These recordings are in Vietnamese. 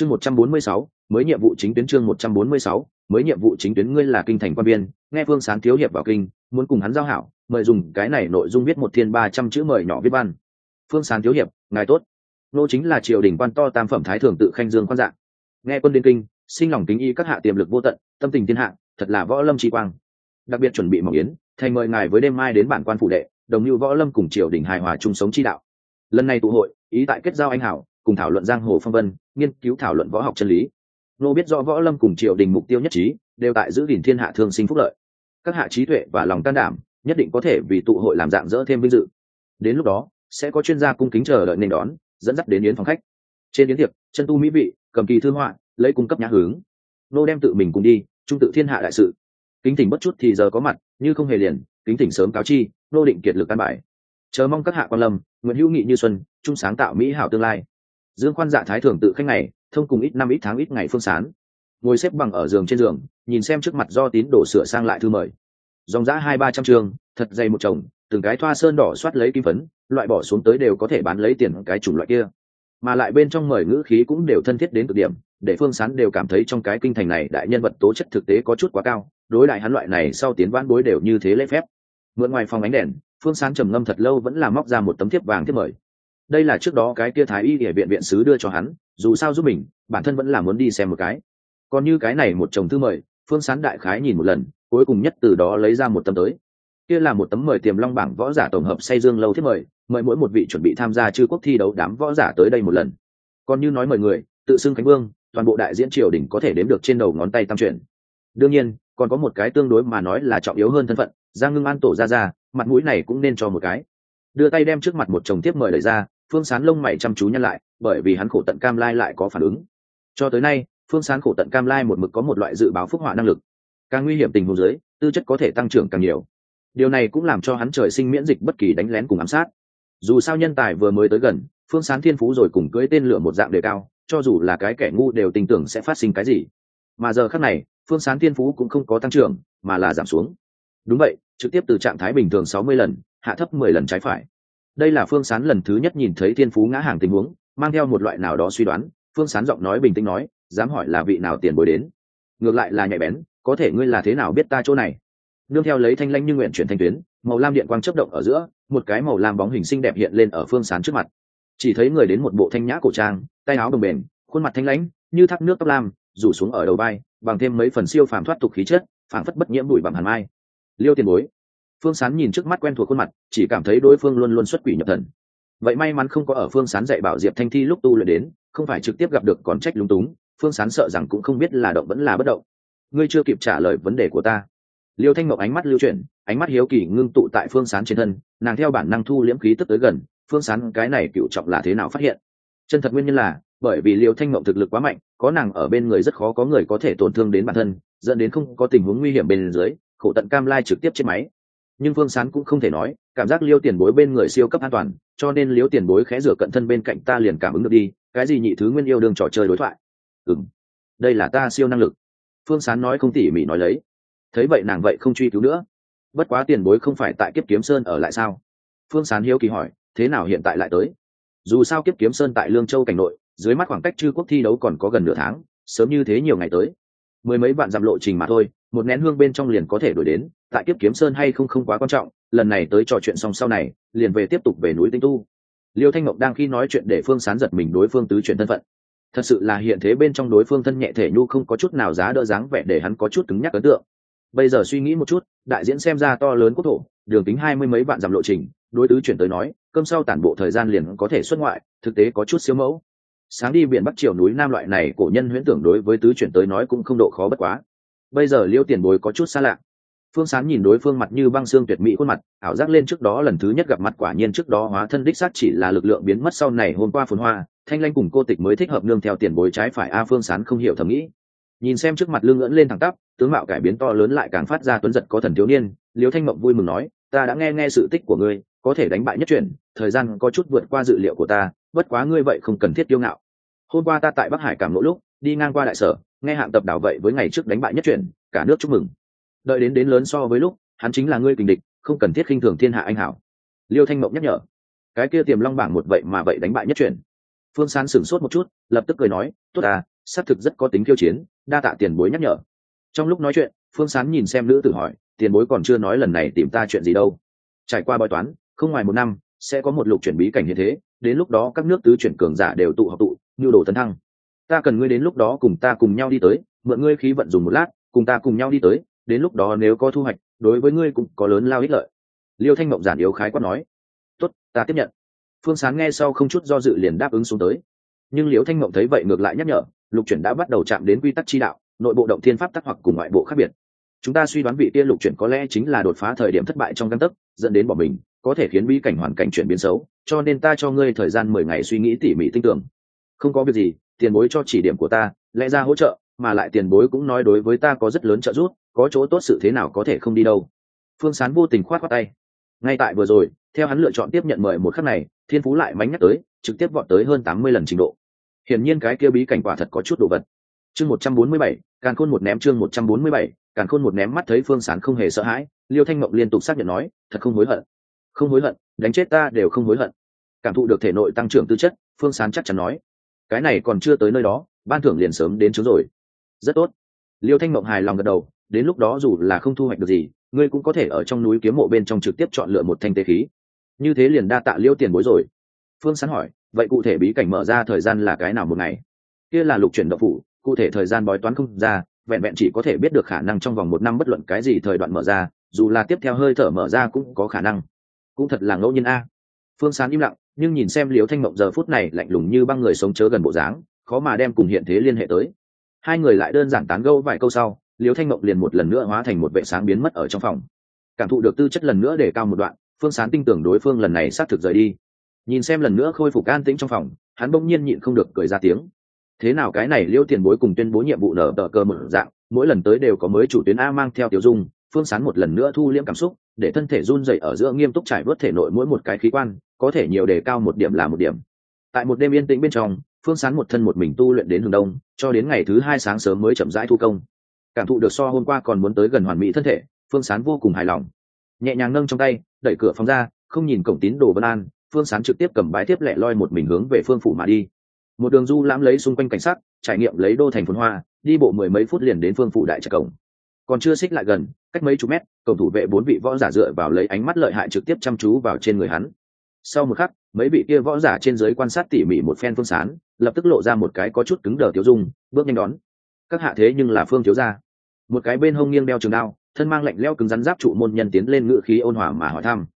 chương một trăm bốn mươi sáu, mới nhiệm vụ chính tuyến chương một trăm bốn mươi sáu, mới nhiệm vụ chính tuyến ngươi là kinh thành quan viên, nghe phương sán thiếu hiệp vào kinh, muốn cùng hắn giao hảo, mời dùng cái này nội dung viết một thiên ba trăm chữ mời nhỏ viết văn. Phương sán thiếu hiệp, ngài tốt. Nô chính là triều đình quan to tam phẩm thái thường tự khanh dương quan dạng. Nghe quân đến kinh, sinh lòng kính y các hạ tiềm lực vô tận, tâm tình thiên hạ, thật là võ lâm tri quang. Đặc biệt chuẩn bị mỏng yến, thành mời ngài với đêm mai đến bản quan phủ đệ, đồng như võ lâm cùng triều đình hài hòa chung sống chi đạo. Lần này tụ hội, ý tại kết giao anh hảo cùng thảo luận giang hồ phong vân, nghiên cứu thảo luận võ học chân lý. Nô biết rõ võ lâm cùng triều đình mục tiêu nhất trí, đều tại giữ gìn thiên hạ thương sinh phúc lợi. Các hạ trí tuệ và lòng can đảm, nhất định có thể vì tụ hội làm dạng dỡ thêm vinh dự. Đến lúc đó, sẽ có chuyên gia cung kính chờ đợi nên đón, dẫn dắt đến yến phòng khách. Trên yến tiệc, chân tu mỹ vị, cầm kỳ thư họa, lấy cung cấp nhã hướng. Nô đem tự mình cùng đi, trung tự thiên hạ đại sự. Kính thỉnh bất chút thì giờ có mặt, như không hề liền, kính thỉnh sớm cáo chi, nô định kiệt lực căn bài. Chờ mong các hạ quan lâm nguyễn hữu nghị như xuân trung sáng tạo mỹ hảo tương lai dương khoan dạ thái thường tự khách này, thông cùng ít năm ít tháng ít ngày phương sán. Ngồi xếp bằng ở giường trên giường, nhìn xem trước mặt do tín đổ sửa sang lại thư mời. Dòng giã hai ba trăm chương, thật dày một chồng, từng cái thoa sơn đỏ soát lấy kim phấn, loại bỏ xuống tới đều có thể bán lấy tiền cái chủng loại kia. Mà lại bên trong mời ngữ khí cũng đều thân thiết đến cực điểm, để phương sán đều cảm thấy trong cái kinh thành này đại nhân vật tố chất thực tế có chút quá cao, đối đại hắn loại này sau tiến vãn bối đều như thế lễ phép. Mượn ngoài phòng ánh đèn, phương sán trầm ngâm thật lâu vẫn là móc ra một tấm thiếp vàng thiếp mời đây là trước đó cái kia thái y địa viện viện sứ đưa cho hắn, dù sao giúp mình, bản thân vẫn là muốn đi xem một cái. Còn như cái này một chồng thư mời, phương sán đại khái nhìn một lần, cuối cùng nhất từ đó lấy ra một tấm tới. Kia là một tấm mời tiềm long bảng võ giả tổng hợp say dương lâu thiết mời mời mỗi một vị chuẩn bị tham gia chư quốc thi đấu đám võ giả tới đây một lần. Còn như nói mời người, tự xưng khánh vương, toàn bộ đại diễn triều đình có thể đếm được trên đầu ngón tay tam chuyển. Đương nhiên, còn có một cái tương đối mà nói là trọng yếu hơn thân phận, giang ngưng an tổ ra ra, mặt mũi này cũng nên cho một cái. Đưa tay đem trước mặt một chồng tiếp mời đẩy ra phương sán lông mày chăm chú nhăn lại, bởi vì hắn khổ tận cam lai lại có phản ứng. Cho tới nay, phương sán khổ tận cam lai một mực có một loại dự báo phúc họa năng lực. Càng nguy hiểm tình huống dưới, tư chất có thể tăng trưởng càng nhiều. Điều này cũng làm cho hắn trời sinh miễn dịch bất kỳ đánh lén cùng ám sát. Dù sao nhân tài vừa mới tới gần, phương sán thiên phú rồi cùng cưới tên lửa một dạng đề cao, cho dù là cái kẻ ngu đều tin tưởng sẽ phát sinh cái gì. Mà giờ khác này, phương sán thiên phú cũng không có tăng trưởng, mà là giảm xuống. Đúng vậy, trực tiếp từ trạng thái bình thường sáu mươi lần, hạ thấp mười lần trái phải đây là phương sán lần thứ nhất nhìn thấy thiên phú ngã hàng tình huống, mang theo một loại nào đó suy đoán, phương sán giọng nói bình tĩnh nói, dám hỏi là vị nào tiền bối đến? Ngược lại là nhạy bén, có thể ngươi là thế nào biết ta chỗ này? Nương theo lấy thanh lanh như nguyện chuyển thanh tuyến, màu lam điện quang chấp động ở giữa, một cái màu lam bóng hình xinh đẹp hiện lên ở phương sán trước mặt. Chỉ thấy người đến một bộ thanh nhã cổ trang, tay áo đồng bền khuôn mặt thanh lãnh, như thác nước tóc lam, rủ xuống ở đầu vai, bằng thêm mấy phần siêu phàm thoát tục khí chất, phảng phất bất nhiễm bụi bằng hàn mai. Liêu tiền bối phương sán nhìn trước mắt quen thuộc khuôn mặt, chỉ cảm thấy đối phương luôn luôn xuất quỷ nhập thần. Vậy may mắn không có ở phương sán dạy bảo diệp thanh thi lúc tu luyện đến, không phải trực tiếp gặp được còn trách lúng túng, phương sán sợ rằng cũng không biết là động vẫn là bất động. Ngươi chưa kịp trả lời vấn đề của ta. Liêu thanh mộng ánh mắt lưu chuyển, ánh mắt hiếu kỳ ngưng tụ tại phương sán trên thân, nàng theo bản năng thu liễm khí tức tới gần, phương sán cái này cựu trọng là thế nào phát hiện? Chân thật nguyên nhân là, bởi vì liêu thanh mộng thực lực quá mạnh, có nàng ở bên người rất khó có người có thể tổn thương đến bản thân, dẫn đến không có tình huống nguy hiểm bên dưới, khổ tận cam lai trực tiếp trên máy nhưng phương sán cũng không thể nói, cảm giác liêu tiền bối bên người siêu cấp an toàn, cho nên liêu tiền bối khẽ rửa cận thân bên cạnh ta liền cảm ứng được đi, cái gì nhị thứ nguyên yêu đương trò chơi đối thoại? Ừng đây là ta siêu năng lực. Phương sán nói không tỉ mỉ nói lấy. Thấy vậy nàng vậy không truy cứu nữa. Bất quá tiền bối không phải tại kiếp kiếm sơn ở lại sao? Phương sán hiếu kỳ hỏi, thế nào hiện tại lại tới? Dù sao kiếp kiếm sơn tại lương châu cảnh nội, dưới mắt khoảng cách chư quốc thi đấu còn có gần nửa tháng, sớm như thế nhiều ngày tới. Mười mấy bạn dặm lộ trình mà thôi một nén hương bên trong liền có thể đổi đến, tại kiếp kiếm sơn hay không không quá quan trọng, lần này tới trò chuyện xong sau này, liền về tiếp tục về núi tinh tu. Liêu thanh ngọc đang khi nói chuyện để phương sán giật mình đối phương tứ chuyển thân phận. Thật sự là hiện thế bên trong đối phương thân nhẹ thể nhu không có chút nào giá đỡ dáng vẻ để hắn có chút cứng nhắc ấn tượng. Bây giờ suy nghĩ một chút, đại diễn xem ra to lớn quốc thổ, đường tính hai mươi mấy vạn dặm lộ trình, đối tứ chuyển tới nói, cơm sau tản bộ thời gian liền có thể xuất ngoại, thực tế có chút siêu mẫu. Sáng đi biển bắc triều núi nam loại này cổ nhân huyễn tưởng đối với tứ chuyển tới nói cũng không độ khó bất quá bây giờ liêu tiền bối có chút xa lạ. Phương sán nhìn đối phương mặt như băng xương tuyệt mỹ khuôn mặt, ảo giác lên trước đó lần thứ nhất gặp mặt quả nhiên trước đó hóa thân đích xác chỉ là lực lượng biến mất sau này hôm qua phồn hoa, thanh lanh cùng cô tịch mới thích hợp nương theo tiền bối trái phải a phương sán không hiểu thầm nghĩ. Nhìn xem trước mặt lưng ngưỡng lên thẳng tắp, tướng mạo cải biến to lớn lại càng phát ra tuấn giật có thần thiếu niên, liêu thanh mộng vui mừng nói, ta đã nghe nghe sự tích của ngươi, có thể đánh bại nhất chuyển, thời gian có chút vượt qua dự liệu của ta, bất quá ngươi vậy không cần thiết kiêu ngạo. Hôm qua ta tại bắc hải cảm lỗ lúc, đi ngang qua đại sở nghe hạng tập đảo vậy với ngày trước đánh bại nhất chuyển, cả nước chúc mừng. Đợi đến đến lớn so với lúc, hắn chính là ngươi kình địch, không cần thiết khinh thường thiên hạ anh hảo. Liêu thanh mộng nhắc nhở. Cái kia tiềm long bảng một vậy mà vậy đánh bại nhất chuyển. Phương sán sửng sốt một chút, lập tức cười nói, tốt à xác thực rất có tính khiêu chiến, đa tạ tiền bối nhắc nhở. Trong lúc nói chuyện, phương sán nhìn xem nữ tử hỏi, tiền bối còn chưa nói lần này tìm ta chuyện gì đâu? Trải qua bói toán, không ngoài một năm, sẽ có một lục chuyển bí cảnh như thế, đến lúc đó các nước tứ chuyển cường giả đều tụ họp tụ, nhu đồ tấn thăng ta cần ngươi đến lúc đó cùng ta cùng nhau đi tới, mượn ngươi khí vận dùng một lát, cùng ta cùng nhau đi tới, đến lúc đó nếu có thu hoạch, đối với ngươi cũng có lớn lao ích lợi. Liêu thanh mộng giản yếu khái quát nói. Tốt, ta tiếp nhận. Phương sán nghe sau không chút do dự liền đáp ứng xuống tới. Nhưng liêu thanh mộng thấy vậy ngược lại nhắc nhở, lục chuyển đã bắt đầu chạm đến quy tắc chi đạo, nội bộ động thiên pháp tắc hoặc cùng ngoại bộ khác biệt. Chúng ta suy đoán vị kia lục chuyển có lẽ chính là đột phá thời điểm thất bại trong căn tấc, dẫn đến bỏ mình, có thể khiến bi cảnh hoàn cảnh chuyển biến xấu, cho nên ta cho ngươi thời gian mười ngày suy nghĩ tỉ mỉ tinh tưởng. Không có việc gì tiền bối cho chỉ điểm của ta, lẽ ra hỗ trợ, mà lại tiền bối cũng nói đối với ta có rất lớn trợ giúp, có chỗ tốt sự thế nào có thể không đi đâu. Phương sán vô tình khoát khoát tay. Ngay tại vừa rồi, theo hắn lựa chọn tiếp nhận mời một khắc này, thiên phú lại mánh nhắc tới, trực tiếp vọt tới hơn tám mươi lần trình độ. Hiển nhiên cái kia bí cảnh quả thật có chút đồ vật. Chương một trăm bốn mươi bảy, càn khôn một ném chương một trăm bốn mươi bảy, càn khôn một ném mắt thấy phương sán không hề sợ hãi, liêu thanh mộng liên tục xác nhận nói, thật không hối hận. Không hối hận, đánh chết ta đều không hối hận. Cảm thụ được thể nội tăng trưởng tư chất, phương sán chắc chắn nói cái này còn chưa tới nơi đó, ban thưởng liền sớm đến trước rồi. Rất tốt. Liêu thanh mộng hài lòng gật đầu, đến lúc đó dù là không thu hoạch được gì, ngươi cũng có thể ở trong núi kiếm mộ bên trong trực tiếp chọn lựa một thanh tế khí. Như thế liền đa tạ liêu tiền bối rồi. Phương sán hỏi, vậy cụ thể bí cảnh mở ra thời gian là cái nào một ngày? Kia là lục chuyển độc phủ, cụ thể thời gian bói toán không ra, vẹn vẹn chỉ có thể biết được khả năng trong vòng một năm bất luận cái gì thời đoạn mở ra, dù là tiếp theo hơi thở mở ra cũng có khả năng. Cũng thật là ngẫu nhiên a phương sán im lặng, nhưng nhìn xem liều thanh mộng giờ phút này lạnh lùng như băng người sống chớ gần bộ dáng, khó mà đem cùng hiện thế liên hệ tới. Hai người lại đơn giản tán gâu vài câu sau liều thanh mộng liền một lần nữa hóa thành một vệ sáng biến mất ở trong phòng. Cảm thụ được tư chất lần nữa để cao một đoạn, phương sán tin tưởng đối phương lần này xác thực rời đi. Nhìn xem lần nữa khôi phục an tĩnh trong phòng, hắn bỗng nhiên nhịn không được cười ra tiếng. Thế nào cái này liêu tiền bối cùng tuyên bố nhiệm vụ nở tờ cơ mở dạng, mỗi lần tới đều có mới chủ tuyến a mang theo tiểu dung, phương sán một lần nữa thu liễm cảm xúc, để thân thể run dậy ở giữa nghiêm túc trải bớt thể nội mỗi một cái khí quan có thể nhiều đề cao một điểm là một điểm. Tại một đêm yên tĩnh bên trong phương sán một thân một mình tu luyện đến hừng đông cho đến ngày thứ hai sáng sớm mới chậm rãi thu công. Cảm thụ được so hôm qua còn muốn tới gần hoàn mỹ thân thể phương sán vô cùng hài lòng. Nhẹ nhàng nâng trong tay đẩy cửa phòng ra không nhìn cổng tín đồ vân an phương sán trực tiếp cầm bái tiếp lẹ loi một mình hướng về phương phủ mà đi. Một đường du lãm lấy xung quanh cảnh sắc, trải nghiệm lấy đô thành phồn hoa đi bộ mười mấy phút liền đến phương phủ đại trạch cổng. Còn chưa xích lại gần cách mấy chục mét cổng thủ vệ bốn vị võ giả dựa vào lấy ánh mắt lợi hại trực tiếp chăm chú vào trên người hắn sau một khắc mấy vị kia võ giả trên giới quan sát tỉ mỉ một phen phương sán lập tức lộ ra một cái có chút cứng đờ tiêu dung bước nhanh đón. Các hạ thế nhưng là phương thiếu gia. Một cái bên hông nghiêng đeo trường đao thân mang lạnh leo cứng rắn giáp trụ môn nhân tiến lên ngự khí ôn hòa mà hỏi thăm.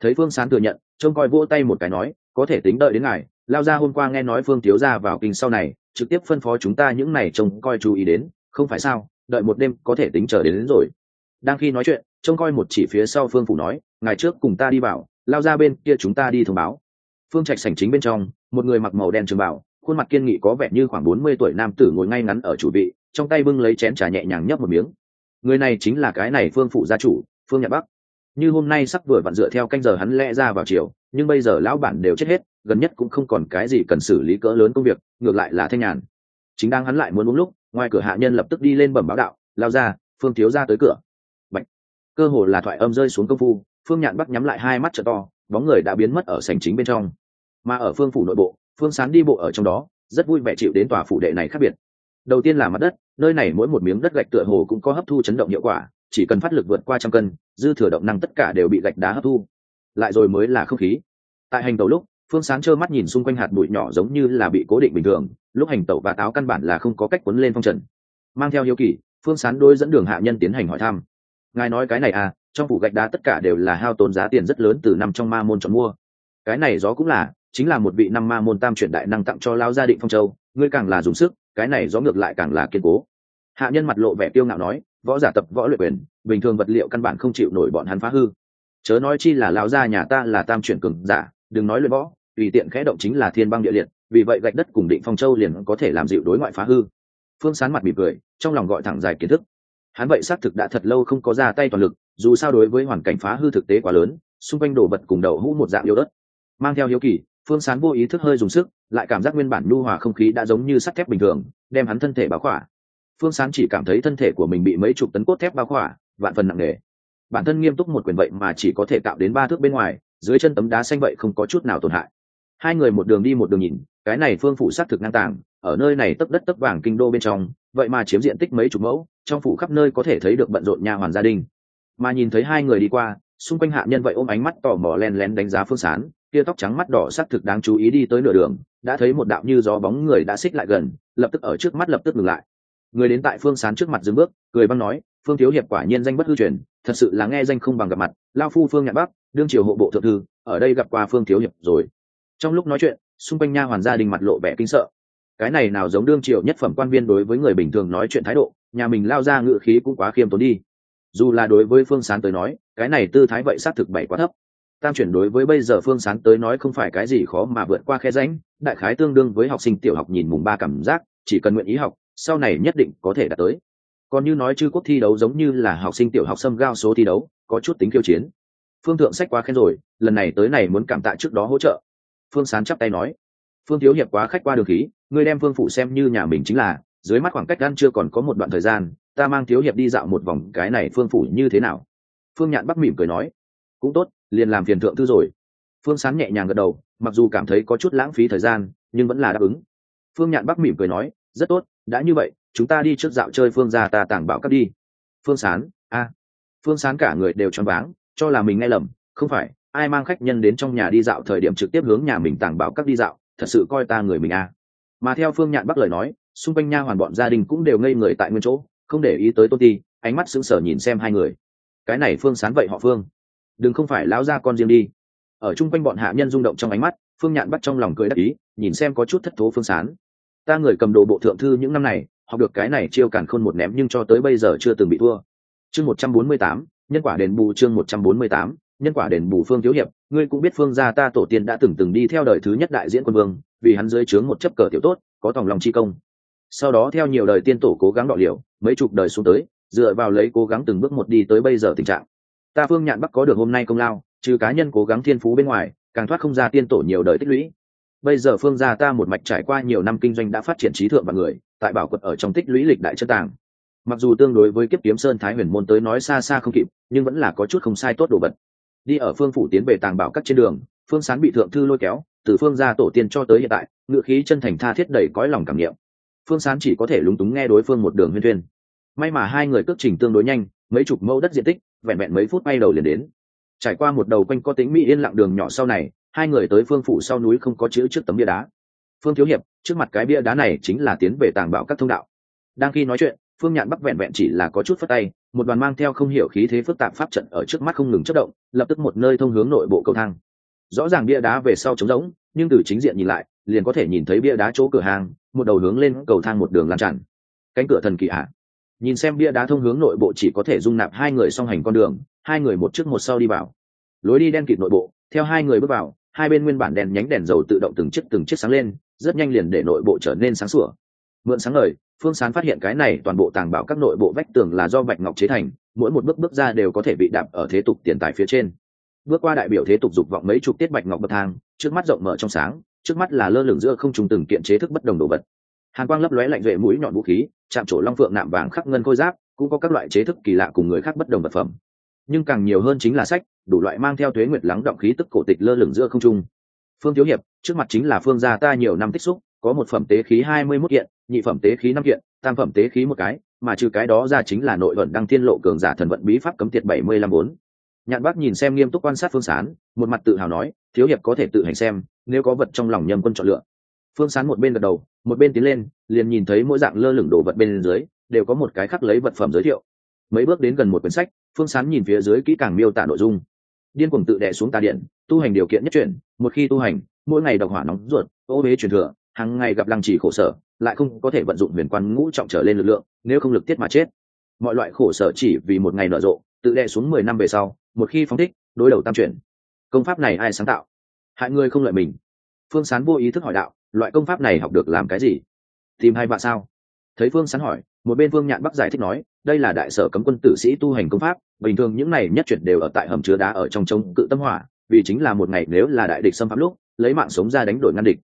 Thấy phương sán thừa nhận trông coi vỗ tay một cái nói có thể tính đợi đến ngài lao ra hôm qua nghe nói phương thiếu gia vào kinh sau này trực tiếp phân phó chúng ta những này trông coi chú ý đến không phải sao đợi một đêm có thể tính chờ đến, đến rồi. Đang khi nói chuyện trông coi một chỉ phía sau phương phủ nói ngày trước cùng ta đi vào lao ra bên kia chúng ta đi thông báo. Phương trạch sảnh chính bên trong, một người mặc màu đen trường bảo khuôn mặt kiên nghị có vẻ như khoảng bốn mươi tuổi nam tử ngồi ngay ngắn ở chủ vị, trong tay bưng lấy chén trà nhẹ nhàng nhấp một miếng. Người này chính là cái này phương phụ gia chủ, phương Nhạc bắc. Như hôm nay sắp vừa vặn dựa theo canh giờ hắn lẽ ra vào chiều nhưng bây giờ lão bản đều chết hết, gần nhất cũng không còn cái gì cần xử lý cỡ lớn công việc, ngược lại là thanh nhàn. Chính đang hắn lại muốn uống lúc, ngoài cửa hạ nhân lập tức đi lên bẩm báo đạo, lao ra, phương thiếu ra tới cửa. Bạch. cơ hồ là thoại âm rơi xuống công phu phương nhạn bắc nhắm lại hai mắt t to, bóng người đã biến mất ở sành chính bên trong. Mà ở phương phủ nội bộ, phương sán đi bộ ở trong đó, rất vui vẻ chịu đến tòa phủ đệ này khác biệt. Đầu tiên là mặt đất, nơi này mỗi một miếng đất gạch tựa hồ cũng có hấp thu chấn động hiệu quả, chỉ cần phát lực vượt qua trăm cân, dư thừa động năng tất cả đều bị gạch đá hấp thu. Lại rồi mới là không khí. Tại hành tàu lúc, phương sáng trơ mắt nhìn xung quanh hạt bụi nhỏ giống như là bị cố định bình thường, lúc hành tẩu và táo căn bản là không có cách quấn lên phong trần. Mang theo hiếu kỳ, phương sán đôi dẫn đường hạ nhân tiến hành hỏi thăm. Ngài nói cái này à trong phủ gạch đá tất cả đều là hao tốn giá tiền rất lớn từ năm trong ma môn chọn mua. Cái này gió cũng là, chính là một vị năm ma môn tam chuyển đại năng tặng cho lao gia định phong châu, ngươi càng là dùng sức, cái này gió ngược lại càng là kiên cố. Hạ nhân mặt lộ vẻ tiêu ngạo nói, võ giả tập võ luyện quyền, bình thường vật liệu căn bản không chịu nổi bọn hắn phá hư. Chớ nói chi là lao gia nhà ta là tam chuyển cường giả, đừng nói luyện võ, tùy tiện khẽ động chính là thiên băng địa liệt, vì vậy gạch đất cùng định phong châu liền có thể làm dịu đối ngoại phá hư. Phương sán mặt mỉm cười, trong lòng gọi thẳng dài kiến thức. Hắn vậy xác thực đã thật lâu không có ra tay toàn lực dù sao đối với hoàn cảnh phá hư thực tế quá lớn, xung quanh đồ vật cùng đầu hũ một dạng yếu đất mang theo hiếu kỳ, phương sán vô ý thức hơi dùng sức, lại cảm giác nguyên bản nhu hòa không khí đã giống như sắt thép bình thường, đem hắn thân thể báo khỏa. Phương sán chỉ cảm thấy thân thể của mình bị mấy chục tấn cốt thép bao khỏa, vạn phần nặng nề. Bản thân nghiêm túc một quyền vậy mà chỉ có thể tạo đến ba thước bên ngoài, dưới chân tấm đá xanh vậy không có chút nào tổn hại. Hai người một đường đi một đường nhìn, cái này phương phủ xác thực ngang tàng, ở nơi này tấp đất tấp vàng kinh đô bên trong, vậy mà chiếm diện tích mấy chục mẫu, trong phủ khắp nơi có thể thấy được bận rộn nhà hoàn gia đình mà nhìn thấy hai người đi qua, xung quanh hạ nhân vậy ôm ánh mắt tò mò len lén đánh giá phương sán kia tóc trắng mắt đỏ xác thực đáng chú ý đi tới nửa đường, đã thấy một đạo như gió bóng người đã xích lại gần, lập tức ở trước mắt lập tức ngừng lại. Người đến tại phương sán trước mặt dừng bước, cười băng nói, phương thiếu hiệp quả nhiên danh bất hư truyền, thật sự là nghe danh không bằng gặp mặt lao phu phương nhạn bắc, đương triều hộ bộ thượng thư, ở đây gặp qua phương thiếu hiệp rồi. Trong lúc nói chuyện, xung quanh nha hoàn gia đình mặt lộ vẻ kinh sợ. Cái này nào giống đương triều nhất phẩm quan viên đối với người bình thường nói chuyện thái độ, nhà mình lao ra ngự khí cũng quá khiêm tốn đi dù là đối với phương sán tới nói, cái này tư thái vậy xác thực bảy quá thấp. Tam chuyển đối với bây giờ phương sán tới nói không phải cái gì khó mà vượt qua khe ránh đại khái tương đương với học sinh tiểu học nhìn mùng ba cảm giác, chỉ cần nguyện ý học, sau này nhất định có thể đạt tới. Còn như nói chư quốc thi đấu giống như là học sinh tiểu học xâm gao số thi đấu, có chút tính khiêu chiến. Phương thượng sách quá khen rồi, lần này tới này muốn cảm tạ trước đó hỗ trợ. Phương sán chắp tay nói, phương thiếu hiệp quá khách qua đường khí, ngươi đem phương phụ xem như nhà mình chính là, dưới mắt khoảng cách gan chưa còn có một đoạn thời gian ta mang thiếu hiệp đi dạo một vòng, cái này phương phủ như thế nào? Phương nhạn bắc mỉm cười nói, cũng tốt, liền làm phiền thượng thư rồi. Phương sán nhẹ nhàng gật đầu, mặc dù cảm thấy có chút lãng phí thời gian, nhưng vẫn là đáp ứng. Phương nhạn bắc mỉm cười nói, rất tốt, đã như vậy, chúng ta đi trước dạo chơi phương ra ta tảng bảo cắt đi. Phương sán, a. Phương sán cả người đều choáng váng, cho là mình nghe lầm, không phải, ai mang khách nhân đến trong nhà đi dạo thời điểm trực tiếp hướng nhà mình tảng bảo các đi dạo, thật sự coi ta người mình a. Mà theo phương nhạn bắc lời nói, xung quanh nha hoàn bọn gia đình cũng đều ngây người tại nguyên chỗ không để ý tới tôn ti, ánh mắt sững sờ nhìn xem hai người. Cái này phương sán vậy họ phương. Đừng không phải lão ra con riêng đi. Ở chung quanh bọn hạ nhân rung động trong ánh mắt, phương nhạn bắt trong lòng cười đắc ý, nhìn xem có chút thất thố phương sán. Ta người cầm đồ bộ thượng thư những năm này, học được cái này chiêu cản khôn một ném nhưng cho tới bây giờ chưa từng bị thua. Chương một trăm bốn mươi tám, nhân quả đền bù chương một trăm bốn mươi tám, nhân quả đền bù phương thiếu hiệp, ngươi cũng biết phương gia ta tổ tiên đã từng từng đi theo đời thứ nhất đại diễn quân vương, vì hắn dưới trướng một chấp cờ tiểu tốt, có tòng lòng chi công sau đó theo nhiều đời tiên tổ cố gắng đọ liều, mấy chục đời xuống tới, dựa vào lấy cố gắng từng bước một đi tới bây giờ tình trạng. Ta phương nhạn bắc có được hôm nay công lao, trừ cá nhân cố gắng thiên phú bên ngoài, càng thoát không ra tiên tổ nhiều đời tích lũy. Bây giờ phương gia ta một mạch trải qua nhiều năm kinh doanh đã phát triển trí thượng và người, tại bảo quật ở trong tích lũy lịch đại chất tàng. Mặc dù tương đối với kiếp kiếm sơn thái huyền môn tới nói xa xa không kịp, nhưng vẫn là có chút không sai tốt đồ vật. Đi ở phương phủ tiến về tàng bảo các trên đường, phương sán bị thượng thư lôi kéo, từ phương gia tổ tiên cho tới hiện tại, ngựa khí chân thành tha thiết đầy cõi lòng cảm nghiệm phương sán chỉ có thể lúng túng nghe đối phương một đường huyên thuyên. May mà hai người cước trình tương đối nhanh, mấy chục mẫu đất diện tích, vẹn vẹn mấy phút bay đầu liền đến. Trải qua một đầu quanh có tính mỹ yên lặng đường nhỏ sau này, hai người tới phương phủ sau núi không có chữ trước tấm bia đá. Phương thiếu hiệp, trước mặt cái bia đá này chính là tiến về tàng bảo các thông đạo. Đang khi nói chuyện, phương nhạn bắc vẹn vẹn chỉ là có chút phất tay, một đoàn mang theo không hiểu khí thế phức tạp pháp trận ở trước mắt không ngừng chất động, lập tức một nơi thông hướng nội bộ cầu thang. Rõ ràng bia đá về sau trống rỗng, nhưng từ chính diện nhìn lại, liền có thể nhìn thấy bia đá chỗ cửa hàng một đầu hướng lên cầu thang một đường lan tràn. Cánh cửa thần kỳ ạ. Nhìn xem bia đá thông hướng nội bộ chỉ có thể dung nạp hai người song hành con đường, hai người một trước một sau đi vào. Lối đi đen kịt nội bộ, theo hai người bước vào, hai bên nguyên bản đèn nhánh đèn dầu tự động từng chiếc từng chiếc sáng lên, rất nhanh liền để nội bộ trở nên sáng sủa. Mượn sáng ngời, phương sán phát hiện cái này toàn bộ tàng bảo các nội bộ vách tường là do bạch ngọc chế thành, mỗi một bước bước ra đều có thể bị đạp ở thế tục tiền tài phía trên. Bước qua đại biểu thế tục dục vọng mấy chục tiết bạch ngọc bậc thang, trước mắt rộng mở trong sáng trước mắt là lơ lửng giữa không trùng từng kiện chế thức bất đồng đồ vật. Hàn quang lấp lóe lạnh duệ mũi nhọn vũ khí, chạm trổ long phượng nạm vàng khắc ngân khôi giáp, cũng có các loại chế thức kỳ lạ cùng người khác bất đồng vật phẩm. Nhưng càng nhiều hơn chính là sách, đủ loại mang theo thuế nguyệt lắng động khí tức cổ tịch lơ lửng giữa không trung. Phương thiếu hiệp, trước mặt chính là phương gia ta nhiều năm tích xúc, có một phẩm tế khí hai mươi mốt kiện, nhị phẩm tế khí năm kiện, tam phẩm tế khí một cái, mà trừ cái đó ra chính là nội vận đăng thiên lộ cường giả thần vận bí pháp cấm tiệt bảy mươi lăm bốn. Nhạn bác nhìn xem nghiêm túc quan sát phương sán, một mặt tự hào nói, thiếu hiệp có thể tự hành xem nếu có vật trong lòng nhầm quân chọn lựa. Phương sán một bên gật đầu, một bên tiến lên, liền nhìn thấy mỗi dạng lơ lửng đồ vật bên dưới, đều có một cái khắc lấy vật phẩm giới thiệu. Mấy bước đến gần một quyển sách, phương sán nhìn phía dưới kỹ càng miêu tả nội dung. Điên cuồng tự đẻ xuống tà điện, tu hành điều kiện nhất chuyển, một khi tu hành, mỗi ngày độc hỏa nóng ruột, ô huế truyền thừa hàng ngày gặp lăng trì khổ sở, lại không có thể vận dụng huyền quan ngũ trọng trở lên lực lượng, nếu không lực tiết mà chết. Mọi loại khổ sở chỉ vì một ngày nở rộ, tự đẻ xuống mười năm về sau, một khi phóng thích, đối đầu tam chuyển. Công pháp này ai sáng tạo? Hại người không lợi mình. Phương sán vô ý thức hỏi đạo, loại công pháp này học được làm cái gì? Tìm hai bạn sao? Thấy phương sán hỏi, một bên phương nhạn bắc giải thích nói, đây là đại sở cấm quân tử sĩ tu hành công pháp, bình thường những này nhất chuyển đều ở tại hầm chứa đá ở trong trống cự tâm hỏa, vì chính là một ngày nếu là đại địch xâm phạm lúc, lấy mạng sống ra đánh đổi ngăn địch.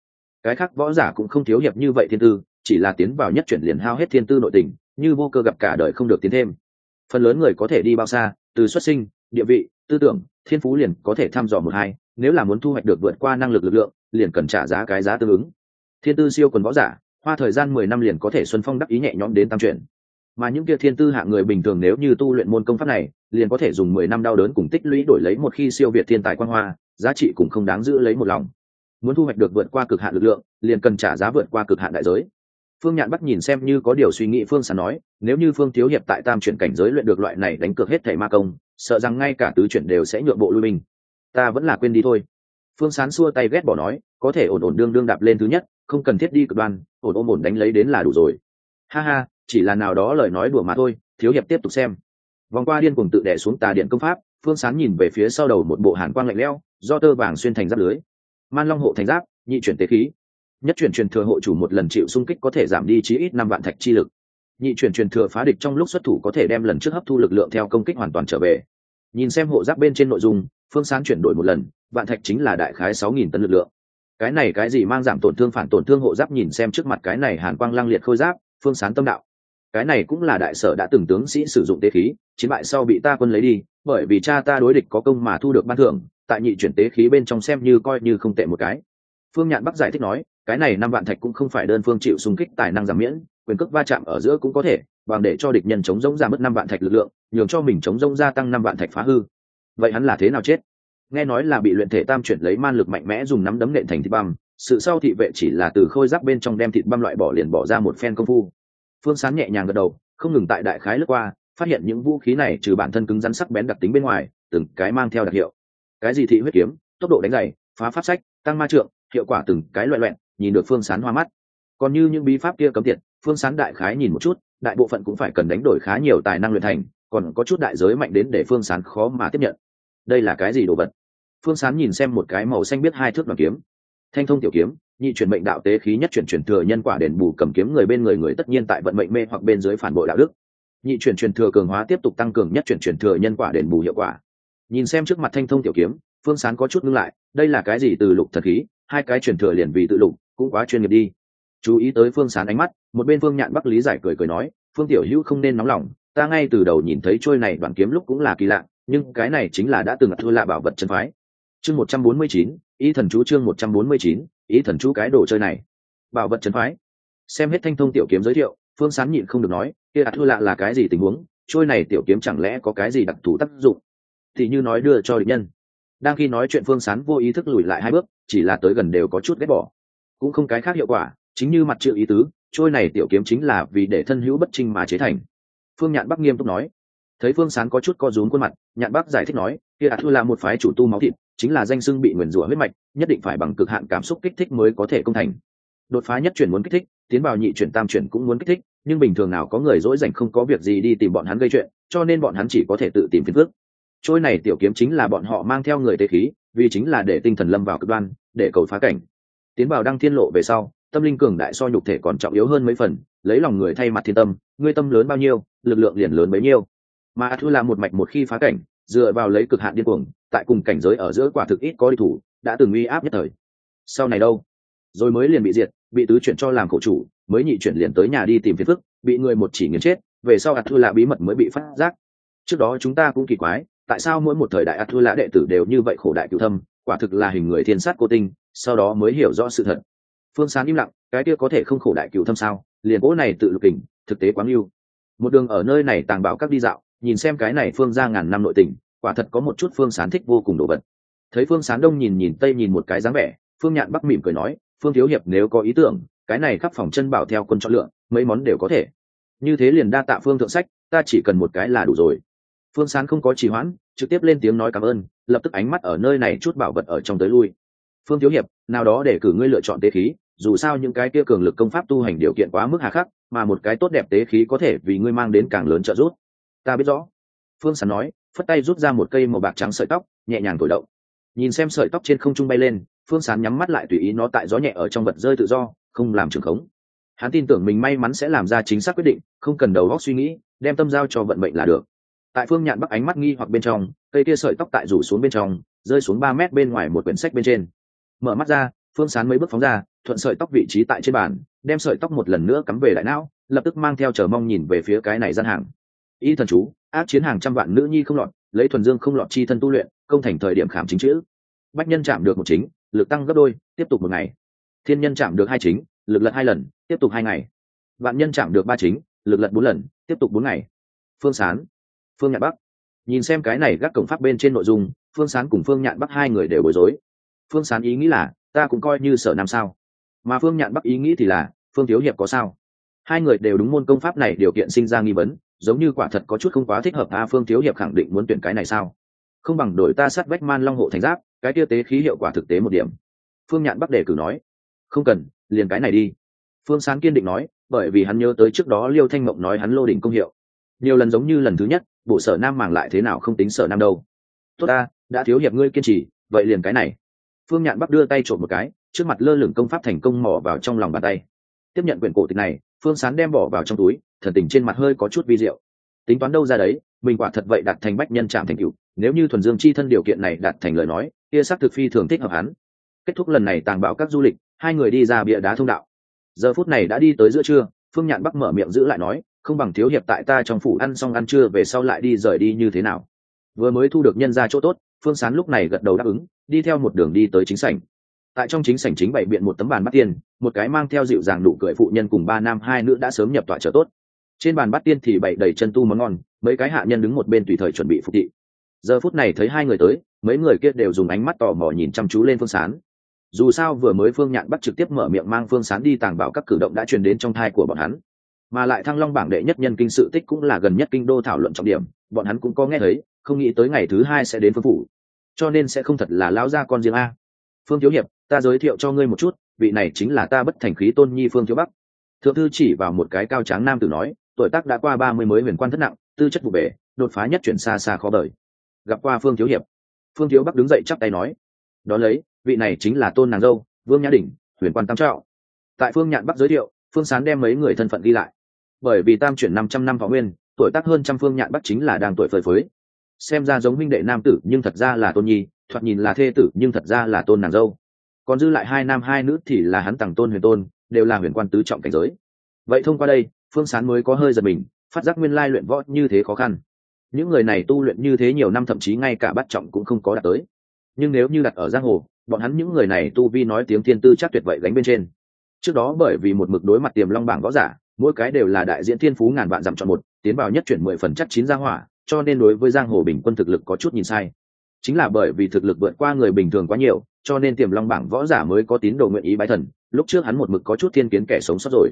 Cái khác võ giả cũng không thiếu hiệp như vậy thiên tư, chỉ là tiến vào nhất chuyển liền hao hết thiên tư nội tình, như vô cơ gặp cả đời không được tiến thêm. Phần lớn người có thể đi bao xa, từ xuất sinh, địa vị, tư tưởng, thiên phú liền có thể thăm dò một hai nếu là muốn thu hoạch được vượt qua năng lực lực lượng, liền cần trả giá cái giá tương ứng. Thiên tư siêu quần võ giả, hoa thời gian mười năm liền có thể xuân phong đắc ý nhẹ nhõm đến tam chuyển. Mà những kia thiên tư hạng người bình thường nếu như tu luyện môn công pháp này, liền có thể dùng mười năm đau đớn cùng tích lũy đổi lấy một khi siêu việt thiên tài quan hoa, giá trị cũng không đáng giữ lấy một lòng. Muốn thu hoạch được vượt qua cực hạn lực lượng, liền cần trả giá vượt qua cực hạn đại giới. Phương nhạn bắt nhìn xem như có điều suy nghĩ phương sán nói, nếu như phương thiếu hiệp tại tam chuyển cảnh giới luyện được loại này đánh cược hết thẻ ma công, sợ rằng ngay cả tứ chuyển đều sẽ nhượng bộ lui mình ta vẫn là quên đi thôi. Phương sán xua tay ghét bỏ nói, có thể ổn ổn đương đương đạp lên thứ nhất, không cần thiết đi cực đoan, ổn ôm ổn đánh lấy đến là đủ rồi. Ha ha, chỉ là nào đó lời nói đùa mà thôi, thiếu hiệp tiếp tục xem. Vòng qua điên cùng tự đẻ xuống tà điện công pháp, phương sán nhìn về phía sau đầu một bộ hàn quang lạnh leo do tơ vàng xuyên thành giáp lưới. Man long hộ thành giáp, nhị chuyển tế khí. Nhất chuyển truyền thừa hộ chủ một lần chịu xung kích có thể giảm đi chí ít năm vạn thạch chi lực. Nhị chuyển truyền thừa phá địch trong lúc xuất thủ có thể đem lần trước hấp thu lực lượng theo công kích hoàn toàn trở về. Nhìn xem hộ giáp bên trên nội dung phương sán chuyển đổi một lần, vạn thạch chính là đại khái sáu nghìn tấn lực lượng. Cái này cái gì mang giảm tổn thương phản tổn thương hộ giáp nhìn xem trước mặt cái này hàn quang lăng liệt khôi giáp, phương sán tâm đạo. Cái này cũng là đại sở đã từng tướng sĩ sử dụng tế khí, chiến bại sau bị ta quân lấy đi, bởi vì cha ta đối địch có công mà thu được ban thưởng, tại nhị chuyển tế khí bên trong xem như coi như không tệ một cái. Phương nhạn bắc giải thích nói, cái này năm vạn thạch cũng không phải đơn phương chịu xung kích tài năng giảm miễn, quyền cước va chạm ở giữa cũng có thể, bằng để cho địch nhân chống rông ra mất năm vạn thạch lực lượng, nhường cho mình chống rông gia tăng năm vạn thạch phá hư vậy hắn là thế nào chết? Nghe nói là bị luyện thể tam chuyển lấy man lực mạnh mẽ dùng nắm đấm nện thành thịt băm sự sau thị vệ chỉ là từ khôi giáp bên trong đem thịt băm loại bỏ liền bỏ ra một phen công phu. Phương sán nhẹ nhàng gật đầu không ngừng tại đại khái lướt qua phát hiện những vũ khí này trừ bản thân cứng rắn sắc bén đặc tính bên ngoài từng cái mang theo đặc hiệu. Cái gì thị huyết kiếm tốc độ đánh giày, phá pháp sách tăng ma trượng hiệu quả từng cái loại loẹn nhìn được phương sán hoa mắt. Còn như những bí pháp kia cấm tiệt phương sán đại khái nhìn một chút đại bộ phận cũng phải cần đánh đổi khá nhiều tài năng luyện thành còn có chút đại giới mạnh đến để phương sán khó mà tiếp nhận đây là cái gì đồ vật? Phương sán nhìn xem một cái màu xanh biết hai thước đoàn kiếm. Thanh thông tiểu kiếm, nhị chuyển mệnh đạo tế khí nhất chuyển truyền thừa nhân quả đền bù cầm kiếm người bên người người tất nhiên tại vận mệnh mê hoặc bên dưới phản bội đạo đức. Nhị chuyển truyền thừa cường hóa tiếp tục tăng cường nhất chuyển truyền thừa nhân quả đền bù hiệu quả. Nhìn xem trước mặt thanh thông tiểu kiếm, phương sán có chút ngưng lại, đây là cái gì từ lục thật khí, hai cái truyền thừa liền vì tự lục, cũng quá chuyên nghiệp đi. Chú ý tới phương sán ánh mắt, một bên phương nhạn bắc lý giải cười cười nói, phương tiểu hữu không nên nóng lòng, ta ngay từ đầu nhìn thấy trôi này đoạn kiếm lúc cũng là kỳ lạ nhưng cái này chính là đã từng thua lạ bảo vật chân phái. Chương một trăm bốn mươi chín, ý thần chú chương một trăm bốn mươi chín, ý thần chú cái đồ chơi này. Bảo vật chân phái. Xem hết thanh thông tiểu kiếm giới thiệu, phương sán nhịn không được nói, kia thua lạ là cái gì tình huống? Trôi này tiểu kiếm chẳng lẽ có cái gì đặc thù tác dụng? Thì như nói đưa cho địch nhân. Đang khi nói chuyện phương sán vô ý thức lùi lại hai bước, chỉ là tới gần đều có chút ghét bỏ. Cũng không cái khác hiệu quả, chính như mặt chữ ý tứ, trôi này tiểu kiếm chính là vì để thân hữu bất trinh mà chế thành. Phương nhạn bắc nghiêm túc nói thấy phương sán có chút co rúm khuôn mặt, nhạn bắc giải thích nói, kia thu là một phái chủ tu máu thịt, chính là danh xưng bị nguyền rủa huyết mạch, nhất định phải bằng cực hạn cảm xúc kích thích mới có thể công thành. Đột phá nhất chuyển muốn kích thích, tiến vào nhị chuyển tam chuyển cũng muốn kích thích, nhưng bình thường nào có người dỗi dành không có việc gì đi tìm bọn hắn gây chuyện, cho nên bọn hắn chỉ có thể tự tìm phiền phước trôi này tiểu kiếm chính là bọn họ mang theo người tế khí, vì chính là để tinh thần lâm vào cực đoan, để cầu phá cảnh. Tiến vào đăng thiên lộ về sau, tâm linh cường đại so nhục thể còn trọng yếu hơn mấy phần, lấy lòng người thay mặt thiên tâm, ngươi tâm lớn bao nhiêu, lực lượng liền lớn bấy nhiêu mà thu là một mạch một khi phá cảnh, dựa vào lấy cực hạn điên cuồng, tại cùng cảnh giới ở giữa quả thực ít có đi thủ, đã từng uy áp nhất thời. Sau này đâu? Rồi mới liền bị diệt, bị tứ chuyển cho làm khổ chủ, mới nhị chuyển liền tới nhà đi tìm phiền phức, bị người một chỉ nghiền chết, về sau ạt thư lạ bí mật mới bị phát giác. Trước đó chúng ta cũng kỳ quái, tại sao mỗi một thời đại ạt thư lạ đệ tử đều như vậy khổ đại cựu thâm, quả thực là hình người thiên sát cô tinh, sau đó mới hiểu rõ sự thật. Phương sán im lặng, cái kia có thể không khổ đại cựu thâm sao? Liền gỗ này tự lục kình, thực tế quá lưu. Một đường ở nơi này tàng bảo các đi dạo nhìn xem cái này phương ra ngàn năm nội tình, quả thật có một chút phương sán thích vô cùng đồ vật. Thấy phương sán đông nhìn nhìn tây nhìn một cái dáng vẻ, phương nhạn bắc mỉm cười nói, phương thiếu hiệp nếu có ý tưởng, cái này khắp phòng chân bảo theo quân chọn lựa, mấy món đều có thể. Như thế liền đa tạ phương thượng sách, ta chỉ cần một cái là đủ rồi. Phương sán không có trì hoãn, trực tiếp lên tiếng nói cảm ơn, lập tức ánh mắt ở nơi này chút bảo vật ở trong tới lui. Phương thiếu hiệp, nào đó để cử ngươi lựa chọn tế khí, dù sao những cái kia cường lực công pháp tu hành điều kiện quá mức hà khắc, mà một cái tốt đẹp tế khí có thể vì ngươi mang đến càng lớn trợ giúp ta biết rõ. Phương sán nói, phất tay rút ra một cây màu bạc trắng sợi tóc, nhẹ nhàng thổi động. Nhìn xem sợi tóc trên không trung bay lên, phương sán nhắm mắt lại tùy ý nó tại gió nhẹ ở trong vật rơi tự do, không làm trường khống. Hắn tin tưởng mình may mắn sẽ làm ra chính xác quyết định, không cần đầu óc suy nghĩ, đem tâm giao cho vận mệnh là được. Tại phương nhạn bắc ánh mắt nghi hoặc bên trong, cây kia sợi tóc tại rủ xuống bên trong, rơi xuống ba mét bên ngoài một quyển sách bên trên. Mở mắt ra, phương sán mấy bước phóng ra, thuận sợi tóc vị trí tại trên bàn, đem sợi tóc một lần nữa cắm về đại não, lập tức mang theo chờ mong nhìn về phía cái này gian hàng y thần chú, ác chiến hàng trăm vạn nữ nhi không lọt, lấy thuần dương không lọt chi thân tu luyện, công thành thời điểm khảm chính chữ. Bách nhân chạm được một chính, lực tăng gấp đôi, tiếp tục một ngày. Thiên nhân chạm được hai chính, lực lật hai lần, tiếp tục hai ngày. Vạn nhân chạm được ba chính, lực lật bốn lần, tiếp tục bốn ngày. Phương sán, phương nhạn bắc. Nhìn xem cái này gác cổng pháp bên trên nội dung, phương sán cùng phương nhạn bắc hai người đều bối rối. Phương sán ý nghĩ là, ta cũng coi như sở nam sao. Mà phương nhạn bắc ý nghĩ thì là, phương thiếu hiệp có sao? Hai người đều đúng môn công pháp này điều kiện sinh ra nghi vấn giống như quả thật có chút không quá thích hợp a phương thiếu hiệp khẳng định muốn tuyển cái này sao? Không bằng đổi ta sát vách man long hộ thành giáp, cái tiêu tế khí hiệu quả thực tế một điểm. Phương nhạn bắc đề cử nói. Không cần, liền cái này đi. Phương sán kiên định nói, bởi vì hắn nhớ tới trước đó liêu thanh mộng nói hắn lô đỉnh công hiệu. Nhiều lần giống như lần thứ nhất, bộ sở nam màng lại thế nào không tính sở nam đâu. Tốt ta, đã thiếu hiệp ngươi kiên trì, vậy liền cái này. Phương nhạn bắc đưa tay trộm một cái, trước mặt lơ lửng công pháp thành công mò vào trong lòng bàn tay. Tiếp nhận quyển cổ tịch này, phương sán đem bỏ vào trong túi thần tình trên mặt hơi có chút vi diệu. Tính toán đâu ra đấy, mình quả thật vậy đạt thành bách nhân trạm thành cựu nếu như thuần dương chi thân điều kiện này đạt thành lời nói, kia sắc thực phi thường thích hợp hắn. Kết thúc lần này tàng bảo các du lịch, hai người đi ra bia đá thông đạo. Giờ phút này đã đi tới giữa trưa, phương nhạn bắc mở miệng giữ lại nói, không bằng thiếu hiệp tại ta trong phủ ăn xong ăn trưa về sau lại đi rời đi như thế nào? Vừa mới thu được nhân ra chỗ tốt, phương sán lúc này gật đầu đáp ứng, đi theo một đường đi tới chính sảnh. Tại trong chính sảnh chính bày biện một tấm bàn bắt tiền một cái mang theo dịu dàng nụ cười phụ nhân cùng ba nam hai nữ đã sớm nhập tọa trở tốt trên bàn bát tiên thì bày đầy chân tu món ngon, mấy cái hạ nhân đứng một bên tùy thời chuẩn bị phục thị. Giờ phút này thấy hai người tới, mấy người kia đều dùng ánh mắt tò mò nhìn chăm chú lên phương sán. Dù sao vừa mới phương nhạn bắt trực tiếp mở miệng mang phương sán đi tàng bảo các cử động đã truyền đến trong thai của bọn hắn. Mà lại thăng long bảng đệ nhất nhân kinh sự tích cũng là gần nhất kinh đô thảo luận trọng điểm, bọn hắn cũng có nghe thấy, không nghĩ tới ngày thứ hai sẽ đến phương phủ. Cho nên sẽ không thật là lão ra con riêng a. Phương thiếu hiệp, ta giới thiệu cho ngươi một chút, vị này chính là ta bất thành khí tôn nhi phương thiếu bắc. Thượng thư chỉ vào một cái cao tráng nam tử nói tuổi tác đã qua ba mươi mới huyền quan thất nặng, tư chất vụ bể đột phá nhất chuyển xa xa khó đời gặp qua phương thiếu hiệp. Phương thiếu bắc đứng dậy chắp tay nói đ ó lấy, vị này chính là tôn nàng dâu, vương nhã đình huyền quan tam trạo. Tại phương nhạn bắc giới thiệu, phương sán đem mấy người thân phận ghi lại. Bởi vì tam chuyển năm trăm năm võ nguyên, tuổi tác hơn trăm phương nhạn bắc chính là đang tuổi phơi phới. Xem ra giống huynh đệ nam tử nhưng thật ra là tôn nhi, thoạt nhìn là thê tử nhưng thật ra là tôn nàng dâu. Còn dư lại hai nam hai nữ thì là hắn tặng tôn huyền tôn, đều là huyền quan tứ trọng cảnh giới. Vậy thông qua đây phương sán mới có hơi giật mình, phát giác nguyên lai luyện võ như thế khó khăn. Những người này tu luyện như thế nhiều năm thậm chí ngay cả bắt trọng cũng không có đạt tới. Nhưng nếu như đặt ở giang hồ, bọn hắn những người này tu vi nói tiếng thiên tư chắc tuyệt vậy gánh bên trên. Trước đó bởi vì một mực đối mặt tiềm long bảng võ giả, mỗi cái đều là đại diễn thiên phú ngàn vạn dặm chọn một, tiến vào nhất chuyển mười phần chắc chín ra hỏa, cho nên đối với giang hồ bình quân thực lực có chút nhìn sai. Chính là bởi vì thực lực vượt qua người bình thường quá nhiều, cho nên tiềm long bảng võ giả mới có tín đồ nguyện ý bái thần, lúc trước hắn một mực có chút thiên kiến kẻ sống sót rồi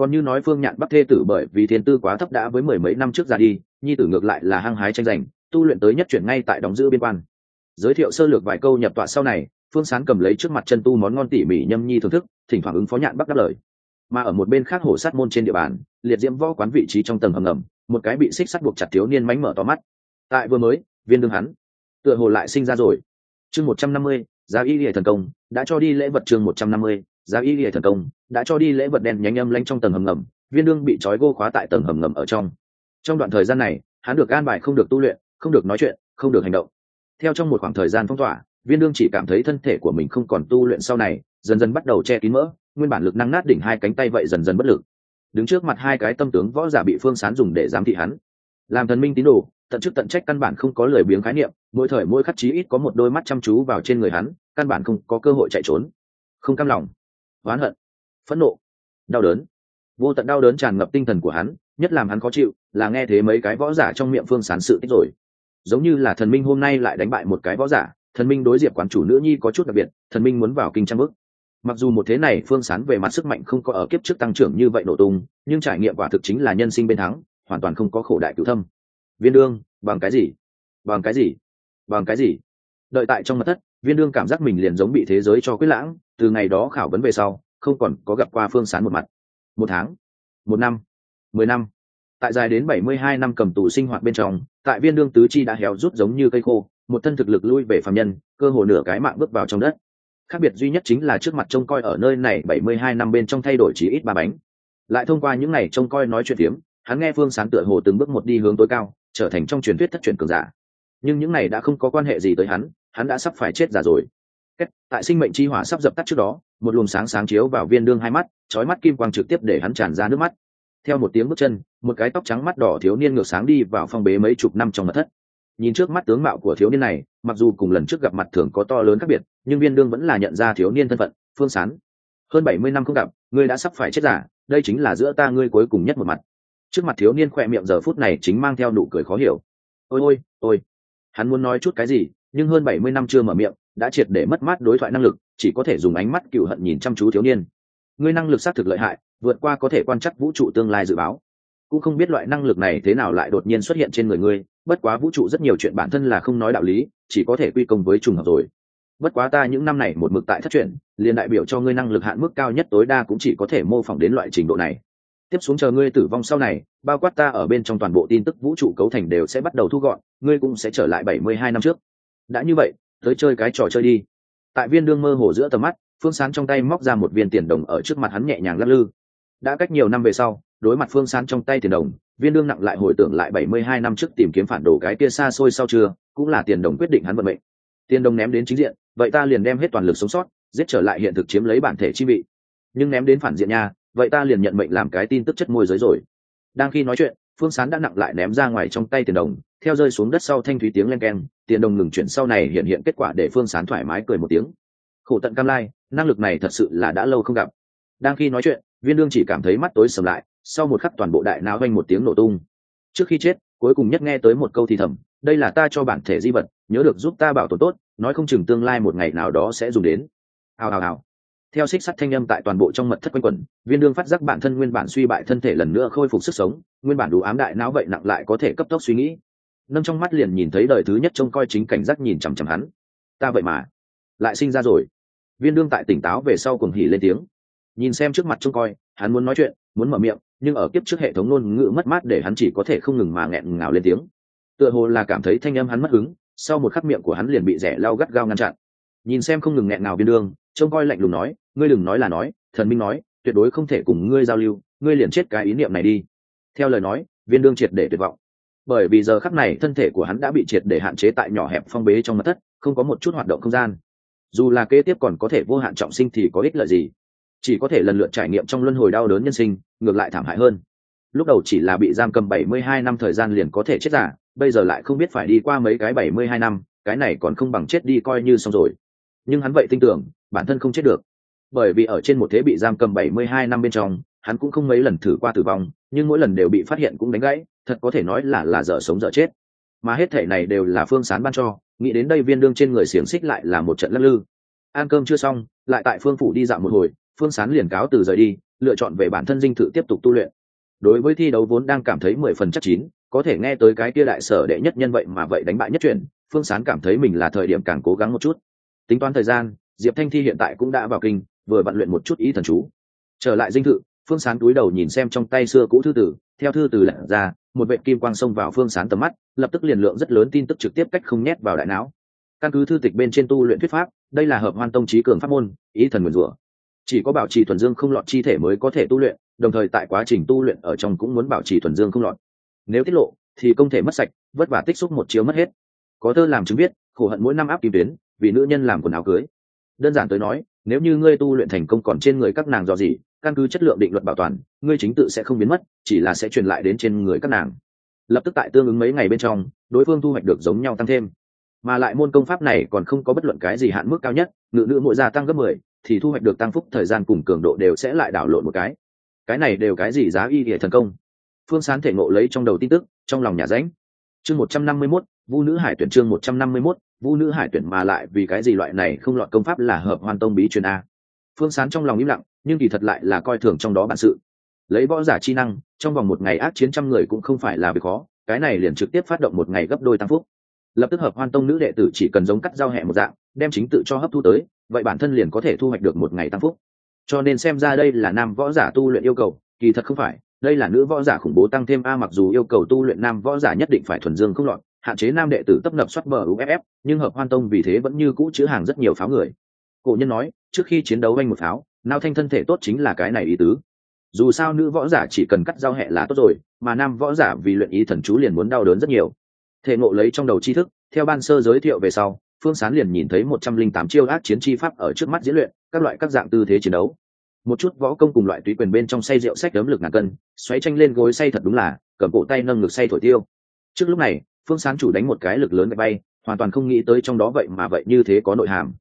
còn như nói phương nhạn bắc thê tử bởi vì thiên tư quá thấp đã với mười mấy năm trước ra đi, nhi tử ngược lại là hăng hái tranh giành, tu luyện tới nhất chuyển ngay tại đóng giữ biên quan. Giới thiệu sơ lược vài câu nhập tọa sau này, phương sán cầm lấy trước mặt chân tu món ngon tỉ mỉ nhâm nhi thưởng thức, thỉnh thoảng ứng phó nhạn bắc đáp lời. Mà ở một bên khác hổ sát môn trên địa bàn, liệt diễm võ quán vị trí trong tầng hầm ngầm, một cái bị xích sắt buộc chặt thiếu niên mánh mở to mắt. Tại vừa mới, viên đương hắn, tựa hồ lại sinh ra rồi. Chương một trăm năm mươi, giá y lìa thần công, đã cho đi lễ vật chương một trăm năm mươi giá y lìa thần công đã cho đi lễ vật đen nhánh âm lanh trong tầng hầm ngầm, viên đương bị trói gô khóa tại tầng hầm ngầm ở trong. Trong đoạn thời gian này, hắn được an bài không được tu luyện, không được nói chuyện, không được hành động. Theo trong một khoảng thời gian phong tỏa, viên đương chỉ cảm thấy thân thể của mình không còn tu luyện sau này, dần dần bắt đầu che kín mỡ, nguyên bản lực năng nát đỉnh hai cánh tay vậy dần dần bất lực. Đứng trước mặt hai cái tâm tướng võ giả bị phương sán dùng để giám thị hắn. Làm thần minh tín đồ, tận chức tận trách căn bản không có lời biếng khái niệm, mỗi thời mỗi khắc chí ít có một đôi mắt chăm chú vào trên người hắn, căn bản không có cơ hội chạy trốn. Không cam lòng oán hận, phẫn nộ, đau đớn. Vô tận đau đớn tràn ngập tinh thần của hắn, nhất làm hắn khó chịu, là nghe thế mấy cái võ giả trong miệng phương sán sự tích rồi. Giống như là thần minh hôm nay lại đánh bại một cái võ giả, thần minh đối diệp quán chủ nữ nhi có chút đặc biệt, thần minh muốn vào kinh trang bức mặc dù một thế này phương sán về mặt sức mạnh không có ở kiếp trước tăng trưởng như vậy nổ tung, nhưng trải nghiệm quả thực chính là nhân sinh bên thắng, hoàn toàn không có khổ đại cứu thâm. Viên đương, bằng cái gì? Bằng cái gì? Bằng cái gì? Đợi tại trong mặt thất viên đương cảm giác mình liền giống bị thế giới cho quyết lãng, từ ngày đó khảo vấn về sau, không còn có gặp qua phương sán một mặt. Một tháng, một năm, mười năm. Tại dài đến bảy mươi hai năm cầm tù sinh hoạt bên trong, tại viên đương tứ chi đã héo rút giống như cây khô, một thân thực lực lui về phạm nhân, cơ hồ nửa cái mạng bước vào trong đất. Khác biệt duy nhất chính là trước mặt trông coi ở nơi này bảy mươi hai năm bên trong thay đổi chỉ ít ba bánh. Lại thông qua những ngày trông coi nói chuyện tiếng hắn nghe phương sán tựa hồ từng bước một đi hướng tối cao, trở thành trong truyền thuyết thất truyền cường giả nhưng những này đã không có quan hệ gì tới hắn hắn đã sắp phải chết giả rồi. Tại sinh mệnh chi hỏa sắp dập tắt trước đó, một luồng sáng sáng chiếu vào viên đương hai mắt trói mắt kim quang trực tiếp để hắn tràn ra nước mắt. Theo một tiếng bước chân, một cái tóc trắng mắt đỏ thiếu niên ngược sáng đi vào phong bế mấy chục năm trong mật thất. Nhìn trước mắt tướng mạo của thiếu niên này, mặc dù cùng lần trước gặp mặt thường có to lớn khác biệt, nhưng viên đương vẫn là nhận ra thiếu niên thân phận, phương sán. Hơn bảy mươi năm không gặp, ngươi đã sắp phải chết giả đây chính là giữa ta ngươi cuối cùng nhất một mặt. Trước mặt thiếu niên khoe miệng giờ phút này chính mang theo nụ cười khó hiểu. Ôi ôi ôi hắn muốn nói chút cái gì, nhưng hơn bảy mươi năm chưa mở miệng, đã triệt để mất mát đối thoại năng lực, chỉ có thể dùng ánh mắt cựu hận nhìn chăm chú thiếu niên. Ngươi năng lực xác thực lợi hại, vượt qua có thể quan chắc vũ trụ tương lai dự báo. Cũng không biết loại năng lực này thế nào lại đột nhiên xuất hiện trên người ngươi, bất quá vũ trụ rất nhiều chuyện bản thân là không nói đạo lý, chỉ có thể quy công với trùng hợp rồi. Bất quá ta những năm này một mực tại thất truyền liền đại biểu cho ngươi năng lực hạn mức cao nhất tối đa cũng chỉ có thể mô phỏng đến loại trình độ này tiếp xuống chờ ngươi tử vong sau này, bao quát ta ở bên trong toàn bộ tin tức vũ trụ cấu thành đều sẽ bắt đầu thu gọn, ngươi cũng sẽ trở lại bảy mươi hai năm trước. Đã như vậy, tới chơi cái trò chơi đi. Tại viên đương mơ hồ giữa tầm mắt, phương sán trong tay móc ra một viên tiền đồng ở trước mặt hắn nhẹ nhàng lắc lư. Đã cách nhiều năm về sau, đối mặt phương sán trong tay tiền đồng, viên đương nặng lại hồi tưởng lại bảy mươi hai năm trước tìm kiếm phản đồ cái kia xa xôi sau chưa, cũng là tiền đồng quyết định hắn vận mệnh. Tiền đồng ném đến chính diện, vậy ta liền đem hết toàn lực sống sót, giết trở lại hiện thực chiếm lấy bản thể chi vị. Nhưng ném đến phản diện nha vậy ta liền nhận mệnh làm cái tin tức chất môi giới rồi. Đang khi nói chuyện, phương sán đã nặng lại ném ra ngoài trong tay tiền đồng, theo rơi xuống đất sau thanh thúy tiếng len keng, tiền đồng ngừng chuyển sau này hiện hiện kết quả để phương sán thoải mái cười một tiếng. Khổ tận cam lai, năng lực này thật sự là đã lâu không gặp. Đang khi nói chuyện, viên đương chỉ cảm thấy mắt tối sầm lại, sau một khắc toàn bộ đại não vanh một tiếng nổ tung. Trước khi chết, cuối cùng nhất nghe tới một câu thì thầm, đây là ta cho bản thể di vật, nhớ được giúp ta bảo tồn tốt, nói không chừng tương lai một ngày nào đó sẽ dùng đến. Hào hào hào theo xích sắt thanh âm tại toàn bộ trong mật thất quanh quẩn, viên đương phát giác bản thân nguyên bản suy bại thân thể lần nữa khôi phục sức sống, nguyên bản đủ ám đại não vậy nặng lại có thể cấp tốc suy nghĩ. Nâng trong mắt liền nhìn thấy đời thứ nhất trông coi chính cảnh giác nhìn chằm chằm hắn. Ta vậy mà, lại sinh ra rồi. Viên đương tại tỉnh táo về sau cùng hỉ lên tiếng. Nhìn xem trước mặt trông coi, hắn muốn nói chuyện, muốn mở miệng, nhưng ở kiếp trước hệ thống ngôn ngữ mất mát để hắn chỉ có thể không ngừng mà nghẹn ngào lên tiếng. Tựa hồ là cảm thấy thanh âm hắn mất hứng, sau một khắc miệng của hắn liền bị rẻ lao gắt gao ngăn chặn. Nhìn xem không ngừng nghẹn ngào viên đương trông coi lạnh lùng nói, ngươi đừng nói là nói, thần minh nói, tuyệt đối không thể cùng ngươi giao lưu, ngươi liền chết cái ý niệm này đi. Theo lời nói, viên đương triệt để tuyệt vọng. Bởi vì giờ khắc này thân thể của hắn đã bị triệt để hạn chế tại nhỏ hẹp phong bế trong mặt thất, không có một chút hoạt động không gian. Dù là kế tiếp còn có thể vô hạn trọng sinh thì có ích lợi gì? Chỉ có thể lần lượt trải nghiệm trong luân hồi đau đớn nhân sinh, ngược lại thảm hại hơn. Lúc đầu chỉ là bị giam cầm bảy mươi hai năm thời gian liền có thể chết giả, bây giờ lại không biết phải đi qua mấy cái bảy mươi hai năm, cái này còn không bằng chết đi coi như xong rồi. Nhưng hắn vậy tin tưởng bản thân không chết được. Bởi vì ở trên một thế bị giam cầm bảy mươi hai năm bên trong, hắn cũng không mấy lần thử qua tử vong, nhưng mỗi lần đều bị phát hiện cũng đánh gãy, thật có thể nói là là dở sống dở chết. Mà hết thể này đều là phương sán ban cho, nghĩ đến đây viên đương trên người xiềng xích lại là một trận lắc lư. Ăn cơm chưa xong, lại tại phương phủ đi dạo một hồi, phương sán liền cáo từ rời đi, lựa chọn về bản thân dinh thự tiếp tục tu luyện. Đối với thi đấu vốn đang cảm thấy mười phần chắc chín, có thể nghe tới cái kia đại sở đệ nhất nhân vậy mà vậy đánh bại nhất chuyển, phương sán cảm thấy mình là thời điểm càng cố gắng một chút. Tính toán thời gian diệp thanh thi hiện tại cũng đã vào kinh, vừa vận luyện một chút ý thần chú. Trở lại dinh thự, phương sán túi đầu nhìn xem trong tay xưa cũ thư tử, theo thư tử lặn ra, một vệ kim quang xông vào phương sán tầm mắt, lập tức liền lượng rất lớn tin tức trực tiếp cách không nhét vào đại não. Căn cứ thư tịch bên trên tu luyện thuyết pháp, đây là hợp hoan tông trí cường pháp môn, ý thần nguyền rủa. Chỉ có bảo trì thuần dương không lọt chi thể mới có thể tu luyện, đồng thời tại quá trình tu luyện ở trong cũng muốn bảo trì thuần dương không lọt. Nếu tiết lộ, thì công thể mất sạch, vất vả tích xúc một chiếu mất hết. Có thơ làm chứng biết khổ hận mỗi năm áp kim tuyến, vì nữ nhân làm quần áo cưới đơn giản tới nói, nếu như ngươi tu luyện thành công còn trên người các nàng do gì, căn cứ chất lượng định luật bảo toàn, ngươi chính tự sẽ không biến mất, chỉ là sẽ truyền lại đến trên người các nàng. Lập tức tại tương ứng mấy ngày bên trong, đối phương thu hoạch được giống nhau tăng thêm. Mà lại môn công pháp này còn không có bất luận cái gì hạn mức cao nhất, ngự nữ mỗi gia tăng gấp mười, thì thu hoạch được tăng phúc thời gian cùng cường độ đều sẽ lại đảo lộn một cái. Cái này đều cái gì giá y hệ thần công? Phương sán thể ngộ lấy trong đầu tin tức, trong lòng nhà ránh chương một trăm năm mươi mốt, vu nữ hải tuyển chương một trăm năm mươi mốt vu nữ hải tuyển mà lại vì cái gì loại này không lọt công pháp là hợp hoàn tông bí truyền a. Phương sán trong lòng im lặng, nhưng kỳ thật lại là coi thường trong đó bản sự. Lấy võ giả chi năng, trong vòng một ngày ác chiến trăm người cũng không phải là việc khó, cái này liền trực tiếp phát động một ngày gấp đôi tăng phúc. Lập tức hợp hoan tông nữ đệ tử chỉ cần giống cắt giao hẹ một dạng, đem chính tự cho hấp thu tới, vậy bản thân liền có thể thu hoạch được một ngày tăng phúc. Cho nên xem ra đây là nam võ giả tu luyện yêu cầu, kỳ thật không phải, đây là nữ võ giả khủng bố tăng thêm a mặc dù yêu cầu tu luyện nam võ giả nhất định phải thuần dương không lọt hạn chế nam đệ tử tấp nập xuất bờ uff nhưng hợp hoan tông vì thế vẫn như cũ chứa hàng rất nhiều pháo người. Cổ nhân nói, trước khi chiến đấu anh một pháo, nao thanh thân thể tốt chính là cái này ý tứ. Dù sao nữ võ giả chỉ cần cắt giao hẹ là tốt rồi, mà nam võ giả vì luyện ý thần chú liền muốn đau đớn rất nhiều. Thể ngộ lấy trong đầu tri thức, theo ban sơ giới thiệu về sau, phương sán liền nhìn thấy một trăm linh tám chiêu ác chiến chi pháp ở trước mắt diễn luyện, các loại các dạng tư thế chiến đấu. Một chút võ công cùng loại tùy quyền bên trong say rượu sách đấm lực ngàn cân, xoáy tranh lên gối say thật đúng là, cầm cổ tay nâng ngực say thổi tiêu. Trước lúc này phương sán chủ đánh một cái lực lớn bay, hoàn toàn không nghĩ tới trong đó vậy mà vậy như thế có nội hàm.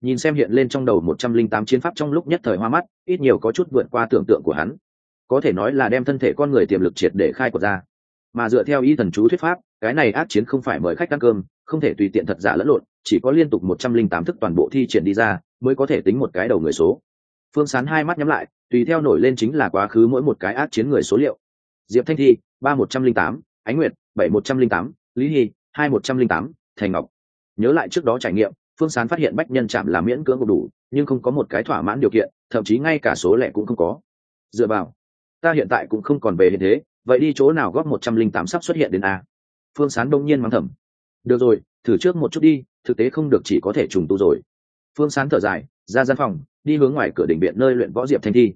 Nhìn xem hiện lên trong đầu một trăm linh tám chiến pháp trong lúc nhất thời hoa mắt, ít nhiều có chút vượt qua tưởng tượng của hắn. Có thể nói là đem thân thể con người tiềm lực triệt để khai quật ra. Mà dựa theo y thần chú thuyết pháp, cái này ác chiến không phải mời khách ăn cơm, không thể tùy tiện thật giả lẫn lộn, chỉ có liên tục một trăm linh tám thức toàn bộ thi triển đi ra, mới có thể tính một cái đầu người số. Phương sán hai mắt nhắm lại, tùy theo nổi lên chính là quá khứ mỗi một cái ác chiến người số liệu. Diệp thanh thi, ba một trăm linh tám, ánh nguyệt, bảy một trăm linh tám lý hy, hai một trăm linh tám, thành ngọc. Nhớ lại trước đó trải nghiệm, phương sán phát hiện bách nhân chạm là miễn cưỡng đủ, nhưng không có một cái thỏa mãn điều kiện, thậm chí ngay cả số lẻ cũng không có. Dựa vào, ta hiện tại cũng không còn về hiện thế, vậy đi chỗ nào góp một trăm linh tám sắp xuất hiện đến a? Phương sán đông nhiên mắng thầm. Được rồi, thử trước một chút đi, thực tế không được chỉ có thể trùng tu rồi. Phương sán thở dài, ra gian phòng, đi hướng ngoài cửa đỉnh viện nơi luyện võ diệp thanh thi.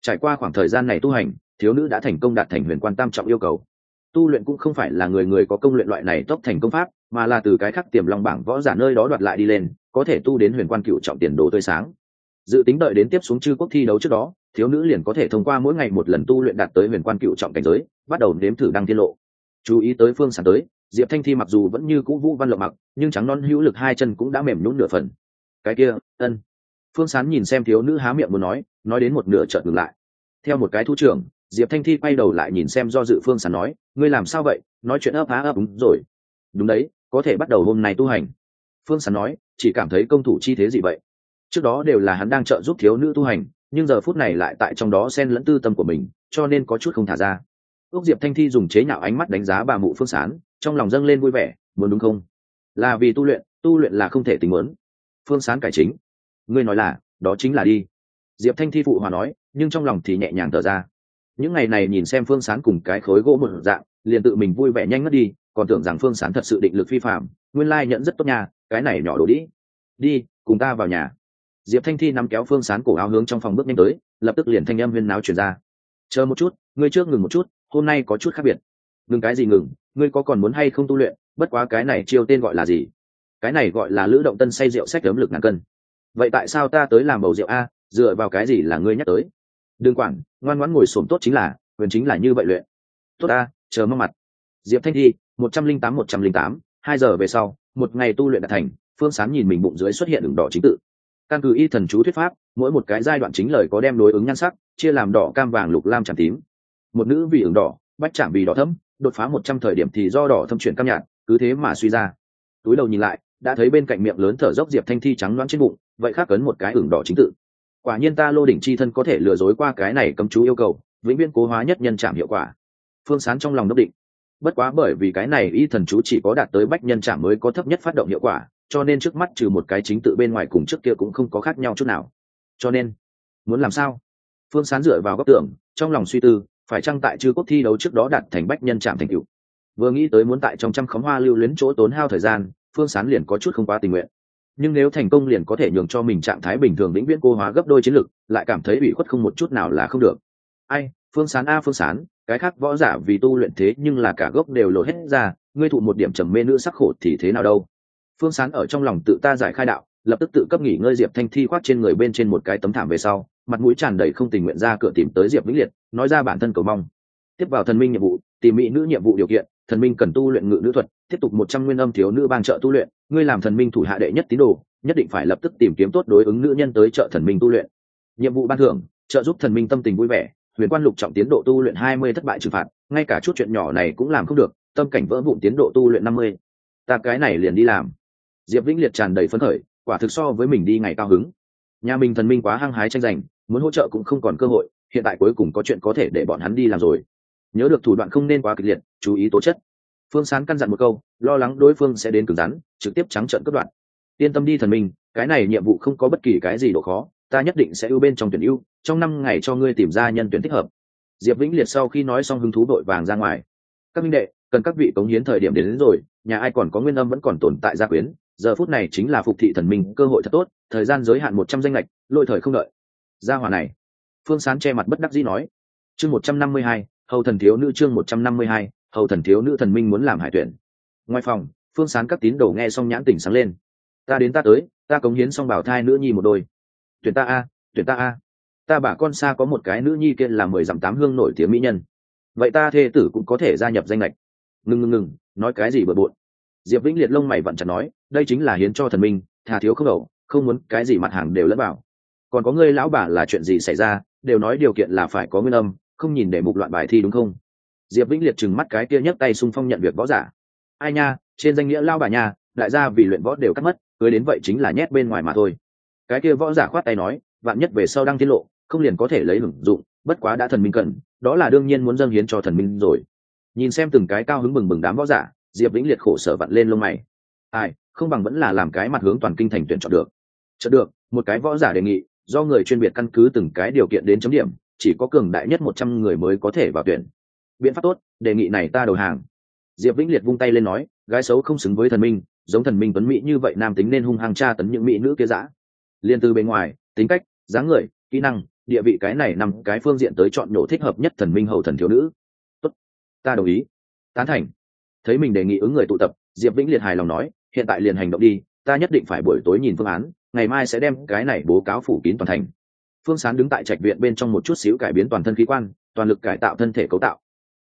Trải qua khoảng thời gian này tu hành, thiếu nữ đã thành công đạt thành huyền quan tam trọng yêu cầu tu luyện cũng không phải là người người có công luyện loại này tốc thành công pháp, mà là từ cái khắc tiềm long bảng võ giả nơi đó đoạt lại đi lên, có thể tu đến huyền quan cựu trọng tiền đồ tươi sáng. Dự tính đợi đến tiếp xuống chư quốc thi đấu trước đó, thiếu nữ liền có thể thông qua mỗi ngày một lần tu luyện đạt tới huyền quan cựu trọng cảnh giới, bắt đầu nếm thử đăng tiết lộ. Chú ý tới phương sán tới, diệp thanh thi mặc dù vẫn như cũ vũ văn lộng mặc, nhưng trắng non hữu lực hai chân cũng đã mềm nhún nửa phần. Cái kia, ân. Phương sán nhìn xem thiếu nữ há miệng muốn nói nói đến một nửa chợt ngừng lại. Theo một cái thu trưởng diệp thanh thi quay đầu lại nhìn xem do dự phương sán nói, ngươi làm sao vậy? Nói chuyện ấp á ấp đúng rồi. Đúng đấy, có thể bắt đầu hôm nay tu hành. Phương sán nói, chỉ cảm thấy công thủ chi thế gì vậy? Trước đó đều là hắn đang trợ giúp thiếu nữ tu hành, nhưng giờ phút này lại tại trong đó xen lẫn tư tâm của mình, cho nên có chút không thả ra. Ước diệp thanh thi dùng chế nhạo ánh mắt đánh giá bà mụ phương sán, trong lòng dâng lên vui vẻ, muốn đúng không? Là vì tu luyện tu luyện là không thể tính muốn. Phương sán cải chính, ngươi nói là, đó chính là đi. Diệp thanh thi phụ hòa nói, nhưng trong lòng thì nhẹ nhàng thở ra những ngày này nhìn xem phương sán cùng cái khối gỗ một dạng, liền tự mình vui vẻ nhanh ngất đi, còn tưởng rằng phương sán thật sự định lực phi phạm, nguyên lai nhận rất tốt nha, cái này nhỏ đồ đĩ. Đi, cùng ta vào nhà. Diệp thanh thi nắm kéo phương sán cổ áo hướng trong phòng bước nhanh tới, lập tức liền thanh âm huyên náo chuyển ra. Chờ một chút, ngươi trước ngừng một chút, hôm nay có chút khác biệt. Ngừng cái gì ngừng? Ngươi có còn muốn hay không tu luyện? Bất quá cái này chiêu tên gọi là gì? Cái này gọi là lữ động tân say rượu sách ấm lực ngàn cân. Vậy tại sao ta tới làm bầu rượu a, dựa vào cái gì là ngươi nhắc tới? Đừng quản, ngoan ngoãn ngồi xổm tốt chính là quyền chính là như vậy luyện. Tốt ta, chờ mong mặt. Diệp thanh thi, một trăm linh tám, một trăm linh tám, hai giờ về sau, một ngày tu luyện đã thành, phương sán nhìn mình bụng dưới xuất hiện đường đỏ chính tự. Căn cứ y thần chú thuyết pháp, mỗi một cái giai đoạn chính lời có đem đối ứng nhan sắc, chia làm đỏ, cam, vàng, lục, lam tràn tím. Một nữ vì ửng đỏ, bách chạm vì đỏ thấm, đột phá một trăm thời điểm thì do đỏ thâm chuyển cam nhạt, cứ thế mà suy ra. Túi đầu nhìn lại, đã thấy bên cạnh miệng lớn thở dốc diệp thanh thi trắng loáng trên bụng, vậy khác cấn một cái ửng đỏ chính tự quả nhiên ta lô đỉnh chi thân có thể lừa dối qua cái này cấm chú yêu cầu, vĩnh viễn cố hóa nhất nhân chạm hiệu quả. Phương sán trong lòng đốc định. Bất quá bởi vì cái này y thần chú chỉ có đạt tới bách nhân chạm mới có thấp nhất phát động hiệu quả, cho nên trước mắt trừ một cái chính tự bên ngoài cùng trước kia cũng không có khác nhau chút nào. Cho nên, muốn làm sao? Phương sán dựa vào góc tưởng trong lòng suy tư, phải chăng tại chư quốc thi đấu trước đó đạt thành bách nhân chạm thành cựu vừa nghĩ tới muốn tại trong trăm khóm hoa lưu luyến chỗ tốn hao thời gian, phương sán liền có chút không quá tình nguyện nhưng nếu thành công liền có thể nhường cho mình trạng thái bình thường vĩnh viễn cô hóa gấp đôi chiến lực, lại cảm thấy ủy khuất không một chút nào là không được. Ai, phương sán a, phương sán, cái khác võ giả vì tu luyện thế nhưng là cả gốc đều lộ hết ra, ngươi thụ một điểm trầm mê nữ sắc khổ thì thế nào đâu? Phương sán ở trong lòng tự ta giải khai đạo, lập tức tự cấp nghỉ ngơi diệp thanh thi khoác trên người bên trên một cái tấm thảm về sau, mặt mũi tràn đầy không tình nguyện ra cửa tìm tới diệp vĩnh liệt, nói ra bản thân cầu mong. Tiếp vào thần minh nhiệm vụ, tìm mỹ nữ nhiệm vụ điều kiện thần minh cần tu luyện ngự nữ thuật, tiếp tục một trăm nguyên âm thiếu nữ bang trợ tu luyện, ngươi làm thần minh thủ hạ đệ nhất tín đồ, nhất định phải lập tức tìm kiếm tốt đối ứng nữ nhân tới trợ thần minh tu luyện. Nhiệm vụ ban thưởng, trợ giúp thần minh tâm tình vui vẻ, huyền quan lục trọng tiến độ tu luyện hai mươi thất bại trừng phạt, ngay cả chút chuyện nhỏ này cũng làm không được, tâm cảnh vỡ vụn tiến độ tu luyện năm mươi. Ta cái này liền đi làm. Diệp vĩnh liệt tràn đầy phấn khởi, quả thực so với mình đi ngày cao hứng. Nhà mình thần minh quá hăng hái tranh giành, muốn hỗ trợ cũng không còn cơ hội, hiện tại cuối cùng có chuyện có thể để bọn hắn đi làm rồi nhớ được thủ đoạn không nên quá kịch liệt chú ý tố chất. Phương sán căn dặn một câu lo lắng đối phương sẽ đến cứng rắn trực tiếp trắng trợn cất đoạn yên tâm đi thần minh cái này nhiệm vụ không có bất kỳ cái gì độ khó ta nhất định sẽ ưu bên trong tuyển ưu trong năm ngày cho ngươi tìm ra nhân tuyển thích hợp. Diệp vĩnh liệt sau khi nói xong hứng thú đội vàng ra ngoài. Các minh đệ cần các vị cống hiến thời điểm đến, đến rồi nhà ai còn có nguyên âm vẫn còn tồn tại gia quyến giờ phút này chính là phục thị thần minh cơ hội thật tốt thời gian giới hạn một trăm danh lệch lôi thời không đợi. Gia hòa này. Phương sán che mặt bất đắc dĩ nói. Chương một trăm năm mươi hai hầu thần thiếu nữ chương một trăm năm mươi hai, hầu thần thiếu nữ thần minh muốn làm hải tuyển. Ngoài phòng, phương sán các tín đồ nghe xong nhãn tỉnh sáng lên. Ta đến ta tới, ta cống hiến xong bảo thai nữ nhi một đôi. Tuyển ta a, tuyển ta a. Ta bà con xa có một cái nữ nhi kia là mười dặm tám hương nổi tiếng mỹ nhân. Vậy ta thê tử cũng có thể gia nhập danh lệch. Ngừng ngừng ngừng nói cái gì bừa bộn? Diệp vĩnh liệt lông mày vặn chặt nói, đây chính là hiến cho thần minh thà thiếu không đầu, không muốn cái gì mặt hàng đều lẫn vào. Còn có ngươi lão bà là chuyện gì xảy ra, đều nói điều kiện là phải có nguyên âm không nhìn để mục loạn bài thi đúng không? Diệp vĩnh liệt trừng mắt cái kia nhấc tay xung phong nhận việc võ giả. Ai nha, trên danh nghĩa lao bà nha, đại gia vì luyện võ đều cắt mất, cưới đến vậy chính là nhét bên ngoài mà thôi. Cái kia võ giả khoát tay nói, vạn nhất về sau đang tiết lộ, không liền có thể lấy hưởng dụng, bất quá đã thần minh cần đó là đương nhiên muốn dâng hiến cho thần minh rồi. Nhìn xem từng cái cao hứng bừng bừng đám võ giả, diệp vĩnh liệt khổ sở vặn lên lông mày. Ai, không bằng vẫn là làm cái mặt hướng toàn kinh thành tuyển chọn được. Chợt được, một cái võ giả đề nghị, do người chuyên biệt căn cứ từng cái điều kiện đến chấm điểm chỉ có cường đại nhất một trăm người mới có thể vào tuyển. Biện pháp tốt, đề nghị này ta đầu hàng. Diệp vĩnh liệt vung tay lên nói, gái xấu không xứng với thần minh, giống thần minh tuấn mỹ như vậy nam tính nên hung hăng tra tấn những mỹ nữ kia dã. Liên từ bên ngoài, tính cách, dáng người, kỹ năng, địa vị cái này nằm cái phương diện tới chọn nhổ thích hợp nhất thần minh hầu thần thiếu nữ. Tốt, ta đồng ý. Tán thành. Thấy mình đề nghị ứng người tụ tập, diệp vĩnh liệt hài lòng nói, hiện tại liền hành động đi, ta nhất định phải buổi tối nhìn phương án, ngày mai sẽ đem cái này bố cáo phủ kín toàn thành phương sán đứng tại trạch viện bên trong một chút xíu cải biến toàn thân khí quan, toàn lực cải tạo thân thể cấu tạo.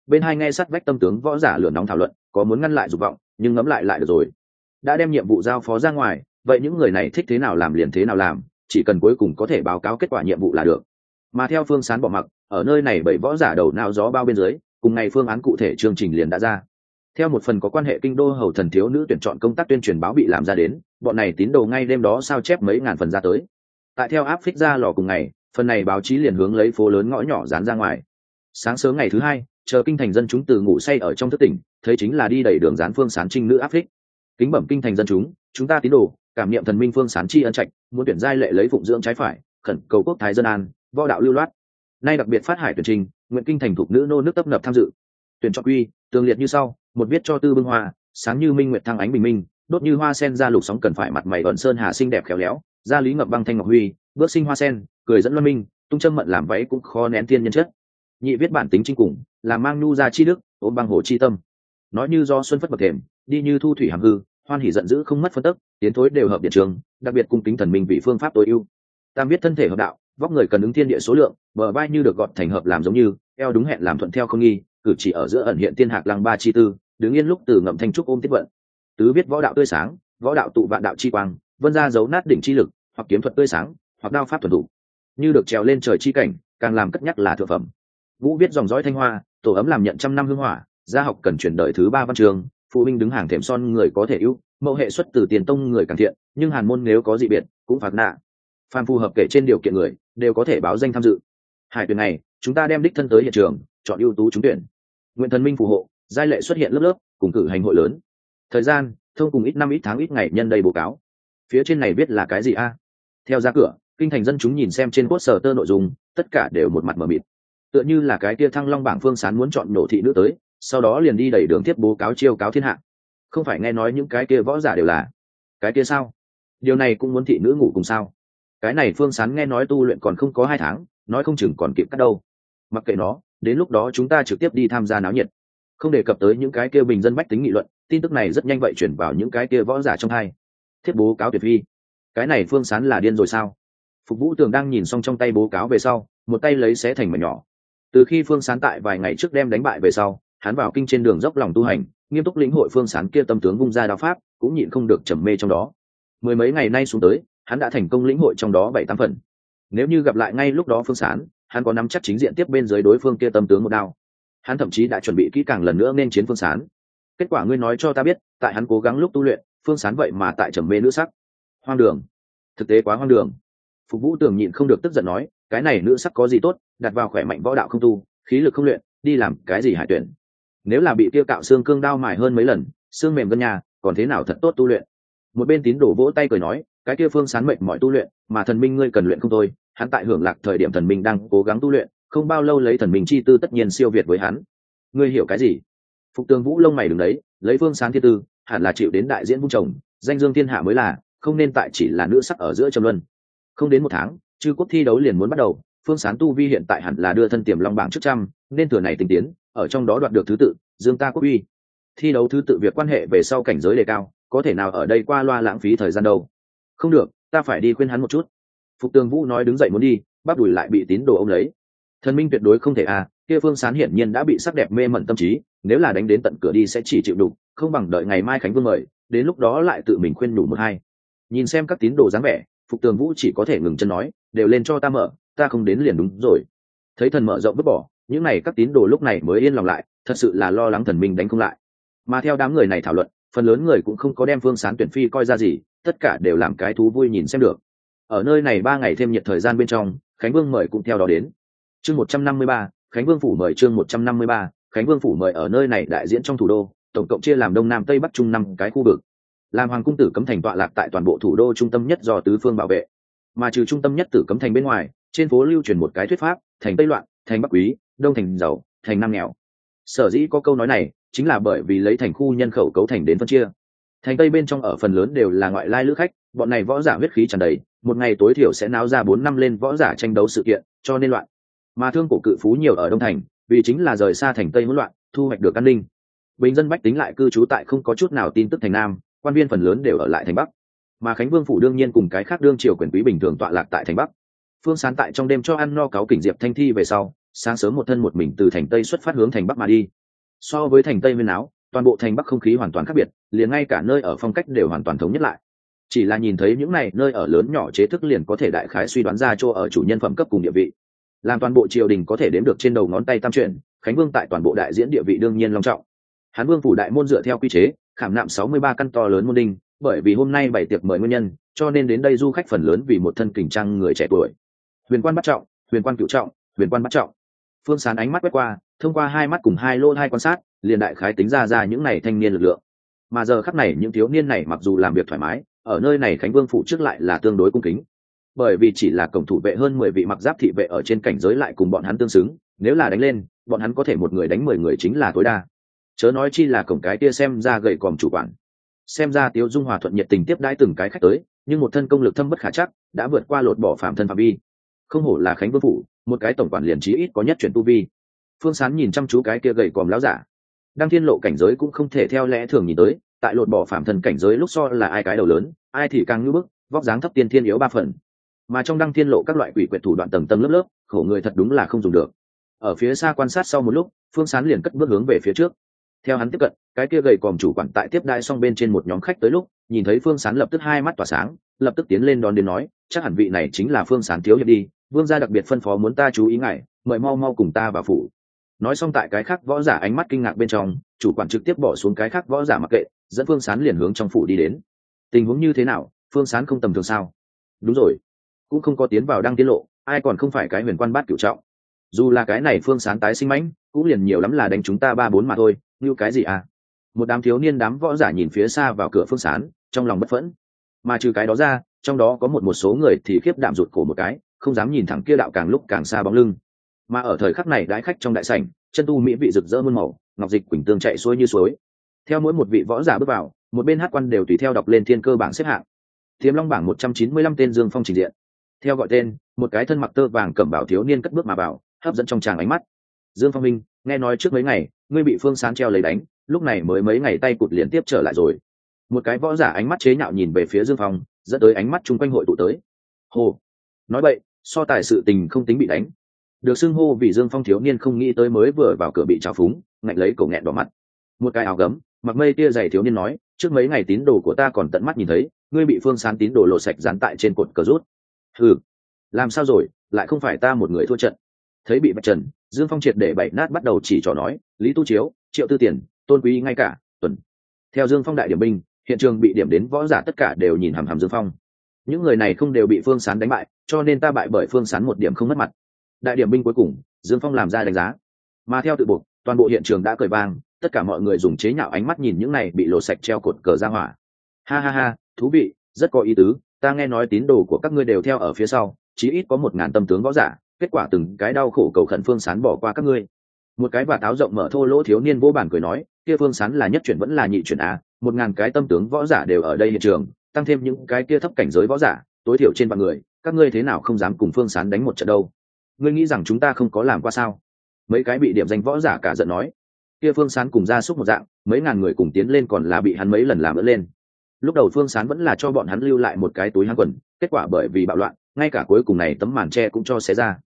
Bên hai nghe sát vách tâm tướng võ giả lửa nóng thảo luận, có muốn ngăn lại dục vọng, nhưng ngẫm lại lại được rồi. Đã đem nhiệm vụ giao phó ra ngoài, vậy những người này thích thế nào làm liền thế nào làm, chỉ cần cuối cùng có thể báo cáo kết quả nhiệm vụ là được. Mà theo phương sán bỏ mặc, ở nơi này bảy võ giả đầu nao gió bao bên dưới, cùng ngày phương án cụ thể chương trình liền đã ra. Theo một phần có quan hệ kinh đô hầu thần thiếu nữ tuyển chọn công tác tuyên truyền báo bị làm ra đến, bọn này tín đồ ngay đêm đó sao chép mấy ngàn phần ra tới tại theo áp phích ra lò cùng ngày, phần này báo chí liền hướng lấy phố lớn ngõ nhỏ dán ra ngoài. Sáng sớm ngày thứ hai, chờ kinh thành dân chúng từ ngủ say ở trong thất tỉnh, thấy chính là đi đẩy đường dán phương sán trinh nữ áp phích kính bẩm kinh thành dân chúng chúng ta tín đồ, cảm niệm thần minh phương sán chi ân trạch, muốn tuyển giai lệ lấy phụng dưỡng trái phải, khẩn cầu quốc thái dân an, võ đạo lưu loát. Nay đặc biệt phát hải tuyển trình, nguyện kinh thành thuộc nữ nô nước tấp nập tham dự. Tuyển chọn quy tường liệt như sau, một viết cho tư bưng hoa, sáng như minh nguyệt thăng ánh bình minh, đốt như hoa sen ra lục sóng cần phải mặt mày ẩn sơn hà xinh đẹp khéo léo gia lý ngập băng thanh ngọc huy, bước sinh hoa sen, cười dẫn luân minh, tung châm mận làm váy cũng khó nén thiên nhân chất. Nhị viết bản tính chính cùng làm mang nu ra chi đức, ôm băng hồ chi tâm. Nói như do xuân phất bậc thềm, đi như thu thủy hàm hư, hoan hỉ giận dữ không mất phân tức, tiến thối đều hợp điện trường, đặc biệt cung kính thần minh vì phương pháp tối ưu. Tam viết thân thể hợp đạo, vóc người cần ứng thiên địa số lượng, bờ vai như được gọt thành hợp làm giống như, eo đúng hẹn làm thuận theo không nghi, cử chỉ ở giữa ẩn hiện tiên hạc lăng ba chi tư, đứng yên lúc từ ngậm thanh trúc ôm tiếp vận. Tứ viết võ đạo tươi sáng, võ đạo tụ vạn đạo chi quang vân ra giấu nát đỉnh chi lực, hoặc kiếm thuật tươi sáng, hoặc đao pháp thuần thủ. Như được trèo lên trời chi cảnh, càng làm cất nhắc là thượng phẩm. Vũ viết dòng dõi thanh hoa, tổ ấm làm nhận trăm năm hương hỏa, gia học cần chuyển đời thứ ba văn trường, phụ huynh đứng hàng thềm son người có thể ưu, mẫu hệ xuất từ tiền tông người càng thiện, nhưng hàn môn nếu có dị biệt, cũng phạt nạ. Phan phù hợp kể trên điều kiện người, đều có thể báo danh tham dự. Hải tuyển này, chúng ta đem đích thân tới hiện trường, chọn ưu tú trúng tuyển. Nguyện thần minh phù hộ, giai lệ xuất hiện lớp lớp, cùng cử hành hội lớn. Thời gian, thông cùng ít năm ít tháng ít ngày nhân đây bố cáo phía trên này biết là cái gì a? Theo ra cửa, kinh thành dân chúng nhìn xem trên quốc sở tơ nội dung, tất cả đều một mặt mờ mịt. Tựa như là cái kia thăng long bảng phương sán muốn chọn nổ thị nữ tới, sau đó liền đi đẩy đường tiếp bố cáo chiêu cáo thiên hạ. Không phải nghe nói những cái kia võ giả đều là cái kia sao? Điều này cũng muốn thị nữ ngủ cùng sao? Cái này phương sán nghe nói tu luyện còn không có hai tháng, nói không chừng còn kịp cắt đâu. Mặc kệ nó, đến lúc đó chúng ta trực tiếp đi tham gia náo nhiệt. Không đề cập tới những cái kia bình dân bách tính nghị luận, tin tức này rất nhanh vậy chuyển vào những cái kia võ giả trong hai thiết bố cáo tuyệt vi cái này phương sán là điên rồi sao? Phục vũ tường đang nhìn xong trong tay bố cáo về sau, một tay lấy xé thành mảnh nhỏ. Từ khi phương sán tại vài ngày trước đem đánh bại về sau, hắn vào kinh trên đường dốc lòng tu hành, nghiêm túc lĩnh hội phương sán kia tâm tướng vung ra đao pháp, cũng nhịn không được trầm mê trong đó. Mười mấy ngày nay xuống tới, hắn đã thành công lĩnh hội trong đó bảy tám phần. Nếu như gặp lại ngay lúc đó phương sán, hắn có nắm chắc chính diện tiếp bên dưới đối phương kia tâm tướng một đao. Hắn thậm chí đã chuẩn bị kỹ càng lần nữa nên chiến phương sán. Kết quả ngươi nói cho ta biết, tại hắn cố gắng lúc tu luyện phương sán vậy mà tại trầm mê nữ sắc. Hoang đường. Thực tế quá hoang đường. Phục vũ tường nhịn không được tức giận nói, cái này nữ sắc có gì tốt, đặt vào khỏe mạnh võ đạo không tu, khí lực không luyện, đi làm cái gì hải tuyển. Nếu là bị tiêu cạo xương cương đao mài hơn mấy lần, xương mềm gân nhà, còn thế nào thật tốt tu luyện? Một bên tín đổ vỗ tay cười nói, cái kia phương sán mệnh mọi tu luyện, mà thần minh ngươi cần luyện không thôi, hắn tại hưởng lạc thời điểm thần minh đang cố gắng tu luyện, không bao lâu lấy thần minh chi tư tất nhiên siêu việt với hắn. Ngươi hiểu cái gì? Phục tường vũ lông mày đứng đấy, lấy phương Sáng thiên tư, hẳn là chịu đến đại diễn vung chồng, danh dương thiên hạ mới là, không nên tại chỉ là nữ sắc ở giữa trầm luân. Không đến một tháng, chư quốc thi đấu liền muốn bắt đầu, phương sán tu vi hiện tại hẳn là đưa thân tiềm long bảng trước trăm, nên thừa này tình tiến, ở trong đó đoạt được thứ tự, dương ta quốc uy. Thi đấu thứ tự việc quan hệ về sau cảnh giới đề cao, có thể nào ở đây qua loa lãng phí thời gian đâu? Không được, ta phải đi khuyên hắn một chút. Phục tường vũ nói đứng dậy muốn đi bắt đùi lại bị tín đồ ông lấy. Thần minh tuyệt đối không thể à kia phương sán hiển nhiên đã bị sắc đẹp mê mẩn tâm trí, nếu là đánh đến tận cửa đi sẽ chỉ chịu đủ không bằng đợi ngày mai khánh vương mời, đến lúc đó lại tự mình khuyên đủ một hai. Nhìn xem các tín đồ dáng vẻ, phục tường vũ chỉ có thể ngừng chân nói, đều lên cho ta mở, ta không đến liền đúng rồi. Thấy thần mở rộng vứt bỏ, những này các tín đồ lúc này mới yên lòng lại, thật sự là lo lắng thần minh đánh không lại. Mà theo đám người này thảo luận, phần lớn người cũng không có đem phương sán tuyển phi coi ra gì, tất cả đều làm cái thú vui nhìn xem được. Ở nơi này ba ngày thêm nhiệt thời gian bên trong, khánh vương mời cũng theo đó đến. Chương một trăm năm mươi ba khánh vương phủ mời chương một trăm năm mươi ba, khánh vương phủ mời ở nơi này đại diễn trong thủ đô, tổng cộng chia làm đông nam tây bắc trung năm cái khu vực. Làm hoàng cung tử cấm thành tọa lạc tại toàn bộ thủ đô trung tâm nhất do tứ phương bảo vệ. Mà trừ trung tâm nhất tử cấm thành bên ngoài, trên phố lưu truyền một cái thuyết pháp, thành tây loạn, thành bắc quý, đông thành giàu, thành nam nghèo. Sở dĩ có câu nói này, chính là bởi vì lấy thành khu nhân khẩu cấu thành đến phân chia. Thành tây bên trong ở phần lớn đều là ngoại lai lữ khách, bọn này võ giả huyết khí tràn đầy, một ngày tối thiểu sẽ náo ra bốn năm lên võ giả tranh đấu sự kiện, cho nên loạn mà thương cổ cự phú nhiều ở đông thành, vì chính là rời xa thành tây hỗn loạn, thu hoạch được an ninh. Bình dân bách tính lại cư trú tại không có chút nào tin tức thành nam, quan viên phần lớn đều ở lại thành bắc. Mà khánh vương phủ đương nhiên cùng cái khác đương triều quyền quý bình thường tọa lạc tại thành bắc. Phương sán tại trong đêm cho ăn no cáo kỉnh diệp thanh thi về sau, sáng sớm một thân một mình từ thành tây xuất phát hướng thành bắc mà đi. So với thành tây nguyên áo, toàn bộ thành bắc không khí hoàn toàn khác biệt, liền ngay cả nơi ở phong cách đều hoàn toàn thống nhất lại. Chỉ là nhìn thấy những này nơi ở lớn nhỏ chế thức liền có thể đại khái suy đoán ra chỗ ở chủ nhân phẩm cấp cùng địa vị làm toàn bộ triều đình có thể đếm được trên đầu ngón tay tam truyền khánh vương tại toàn bộ đại diễn địa vị đương nhiên long trọng. Hán vương phủ đại môn dựa theo quy chế, khảm nạm sáu mươi ba căn to lớn môn đinh, bởi vì hôm nay bảy tiệc mời nguyên nhân, cho nên đến đây du khách phần lớn vì một thân kình trang người trẻ tuổi. Huyền quan bắt trọng, huyền quan cựu trọng, huyền quan bắt trọng. Phương sán ánh mắt quét qua, thông qua hai mắt cùng hai lô hai quan sát, liền đại khái tính ra ra những này thanh niên lực lượng. Mà giờ khắc này những thiếu niên này mặc dù làm việc thoải mái, ở nơi này khánh vương phụ trước lại là tương đối cung kính bởi vì chỉ là cổng thủ vệ hơn mười vị mặc giáp thị vệ ở trên cảnh giới lại cùng bọn hắn tương xứng, nếu là đánh lên, bọn hắn có thể một người đánh mười người chính là tối đa. Chớ nói chi là cổng cái kia xem ra gầy còm chủ quản. Xem ra tiếu dung hòa thuận nhiệt tình tiếp đãi từng cái khách tới, nhưng một thân công lực thâm bất khả chắc, đã vượt qua lột bỏ phạm thân phạm vi. Không hổ là khánh vương phủ, một cái tổng quản liền trí ít có nhất chuyển tu vi. Phương sán nhìn chăm chú cái kia gầy còm láo giả. Đăng thiên lộ cảnh giới cũng không thể theo lẽ thường nhìn tới, tại lột bỏ phạm thần cảnh giới lúc so là ai cái đầu lớn, ai thì càng ngưỡng bức, vóc dáng thấp tiên thiên yếu ba phần mà trong đăng thiên lộ các loại quỷ quyệt thủ đoạn tầng tầng lớp lớp, khổ người thật đúng là không dùng được. Ở phía xa quan sát sau một lúc, phương sán liền cất bước hướng về phía trước. Theo hắn tiếp cận, cái kia gầy còm chủ quản tại tiếp đai xong bên trên một nhóm khách tới lúc, nhìn thấy phương sán lập tức hai mắt tỏa sáng, lập tức tiến lên đón đến nói, chắc hẳn vị này chính là phương sán thiếu hiệp đi, vương gia đặc biệt phân phó muốn ta chú ý ngài, mời mau mau cùng ta vào phủ. Nói xong tại cái khác võ giả ánh mắt kinh ngạc bên trong, chủ quản trực tiếp bỏ xuống cái khác võ giả mặc kệ, dẫn phương sán liền hướng trong phủ đi đến. Tình huống như thế nào, phương sán không tầm thường sao? Đúng rồi cũng không có tiến vào đăng tiết lộ, ai còn không phải cái huyền quan bát cửu trọng. Dù là cái này phương sán tái sinh mãnh, cũng liền nhiều lắm là đánh chúng ta ba bốn mà thôi, như cái gì à? Một đám thiếu niên đám võ giả nhìn phía xa vào cửa phương sán trong lòng bất phẫn. Mà trừ cái đó ra, trong đó có một một số người thì khiếp đạm rụt cổ một cái, không dám nhìn thẳng kia đạo càng lúc càng xa bóng lưng. Mà ở thời khắc này đãi khách trong đại sảnh, chân tu mỹ vị rực rỡ muôn màu, ngọc dịch quỳnh tương chạy xuôi như suối. Theo mỗi một vị võ giả bước vào, một bên hát quan đều tùy theo đọc lên thiên cơ bảng xếp hạng. Thiếm long bảng một trăm chín mươi lăm tên dương phong trình diện theo gọi tên, một cái thân mặc tơ vàng cẩm bảo thiếu niên cất bước mà vào, hấp dẫn trong tràng ánh mắt. Dương phong minh, nghe nói trước mấy ngày, ngươi bị phương sán treo lấy đánh, lúc này mới mấy ngày tay cụt liên tiếp trở lại rồi. Một cái võ giả ánh mắt chế nhạo nhìn về phía dương phong, dẫn tới ánh mắt chung quanh hội tụ tới. Hồ nói vậy so tài sự tình không tính bị đánh. Được xưng hô vì dương phong thiếu niên không nghĩ tới mới vừa vào cửa bị trào phúng, ngạnh lấy cổ nghẹn đỏ mặt. Một cái áo gấm, mặc mây tia dày thiếu niên nói, trước mấy ngày tín đồ của ta còn tận mắt nhìn thấy, ngươi bị phương sán tín đồ lộ sạch dán tại trên cột cờ rút ừ làm sao rồi? Lại không phải ta một người thua trận. Thấy bị bạch trần, dương phong triệt để bảy nát bắt đầu chỉ trò nói, lý tu chiếu, triệu tư tiền, tôn quý ngay cả, tuần. Theo dương phong đại điểm binh, hiện trường bị điểm đến võ giả tất cả đều nhìn hàm hàm dương phong. Những người này không đều bị phương sán đánh bại, cho nên ta bại bởi phương sán một điểm không mất mặt. Đại điểm binh cuối cùng, dương phong làm ra đánh giá. Mà theo tự buộc, toàn bộ hiện trường đã cởi vang, tất cả mọi người dùng chế nhạo ánh mắt nhìn những này bị lộ sạch treo cột cờ ra hỏa. Ha ha ha, thú vị, rất có ý tứ ta nghe nói tín đồ của các ngươi đều theo ở phía sau, chí ít có một ngàn tâm tướng võ giả, kết quả từng cái đau khổ cầu khẩn phương sán bỏ qua các ngươi. Một cái và táo rộng mở thô lỗ thiếu niên vô bản cười nói, kia phương sán là nhất chuyển vẫn là nhị chuyển à một ngàn cái tâm tướng võ giả đều ở đây hiện trường, tăng thêm những cái kia thấp cảnh giới võ giả, tối thiểu trên vạn người, các ngươi thế nào không dám cùng phương sán đánh một trận đâu? Ngươi nghĩ rằng chúng ta không có làm qua sao? Mấy cái bị điểm danh võ giả cả giận nói, kia phương sán cùng ra xúc một dạng, mấy ngàn người cùng tiến lên còn là bị hắn mấy lần làm ớt lên lúc đầu phương sán vẫn là cho bọn hắn lưu lại một cái túi hang quần, kết quả bởi vì bạo loạn, ngay cả cuối cùng này tấm màn tre cũng cho xé ra.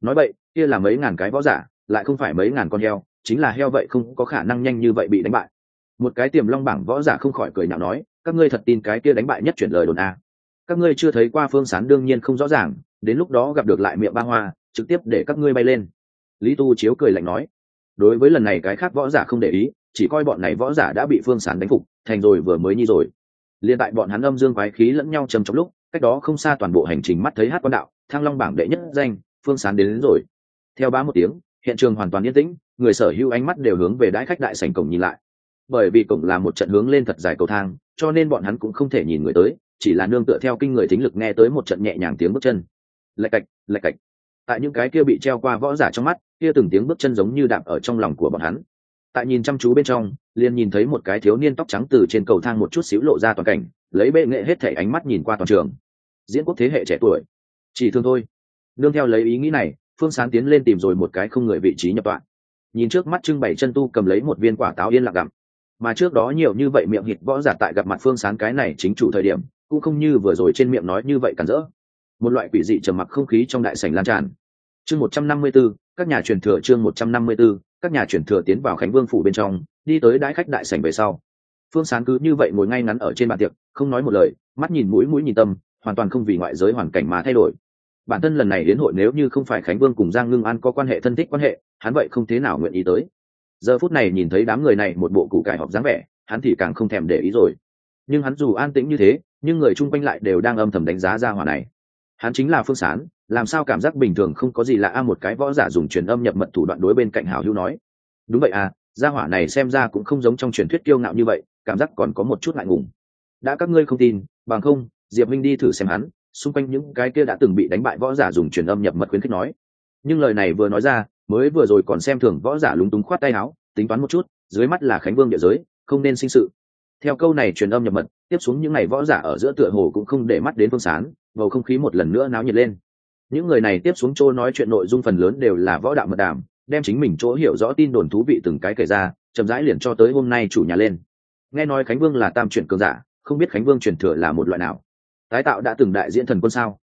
Nói vậy, kia là mấy ngàn cái võ giả, lại không phải mấy ngàn con heo, chính là heo vậy không có khả năng nhanh như vậy bị đánh bại. Một cái tiềm long bảng võ giả không khỏi cười nhạo nói, các ngươi thật tin cái kia đánh bại nhất chuyển lời đồn a? Các ngươi chưa thấy qua phương sán đương nhiên không rõ ràng, đến lúc đó gặp được lại miệng ba hoa, trực tiếp để các ngươi bay lên. Lý tu chiếu cười lạnh nói, đối với lần này cái khác võ giả không để ý, chỉ coi bọn này võ giả đã bị phương sán đánh phục, thành rồi vừa mới nhi rồi liền tại bọn hắn âm dương quái khí lẫn nhau trầm trong lúc cách đó không xa toàn bộ hành trình mắt thấy hát quan đạo thăng long bảng đệ nhất danh phương sán đến, đến rồi. Theo ba một tiếng hiện trường hoàn toàn yên tĩnh người sở hữu ánh mắt đều hướng về đãi khách đại sảnh cổng nhìn lại. Bởi vì cổng là một trận hướng lên thật dài cầu thang cho nên bọn hắn cũng không thể nhìn người tới chỉ là nương tựa theo kinh người thính lực nghe tới một trận nhẹ nhàng tiếng bước chân. Lạch cạch lạch cạch. Tại những cái kia bị treo qua võ giả trong mắt kia từng tiếng bước chân giống như đạp ở trong lòng của bọn hắn. Tại nhìn chăm chú bên trong liền nhìn thấy một cái thiếu niên tóc trắng từ trên cầu thang một chút xíu lộ ra toàn cảnh lấy bệ nghệ hết thể ánh mắt nhìn qua toàn trường. Diễn quốc thế hệ trẻ tuổi. Chỉ thương thôi. Nương theo lấy ý nghĩ này phương sán tiến lên tìm rồi một cái không người vị trí nhập tọa. Nhìn trước mắt trưng bày chân tu cầm lấy một viên quả táo yên lặng gặm. Mà trước đó nhiều như vậy miệng hịt võ giả tại gặp mặt phương sán cái này chính chủ thời điểm cũng không như vừa rồi trên miệng nói như vậy cản rỡ. Một loại quỷ dị trầm mặc không khí trong đại sảnh lan tràn. Chương một trăm năm mươi 154, các nhà truyền thừa chương một trăm năm mươi 154, các nhà truyền thừa tiến vào khánh vương phủ bên trong đi tới đãi khách đại sảnh về sau. Phương sán cứ như vậy ngồi ngay ngắn ở trên bàn tiệc, không nói một lời, mắt nhìn mũi mũi nhìn tâm, hoàn toàn không vì ngoại giới hoàn cảnh mà thay đổi. Bản thân lần này đến hội nếu như không phải khánh vương cùng giang ngưng an có quan hệ thân thích quan hệ, hắn vậy không thế nào nguyện ý tới. Giờ phút này nhìn thấy đám người này một bộ củ cải họp dáng vẻ, hắn thì càng không thèm để ý rồi. Nhưng hắn dù an tĩnh như thế, nhưng người chung quanh lại đều đang âm thầm đánh giá ra hỏa này. Hắn chính là phương sán, làm sao cảm giác bình thường không có gì lạ a? Một cái võ giả dùng truyền âm nhập mật thủ đoạn đối bên cạnh hảo hữu nói. Đúng vậy à gia hỏa này xem ra cũng không giống trong truyền thuyết kiêu ngạo như vậy, cảm giác còn có một chút ngại ngùng. Đã các ngươi không tin, bằng không, diệp minh đi thử xem hắn, xung quanh những cái kia đã từng bị đánh bại võ giả dùng truyền âm nhập mật khuyến khích nói. Nhưng lời này vừa nói ra, mới vừa rồi còn xem thường võ giả lúng túng khoát tay áo, tính toán một chút, dưới mắt là khánh vương địa giới, không nên sinh sự. Theo câu này truyền âm nhập mật, tiếp xuống những ngày võ giả ở giữa tựa hồ cũng không để mắt đến phương sán, bầu không khí một lần nữa náo nhiệt lên. Những người này tiếp xuống chỗ nói chuyện nội dung phần lớn đều là võ đạo mật đàm đem chính mình chỗ hiểu rõ tin đồn thú vị từng cái kể ra, chậm rãi liền cho tới hôm nay chủ nhà lên. Nghe nói khánh vương là tam chuyển cường giả, không biết khánh vương truyền thừa là một loại nào. Tái tạo đã từng đại diễn thần quân sao?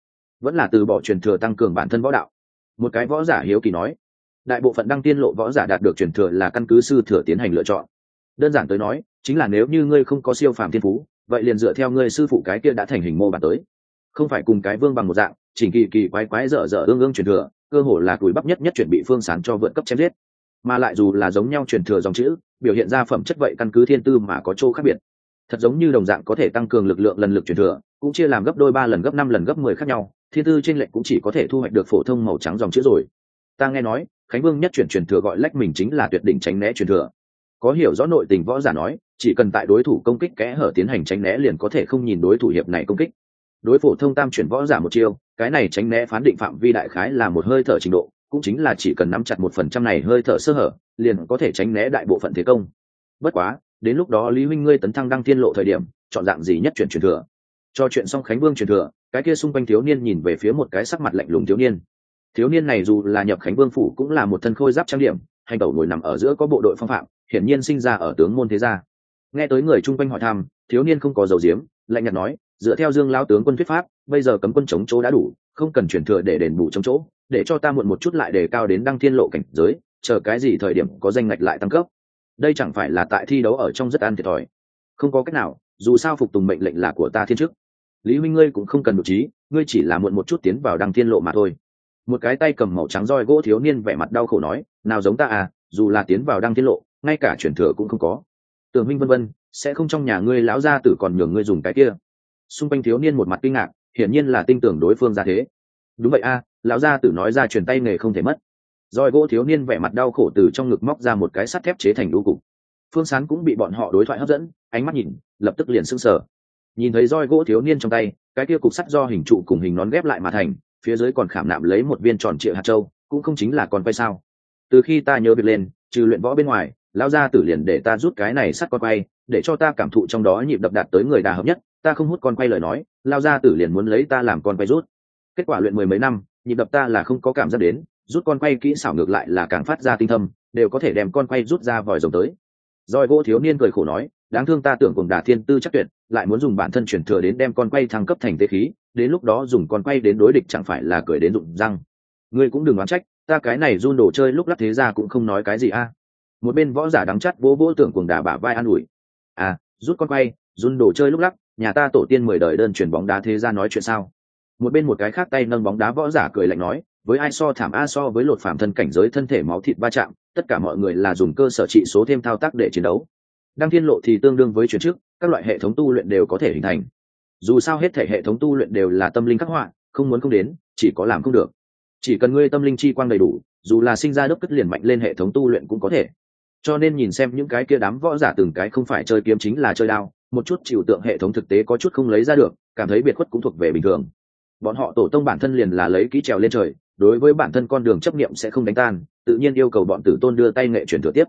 Vẫn là từ bỏ truyền thừa tăng cường bản thân võ đạo. Một cái võ giả hiếu kỳ nói, đại bộ phận đăng tiên lộ võ giả đạt được truyền thừa là căn cứ sư thừa tiến hành lựa chọn. Đơn giản tới nói, chính là nếu như ngươi không có siêu phàm thiên phú, vậy liền dựa theo ngươi sư phụ cái kia đã thành hình mô bản tới. Không phải cùng cái vương bằng một dạng, chỉnh kỳ kỳ quái quái dở dở ương ương truyền thừa cơ hồ là tuổi bắp nhất nhất chuẩn bị phương sán cho vượt cấp chém giết. Mà lại dù là giống nhau truyền thừa dòng chữ, biểu hiện ra phẩm chất vậy căn cứ thiên tư mà có chỗ khác biệt. Thật giống như đồng dạng có thể tăng cường lực lượng lần lực truyền thừa, cũng chia làm gấp đôi ba lần gấp năm lần gấp mười khác nhau, thiên tư trên lệnh cũng chỉ có thể thu hoạch được phổ thông màu trắng dòng chữ rồi. Ta nghe nói, khánh vương nhất chuyển truyền thừa gọi lách mình chính là tuyệt đỉnh tránh né truyền thừa. Có hiểu rõ nội tình võ giả nói, chỉ cần tại đối thủ công kích kẽ hở tiến hành tránh né liền có thể không nhìn đối thủ hiệp này công kích. Đối phổ thông tam chuyển võ giả một chiêu cái này tránh né phán định phạm vi đại khái là một hơi thở trình độ, cũng chính là chỉ cần nắm chặt một phần trăm này hơi thở sơ hở, liền có thể tránh né đại bộ phận thế công. Bất quá, đến lúc đó lý huynh ngươi tấn thăng đang tiên lộ thời điểm, chọn dạng gì nhất chuyển truyền thừa? Cho chuyện xong khánh vương truyền thừa, cái kia xung quanh thiếu niên nhìn về phía một cái sắc mặt lạnh lùng thiếu niên. Thiếu niên này dù là nhập khánh vương phủ cũng là một thân khôi giáp trang điểm, hành tẩu ngồi nằm ở giữa có bộ đội phong phạm, hiển nhiên sinh ra ở tướng môn thế gia. Nghe tới người chung quanh hỏi thăm, thiếu niên không có dầu diếm, lạnh nhạt nói dựa theo dương lao tướng quân thuyết pháp, bây giờ cấm quân chống chỗ đã đủ, không cần chuyển thừa để đền bù chống chỗ, để cho ta muộn một chút lại đề cao đến đăng thiên lộ cảnh giới, chờ cái gì thời điểm có danh ngạch lại tăng cấp. Đây chẳng phải là tại thi đấu ở trong rất an thiệt thòi. Không có cách nào, dù sao phục tùng mệnh lệnh là của ta thiên chức. Lý huynh ngươi cũng không cần đủ trí, ngươi chỉ là muộn một chút tiến vào đăng thiên lộ mà thôi. Một cái tay cầm màu trắng roi gỗ thiếu niên vẻ mặt đau khổ nói, nào giống ta à dù là tiến vào đăng thiên lộ, ngay cả chuyển thừa cũng không có. Tường huynh vân vân, sẽ không trong nhà ngươi lão gia tử còn nhường ngươi dùng cái kia xung quanh thiếu niên một mặt kinh ngạc, hiển nhiên là tin tưởng đối phương ra thế. Đúng vậy a, lão gia tử nói ra truyền tay nghề không thể mất. Roi gỗ thiếu niên vẻ mặt đau khổ từ trong ngực móc ra một cái sắt thép chế thành đu cục. Phương sán cũng bị bọn họ đối thoại hấp dẫn, ánh mắt nhìn, lập tức liền sưng sờ. Nhìn thấy roi gỗ thiếu niên trong tay, cái kia cục sắt do hình trụ cùng hình nón ghép lại mà thành, phía dưới còn khảm nạm lấy một viên tròn triệu hạt châu, cũng không chính là con quay sao. Từ khi ta nhớ việc lên, trừ luyện võ bên ngoài, lão gia tử liền để ta rút cái này sắt con quay, để cho ta cảm thụ trong đó nhịp đập đạt tới người đà hợp nhất ta không hút con quay lời nói, lao ra tử liền muốn lấy ta làm con quay rút. Kết quả luyện mười mấy năm, nhịp đập ta là không có cảm giác đến, rút con quay kỹ xảo ngược lại là càng phát ra tinh thâm, đều có thể đem con quay rút ra vòi rồng tới. Roi gỗ thiếu niên cười khổ nói, đáng thương ta tưởng cùng đà thiên tư chắc tuyệt, lại muốn dùng bản thân chuyển thừa đến đem con quay thăng cấp thành tế khí, đến lúc đó dùng con quay đến đối địch chẳng phải là cười đến rụng răng. Ngươi cũng đừng oán trách, ta cái này run đồ chơi lúc lắc thế ra cũng không nói cái gì a. Một bên võ giả đắng chắt vỗ vỗ tưởng cùng đà bả vai an ủi. À rút con quay, run đồ chơi lúc lắc nhà ta tổ tiên mười đời đơn truyền bóng đá thế ra nói chuyện sao? Một bên một cái khác tay nâng bóng đá võ giả cười lạnh nói, với ai so thảm a so với lột phạm thân cảnh giới thân thể máu thịt va chạm, tất cả mọi người là dùng cơ sở trị số thêm thao tác để chiến đấu. Đăng thiên lộ thì tương đương với chuyển trước, các loại hệ thống tu luyện đều có thể hình thành. Dù sao hết thể hệ thống tu luyện đều là tâm linh khắc họa, không muốn không đến, chỉ có làm không được. Chỉ cần ngươi tâm linh chi quang đầy đủ, dù là sinh ra đốc cất liền mạnh lên hệ thống tu luyện cũng có thể. Cho nên nhìn xem những cái kia đám võ giả từng cái không phải chơi kiếm chính là chơi đao một chút chịu tượng hệ thống thực tế có chút không lấy ra được, cảm thấy biệt khuất cũng thuộc về bình thường. Bọn họ tổ tông bản thân liền là lấy kỹ trèo lên trời, đối với bản thân con đường chấp nghiệm sẽ không đánh tan, tự nhiên yêu cầu bọn tử tôn đưa tay nghệ truyền thừa tiếp.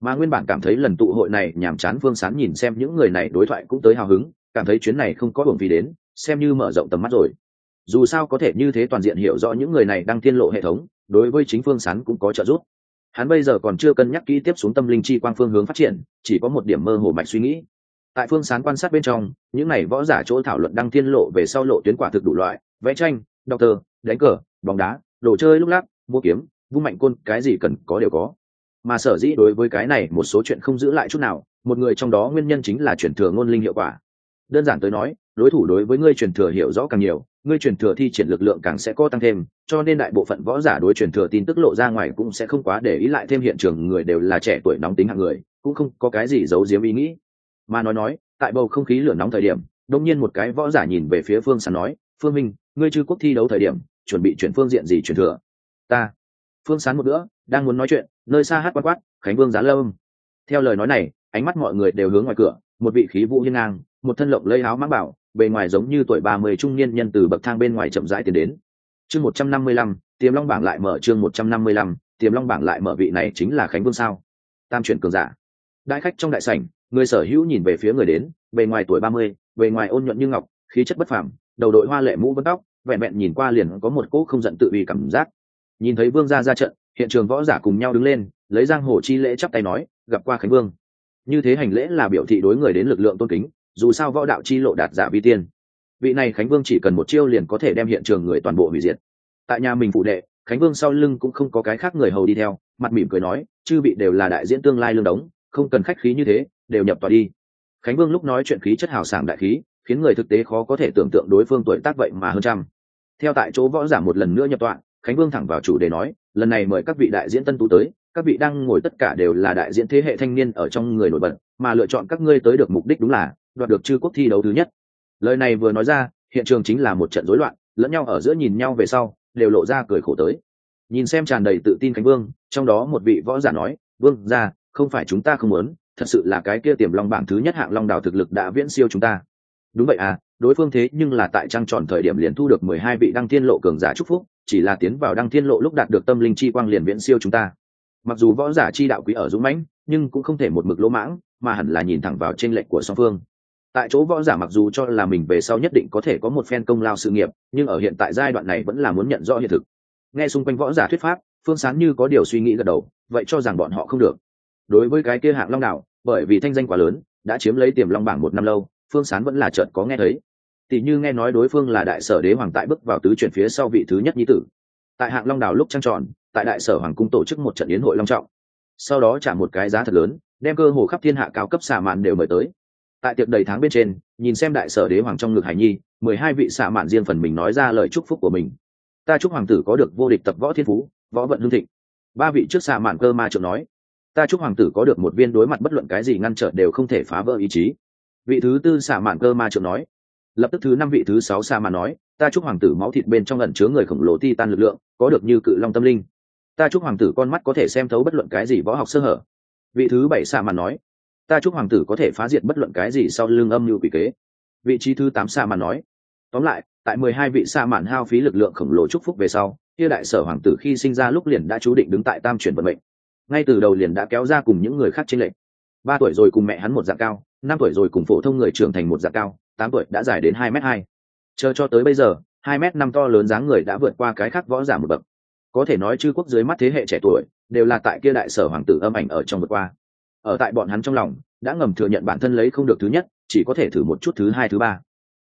Mà nguyên bản cảm thấy lần tụ hội này nhàm chán phương sán nhìn xem những người này đối thoại cũng tới hào hứng, cảm thấy chuyến này không có hưởng vì đến, xem như mở rộng tầm mắt rồi. Dù sao có thể như thế toàn diện hiểu rõ những người này đang tiên lộ hệ thống, đối với chính phương sán cũng có trợ giúp. Hắn bây giờ còn chưa cân nhắc kỹ tiếp xuống tâm linh chi quang phương hướng phát triển, chỉ có một điểm mơ hồ mạch suy nghĩ tại phương sán quan sát bên trong, những này võ giả chỗ thảo luận đăng thiên lộ về sau lộ tuyến quả thực đủ loại, vẽ tranh, đọc tờ, đánh cờ, bóng đá, đồ chơi lúc lắc mua kiếm, vung mạnh côn, cái gì cần có đều có. Mà sở dĩ đối với cái này một số chuyện không giữ lại chút nào, một người trong đó nguyên nhân chính là chuyển thừa ngôn linh hiệu quả. Đơn giản tới nói, đối thủ đối với ngươi truyền thừa hiểu rõ càng nhiều, ngươi truyền thừa thi triển lực lượng càng sẽ có tăng thêm, cho nên đại bộ phận võ giả đối truyền thừa tin tức lộ ra ngoài cũng sẽ không quá để ý lại thêm hiện trường người đều là trẻ tuổi nóng tính hạng người, cũng không có cái gì giấu giếm ý nghĩ mà nói nói, tại bầu không khí lửa nóng thời điểm đông nhiên một cái võ giả nhìn về phía phương sán nói, phương minh, ngươi chư quốc thi đấu thời điểm, chuẩn bị chuyển phương diện gì chuyển thừa? Ta. Phương sán một bữa, đang muốn nói chuyện, nơi xa hát quát quát, khánh vương giá lâm. Theo lời nói này, ánh mắt mọi người đều hướng ngoài cửa, một vị khí vũ hiên ngang, một thân lộng lây áo mãng bảo, bề ngoài giống như tuổi ba mươi trung niên nhân từ bậc thang bên ngoài chậm rãi tiến đến. Chương một trăm năm mươi lăm, tiềm long bảng lại mở chương một trăm năm mươi lăm, tiềm long bảng lại mở vị này chính là khánh vương sao? Tam chuyển cường giả. Đại khách trong đại sảnh người sở hữu nhìn về phía người đến, bề ngoài tuổi ba mươi, bề ngoài ôn nhuận như ngọc, khí chất bất phàm, đầu đội hoa lệ mũ vân tóc, vẹn vẹn nhìn qua liền có một cỗ không giận tự ủy cảm giác. Nhìn thấy vương gia ra trận, hiện trường võ giả cùng nhau đứng lên, lấy giang hồ chi lễ chắp tay nói, gặp qua khánh vương. Như thế hành lễ là biểu thị đối người đến lực lượng tôn kính, dù sao võ đạo chi lộ đạt giả vi tiên. Vị này khánh vương chỉ cần một chiêu liền có thể đem hiện trường người toàn bộ hủy diệt. Tại nhà mình phụ đệ, khánh vương sau lưng cũng không có cái khác người hầu đi theo, mặt mỉm cười nói, chư vị đều là đại diễn tương lai lương đống, không cần khách khí như thế đều nhập tòa đi. Khánh vương lúc nói chuyện khí chất hào sảng đại khí, khiến người thực tế khó có thể tưởng tượng đối phương tuổi tác vậy mà hơn trăm. Theo tại chỗ võ giả một lần nữa nhập tọa, khánh vương thẳng vào chủ đề nói, lần này mời các vị đại diễn tân tú tới, các vị đang ngồi tất cả đều là đại diễn thế hệ thanh niên ở trong người nổi bật, mà lựa chọn các ngươi tới được mục đích đúng là, đoạt được chư quốc thi đấu thứ nhất. Lời này vừa nói ra, hiện trường chính là một trận rối loạn, lẫn nhau ở giữa nhìn nhau về sau, đều lộ ra cười khổ tới. Nhìn xem tràn đầy tự tin khánh vương, trong đó một vị võ giả nói, vương ra không phải chúng ta không muốn thật sự là cái kia tiềm long bảng thứ nhất hạng long đảo thực lực đã viễn siêu chúng ta. Đúng vậy à đối phương thế nhưng là tại trăng tròn thời điểm liền thu được mười hai vị đăng thiên lộ cường giả chúc phúc, chỉ là tiến vào đăng thiên lộ lúc đạt được tâm linh chi quang liền viễn siêu chúng ta. Mặc dù võ giả chi đạo quý ở dũng mãnh, nhưng cũng không thể một mực lỗ mãng, mà hẳn là nhìn thẳng vào trên lệnh của song phương. Tại chỗ võ giả mặc dù cho là mình về sau nhất định có thể có một phen công lao sự nghiệp, nhưng ở hiện tại giai đoạn này vẫn là muốn nhận rõ hiện thực. Nghe xung quanh võ giả thuyết pháp, phương sán như có điều suy nghĩ gật đầu, vậy cho rằng bọn họ không được đối với cái kia hạng long đảo, bởi vì thanh danh quá lớn, đã chiếm lấy tiềm long bảng một năm lâu, phương sán vẫn là trận có nghe thấy. Tỷ như nghe nói đối phương là đại sở đế hoàng tại bước vào tứ chuyển phía sau vị thứ nhất nhi tử. Tại hạng long đào lúc trăng tròn, tại đại sở hoàng cung tổ chức một trận yến hội long trọng. Sau đó trả một cái giá thật lớn, đem cơ hồ khắp thiên hạ cao cấp xả mạn đều mời tới. Tại tiệc đầy tháng bên trên, nhìn xem đại sở đế hoàng trong ngực hải nhi, mười hai vị xả mạn riêng phần mình nói ra lời chúc phúc của mình. Ta chúc hoàng tử có được vô địch tập võ thiên phú, võ vận hương thịnh. Ba vị trước xả mạn cơ ma trượng nói ta chúc hoàng tử có được một viên đối mặt bất luận cái gì ngăn trở đều không thể phá vỡ ý chí. Vị thứ tư xạ mạn cơ ma trượng nói. Lập tức thứ năm vị thứ sáu xạ mạn nói, ta chúc hoàng tử máu thịt bên trong ẩn chứa người khổng lồ ti tan lực lượng, có được như cự long tâm linh. Ta chúc hoàng tử con mắt có thể xem thấu bất luận cái gì võ học sơ hở. Vị thứ bảy xạ mạn nói. Ta chúc hoàng tử có thể phá diệt bất luận cái gì sau lưng âm như quỷ kế. Vị trí thứ tám xạ mạn nói. Tóm lại, tại mười hai vị xạ mạn hao phí lực lượng khổng lồ chúc phúc về sau, kia đại sở hoàng tử khi sinh ra lúc liền đã chú định đứng tại tam chuyển vận mệnh ngay từ đầu liền đã kéo ra cùng những người khác trên lệnh ba tuổi rồi cùng mẹ hắn một dạng cao, năm tuổi rồi cùng phổ thông người trưởng thành một dạng cao, tám tuổi đã dài đến hai m hai. Chờ cho tới bây giờ, hai m năm to lớn dáng người đã vượt qua cái khác võ giả một bậc. Có thể nói chư quốc dưới mắt thế hệ trẻ tuổi đều là tại kia đại sở hoàng tử âm ảnh ở trong vượt qua. Ở tại bọn hắn trong lòng, đã ngầm thừa nhận bản thân lấy không được thứ nhất, chỉ có thể thử một chút thứ hai, thứ ba.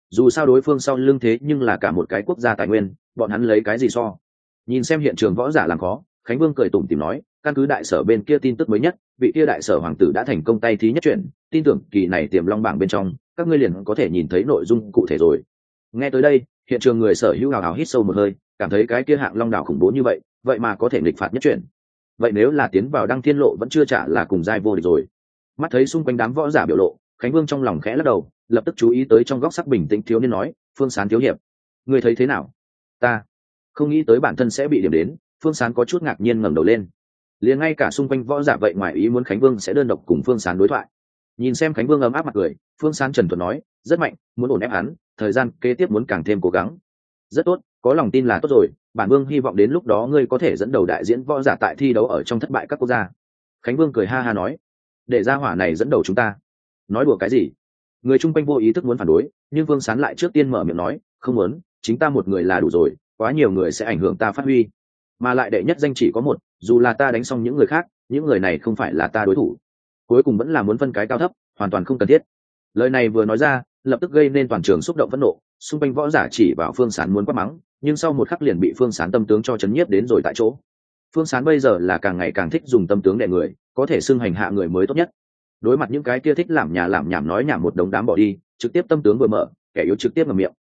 Dù sao đối phương sau lưng thế nhưng là cả một cái quốc gia tài nguyên, bọn hắn lấy cái gì so? Nhìn xem hiện trường võ giả làm khó khánh vương cười tủm tìm nói, căn cứ đại sở bên kia tin tức mới nhất, vị kia đại sở hoàng tử đã thành công tay thí nhất chuyển tin tưởng kỳ này tiềm long bảng bên trong, các ngươi liền có thể nhìn thấy nội dung cụ thể rồi. Nghe tới đây, hiện trường người sở hữu hào hào hít sâu một hơi, cảm thấy cái kia hạng long đảo khủng bố như vậy vậy mà có thể nghịch phạt nhất chuyển vậy nếu là tiến vào đăng thiên lộ vẫn chưa trả là cùng giai vô địch rồi. Mắt thấy xung quanh đám võ giả biểu lộ, khánh vương trong lòng khẽ lắc đầu, lập tức chú ý tới trong góc sắc bình tĩnh thiếu niên nói, phương sán thiếu hiệp người thấy thế nào? Ta không nghĩ tới bản thân sẽ bị điểm đến phương sán có chút ngạc nhiên ngẩng đầu lên. Liền ngay cả xung quanh võ giả vậy ngoài ý muốn khánh vương sẽ đơn độc cùng phương sán đối thoại. Nhìn xem khánh vương ấm áp mặt cười, phương sán trần thuận nói, rất mạnh, muốn ổn ép hắn, thời gian kế tiếp muốn càng thêm cố gắng. Rất tốt, có lòng tin là tốt rồi, bản vương hy vọng đến lúc đó ngươi có thể dẫn đầu đại diễn võ giả tại thi đấu ở trong thất bại các quốc gia. Khánh vương cười ha ha nói, để ra hỏa này dẫn đầu chúng ta. Nói đùa cái gì? Người chung quanh vô ý thức muốn phản đối, nhưng vương sán lại trước tiên mở miệng nói, không muốn, chính ta một người là đủ rồi, quá nhiều người sẽ ảnh hưởng ta phát huy mà lại đệ nhất danh chỉ có một, dù là ta đánh xong những người khác, những người này không phải là ta đối thủ. Cuối cùng vẫn là muốn phân cái cao thấp, hoàn toàn không cần thiết. Lời này vừa nói ra, lập tức gây nên toàn trường xúc động phẫn nộ, xung quanh võ giả chỉ vào phương sán muốn quát mắng, nhưng sau một khắc liền bị phương sán tâm tướng cho chấn nhiếp đến rồi tại chỗ. Phương sán bây giờ là càng ngày càng thích dùng tâm tướng đệ người, có thể xưng hành hạ người mới tốt nhất. Đối mặt những cái kia thích làm nhà làm nhảm nói nhảm một đống đám bỏ đi, trực tiếp tâm tướng vừa mở, kẻ yếu trực tiếp ngầm miệng.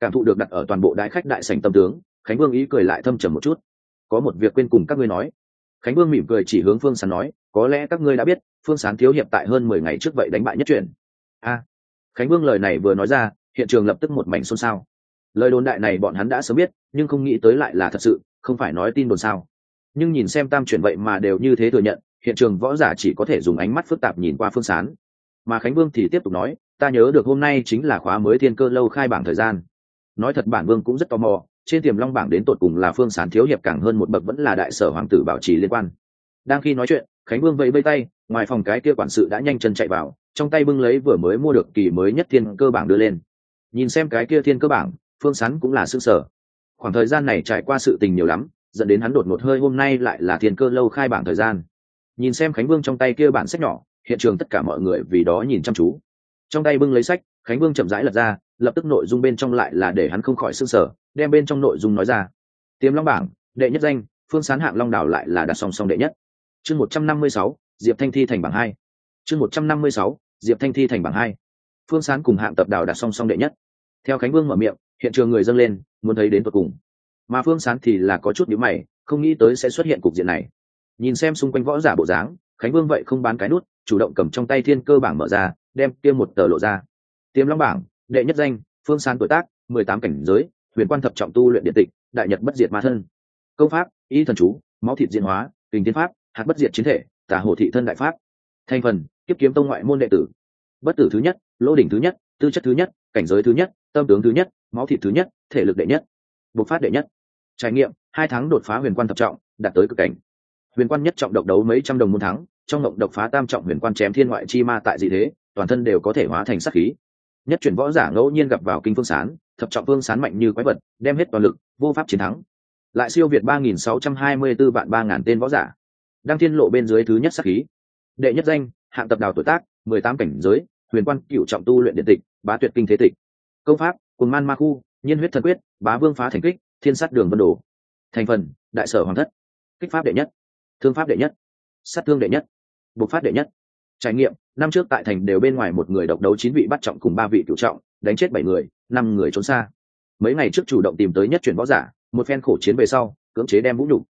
Cảm thụ được đặt ở toàn bộ đại khách đại sành tâm tướng, khánh vương ý cười lại thâm trầm một chút có một việc quên cùng các ngươi nói. Khánh vương mỉm cười chỉ hướng phương sán nói, có lẽ các ngươi đã biết, phương sán thiếu hiệp tại hơn mười ngày trước vậy đánh bại nhất truyền a. Khánh vương lời này vừa nói ra, hiện trường lập tức một mảnh xôn xao. Lời đồn đại này bọn hắn đã sớm biết, nhưng không nghĩ tới lại là thật sự, không phải nói tin đồn sao. Nhưng nhìn xem tam chuyển vậy mà đều như thế thừa nhận, hiện trường võ giả chỉ có thể dùng ánh mắt phức tạp nhìn qua phương sán. Mà khánh vương thì tiếp tục nói, ta nhớ được hôm nay chính là khóa mới thiên cơ lâu khai bảng thời gian. Nói thật bản vương cũng rất tò mò trên tiềm long bảng đến tột cùng là phương sán thiếu hiệp càng hơn một bậc vẫn là đại sở hoàng tử bảo trì liên quan. Đang khi nói chuyện, khánh vương vẫy vây tay, ngoài phòng cái kia quản sự đã nhanh chân chạy vào, trong tay bưng lấy vừa mới mua được kỳ mới nhất thiên cơ bảng đưa lên. Nhìn xem cái kia thiên cơ bảng, phương sán cũng là s ư ơ n g sở khoảng thời gian này trải qua sự tình nhiều lắm, dẫn đến hắn đột ngột hơi hôm nay lại là thiên cơ lâu khai bảng thời gian. Nhìn xem khánh vương trong tay kia bản sách nhỏ, hiện trường tất cả mọi người vì đó nhìn chăm chú. Trong tay bưng lấy sách, khánh vương chậm rãi lật ra, lập tức nội dung bên trong lại là để hắn không khỏi s ư ơ n g sở đem bên trong nội dung nói ra. Tiềm long bảng, đệ nhất danh, phương sán hạng long đảo lại là đặt song song đệ nhất. Chương một trăm năm mươi sáu, diệp thanh thi thành bảng hai. Chương một trăm năm mươi sáu, diệp thanh thi thành bảng hai. Phương sán cùng hạng tập đảo đặt song song đệ nhất. Theo khánh vương mở miệng, hiện trường người dâng lên, muốn thấy đến tột cùng. Mà phương sán thì là có chút nhữ mày, không nghĩ tới sẽ xuất hiện cục diện này. Nhìn xem xung quanh võ giả bộ dáng, khánh vương vậy không bán cái nút, chủ động cầm trong tay thiên cơ bảng mở ra, đem kia một tờ lộ ra. Tiêm long bảng, đệ nhất danh, phương sán tuổi tác, mười tám cảnh giới huyền quan thập trọng tu luyện điện tịch đại nhật bất diệt ma thân. Công pháp y thần chú máu thịt diện hóa kình thiên pháp hạt bất diệt chiến thể tả hồ thị thân đại pháp. Thành phần kiếp kiếm tông ngoại môn đệ tử. Bất tử thứ nhất lô đỉnh thứ nhất tư chất thứ nhất cảnh giới thứ nhất tâm tướng thứ nhất máu thịt thứ nhất thể lực đệ nhất. Bộc phát đệ nhất. Trải nghiệm hai tháng đột phá huyền quan thập trọng đạt tới cực cảnh. Huyền quan nhất trọng độc đấu mấy trăm đồng môn thắng, trong ngộng độc phá tam trọng huyền quan chém thiên ngoại chi ma tại dị thế toàn thân đều có thể hóa thành sắc khí. Nhất chuyển võ giả ngẫu nhiên gặp vào kinh phương sán thập trọng vương sán mạnh như quái vật, đem hết toàn lực, vô pháp chiến thắng. Lại siêu việt ba nghìn sáu trăm hai mươi b ố vạn ba ngàn tên võ giả. Đang thiên lộ bên dưới thứ nhất sắc khí. Đệ nhất danh, hạng tập đào tuổi tác, mười tám cảnh giới, huyền quan cựu trọng tu luyện điện tịch, bá tuyệt kinh thế tịch. Công pháp cùng man ma khu, nhiên huyết thần quyết, bá vương phá thành kích, thiên sát đường vân đồ. Thành phần, đại sở hoàng thất. Kích pháp đệ nhất. Thương pháp đệ nhất. Sát thương đệ nhất. Bộc phát đệ nhất. Trải nghiệm, năm trước tại thành đều bên ngoài một người độc đấu chín vị bắt trọng cùng ba vị cựu trọng, đánh chết bảy người năm người trốn xa. Mấy ngày trước chủ động tìm tới nhất chuyển võ giả, một phen khổ chiến về sau, cưỡng chế đem vũ nhục.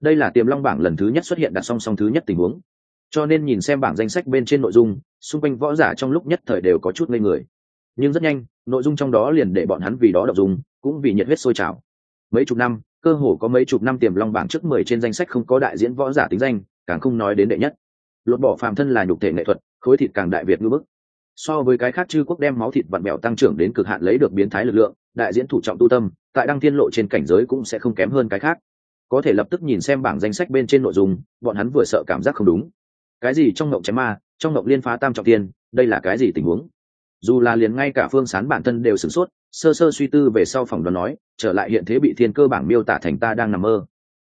Đây là tiềm long bảng lần thứ nhất xuất hiện đặt song song thứ nhất tình huống. Cho nên nhìn xem bảng danh sách bên trên nội dung, xung quanh võ giả trong lúc nhất thời đều có chút ngây người. Nhưng rất nhanh, nội dung trong đó liền để bọn hắn vì đó đọc dùng, cũng vì nhiệt huyết sôi trào. Mấy chục năm, cơ hồ có mấy chục năm tiềm long bảng trước mười trên danh sách không có đại diễn võ giả tính danh, càng không nói đến đệ nhất. Lột bỏ phàm thân là nhục thể nghệ thuật, khối thịt càng đại việt ngư bức so với cái khác chư quốc đem máu thịt vặn mẹo tăng trưởng đến cực hạn lấy được biến thái lực lượng, đại diễn thủ trọng tu tâm, tại đăng thiên lộ trên cảnh giới cũng sẽ không kém hơn cái khác. Có thể lập tức nhìn xem bảng danh sách bên trên nội dung, bọn hắn vừa sợ cảm giác không đúng. Cái gì trong ngộng chém ma, trong ngộng liên phá tam trọng tiên đây là cái gì tình huống? Dù là liền ngay cả phương sán bản thân đều sửng sốt, sơ sơ suy tư về sau phòng đoán nói, trở lại hiện thế bị thiên cơ bảng miêu tả thành ta đang nằm mơ.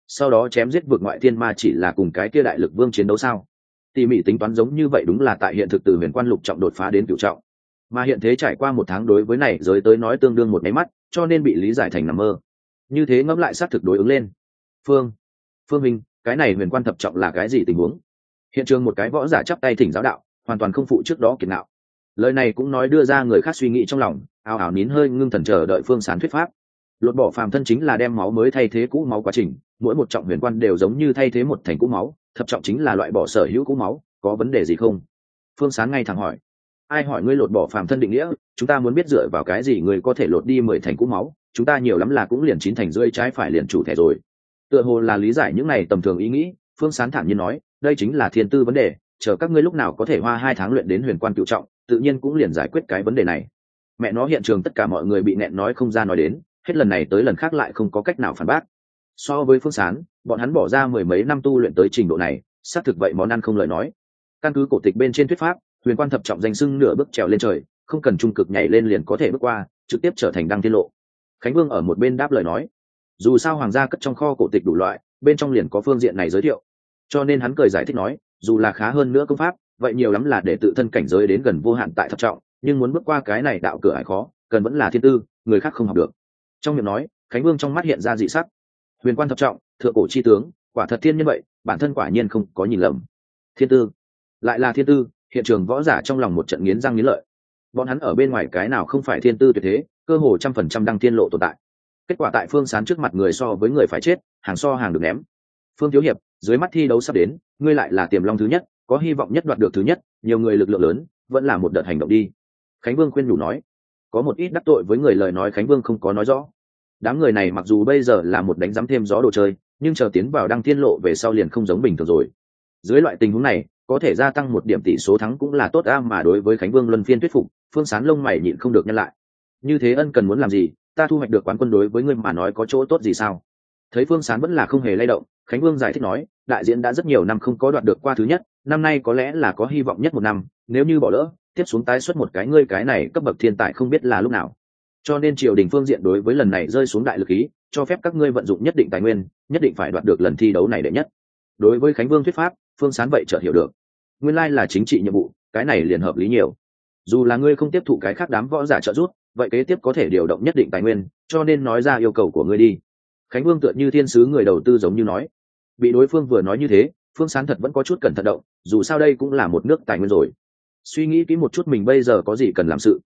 Sau đó chém giết vượt ngoại thiên ma chỉ là cùng cái kia đại lực vương chiến đấu sao? Tỉ mỉ tính toán giống như vậy đúng là tại hiện thực từ huyền quan lục trọng đột phá đến cựu trọng. Mà hiện thế trải qua một tháng đối với này giới tới nói tương đương một máy mắt, cho nên bị lý giải thành nằm mơ. Như thế ngẫm lại xác thực đối ứng lên. Phương phương minh, cái này huyền quan thập trọng là cái gì tình huống? Hiện trường một cái võ giả chắp tay thỉnh giáo đạo, hoàn toàn không phụ trước đó kiệt nạo. Lời này cũng nói đưa ra người khác suy nghĩ trong lòng, ào ào nín hơi ngưng thần chờ đợi phương sán thuyết pháp. Lột bỏ phàm thân chính là đem máu mới thay thế cũ máu quá trình, mỗi một trọng huyền quan đều giống như thay thế một thành cũ máu thập trọng chính là loại bỏ sở hữu cũ máu, có vấn đề gì không? Phương sán ngay thẳng hỏi. Ai hỏi ngươi lột bỏ phàm thân định nghĩa, chúng ta muốn biết dựa vào cái gì ngươi có thể lột đi mười thành cũ máu, chúng ta nhiều lắm là cũng liền chín thành rưỡi trái phải liền chủ thẻ rồi. Tựa hồ là lý giải những này tầm thường ý nghĩ, phương sán thản nhiên nói, đây chính là thiên tư vấn đề, chờ các ngươi lúc nào có thể hoa hai tháng luyện đến huyền quan cựu trọng, tự nhiên cũng liền giải quyết cái vấn đề này. Mẹ nó hiện trường tất cả mọi người bị nẹn nói không ra nói đến, hết lần này tới lần khác lại không có cách nào phản bác. So với phương sán bọn hắn bỏ ra mười mấy năm tu luyện tới trình độ này, xác thực vậy món ăn không lời nói. Căn cứ cổ tịch bên trên thuyết pháp, huyền quan thập trọng danh sưng nửa bước trèo lên trời, không cần trung cực nhảy lên liền có thể bước qua, trực tiếp trở thành đăng tiết lộ. Khánh vương ở một bên đáp lời nói. Dù sao hoàng gia cất trong kho cổ tịch đủ loại, bên trong liền có phương diện này giới thiệu. Cho nên hắn cười giải thích nói, dù là khá hơn nữa công pháp, vậy nhiều lắm là để tự thân cảnh giới đến gần vô hạn tại thập trọng, nhưng muốn bước qua cái này đạo cửa hải khó, cần vẫn là thiên tư, người khác không học được. Trong miệng nói, khánh vương trong mắt hiện ra dị sắc. Huyền quan thập trọng thượng cổ chi tướng, quả thật thiên nhân vậy, bản thân quả nhiên không có nhìn lầm. Thiên tư. Lại là thiên tư, hiện trường võ giả trong lòng một trận nghiến răng nghiến lợi. Bọn hắn ở bên ngoài cái nào không phải thiên tư tuyệt thế, cơ hồ trăm phần trăm đang tiên lộ tồn tại. Kết quả tại phương sán trước mặt người so với người phải chết, hàng so hàng được ném. Phương thiếu hiệp, dưới mắt thi đấu sắp đến, ngươi lại là tiềm long thứ nhất, có hy vọng nhất đoạt được thứ nhất, nhiều người lực lượng lớn, vẫn là một đợt hành động đi. Khánh vương khuyên nhủ nói. Có một ít đắc tội với người lời nói khánh vương không có nói rõ. Đám người này mặc dù bây giờ là một đánh giám thêm gió đồ chơi nhưng chờ tiến vào đăng thiên lộ về sau liền không giống bình thường rồi. Dưới loại tình huống này, có thể gia tăng một điểm tỷ số thắng cũng là tốt a mà đối với khánh vương luân phiên thuyết phục, phương sán lông mày nhịn không được nhân lại. Như thế ân cần muốn làm gì, ta thu hoạch được quán quân đối với ngươi mà nói có chỗ tốt gì sao? Thấy phương sán vẫn là không hề lay động, khánh vương giải thích nói, đại diễn đã rất nhiều năm không có đoạt được qua thứ nhất, năm nay có lẽ là có hy vọng nhất một năm, nếu như bỏ lỡ, tiếp xuống tái xuất một cái ngươi cái này cấp bậc thiên tài không biết là lúc nào. Cho nên triều đình phương diện đối với lần này rơi xuống đại lực ý cho phép các ngươi vận dụng nhất định tài nguyên, nhất định phải đoạt được lần thi đấu này đệ nhất. Đối với khánh vương thuyết pháp, phương sán vậy chợt hiểu được. Nguyên lai là chính trị nhiệm vụ, cái này liền hợp lý nhiều. Dù là ngươi không tiếp thụ cái khác đám võ giả trợ giúp, vậy kế tiếp có thể điều động nhất định tài nguyên, cho nên nói ra yêu cầu của ngươi đi. Khánh vương tựa như thiên sứ người đầu tư giống như nói. Bị đối phương vừa nói như thế, phương sán thật vẫn có chút cẩn thận động, dù sao đây cũng là một nước tài nguyên rồi. Suy nghĩ kỹ một chút mình bây giờ có gì cần làm sự.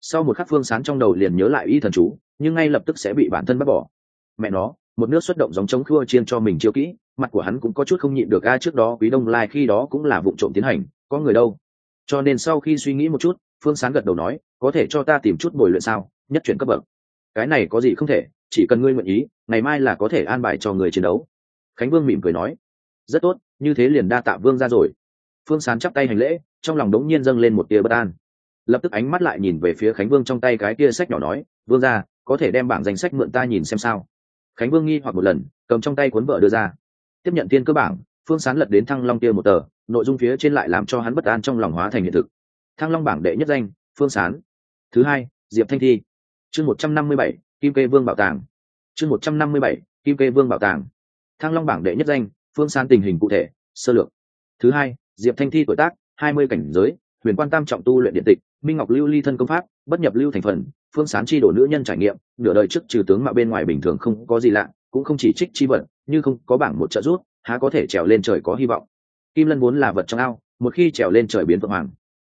Sau một khắc phương sán trong đầu liền nhớ lại y thần chú, nhưng ngay lập tức sẽ bị bản thân bắt bỏ mẹ nó, một nước xuất động giống chống khua chiên cho mình chiêu kỹ, mặt của hắn cũng có chút không nhịn được, a, trước đó quý đông lai khi đó cũng là vụ trộm tiến hành, có người đâu? Cho nên sau khi suy nghĩ một chút, phương sán gật đầu nói, có thể cho ta tìm chút bồi luyện sao, nhất chuyển cấp bậc. Cái này có gì không thể, chỉ cần ngươi nguyện ý, ngày mai là có thể an bài cho người chiến đấu. Khánh vương mỉm cười nói, rất tốt, như thế liền đa tạ vương ra rồi. Phương sán chắp tay hành lễ, trong lòng đống nhiên dâng lên một tia bất an. Lập tức ánh mắt lại nhìn về phía khánh vương trong tay cái tia sách nhỏ nói, vương ra có thể đem bảng danh sách mượn ta nhìn xem sao? Khánh vương nghi hoặc một lần, cầm trong tay cuốn vợ đưa ra. Tiếp nhận tiên cơ bảng, phương sán lật đến thăng long kia một tờ, nội dung phía trên lại làm cho hắn bất an trong lòng hóa thành hiện thực. Thăng long bảng đệ nhất danh, phương sán. Thứ hai, diệp thanh thi. Chương một trăm năm mươi bảy, kim kê vương bảo tàng. Chương một trăm năm mươi bảy, kim kê vương bảo tàng. Thăng long bảng đệ nhất danh, phương sán tình hình cụ thể, sơ lược. Thứ hai, diệp thanh thi tuổi tác, hai mươi cảnh giới, huyền quan tam trọng tu luyện điện tịch, minh ngọc lưu ly thân công pháp, bất nhập lưu thành phần phương sán chi đổ nữ nhân trải nghiệm, nửa đời trước trừ tướng mạo bên ngoài bình thường không có gì lạ, cũng không chỉ trích chi vật, như không có bảng một trợ rút há có thể trèo lên trời có hy vọng. Kim lân vốn là vật trong ao, một khi trèo lên trời biến vượng hoàng,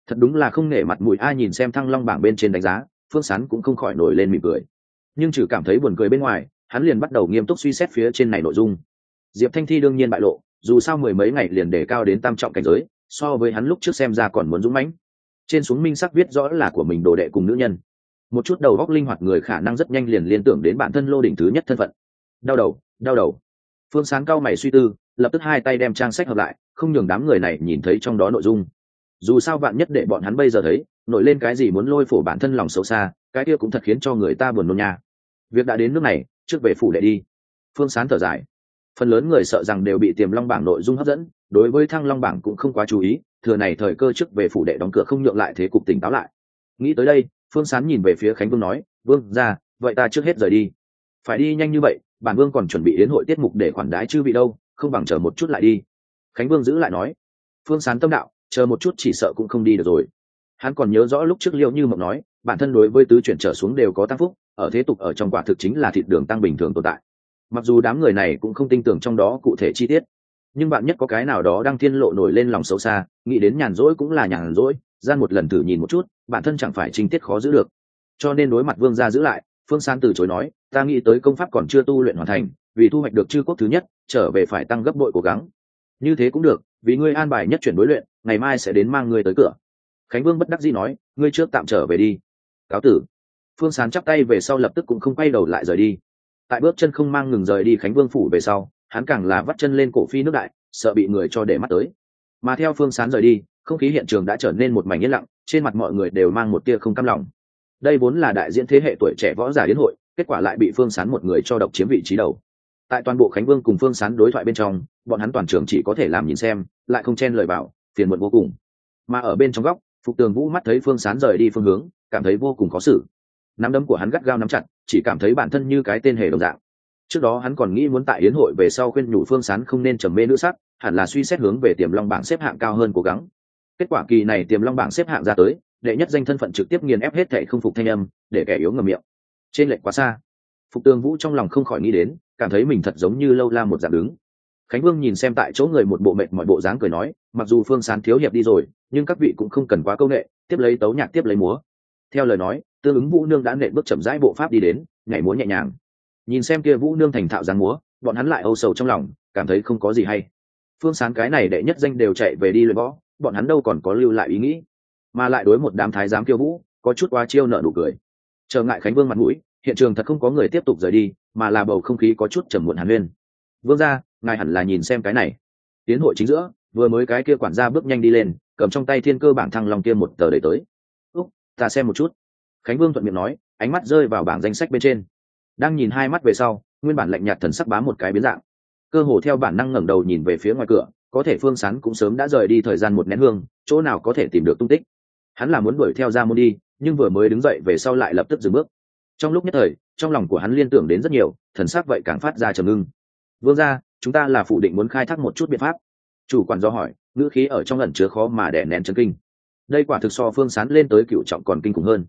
thật đúng là không nể mặt mũi ai nhìn xem thăng long bảng bên trên đánh giá, phương sán cũng không khỏi nổi lên mỉm cười. Nhưng trừ cảm thấy buồn cười bên ngoài, hắn liền bắt đầu nghiêm túc suy xét phía trên này nội dung. Diệp thanh thi đương nhiên bại lộ, dù sao mười mấy ngày liền đề cao đến tam trọng cảnh giới, so với hắn lúc trước xem ra còn muốn dũng mãnh. Trên xuống minh sắc viết rõ là của mình đồ đệ cùng nữ nhân một chút đầu góc linh hoạt người khả năng rất nhanh liền liên tưởng đến bản thân lô đỉnh thứ nhất thân phận. Đau đầu đau đầu. Phương sáng cao mày suy tư, lập tức hai tay đem trang sách hợp lại, không nhường đám người này nhìn thấy trong đó nội dung. Dù sao bạn nhất để bọn hắn bây giờ thấy, nổi lên cái gì muốn lôi phổ bản thân lòng xấu xa, cái kia cũng thật khiến cho người ta buồn nôn nha. Việc đã đến nước này, trước về phủ đệ đi. Phương sán thở dài. Phần lớn người sợ rằng đều bị tiềm long bảng nội dung hấp dẫn, đối với thăng long bảng cũng không quá chú ý, thừa này thời cơ trước về phủ đệ đóng cửa không nhượng lại thế cục tỉnh táo lại. Nghĩ tới đây phương sán nhìn về phía khánh vương nói, vương ra vậy ta trước hết rời đi. Phải đi nhanh như vậy, bản vương còn chuẩn bị đến hội tiết mục để khoản đái chư vị đâu, không bằng chờ một chút lại đi. Khánh vương giữ lại nói. Phương sán tâm đạo, chờ một chút chỉ sợ cũng không đi được rồi. Hắn còn nhớ rõ lúc trước liệu như mộng nói, bản thân đối với tứ chuyển trở xuống đều có tăng phúc, ở thế tục ở trong quả thực chính là thịt đường tăng bình thường tồn tại. Mặc dù đám người này cũng không tin tưởng trong đó cụ thể chi tiết, nhưng bạn nhất có cái nào đó đang thiên lộ nổi lên lòng sâu xa, nghĩ đến nhàn rỗi cũng là nhàn rỗi gian một lần thử nhìn một chút, bản thân chẳng phải chính tiết khó giữ được. Cho nên đối mặt vương gia giữ lại, phương san từ chối nói, ta nghĩ tới công pháp còn chưa tu luyện hoàn thành, vì thu hoạch được chư quốc thứ nhất, trở về phải tăng gấp bội cố gắng. Như thế cũng được, vì ngươi an bài nhất chuyển đối luyện, ngày mai sẽ đến mang ngươi tới cửa. Khánh vương bất đắc dĩ nói, ngươi trước tạm trở về đi. Cáo tử. Phương sán chắp tay về sau lập tức cũng không quay đầu lại rời đi. Tại bước chân không mang ngừng rời đi khánh vương phủ về sau, hắn càng là vắt chân lên cổ phi nước đại, sợ bị người cho để mắt tới. Mà theo phương sán rời đi không khí hiện trường đã trở nên một mảnh yên lặng, trên mặt mọi người đều mang một tia không cam lòng. Đây vốn là đại diễn thế hệ tuổi trẻ võ giả đến hội, kết quả lại bị phương sán một người cho độc chiếm vị trí đầu. Tại toàn bộ khánh vương cùng phương sán đối thoại bên trong, bọn hắn toàn trường chỉ có thể làm nhìn xem, lại không chen lời bảo phiền muộn vô cùng. Mà ở bên trong góc, phục tường vũ mắt thấy phương sán rời đi phương hướng, cảm thấy vô cùng khó xử. Nắm đấm của hắn gắt gao nắm chặt, chỉ cảm thấy bản thân như cái tên hề đồng dạng. Trước đó hắn còn nghĩ muốn tại yến hội về sau khuyên nhủ phương sán không nên trầm mê nữ sắc, hẳn là suy xét hướng về tiềm long bảng xếp hạng cao hơn cố gắng kết quả kỳ này tiềm long bảng xếp hạng ra tới, đệ nhất danh thân phận trực tiếp nghiền ép hết thệ không phục thanh âm, để kẻ yếu ngầm miệng. Trên lệnh quá xa. Phục tường vũ trong lòng không khỏi nghĩ đến, cảm thấy mình thật giống như lâu la một dạng đứng. Khánh vương nhìn xem tại chỗ người một bộ mệt mọi bộ dáng cười nói, mặc dù phương sán thiếu hiệp đi rồi, nhưng các vị cũng không cần quá công ệ tiếp lấy tấu nhạc tiếp lấy múa. Theo lời nói, tương ứng vũ nương đã nện bước chậm rãi bộ pháp đi đến, nhảy múa nhẹ nhàng. Nhìn xem kia vũ nương thành thạo dáng múa, bọn hắn lại âu sầu trong lòng, cảm thấy không có gì hay. Phương sán cái này đệ nhất danh đều chạy về đi luyện võ bọn hắn đâu còn có lưu lại ý nghĩ, mà lại đối một đám thái giám kiêu vũ, có chút quá chiêu nợ nụ cười. Trở ngại khánh vương mặt mũi, hiện trường thật không có người tiếp tục rời đi, mà là bầu không khí có chút trầm muộn hàn huyên vương ra ngài hẳn là nhìn xem cái này. Tiến hội chính giữa, vừa mới cái kia quản gia bước nhanh đi lên, cầm trong tay thiên cơ bảng thăng long kia một tờ đầy tới. Úc, ta xem một chút. Khánh vương thuận miệng nói, ánh mắt rơi vào bảng danh sách bên trên. Đang nhìn hai mắt về sau, nguyên bản lạnh nhạt thần sắc bám một cái biến dạng cơ hồ theo bản năng ngẩng đầu nhìn về phía ngoài cửa, có thể phương sán cũng sớm đã rời đi thời gian một nén hương, chỗ nào có thể tìm được tung tích. Hắn là muốn đuổi theo ra môn đi, nhưng vừa mới đứng dậy về sau lại lập tức dừng bước. Trong lúc nhất thời, trong lòng của hắn liên tưởng đến rất nhiều, thần sắc vậy càng phát ra trầm ngưng. Vương ra chúng ta là phụ định muốn khai thác một chút biện pháp. Chủ quản do hỏi, ngữ khí ở trong lần chứa khó mà đẻ nén chân kinh. Đây quả thực so phương sán lên tới cựu trọng còn kinh khủng hơn.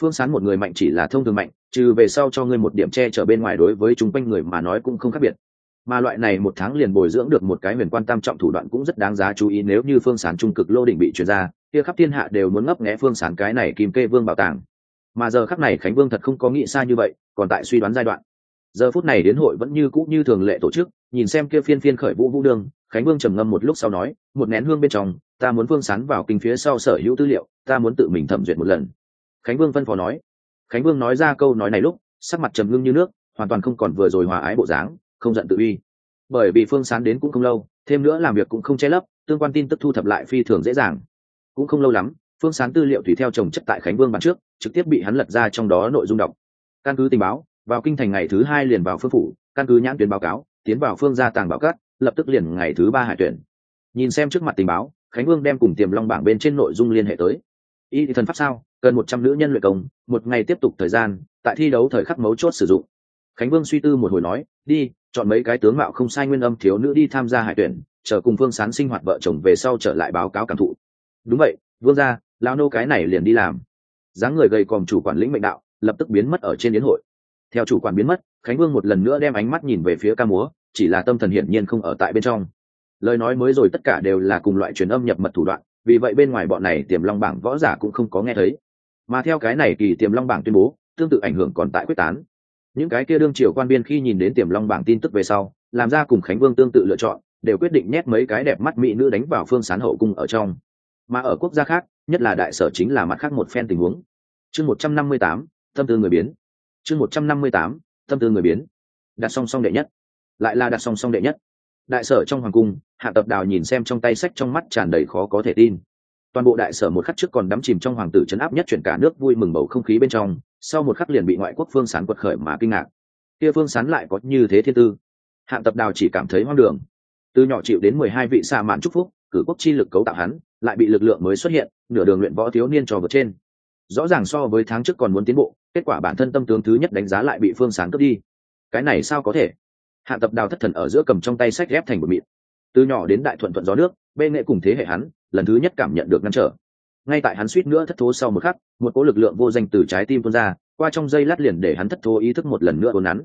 Phương sán một người mạnh chỉ là thông thường mạnh, trừ về sau cho ngươi một điểm che chở bên ngoài đối với chúng quanh người mà nói cũng không khác biệt mà loại này một tháng liền bồi dưỡng được một cái huyền quan tam trọng thủ đoạn cũng rất đáng giá chú ý nếu như phương sán trung cực lô đỉnh bị chuyển ra, kia khắp thiên hạ đều muốn ngấp nghẽ phương sán cái này kim kê vương bảo tàng. Mà giờ khắc này khánh vương thật không có nghĩ xa như vậy, còn tại suy đoán giai đoạn. Giờ phút này đến hội vẫn như cũ như thường lệ tổ chức, nhìn xem kia phiên phiên khởi vũ vũ đương, khánh vương trầm ngâm một lúc sau nói, một nén hương bên trong, ta muốn phương sán vào kinh phía sau sở hữu tư liệu, ta muốn tự mình thẩm duyệt một lần. Khánh vương phân phó nói. Khánh vương nói ra câu nói này lúc, sắc mặt trầm ngưng như nước, hoàn toàn không còn vừa rồi hòa ái bộ dáng không giận tự uy bởi vì phương sán đến cũng không lâu, thêm nữa làm việc cũng không che lấp, tương quan tin tức thu thập lại phi thường dễ dàng. Cũng không lâu lắm, phương sán tư liệu tùy theo trồng chất tại khánh vương bản trước, trực tiếp bị hắn lật ra trong đó nội dung đọc. Căn cứ tình báo, vào kinh thành ngày thứ hai liền vào phương phủ, căn cứ nhãn tuyến báo cáo, tiến vào phương gia tàng bảo cát, lập tức liền ngày thứ ba hải tuyển. Nhìn xem trước mặt tình báo, khánh vương đem cùng tiềm long bảng bên trên nội dung liên hệ tới. Y thần pháp sao? Cần một trăm nữ nhân luyện công, một ngày tiếp tục thời gian, tại thi đấu thời khắc mấu chốt sử dụng khánh vương suy tư một hồi nói, đi, chọn mấy cái tướng mạo không sai nguyên âm thiếu nữ đi tham gia hải tuyển, chờ cùng phương sán sinh hoạt vợ chồng về sau trở lại báo cáo cảm thụ. Đúng vậy, vương ra lao nô cái này liền đi làm. Dáng người gầy còm chủ quản lĩnh mệnh đạo, lập tức biến mất ở trên yến hội. Theo chủ quản biến mất, khánh vương một lần nữa đem ánh mắt nhìn về phía ca múa, chỉ là tâm thần hiển nhiên không ở tại bên trong. Lời nói mới rồi tất cả đều là cùng loại truyền âm nhập mật thủ đoạn, vì vậy bên ngoài bọn này tiềm long bảng võ giả cũng không có nghe thấy. Mà theo cái này kỳ tiềm long bảng tuyên bố, tương tự ảnh hưởng còn tại quyết tán những cái kia đương triều quan viên khi nhìn đến tiềm long bảng tin tức về sau, làm ra cùng khánh vương tương tự lựa chọn, đều quyết định nhét mấy cái đẹp mắt mỹ nữ đánh vào phương sán hậu cung ở trong. Mà ở quốc gia khác, nhất là đại sở chính là mặt khác một phen tình huống. Chương một trăm năm mươi tám tâm tư người biến. Chương một trăm năm mươi tám tâm tư người biến. Đặt song song đệ nhất. Lại là đặt song song đệ nhất. Đại sở trong hoàng cung, hạ tập đào nhìn xem trong tay sách trong mắt tràn đầy khó có thể tin toàn bộ đại sở một khắc trước còn đắm chìm trong hoàng tử chấn áp nhất chuyển cả nước vui mừng bầu không khí bên trong, sau một khắc liền bị ngoại quốc phương sán quật khởi mà kinh ngạc. Kia phương sán lại có như thế thiên tư. Hạng tập đào chỉ cảm thấy hoang đường. Từ nhỏ chịu đến mười hai vị xa mạn chúc phúc, cử quốc chi lực cấu tạo hắn, lại bị lực lượng mới xuất hiện, nửa đường luyện võ thiếu niên trò vượt trên. Rõ ràng so với tháng trước còn muốn tiến bộ, kết quả bản thân tâm tướng thứ nhất đánh giá lại bị phương sán cướp đi. Cái này sao có thể? Hạ tập đào thất thần ở giữa cầm trong tay sách ghép thành một mịn. Từ nhỏ đến đại thuận thuận gió nước, bê nghệ cùng thế hệ hắn lần thứ nhất cảm nhận được ngăn trở. Ngay tại hắn suýt nữa thất thố sau một khắc, một cỗ lực lượng vô danh từ trái tim tuôn ra, qua trong dây lát liền để hắn thất thố ý thức một lần nữa ồn nắn.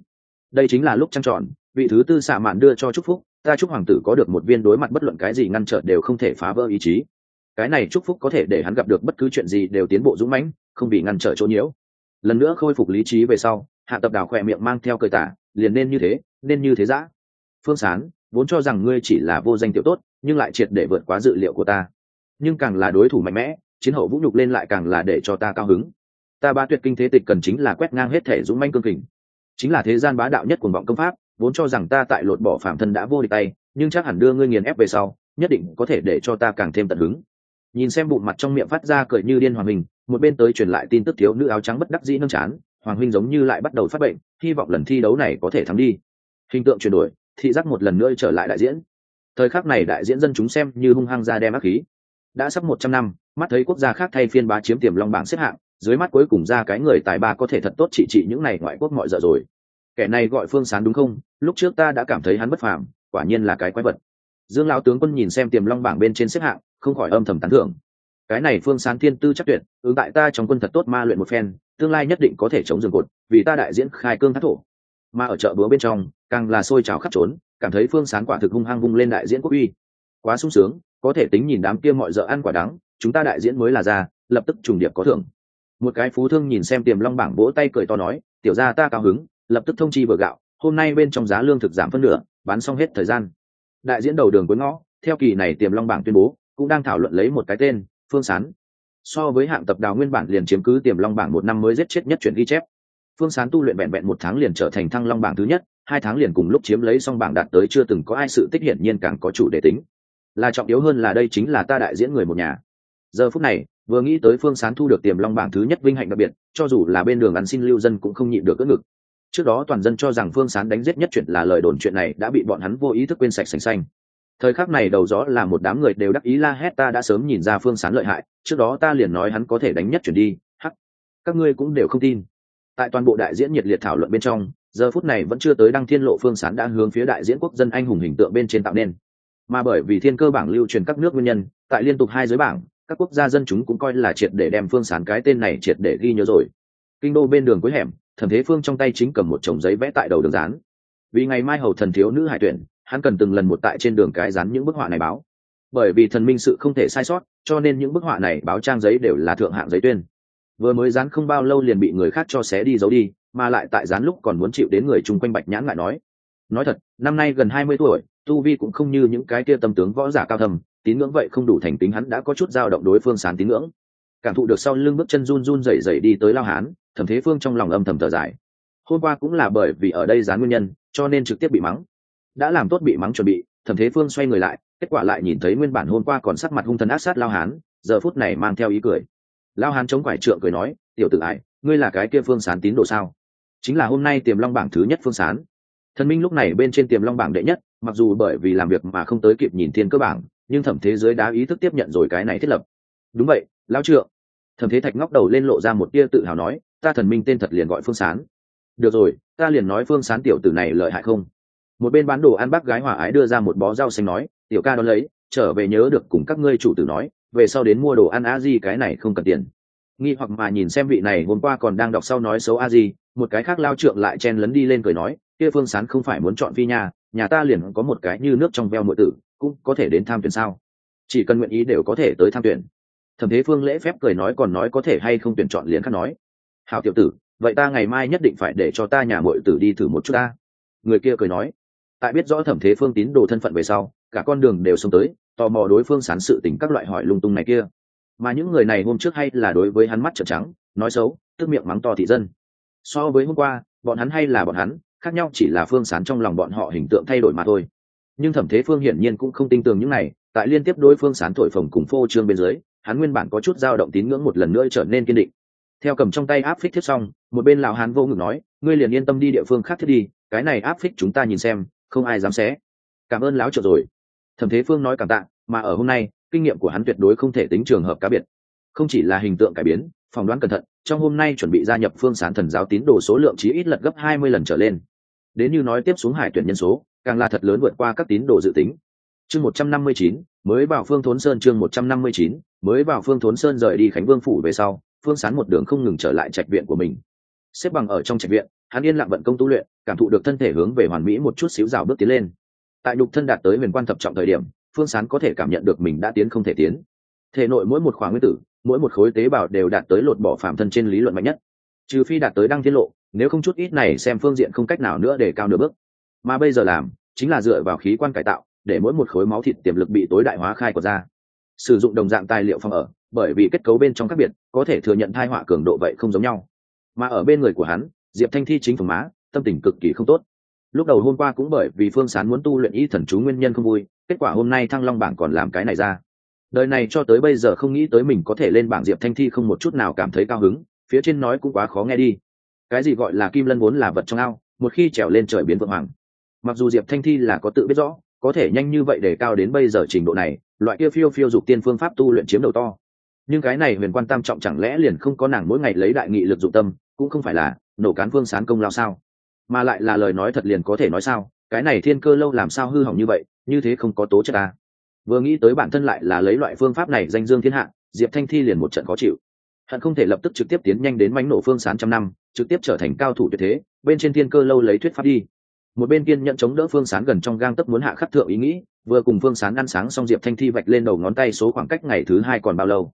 Đây chính là lúc trăng tròn, vị thứ tư xạ mạn đưa cho chúc phúc, ta chúc hoàng tử có được một viên đối mặt bất luận cái gì ngăn trở đều không thể phá vỡ ý chí. Cái này chúc phúc có thể để hắn gặp được bất cứ chuyện gì đều tiến bộ dũng mãnh, không bị ngăn trở chỗ nhiễu. Lần nữa khôi phục lý trí về sau, hạ tập đào khỏe miệng mang theo cười tả, liền nên như thế, nên như thế giã phương sán, vốn cho rằng ngươi chỉ là vô danh tiểu tốt nhưng lại triệt để vượt quá dự liệu của ta. Nhưng càng là đối thủ mạnh mẽ, chiến hậu vũ nhục lên lại càng là để cho ta cao hứng. Ta ba tuyệt kinh thế tịch cần chính là quét ngang hết thể dũng manh cương kình. Chính là thế gian bá đạo nhất cuồng vọng công pháp, vốn cho rằng ta tại lột bỏ phạm thân đã vô địch tay, nhưng chắc hẳn đưa ngươi nghiền ép về sau, nhất định có thể để cho ta càng thêm tận hứng. Nhìn xem bụng mặt trong miệng phát ra cười như điên hoàng minh một bên tới truyền lại tin tức thiếu nữ áo trắng bất đắc dĩ nâng chán, hoàng huynh giống như lại bắt đầu phát bệnh, hy vọng lần thi đấu này có thể thắng đi. Hình tượng chuyển đổi, thị giác một lần nữa trở lại đại diễn thời khắc này đại diễn dân chúng xem như hung hăng ra đem ác khí. Đã sắp một trăm năm, mắt thấy quốc gia khác thay phiên bá chiếm tiềm long bảng xếp hạng, dưới mắt cuối cùng ra cái người tài ba có thể thật tốt trị trị những này ngoại quốc mọi giờ rồi. Kẻ này gọi phương sán đúng không? Lúc trước ta đã cảm thấy hắn bất phàm, quả nhiên là cái quái vật. Dương lão tướng quân nhìn xem tiềm long bảng bên trên xếp hạng, không khỏi âm thầm tán thưởng. Cái này phương sán thiên tư chắc tuyệt, ứng tại ta trong quân thật tốt ma luyện một phen, tương lai nhất định có thể chống rừng cột, vì ta đại diễn khai cương thác thổ. Mà ở chợ búa bên trong, càng là sôi trào khắp trốn cảm thấy phương sáng quả thực hung hăng vung lên đại diễn quốc uy. Quá sung sướng, có thể tính nhìn đám kia mọi giờ ăn quả đắng, chúng ta đại diễn mới là ra, lập tức trùng điệp có thưởng. Một cái phú thương nhìn xem tiềm long bảng vỗ tay cười to nói, tiểu ra ta cao hứng, lập tức thông chi vừa gạo, hôm nay bên trong giá lương thực giảm phân nửa, bán xong hết thời gian. Đại diễn đầu đường cuối ngõ, theo kỳ này tiềm long bảng tuyên bố, cũng đang thảo luận lấy một cái tên, phương sán. So với hạng tập đào nguyên bản liền chiếm cứ tiềm long bảng một năm mới giết chết nhất chuyển ghi chép. Phương sán tu luyện vẹn vẹn một tháng liền trở thành thăng long bảng thứ nhất hai tháng liền cùng lúc chiếm lấy xong bảng đạt tới chưa từng có ai sự tích hiển nhiên càng có chủ đề tính. Là trọng yếu hơn là đây chính là ta đại diễn người một nhà. Giờ phút này, vừa nghĩ tới phương sán thu được tiềm long bảng thứ nhất vinh hạnh đặc biệt, cho dù là bên đường ăn xin lưu dân cũng không nhịn được cất ngực. Trước đó toàn dân cho rằng phương sán đánh giết nhất chuyện là lời đồn chuyện này đã bị bọn hắn vô ý thức quên sạch sành xanh. Thời khắc này đầu gió là một đám người đều đắc ý la hét ta đã sớm nhìn ra phương sán lợi hại, trước đó ta liền nói hắn có thể đánh nhất chuyển đi. Hắc, các ngươi cũng đều không tin. Tại toàn bộ đại diễn nhiệt liệt thảo luận bên trong giờ phút này vẫn chưa tới đăng thiên lộ phương sán đã hướng phía đại diễn quốc dân anh hùng hình tượng bên trên tạo nên. Mà bởi vì thiên cơ bảng lưu truyền các nước nguyên nhân, tại liên tục hai giới bảng, các quốc gia dân chúng cũng coi là triệt để đem phương sán cái tên này triệt để ghi nhớ rồi. Kinh đô bên đường cuối hẻm thần thế phương trong tay chính cầm một chồng giấy vẽ tại đầu đường dán. Vì ngày mai hầu thần thiếu nữ hải tuyển, hắn cần từng lần một tại trên đường cái dán những bức họa này báo. Bởi vì thần minh sự không thể sai sót, cho nên những bức họa này báo trang giấy đều là thượng hạng giấy tuyên vừa mới dán không bao lâu liền bị người khác cho xé đi giấu đi, mà lại tại dán lúc còn muốn chịu đến người chung quanh bạch nhãn lại nói. Nói thật, năm nay gần hai mươi tuổi, tu vi cũng không như những cái kia tâm tướng võ giả cao thầm, tín ngưỡng vậy không đủ thành tính hắn đã có chút dao động đối phương sán tín ngưỡng. Cảm thụ được sau lưng bước chân run run rẩy rẩy đi tới lao hán, thẩm thế phương trong lòng âm thầm thở dài. Hôm qua cũng là bởi vì ở đây dán nguyên nhân, cho nên trực tiếp bị mắng. Đã làm tốt bị mắng chuẩn bị, thẩm thế phương xoay người lại, kết quả lại nhìn thấy nguyên bản hôm qua còn sắc mặt hung thần ác sát lao hán, giờ phút này mang theo ý cười lao hán chống quải trượng cười nói, tiểu tử ải, ngươi là cái kia phương sán tín đồ sao? Chính là hôm nay tiềm long bảng thứ nhất phương sán. Thần minh lúc này bên trên tiềm long bảng đệ nhất, mặc dù bởi vì làm việc mà không tới kịp nhìn thiên cơ bảng, nhưng thẩm thế giới đá ý thức tiếp nhận rồi cái này thiết lập. Đúng vậy, lao trượng. Thẩm thế thạch ngóc đầu lên lộ ra một tia tự hào nói, ta thần minh tên thật liền gọi phương sán. Được rồi, ta liền nói phương sán tiểu tử này lợi hại không? Một bên bán đồ ăn bác gái hòa ái đưa ra một bó rau xanh nói, tiểu ca đón lấy, trở về nhớ được cùng các ngươi chủ tử nói về sau đến mua đồ ăn a di, cái này không cần tiền. Nghi hoặc mà nhìn xem vị này, hôm qua còn đang đọc sau nói xấu a di, một cái khác lao trượng lại chen lấn đi lên cười nói, kia phương sán không phải muốn chọn phi nhà nhà ta liền có một cái như nước trong veo nội tử, cũng có thể đến tham tuyển sao? Chỉ cần nguyện ý đều có thể tới tham tuyển. Thẩm thế phương lễ phép cười nói, còn nói có thể hay không tuyển chọn liền khác nói. Hào tiểu tử, vậy ta ngày mai nhất định phải để cho ta nhà mội tử đi thử một chút ta. Người kia cười nói. Tại biết rõ thẩm thế phương tín đồ thân phận về sau, cả con đường đều xông tới tò mò đối phương sán sự tình các loại hỏi lung tung này kia. Mà những người này hôm trước hay là đối với hắn mắt trợn trắng, nói xấu, tức miệng mắng to thị dân. So với hôm qua, bọn hắn hay là bọn hắn, khác nhau chỉ là phương sán trong lòng bọn họ hình tượng thay đổi mà thôi. Nhưng thẩm thế phương hiển nhiên cũng không tin tưởng những này, tại liên tiếp đối phương sán thổi phồng cùng phô trương bên dưới, hắn nguyên bản có chút dao động tín ngưỡng một lần nữa trở nên kiên định. Theo cầm trong tay áp phích thiết xong, một bên lào hán vô ngực nói, ngươi liền yên tâm đi địa phương khác thiết đi, cái này áp phích chúng ta nhìn xem, không ai dám xé. Cảm ơn láo trợ rồi thẩm thế phương nói cảm tạ, mà ở hôm nay, kinh nghiệm của hắn tuyệt đối không thể tính trường hợp cá biệt. Không chỉ là hình tượng cải biến, phỏng đoán cẩn thận, trong hôm nay chuẩn bị gia nhập phương sán thần giáo tín đồ số lượng chí ít lật gấp hai mươi lần trở lên. Đến như nói tiếp xuống hải tuyển nhân số, càng là thật lớn vượt qua các tín đồ dự tính. Chương một trăm năm mươi chín, mới vào phương thốn sơn chương một trăm năm mươi chín, mới vào phương thốn sơn rời đi khánh vương phủ về sau, phương sán một đường không ngừng trở lại trạch viện của mình. Xếp bằng ở trong trạch viện, hắn yên lặng vận công tu luyện, cảm thụ được thân thể hướng về hoàn mỹ một chút xíu rào bước tiến lên tại nhục thân đạt tới huyền quan thập trọng thời điểm, phương sán có thể cảm nhận được mình đã tiến không thể tiến. Thể nội mỗi một khoảng nguyên tử, mỗi một khối tế bào đều đạt tới lột bỏ phạm thân trên lý luận mạnh nhất. Trừ phi đạt tới đăng tiết lộ, nếu không chút ít này xem phương diện không cách nào nữa để cao nửa bước. Mà bây giờ làm, chính là dựa vào khí quan cải tạo, để mỗi một khối máu thịt tiềm lực bị tối đại hóa khai của ra. Sử dụng đồng dạng tài liệu phòng ở, bởi vì kết cấu bên trong khác biệt, có thể thừa nhận thai họa cường độ vậy không giống nhau. Mà ở bên người của hắn, diệp thanh thi chính phòng má, tâm tình cực kỳ không tốt lúc đầu hôm qua cũng bởi vì phương sán muốn tu luyện y thần chú nguyên nhân không vui, kết quả hôm nay thăng long bảng còn làm cái này ra. Đời này cho tới bây giờ không nghĩ tới mình có thể lên bảng diệp thanh thi không một chút nào cảm thấy cao hứng, phía trên nói cũng quá khó nghe đi. Cái gì gọi là kim lân vốn là vật trong ao, một khi trèo lên trời biến vượng hoàng. Mặc dù diệp thanh thi là có tự biết rõ, có thể nhanh như vậy để cao đến bây giờ trình độ này, loại kia phiêu phiêu dục tiên phương pháp tu luyện chiếm đầu to. Nhưng cái này huyền quan tam trọng chẳng lẽ liền không có nàng mỗi ngày lấy đại nghị lực dụng tâm, cũng không phải là nổ cán phương sán công lao sao? Mà lại là lời nói thật liền có thể nói sao? Cái này thiên cơ lâu làm sao hư hỏng như vậy, như thế không có tố chất ta vừa nghĩ tới bản thân lại là lấy loại phương pháp này danh dương thiên hạ, diệp thanh thi liền một trận khó chịu. Hận không thể lập tức trực tiếp tiến nhanh đến mánh nổ phương sán trăm năm, trực tiếp trở thành cao thủ tuyệt thế, bên trên thiên cơ lâu lấy thuyết pháp đi. Một bên kiên nhận chống đỡ phương sán gần trong gang tấp muốn hạ khắc thượng ý nghĩ, vừa cùng phương sán ăn sáng xong diệp thanh thi vạch lên đầu ngón tay số khoảng cách ngày thứ hai còn bao lâu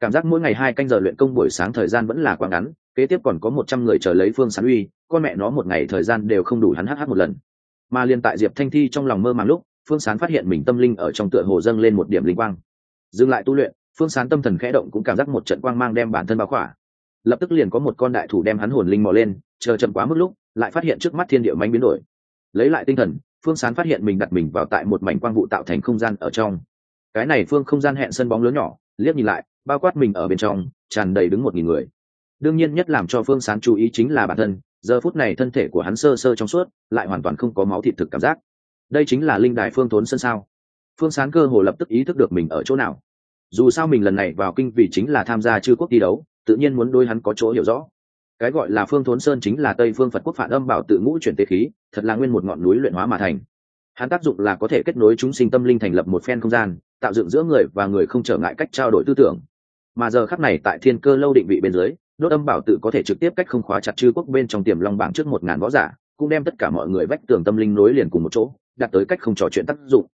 cảm giác mỗi ngày hai canh giờ luyện công buổi sáng thời gian vẫn là quá ngắn, kế tiếp còn có một trăm người chờ lấy phương sán uy, con mẹ nó một ngày thời gian đều không đủ hắn hh một lần. Mà liên tại diệp thanh thi trong lòng mơ màng lúc, phương sán phát hiện mình tâm linh ở trong tựa hồ dâng lên một điểm linh quang. Dừng lại tu luyện, phương sán tâm thần khẽ động cũng cảm giác một trận quang mang đem bản thân bao khỏa. Lập tức liền có một con đại thủ đem hắn hồn linh mò lên, chờ chậm quá mức lúc, lại phát hiện trước mắt thiên địa mánh biến đổi. Lấy lại tinh thần, phương sán phát hiện mình đặt mình vào tại một mảnh quang vụ tạo thành không gian ở trong. Cái này phương không gian hẹn sân bóng lớn nhỏ, liếc nhìn lại bao quát mình ở bên trong, tràn đầy đứng một nghìn người. Đương nhiên nhất làm cho phương sán chú ý chính là bản thân, giờ phút này thân thể của hắn sơ sơ trong suốt, lại hoàn toàn không có máu thịt thực cảm giác. Đây chính là linh đài phương thốn sân sao? Phương sán cơ hồ lập tức ý thức được mình ở chỗ nào. Dù sao mình lần này vào kinh vì chính là tham gia chư quốc thi đấu, tự nhiên muốn đôi hắn có chỗ hiểu rõ. Cái gọi là phương thốn sơn chính là tây phương phật quốc phản âm bảo tự ngũ chuyển tế khí, thật là nguyên một ngọn núi luyện hóa mà thành. Hắn tác dụng là có thể kết nối chúng sinh tâm linh thành lập một phen không gian, tạo dựng giữa người và người không trở ngại cách trao đổi tư tưởng mà giờ khắc này tại thiên cơ lâu định vị bên dưới, đốt âm bảo tự có thể trực tiếp cách không khóa chặt chư quốc bên trong tiềm long bảng trước một ngàn võ giả, cũng đem tất cả mọi người vách tường tâm linh nối liền cùng một chỗ đạt tới cách không trò chuyện tác dụng.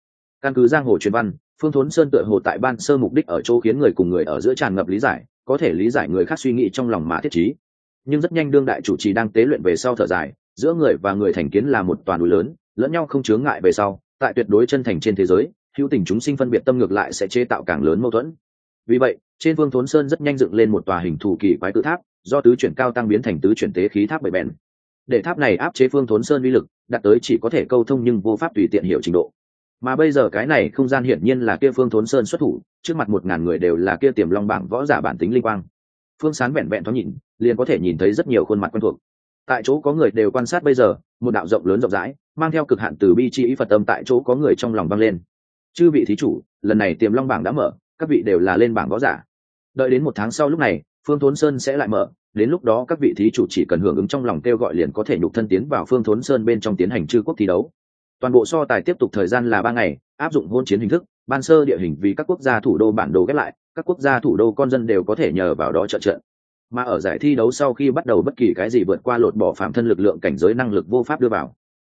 Căn cứ giang hồ truyền văn, phương thốn sơn tựa hồ tại ban sơ mục đích ở chỗ khiến người cùng người ở giữa tràn ngập lý giải, có thể lý giải người khác suy nghĩ trong lòng mà thiết trí. Nhưng rất nhanh đương đại chủ trì đang tế luyện về sau thở dài, giữa người và người thành kiến là một toàn núi lớn, lẫn nhau không chướng ngại về sau, tại tuyệt đối chân thành trên thế giới, hữu tình chúng sinh phân biệt tâm ngược lại sẽ chế tạo càng lớn mâu thuẫn vì vậy, trên vương thốn sơn rất nhanh dựng lên một tòa hình thủ kỳ quái tự tháp, do tứ chuyển cao tăng biến thành tứ chuyển tế khí tháp bảy bèn. Để tháp này áp chế phương thốn sơn uy lực, đạt tới chỉ có thể câu thông nhưng vô pháp tùy tiện hiểu trình độ. Mà bây giờ cái này không gian hiển nhiên là kia phương thốn sơn xuất thủ, trước mặt một ngàn người đều là kia tiềm long bảng võ giả bản tính linh quang. Phương sán vẹn vẹn thoáng nhìn, liền có thể nhìn thấy rất nhiều khuôn mặt quen thuộc. Tại chỗ có người đều quan sát bây giờ, một đạo rộng lớn rộng rãi, mang theo cực hạn từ bi chi ý phật tâm tại chỗ có người trong lòng vang lên. Chư vị thí chủ, lần này tiềm long bảng đã mở các vị đều là lên bảng võ giả. Đợi đến một tháng sau lúc này, phương thốn sơn sẽ lại mở. Đến lúc đó các vị thí chủ chỉ cần hưởng ứng trong lòng kêu gọi liền có thể nhục thân tiến vào phương thốn sơn bên trong tiến hành chư quốc thi đấu. Toàn bộ so tài tiếp tục thời gian là ba ngày, áp dụng hôn chiến hình thức, ban sơ địa hình vì các quốc gia thủ đô bản đồ ghép lại, các quốc gia thủ đô con dân đều có thể nhờ vào đó trợ trợ. mà ở giải thi đấu sau khi bắt đầu bất kỳ cái gì vượt qua lột bỏ phạm thân lực lượng cảnh giới năng lực vô pháp đưa vào.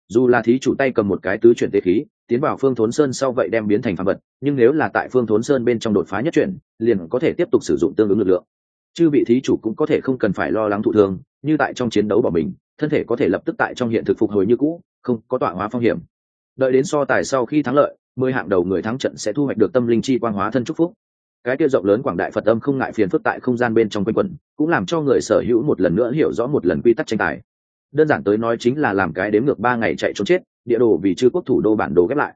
Dù là thí chủ tay cầm một cái tứ chuyển tế khí tiến vào phương thốn sơn sau vậy đem biến thành phạm vật, nhưng nếu là tại phương thốn sơn bên trong đột phá nhất chuyển, liền có thể tiếp tục sử dụng tương ứng lực lượng. Chư vị thí chủ cũng có thể không cần phải lo lắng thụ thương, như tại trong chiến đấu bỏ mình, thân thể có thể lập tức tại trong hiện thực phục hồi như cũ, không có tọa hóa phong hiểm. Đợi đến so tài sau khi thắng lợi, mười hạng đầu người thắng trận sẽ thu hoạch được tâm linh chi quang hóa thân chúc phúc. Cái kia rộng lớn quảng đại phật âm không ngại phiền phức tại không gian bên trong quanh quẩn, cũng làm cho người sở hữu một lần nữa hiểu rõ một lần quy tắc tranh tài. Đơn giản tới nói chính là làm cái đếm ngược ba ngày chạy trốn chết địa đồ vì chư quốc thủ đô bản đồ ghép lại.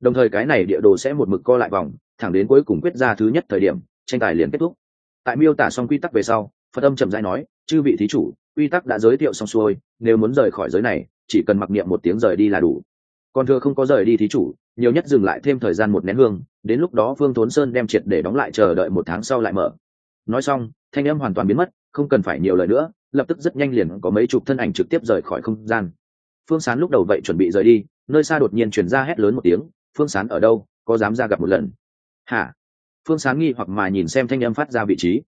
Đồng thời cái này địa đồ sẽ một mực co lại vòng, thẳng đến cuối cùng quyết ra thứ nhất thời điểm, tranh tài liền kết thúc. Tại miêu tả xong quy tắc về sau, phật âm trầm dai nói, chư vị thí chủ, quy tắc đã giới thiệu xong xuôi, nếu muốn rời khỏi giới này, chỉ cần mặc niệm một tiếng rời đi là đủ. Còn thưa không có rời đi thí chủ, nhiều nhất dừng lại thêm thời gian một nén hương, đến lúc đó phương thốn sơn đem triệt để đóng lại chờ đợi một tháng sau lại mở. Nói xong, thanh âm hoàn toàn biến mất, không cần phải nhiều lời nữa, lập tức rất nhanh liền có mấy chục thân ảnh trực tiếp rời khỏi không gian phương sán lúc đầu vậy chuẩn bị rời đi, nơi xa đột nhiên chuyển ra hét lớn một tiếng, phương sán ở đâu? Có dám ra gặp một lần? Hả? Phương sán nghi hoặc mà nhìn xem thanh âm phát ra vị trí.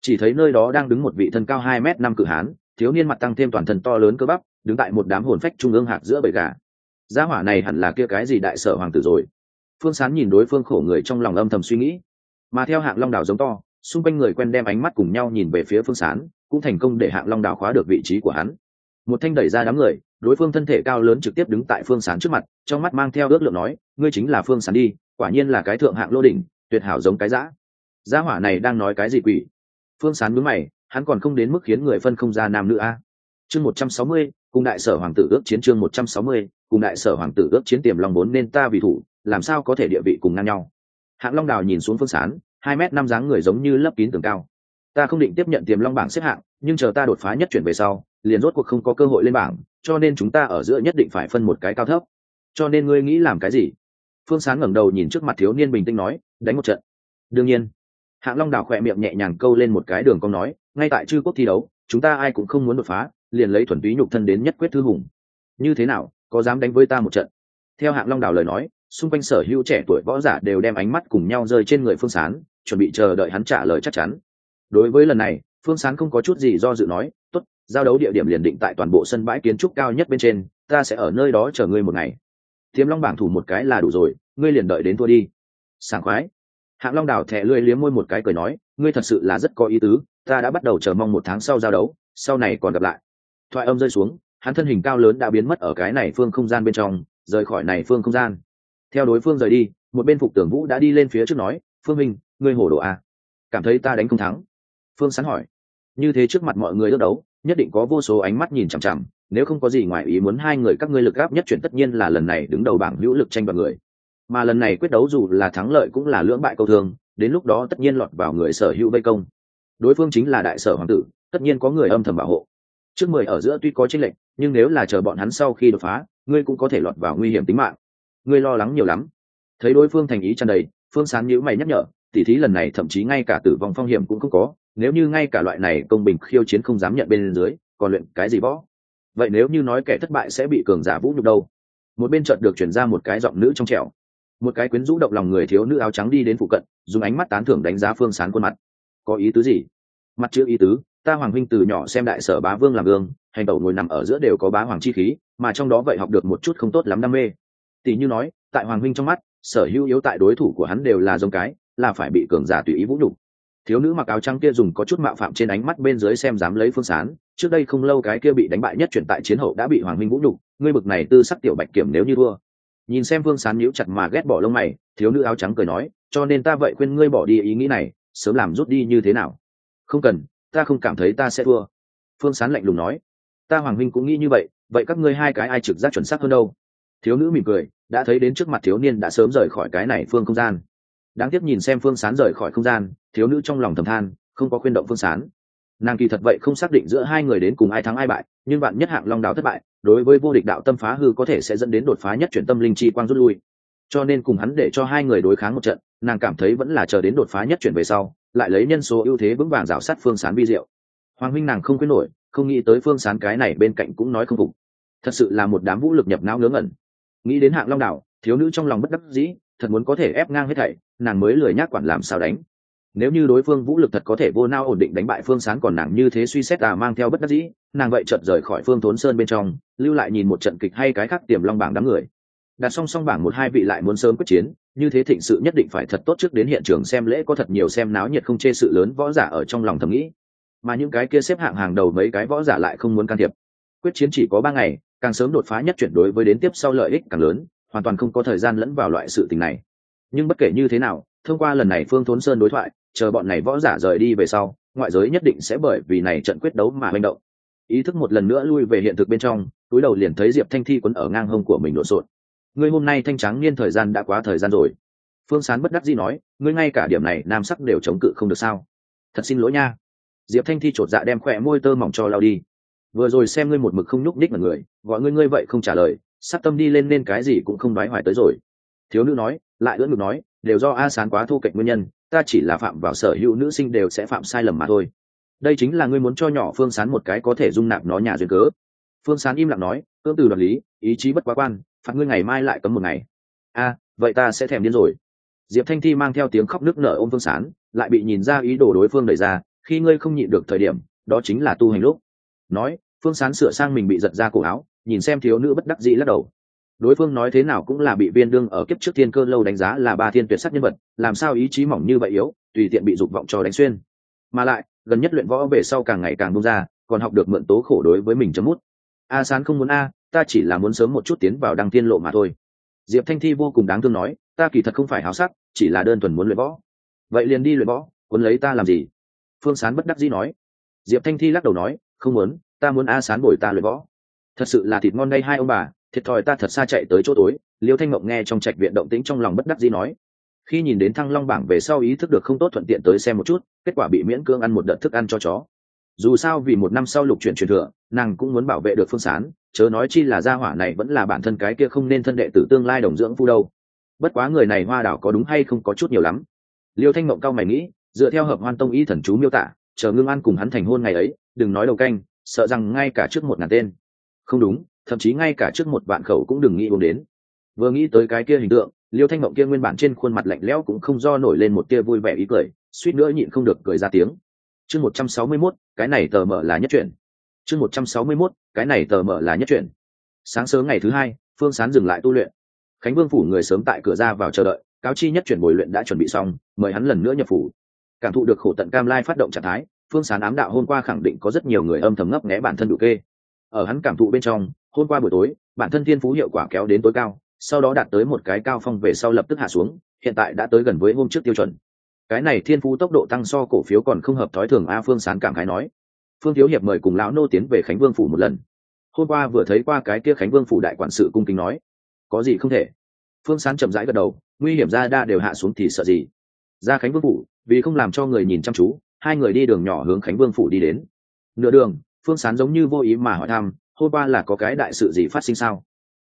Chỉ thấy nơi đó đang đứng một vị thân cao hai m năm cự hán, thiếu niên mặt tăng thêm toàn thân to lớn cơ bắp, đứng tại một đám hồn phách trung ương hạt giữa bầy gà. Gia hỏa này hẳn là kia cái gì đại sở hoàng tử rồi? Phương sán nhìn đối phương khổ người trong lòng âm thầm suy nghĩ. Mà theo hạng long đảo giống to, xung quanh người quen đem ánh mắt cùng nhau nhìn về phía phương sán, cũng thành công để hạng long đảo khóa được vị trí của hắn. Một thanh đẩy ra đám người đối phương thân thể cao lớn trực tiếp đứng tại phương sán trước mặt, trong mắt mang theo ước lượng nói, ngươi chính là phương sán đi, quả nhiên là cái thượng hạng lô đỉnh, tuyệt hảo giống cái giã gia hỏa này đang nói cái gì quỷ? Phương sán mướn mày, hắn còn không đến mức khiến người phân không ra nam nữ a. Chương một trăm sáu mươi, cùng đại sở hoàng tử ước chiến chương một trăm sáu mươi, cùng đại sở hoàng tử ước chiến tiềm long bốn nên ta vì thủ, làm sao có thể địa vị cùng ngang nhau? Hạng long đào nhìn xuống phương sán, hai m năm dáng người giống như lấp kín tường cao. Ta không định tiếp nhận tiềm long bảng xếp hạng, nhưng chờ ta đột phá nhất chuyển về sau liền rốt cuộc không có cơ hội lên bảng, cho nên chúng ta ở giữa nhất định phải phân một cái cao thấp. Cho nên ngươi nghĩ làm cái gì? Phương Sáng ngẩng đầu nhìn trước mặt thiếu niên bình tĩnh nói, đánh một trận. Đương nhiên. Hạng long đào khỏe miệng nhẹ nhàng câu lên một cái đường cong nói, ngay tại chư quốc thi đấu, chúng ta ai cũng không muốn đột phá, liền lấy thuần túy nhục thân đến nhất quyết thư hùng. Như thế nào, có dám đánh với ta một trận? Theo hạng long đào lời nói, xung quanh sở hữu trẻ tuổi võ giả đều đem ánh mắt cùng nhau rơi trên người phương sán, chuẩn bị chờ đợi hắn trả lời chắc chắn. Đối với lần này phương sán không có chút gì do dự nói, tốt, giao đấu địa điểm liền định tại toàn bộ sân bãi kiến trúc cao nhất bên trên, ta sẽ ở nơi đó chờ ngươi một ngày. Thiếm long bảng thủ một cái là đủ rồi, ngươi liền đợi đến thua đi. Sảng khoái. Hạng long đào thẹ lưỡi liếm môi một cái cười nói, ngươi thật sự là rất có ý tứ, ta đã bắt đầu chờ mong một tháng sau giao đấu, sau này còn gặp lại. Thoại âm rơi xuống, hắn thân hình cao lớn đã biến mất ở cái này phương không gian bên trong, rời khỏi này phương không gian. Theo đối phương rời đi, một bên phục tưởng vũ đã đi lên phía trước nói, phương minh, ngươi hổ đồ à? cảm thấy ta đánh không thắng phương sán hỏi. Như thế trước mặt mọi người ước đấu, nhất định có vô số ánh mắt nhìn chằm chằm, nếu không có gì ngoài ý muốn hai người các ngươi lực gáp nhất chuyển tất nhiên là lần này đứng đầu bảng hữu lực tranh đoạt người. Mà lần này quyết đấu dù là thắng lợi cũng là lưỡng bại câu thương, đến lúc đó tất nhiên lọt vào người sở hữu vây công. Đối phương chính là đại sở hoàng tử, tất nhiên có người âm thầm bảo hộ. Trước mười ở giữa tuy có tranh lệch, nhưng nếu là chờ bọn hắn sau khi đột phá, ngươi cũng có thể lọt vào nguy hiểm tính mạng. Ngươi lo lắng nhiều lắm. Thấy đối phương thành ý tràn đầy, phương sán nhữ mày nhắc nhở, tỉ thí lần này thậm chí ngay cả tử vong phong hiểm cũng không có nếu như ngay cả loại này công bình khiêu chiến không dám nhận bên dưới, còn luyện cái gì võ? Vậy nếu như nói kẻ thất bại sẽ bị cường giả vũ nhục đâu? Một bên trận được chuyển ra một cái giọng nữ trong trẻo. Một cái quyến rũ động lòng người thiếu nữ áo trắng đi đến phụ cận, dùng ánh mắt tán thưởng đánh giá phương sán khuôn mặt. Có ý tứ gì? Mặt chữ ý tứ, ta hoàng huynh từ nhỏ xem đại sở bá vương làm gương, hành tẩu ngồi nằm ở giữa đều có bá hoàng chi khí, mà trong đó vậy học được một chút không tốt lắm đam mê. Tỷ như nói, tại hoàng huynh trong mắt, sở hữu yếu tại đối thủ của hắn đều là giống cái, là phải bị cường giả tùy ý vũ nhục thiếu nữ mặc áo trắng kia dùng có chút mạo phạm trên ánh mắt bên dưới xem dám lấy phương sán. Trước đây không lâu cái kia bị đánh bại nhất chuyển tại chiến hậu đã bị hoàng minh vũ đục ngươi bực này tư sắc tiểu bạch kiểm nếu như thua. Nhìn xem phương sán nhíu chặt mà ghét bỏ lông mày, thiếu nữ áo trắng cười nói, cho nên ta vậy khuyên ngươi bỏ đi ý nghĩ này, sớm làm rút đi như thế nào? Không cần, ta không cảm thấy ta sẽ thua. Phương sán lạnh lùng nói, ta hoàng minh cũng nghĩ như vậy vậy các ngươi hai cái ai trực giác chuẩn xác hơn đâu? Thiếu nữ mỉm cười, đã thấy đến trước mặt thiếu niên đã sớm rời khỏi cái này phương không gian đáng tiếc nhìn xem phương sán rời khỏi không gian, thiếu nữ trong lòng thầm than, không có khuyên động phương sán. Nàng kỳ thật vậy không xác định giữa hai người đến cùng ai thắng ai bại, nhưng bạn nhất hạng long đào thất bại, đối với vô địch đạo tâm phá hư có thể sẽ dẫn đến đột phá nhất chuyển tâm linh chi quang rút lui. Cho nên cùng hắn để cho hai người đối kháng một trận, nàng cảm thấy vẫn là chờ đến đột phá nhất chuyển về sau, lại lấy nhân số ưu thế vững vàng rào sát phương sán vi diệu. Hoàng huynh nàng không quyết nổi, không nghĩ tới phương sán cái này bên cạnh cũng nói không phục. Thật sự là một đám vũ lực nhập não ngớ ngẩn. Nghĩ đến hạng long đảo thiếu nữ trong lòng bất đắc dĩ, thật muốn có thể ép ngang hết thảy nàng mới lười nhác quản làm sao đánh. Nếu như đối phương vũ lực thật có thể vô nao ổn định đánh bại phương sán còn nàng như thế suy xét à mang theo bất đắc dĩ, nàng vậy chợt rời khỏi phương thốn sơn bên trong, lưu lại nhìn một trận kịch hay cái khác tiềm long bảng đám người. Đặt song song bảng một hai vị lại muốn sớm quyết chiến, như thế thịnh sự nhất định phải thật tốt trước đến hiện trường xem lễ có thật nhiều xem náo nhiệt không chê sự lớn võ giả ở trong lòng thầm nghĩ. Mà những cái kia xếp hạng hàng đầu mấy cái võ giả lại không muốn can thiệp. Quyết chiến chỉ có ba ngày, càng sớm đột phá nhất chuyển đối với đến tiếp sau lợi ích càng lớn, hoàn toàn không có thời gian lẫn vào loại sự tình này nhưng bất kể như thế nào, thông qua lần này phương thốn sơn đối thoại, chờ bọn này võ giả rời đi về sau, ngoại giới nhất định sẽ bởi vì này trận quyết đấu mà manh động. Ý thức một lần nữa lui về hiện thực bên trong, túi đầu liền thấy diệp thanh thi quấn ở ngang hông của mình lộn xộn. Ngươi hôm nay thanh trắng niên thời gian đã quá thời gian rồi. Phương sán bất đắc dĩ nói, ngươi ngay cả điểm này nam sắc đều chống cự không được sao? Thật xin lỗi nha. Diệp thanh thi chột dạ đem khỏe môi tơ mỏng cho lao đi. Vừa rồi xem ngươi một mực không nhúc ních mà người, gọi ngươi ngươi vậy không trả lời, sắp tâm đi lên nên cái gì cũng không đoái hoài tới rồi. Thiếu nữ nói lại ưỡn ngực nói, đều do a sán quá thu cạnh nguyên nhân, ta chỉ là phạm vào sở hữu nữ sinh đều sẽ phạm sai lầm mà thôi. Đây chính là ngươi muốn cho nhỏ phương sán một cái có thể dung nạp nó nhà duyên cớ. Phương sán im lặng nói tương từ đoạt lý, ý chí bất quá quan, phạt ngươi ngày mai lại cấm một ngày. A, vậy ta sẽ thèm điên rồi. Diệp thanh thi mang theo tiếng khóc nước nở ôm phương sán, lại bị nhìn ra ý đồ đối phương đẩy ra, khi ngươi không nhịn được thời điểm, đó chính là tu hành lúc. Nói, phương sán sửa sang mình bị giật ra cổ áo, nhìn xem thiếu nữ bất đắc dĩ lắc đầu đối phương nói thế nào cũng là bị viên đương ở kiếp trước thiên cơ lâu đánh giá là ba thiên tuyệt sắc nhân vật, làm sao ý chí mỏng như vậy yếu, tùy tiện bị dục vọng cho đánh xuyên. Mà lại, gần nhất luyện võ về sau càng ngày càng bung ra, còn học được mượn tố khổ đối với mình chấm mút. A sán không muốn a, ta chỉ là muốn sớm một chút tiến vào đăng tiên lộ mà thôi. Diệp thanh thi vô cùng đáng thương nói, ta kỳ thật không phải háo sắc, chỉ là đơn thuần muốn luyện võ. Vậy liền đi luyện võ quân lấy ta làm gì? Phương sán bất đắc dĩ nói. Diệp thanh thi lắc đầu nói, không muốn, ta muốn a sán bồi ta luyện võ. Thật sự là thịt ngon ngay hai ông bà thiệt thòi ta thật xa chạy tới chỗ tối, liêu thanh mộng nghe trong trạch viện động tĩnh trong lòng bất đắc dĩ nói. Khi nhìn đến thăng long bảng về sau ý thức được không tốt thuận tiện tới xem một chút, kết quả bị miễn cương ăn một đợt thức ăn cho chó. Dù sao vì một năm sau lục chuyển truyền thừa, nàng cũng muốn bảo vệ được phương sán, chớ nói chi là gia hỏa này vẫn là bản thân cái kia không nên thân đệ tử tương lai đồng dưỡng phu đâu. Bất quá người này hoa đảo có đúng hay không có chút nhiều lắm. Liêu thanh mộng cao mày nghĩ, dựa theo hợp hoan tông ý thần chú miêu tả, chờ ngưng ăn cùng hắn thành hôn ngày ấy, đừng nói đầu canh, sợ rằng ngay cả trước một ngàn tên. Không đúng thậm chí ngay cả trước một vạn khẩu cũng đừng nghĩ uống đến. Vừa nghĩ tới cái kia hình tượng, liêu thanh mộng kia nguyên bản trên khuôn mặt lạnh lẽo cũng không do nổi lên một tia vui vẻ ý cười, suýt nữa nhịn không được cười ra tiếng. Chương một trăm sáu mươi mốt, cái này tờ mở là nhất chuyển chương một trăm sáu mươi mốt, cái này tờ mở là nhất chuyển sáng sớm ngày thứ hai, phương sán dừng lại tu luyện. Khánh vương phủ người sớm tại cửa ra vào chờ đợi, cáo chi nhất chuyển bồi luyện đã chuẩn bị xong, mời hắn lần nữa nhập phủ. Cảm thụ được khổ tận cam lai phát động trạng thái, phương sán ám đạo hôm qua khẳng định có rất nhiều người âm thầm ngấp nghé bản thân đủ kê. Ở hắn cảm thụ bên trong hôm qua buổi tối, bản thân thiên phú hiệu quả kéo đến tối cao, sau đó đạt tới một cái cao phong về sau lập tức hạ xuống, hiện tại đã tới gần với hôm trước tiêu chuẩn. Cái này thiên phú tốc độ tăng so cổ phiếu còn không hợp thói thường a phương sán cảm khái nói. Phương thiếu hiệp mời cùng lão nô tiến về khánh vương phủ một lần. Hôm qua vừa thấy qua cái kia khánh vương phủ đại quản sự cung kính nói. Có gì không thể? Phương sán chậm rãi gật đầu, nguy hiểm ra đa đều hạ xuống thì sợ gì? Ra khánh vương phủ, vì không làm cho người nhìn chăm chú, hai người đi đường nhỏ hướng khánh vương phủ đi đến. Nửa đường, phương sán giống như vô ý mà hỏi thăm hôm qua là có cái đại sự gì phát sinh sao?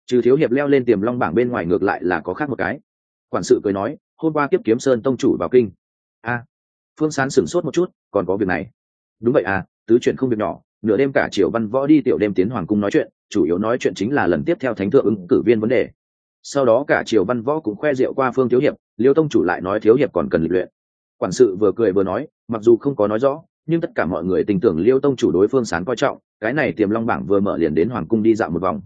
Trừ thiếu hiệp leo lên tiềm long bảng bên ngoài ngược lại là có khác một cái. Quản sự cười nói hôm qua kiếp kiếm sơn tông chủ vào kinh. A, phương sán sửng sốt một chút, còn có việc này. Đúng vậy à tứ chuyện không việc nhỏ, nửa đêm cả triều văn võ đi tiểu đêm tiến hoàng cung nói chuyện, chủ yếu nói chuyện chính là lần tiếp theo thánh thượng ứng cử viên vấn đề. Sau đó cả triều văn võ cũng khoe rượu qua phương thiếu hiệp, liêu tông chủ lại nói thiếu hiệp còn cần lịch luyện. Quản sự vừa cười vừa nói, mặc dù không có nói rõ nhưng tất cả mọi người tình tưởng liêu tông chủ đối phương sán coi trọng, cái này tiềm long bảng vừa mở liền đến hoàng cung đi dạo một vòng.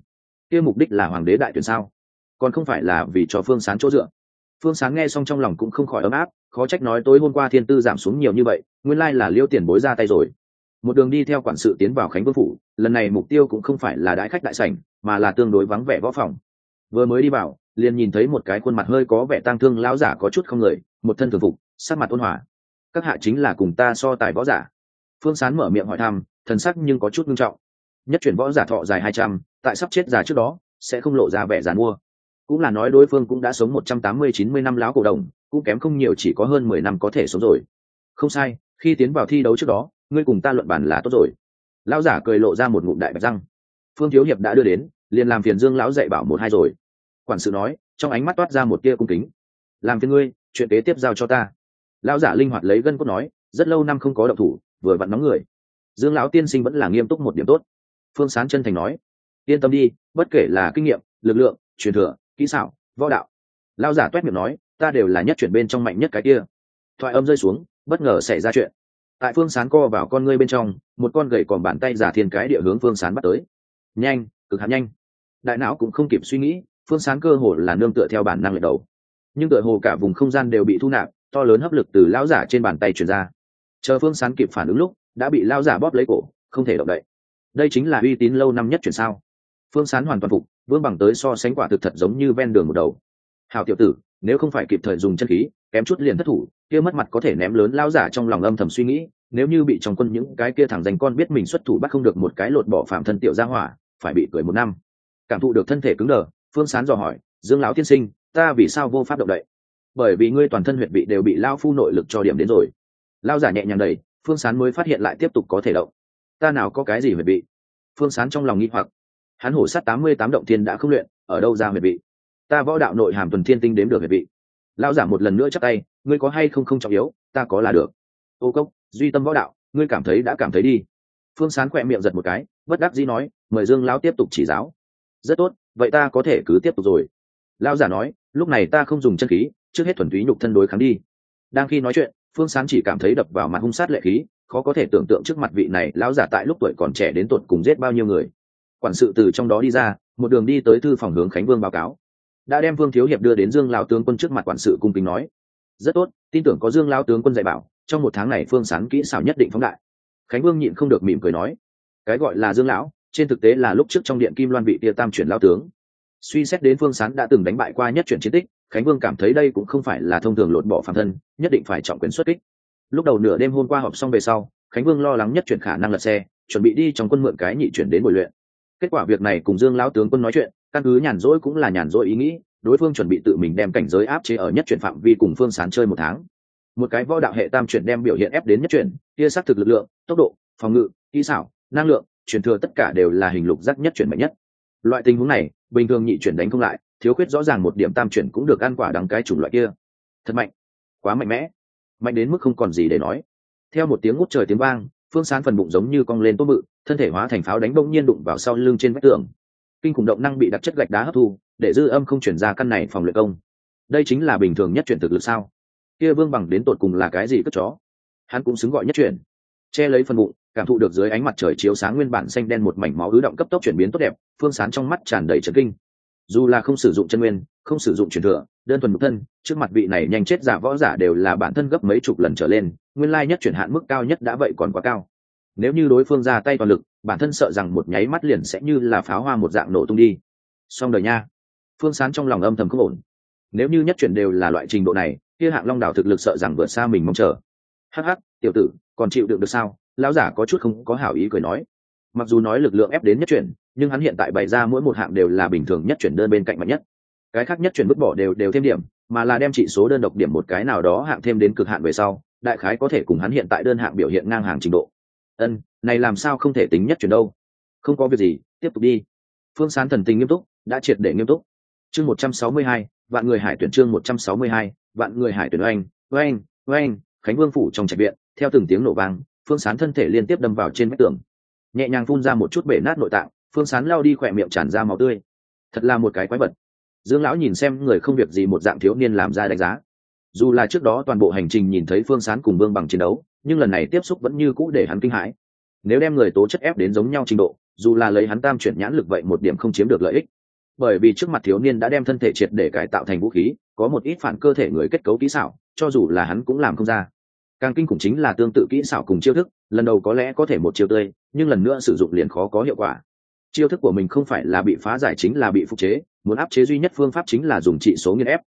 Kia mục đích là hoàng đế đại tuyển sao? Còn không phải là vì cho phương sán chỗ dựa. Phương sán nghe xong trong lòng cũng không khỏi ấm áp, khó trách nói tối hôm qua thiên tư giảm xuống nhiều như vậy, nguyên lai là liêu tiền bối ra tay rồi. Một đường đi theo quản sự tiến vào khánh vương phủ, lần này mục tiêu cũng không phải là đãi khách đại sảnh, mà là tương đối vắng vẻ võ phòng. Vừa mới đi vào, liền nhìn thấy một cái khuôn mặt hơi có vẻ tang thương lão giả có chút không người, một thân thường phục sát mặt ôn hòa các hạ chính là cùng ta so tài võ giả. Phương sán mở miệng hỏi thăm, thần sắc nhưng có chút nghiêm trọng. Nhất chuyển võ giả thọ dài hai trăm, tại sắp chết già trước đó, sẽ không lộ ra vẻ giàn mua cũng là nói đối phương cũng đã sống một trăm tám mươi chín mươi năm láo cổ đồng, cũng kém không nhiều chỉ có hơn mười năm có thể sống rồi. Không sai, khi tiến vào thi đấu trước đó, ngươi cùng ta luận bàn là tốt rồi. Lão giả cười lộ ra một ngụm đại bạch răng. Phương thiếu hiệp đã đưa đến, liền làm phiền dương lão dạy bảo một hai rồi. Quản sự nói, trong ánh mắt toát ra một tia cung kính. Làm phiền ngươi, chuyện kế tiếp giao cho ta lão giả linh hoạt lấy gân cốt nói, rất lâu năm không có động thủ, vừa vặn nóng người. Dương lão tiên sinh vẫn là nghiêm túc một điểm tốt. Phương sán chân thành nói, yên tâm đi, bất kể là kinh nghiệm, lực lượng, truyền thừa, kỹ xảo, võ đạo. Lão giả toét miệng nói, ta đều là nhất chuyển bên trong mạnh nhất cái kia. Thoại âm rơi xuống, bất ngờ xảy ra chuyện. Tại phương sán co vào con ngươi bên trong, một con gậy còn bàn tay giả thiên cái địa hướng phương sán bắt tới. Nhanh, cực hạt nhanh. Đại não cũng không kịp suy nghĩ, phương sán cơ hồ là nương tựa theo bản năng lật đầu. Nhưng tựa hồ cả vùng không gian đều bị thu nạp to lớn hấp lực từ lão giả trên bàn tay truyền ra. Chờ phương sán kịp phản ứng lúc, đã bị lão giả bóp lấy cổ, không thể động đậy. Đây chính là uy tín lâu năm nhất chuyển sao? Phương sán hoàn toàn phục, vương bằng tới so sánh quả thực thật giống như ven đường một đầu. Hào tiểu tử, nếu không phải kịp thời dùng chân khí, kém chút liền thất thủ, kia mất mặt có thể ném lớn lao giả trong lòng âm thầm suy nghĩ, nếu như bị trong quân những cái kia thẳng dành con biết mình xuất thủ bắt không được một cái lột bỏ phạm thân tiểu gia hỏa, phải bị cười một năm. Cảm thụ được thân thể cứng đờ, phương sán dò hỏi, dương lão tiên sinh, ta vì sao vô pháp động đậy? Bởi vì ngươi toàn thân huyệt vị đều bị lao phu nội lực cho điểm đến rồi. Lao giả nhẹ nhàng đầy phương sán mới phát hiện lại tiếp tục có thể động. Ta nào có cái gì huyệt vị? Phương sán trong lòng nghi hoặc. Hắn hổ sát tám mươi tám động thiên đã không luyện, ở đâu ra huyệt vị? Ta võ đạo nội hàm tuần thiên tinh đếm được huyệt vị. Lao giả một lần nữa chắc tay, ngươi có hay không không trọng yếu, ta có là được. Ô cốc, duy tâm võ đạo, ngươi cảm thấy đã cảm thấy đi. Phương sán khỏe miệng giật một cái, bất đắc dĩ nói, mời dương lão tiếp tục chỉ giáo. Rất tốt, vậy ta có thể cứ tiếp tục rồi. Lao giả nói, lúc này ta không dùng chân khí trước hết thuần túy nhục thân đối kháng đi. Đang khi nói chuyện, phương sán chỉ cảm thấy đập vào mặt hung sát lệ khí, khó có thể tưởng tượng trước mặt vị này lão giả tại lúc tuổi còn trẻ đến tuột cùng giết bao nhiêu người. Quản sự từ trong đó đi ra, một đường đi tới thư phòng hướng khánh vương báo cáo. Đã đem vương thiếu hiệp đưa đến dương lão tướng quân trước mặt quản sự cung kính nói. Rất tốt, tin tưởng có dương lao tướng quân dạy bảo, trong một tháng này phương sán kỹ xảo nhất định phóng đại. Khánh vương nhịn không được mỉm cười nói. Cái gọi là dương lão, trên thực tế là lúc trước trong điện kim loan vị tia tam chuyển lao tướng suy xét đến phương sán đã từng đánh bại qua nhất chuyển chiến tích, khánh vương cảm thấy đây cũng không phải là thông thường lột bỏ phạm thân, nhất định phải trọng quyền xuất kích. Lúc đầu nửa đêm hôm qua họp xong về sau, khánh vương lo lắng nhất chuyển khả năng lật xe, chuẩn bị đi trong quân mượn cái nhị chuyển đến bồi luyện. Kết quả việc này cùng dương lão tướng quân nói chuyện, căn cứ nhàn rỗi cũng là nhàn rỗi ý nghĩ, đối phương chuẩn bị tự mình đem cảnh giới áp chế ở nhất chuyển phạm vi cùng phương sán chơi một tháng. Một cái võ đạo hệ tam chuyển đem biểu hiện ép đến nhất chuyển kia xác thực lực lượng, tốc độ, phòng ngự, kỹ xảo, năng lượng chuyển thừa tất cả đều là hình lục giác nhất chuyển mạnh nhất loại tình huống này, bình thường nhị chuyển đánh không lại, thiếu khuyết rõ ràng một điểm tam chuyển cũng được ăn quả đắng cái chủng loại kia. Thật mạnh. Quá mạnh mẽ. Mạnh đến mức không còn gì để nói. Theo một tiếng ngút trời tiếng vang, phương sán phần bụng giống như cong lên tốt bự, thân thể hóa thành pháo đánh bỗng nhiên đụng vào sau lưng trên vách tường. Kinh khủng động năng bị đặc chất gạch đá hấp thu, để dư âm không chuyển ra căn này phòng luyện công. Đây chính là bình thường nhất chuyển thực lực sao? Kia vương bằng đến tột cùng là cái gì cất chó? Hắn cũng xứng gọi nhất chuyển. Che lấy phần bụng cảm thụ được dưới ánh mặt trời chiếu sáng nguyên bản xanh đen một mảnh máu ứ động cấp tốc chuyển biến tốt đẹp, phương sán trong mắt tràn đầy trấn kinh. Dù là không sử dụng chân nguyên, không sử dụng truyền thừa, đơn thuần một thân, trước mặt vị này nhanh chết giả võ giả đều là bản thân gấp mấy chục lần trở lên, nguyên lai nhất chuyển hạn mức cao nhất đã vậy còn quá cao. Nếu như đối phương ra tay toàn lực, bản thân sợ rằng một nháy mắt liền sẽ như là pháo hoa một dạng nổ tung đi. Xong đời nha. Phương sán trong lòng âm thầm không ổn. Nếu như nhất chuyển đều là loại trình độ này, kia hạng long đảo thực lực sợ rằng vượt xa mình mong chờ. Hắc hắc, tiểu tử, còn chịu đựng được sao? Lão giả có chút không có hảo ý cười nói. Mặc dù nói lực lượng ép đến nhất chuyển, nhưng hắn hiện tại bày ra mỗi một hạng đều là bình thường nhất chuyển đơn bên cạnh mạnh nhất. Cái khác nhất chuyển vứt bỏ đều đều thêm điểm, mà là đem chỉ số đơn độc điểm một cái nào đó hạng thêm đến cực hạn về sau, đại khái có thể cùng hắn hiện tại đơn hạng biểu hiện ngang hàng trình độ. Ân, này làm sao không thể tính nhất chuyển đâu? Không có việc gì, tiếp tục đi. Phương sán thần tình nghiêm túc, đã triệt để nghiêm túc. Chương một trăm sáu mươi hai, vạn người hải tuyển chương một trăm sáu mươi hai, vạn người hải tuyển oanh oanh oanh, khánh vương phủ trong trạch viện, theo từng tiếng nổ vang phương sán thân thể liên tiếp đâm vào trên vách tường. Nhẹ nhàng phun ra một chút bể nát nội tạng, phương sán lao đi khỏe miệng tràn ra máu tươi. Thật là một cái quái vật. Dương lão nhìn xem người không việc gì một dạng thiếu niên làm ra đánh giá. Dù là trước đó toàn bộ hành trình nhìn thấy phương sán cùng vương bằng chiến đấu, nhưng lần này tiếp xúc vẫn như cũ để hắn kinh hãi. Nếu đem người tố chất ép đến giống nhau trình độ, dù là lấy hắn tam chuyển nhãn lực vậy một điểm không chiếm được lợi ích. Bởi vì trước mặt thiếu niên đã đem thân thể triệt để cải tạo thành vũ khí, có một ít phản cơ thể người kết cấu kỹ xảo, cho dù là hắn cũng làm không ra càng kinh khủng chính là tương tự kỹ xảo cùng chiêu thức, lần đầu có lẽ có thể một chiêu tươi, nhưng lần nữa sử dụng liền khó có hiệu quả. Chiêu thức của mình không phải là bị phá giải chính là bị phục chế, muốn áp chế duy nhất phương pháp chính là dùng trị số nghiên ép.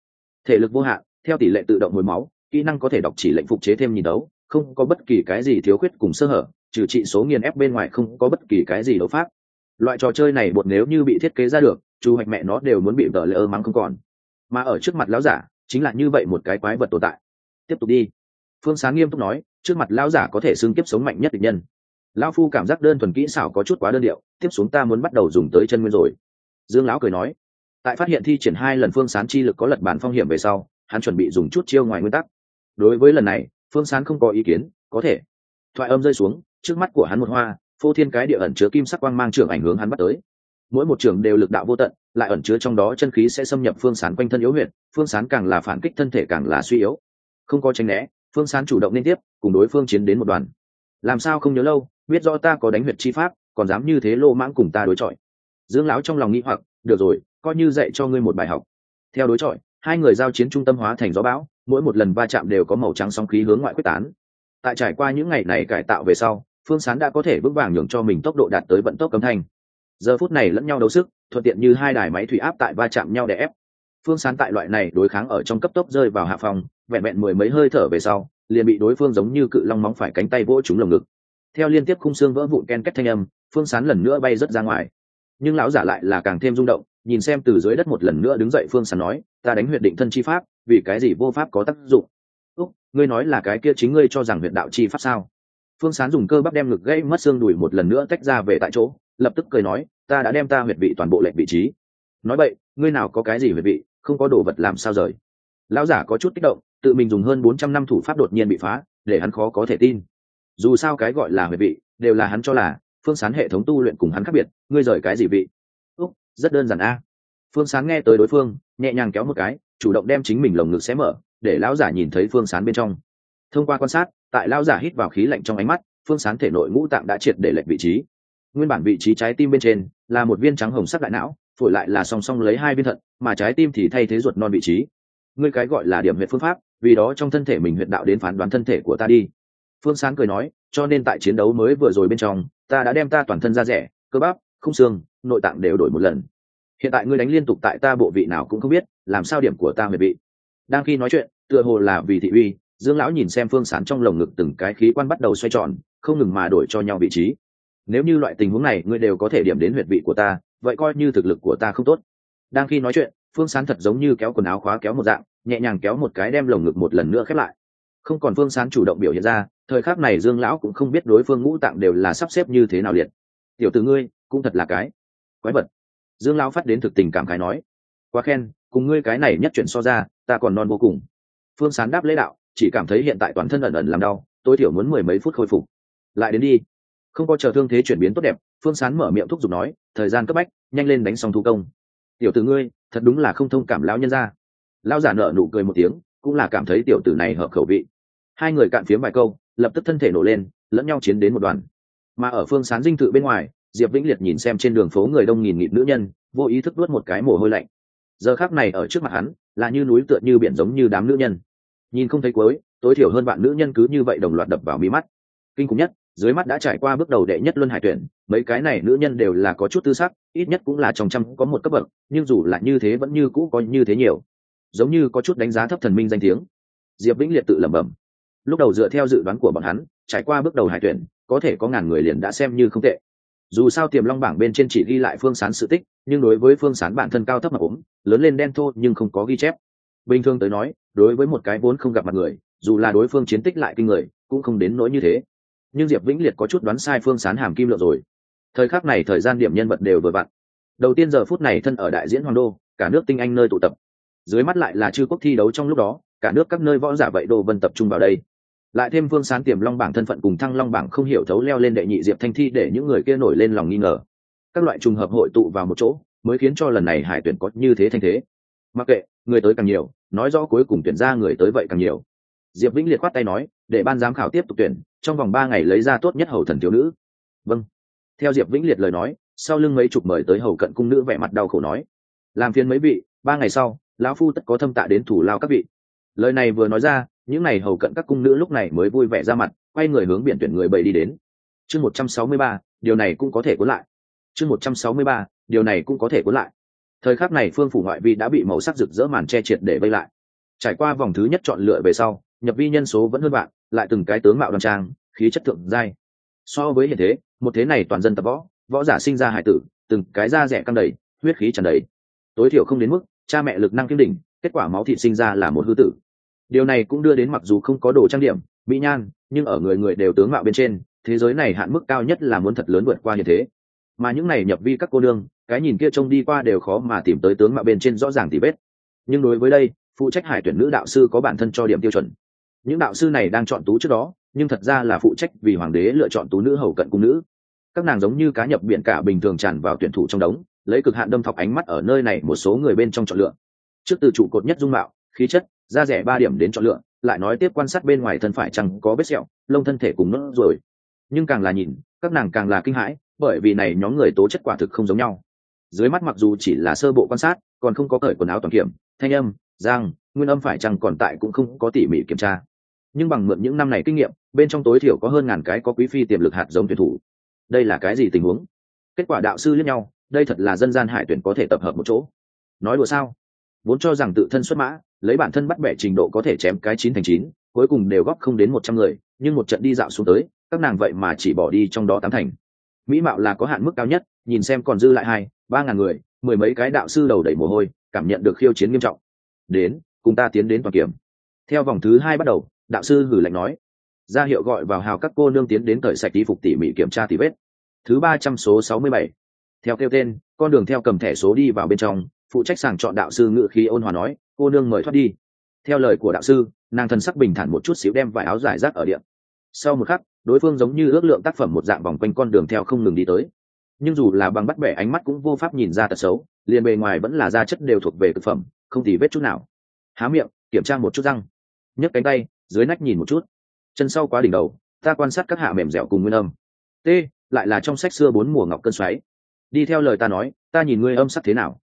Thể lực vô hạn, theo tỷ lệ tự động hồi máu, kỹ năng có thể đọc chỉ lệnh phục chế thêm nhìn đấu, không có bất kỳ cái gì thiếu khuyết cùng sơ hở, trừ trị số nghiền ép bên ngoài không có bất kỳ cái gì đấu pháp. Loại trò chơi này bột nếu như bị thiết kế ra được chu hoạch mẹ nó đều muốn bị vợ lỡ mắng không còn. Mà ở trước mặt lão giả, chính là như vậy một cái quái vật tồn tại. Tiếp tục đi phương sáng nghiêm túc nói, trước mặt lão giả có thể xưng kiếp sống mạnh nhất địch nhân. Lão phu cảm giác đơn thuần kỹ xảo có chút quá đơn điệu, tiếp xuống ta muốn bắt đầu dùng tới chân nguyên rồi. Dương lão cười nói, tại phát hiện thi triển hai lần phương sán chi lực có lật bản phong hiểm về sau, hắn chuẩn bị dùng chút chiêu ngoài nguyên tắc. Đối với lần này, phương sán không có ý kiến, có thể. Thoại âm rơi xuống, trước mắt của hắn một hoa, phô thiên cái địa ẩn chứa kim sắc quang mang trưởng ảnh hướng hắn bắt tới. Mỗi một trường đều lực đạo vô tận, lại ẩn chứa trong đó chân khí sẽ xâm nhập phương sán quanh thân yếu huyệt, phương sán càng là phản kích thân thể càng là suy yếu. Không có tranh né phương sán chủ động liên tiếp, cùng đối phương chiến đến một đoàn. Làm sao không nhớ lâu, biết do ta có đánh huyệt chi pháp, còn dám như thế lô mãng cùng ta đối chọi. Dương lão trong lòng nghĩ hoặc, được rồi, coi như dạy cho ngươi một bài học. Theo đối chọi, hai người giao chiến trung tâm hóa thành gió bão, mỗi một lần va chạm đều có màu trắng sóng khí hướng ngoại quyết tán. Tại trải qua những ngày này cải tạo về sau, phương sán đã có thể vững vàng nhường cho mình tốc độ đạt tới vận tốc cấm thanh. Giờ phút này lẫn nhau đấu sức, thuận tiện như hai đài máy thủy áp tại va chạm nhau để ép phương sán tại loại này đối kháng ở trong cấp tốc rơi vào hạ phòng, vẹn vẹn mười mấy hơi thở về sau, liền bị đối phương giống như cự long móng phải cánh tay vỗ trúng lồng ngực. Theo liên tiếp khung xương vỡ vụn ken kết thanh âm, phương sán lần nữa bay rớt ra ngoài. Nhưng lão giả lại là càng thêm rung động, nhìn xem từ dưới đất một lần nữa đứng dậy phương sán nói, ta đánh huyệt định thân chi pháp, vì cái gì vô pháp có tác dụng? Úc, ngươi nói là cái kia chính ngươi cho rằng huyệt đạo chi pháp sao? Phương sán dùng cơ bắp đem ngực gãy mất xương đùi một lần nữa tách ra về tại chỗ, lập tức cười nói, ta đã đem ta huyệt vị toàn bộ lệnh vị trí. Nói vậy ngươi nào có cái gì huyệt vị? Không có đồ vật làm sao rời. Lão giả có chút kích động, tự mình dùng hơn bốn trăm năm thủ pháp đột nhiên bị phá, để hắn khó có thể tin. Dù sao cái gọi là huệ vị, đều là hắn cho là, phương sán hệ thống tu luyện cùng hắn khác biệt, ngươi rời cái gì vị? Úc, rất đơn giản a. Phương sán nghe tới đối phương, nhẹ nhàng kéo một cái, chủ động đem chính mình lồng ngực xé mở, để lão giả nhìn thấy phương sán bên trong. Thông qua quan sát, tại lão giả hít vào khí lạnh trong ánh mắt, phương sán thể nội ngũ tạng đã triệt để lệch vị trí. Nguyên bản vị trí trái tim bên trên là một viên trắng hồng sắc đại não phổi lại là song song lấy hai viên thận, mà trái tim thì thay thế ruột non vị trí. Ngươi cái gọi là điểm huyện phương pháp, vì đó trong thân thể mình huyện đạo đến phán đoán thân thể của ta đi. Phương Sáng cười nói, cho nên tại chiến đấu mới vừa rồi bên trong, ta đã đem ta toàn thân ra rẻ, cơ bắp không xương, nội tạng đều đổi một lần. Hiện tại ngươi đánh liên tục tại ta bộ vị nào cũng không biết, làm sao điểm của ta huyệt vị? Đang khi nói chuyện, tựa hồ là vì thị uy, dương lão nhìn xem phương sán trong lồng ngực từng cái khí quan bắt đầu xoay tròn, không ngừng mà đổi cho nhau vị trí. Nếu như loại tình huống này ngươi đều có thể điểm đến huyệt vị của ta vậy coi như thực lực của ta không tốt. Đang khi nói chuyện, phương sán thật giống như kéo quần áo khóa kéo một dạng, nhẹ nhàng kéo một cái đem lồng ngực một lần nữa khép lại. Không còn phương sán chủ động biểu hiện ra, thời khắc này dương lão cũng không biết đối phương ngũ tạng đều là sắp xếp như thế nào liệt. Tiểu từ ngươi, cũng thật là cái quái vật. Dương lão phát đến thực tình cảm khái nói. Quá khen, cùng ngươi cái này nhất chuyện so ra, ta còn non vô cùng. Phương sán đáp lễ đạo, chỉ cảm thấy hiện tại toàn thân ẩn ẩn làm đau, tối thiểu muốn mười mấy phút khôi phục. Lại đến đi, không có chờ thương thế chuyển biến tốt đẹp phương sán mở miệng thúc giục nói, thời gian cấp bách, nhanh lên đánh xong thu công. Tiểu tử ngươi, thật đúng là không thông cảm lão nhân ra lão giả nợ nụ cười một tiếng, cũng là cảm thấy tiểu tử này hợp khẩu vị. Hai người cạn phiếm vài câu, lập tức thân thể nổ lên, lẫn nhau chiến đến một đoàn. Mà ở phương sán dinh thự bên ngoài, diệp vĩnh liệt nhìn xem trên đường phố người đông nghìn nghịt nữ nhân, vô ý thức đuốt một cái mồ hôi lạnh. Giờ khác này ở trước mặt hắn, là như núi tựa như biển giống như đám nữ nhân. Nhìn không thấy cuối, tối thiểu hơn bạn nữ nhân cứ như vậy đồng loạt đập vào mí mắt. Kinh khủng nhất dưới mắt đã trải qua bước đầu đệ nhất luân hải tuyển, mấy cái này nữ nhân đều là có chút tư sắc, ít nhất cũng là trong trăm có một cấp bậc, nhưng dù là như thế vẫn như cũ có như thế nhiều. Giống như có chút đánh giá thấp thần minh danh tiếng. Diệp vĩnh liệt tự lẩm bẩm. Lúc đầu dựa theo dự đoán của bọn hắn, trải qua bước đầu hải tuyển, có thể có ngàn người liền đã xem như không tệ. Dù sao tiềm long bảng bên trên chỉ ghi lại phương sán sự tích, nhưng đối với phương sán bản thân cao thấp mà ốm lớn lên đen thô nhưng không có ghi chép. Bình thường tới nói, đối với một cái vốn không gặp mặt người, dù là đối phương chiến tích lại kinh người, cũng không đến nỗi như thế nhưng diệp vĩnh liệt có chút đoán sai phương sán hàm kim lượng rồi. thời khắc này thời gian điểm nhân vật đều vừa vặn. đầu tiên giờ phút này thân ở đại diễn hoàng đô, cả nước tinh anh nơi tụ tập. dưới mắt lại là chư quốc thi đấu trong lúc đó, cả nước các nơi võ giả vậy đồ vân tập trung vào đây. lại thêm phương sán tiềm long bảng thân phận cùng thăng long bảng không hiểu thấu leo lên đệ nhị diệp thanh thi để những người kia nổi lên lòng nghi ngờ. các loại trùng hợp hội tụ vào một chỗ, mới khiến cho lần này hải tuyển có như thế thanh thế. mặc kệ, người tới càng nhiều, nói rõ cuối cùng tuyển ra người tới vậy càng nhiều. diệp vĩnh liệt khoát tay nói để ban giám khảo tiếp tục tuyển, trong vòng ba ngày lấy ra tốt nhất hầu thần thiếu nữ. Vâng. Theo diệp vĩnh liệt lời nói, sau lưng mấy chục mời tới hầu cận cung nữ vẻ mặt đau khổ nói, làm phiền mấy vị, ba ngày sau, lão phu tất có thâm tạ đến thủ lao các vị. Lời này vừa nói ra, những n à y hầu cận các cung nữ lúc này mới vui vẻ ra mặt, quay người hướng biển tuyển người bầy đi đến. Chương một trăm sáu mươi ba, điều này cũng có thể cuốn lại. Chương một trăm sáu mươi ba, điều này cũng có thể cuốn lại. Thời khắc này phương phủ ngoại vi đã bị màu sắc rực rỡ màn che triệt để vây lại. Trải qua vòng thứ nhất chọn lựa về sau, nhập vi nhân số vẫn hơn bạn lại từng cái tướng mạo đoan trang, khí chất thượng giai. So với hiện thế, một thế này toàn dân tập võ võ giả sinh ra hải tử, từng cái da rẻ căng đầy, huyết khí tràn đầy. Tối thiểu không đến mức, cha mẹ lực năng kiếm đỉnh kết quả máu thịt sinh ra là một hư tử. Điều này cũng đưa đến mặc dù không có đồ trang điểm, mỹ nhan, nhưng ở người người đều tướng mạo bên trên, thế giới này hạn mức cao nhất là muốn thật lớn vượt qua như thế. Mà những này nhập vi các cô nương, cái nhìn kia trông đi qua đều khó mà tìm tới tướng mạo bên trên rõ ràng tỉ vết. Nhưng đối với đây, phụ trách hải tuyển nữ đạo sư có bản thân cho điểm tiêu chuẩn những đạo sư này đang chọn tú trước đó, nhưng thật ra là phụ trách vì hoàng đế lựa chọn tú nữ hầu cận cung nữ. Các nàng giống như cá nhập biển cả bình thường tràn vào tuyển thủ trong đống, lấy cực hạn đâm thọc ánh mắt ở nơi này một số người bên trong chọn lựa. Trước từ trụ cột nhất dung mạo, khí chất, da rẻ ba điểm đến chọn lựa, lại nói tiếp quan sát bên ngoài thân phải chẳng có vết sẹo, lông thân thể cùng nốt rồi. Nhưng càng là nhìn, các nàng càng là kinh hãi, bởi vì này nhóm người tố chất quả thực không giống nhau. Dưới mắt mặc dù chỉ là sơ bộ quan sát, còn không có cởi quần áo toàn kiểm, thanh âm giang nguyên âm phải chăng còn tại cũng không có tỉ mỉ kiểm tra nhưng bằng mượn những năm này kinh nghiệm, bên trong tối thiểu có hơn ngàn cái có quý phi tiềm lực hạt giống tuyển thủ. Đây là cái gì tình huống? Kết quả đạo sư lẫn nhau, đây thật là dân gian hải tuyển có thể tập hợp một chỗ. Nói đùa sao? Vốn cho rằng tự thân xuất mã, lấy bản thân bắt bẻ trình độ có thể chém cái chín thành chín, cuối cùng đều góp không đến một trăm người, nhưng một trận đi dạo xuống tới, các nàng vậy mà chỉ bỏ đi trong đó tám thành. Mỹ mạo là có hạn mức cao nhất, nhìn xem còn dư lại hai, ba ngàn người, mười mấy cái đạo sư đầu đẩy mồ hôi, cảm nhận được khiêu chiến nghiêm trọng. Đến, cùng ta tiến đến toàn kiểm. Theo vòng thứ hai bắt đầu đạo sư gửi lệnh nói. Ra hiệu gọi vào hào các cô nương tiến đến cởi sạch đi phục tỉ mỉ kiểm tra tỉ vết. Thứ ba trăm số sáu mươi bảy. Theo kêu tên, con đường theo cầm thẻ số đi vào bên trong, phụ trách sàng chọn đạo sư ngự khí ôn hòa nói, cô nương mời thoát đi. Theo lời của đạo sư, nàng thần sắc bình thản một chút xíu đem vải áo giải rác ở điện. Sau một khắc, đối phương giống như ước lượng tác phẩm một dạng vòng quanh con đường theo không ngừng đi tới. Nhưng dù là bằng bắt bẻ ánh mắt cũng vô pháp nhìn ra tật xấu, liền bề ngoài vẫn là da chất đều thuộc về thực phẩm, không thì vết chút nào. Há miệng, kiểm tra một chút răng. Nhấc cánh tay dưới nách nhìn một chút. Chân sau quá đỉnh đầu, ta quan sát các hạ mềm dẻo cùng nguyên âm. T, lại là trong sách xưa bốn mùa ngọc cân xoáy. Đi theo lời ta nói, ta nhìn ngươi âm sắc thế nào.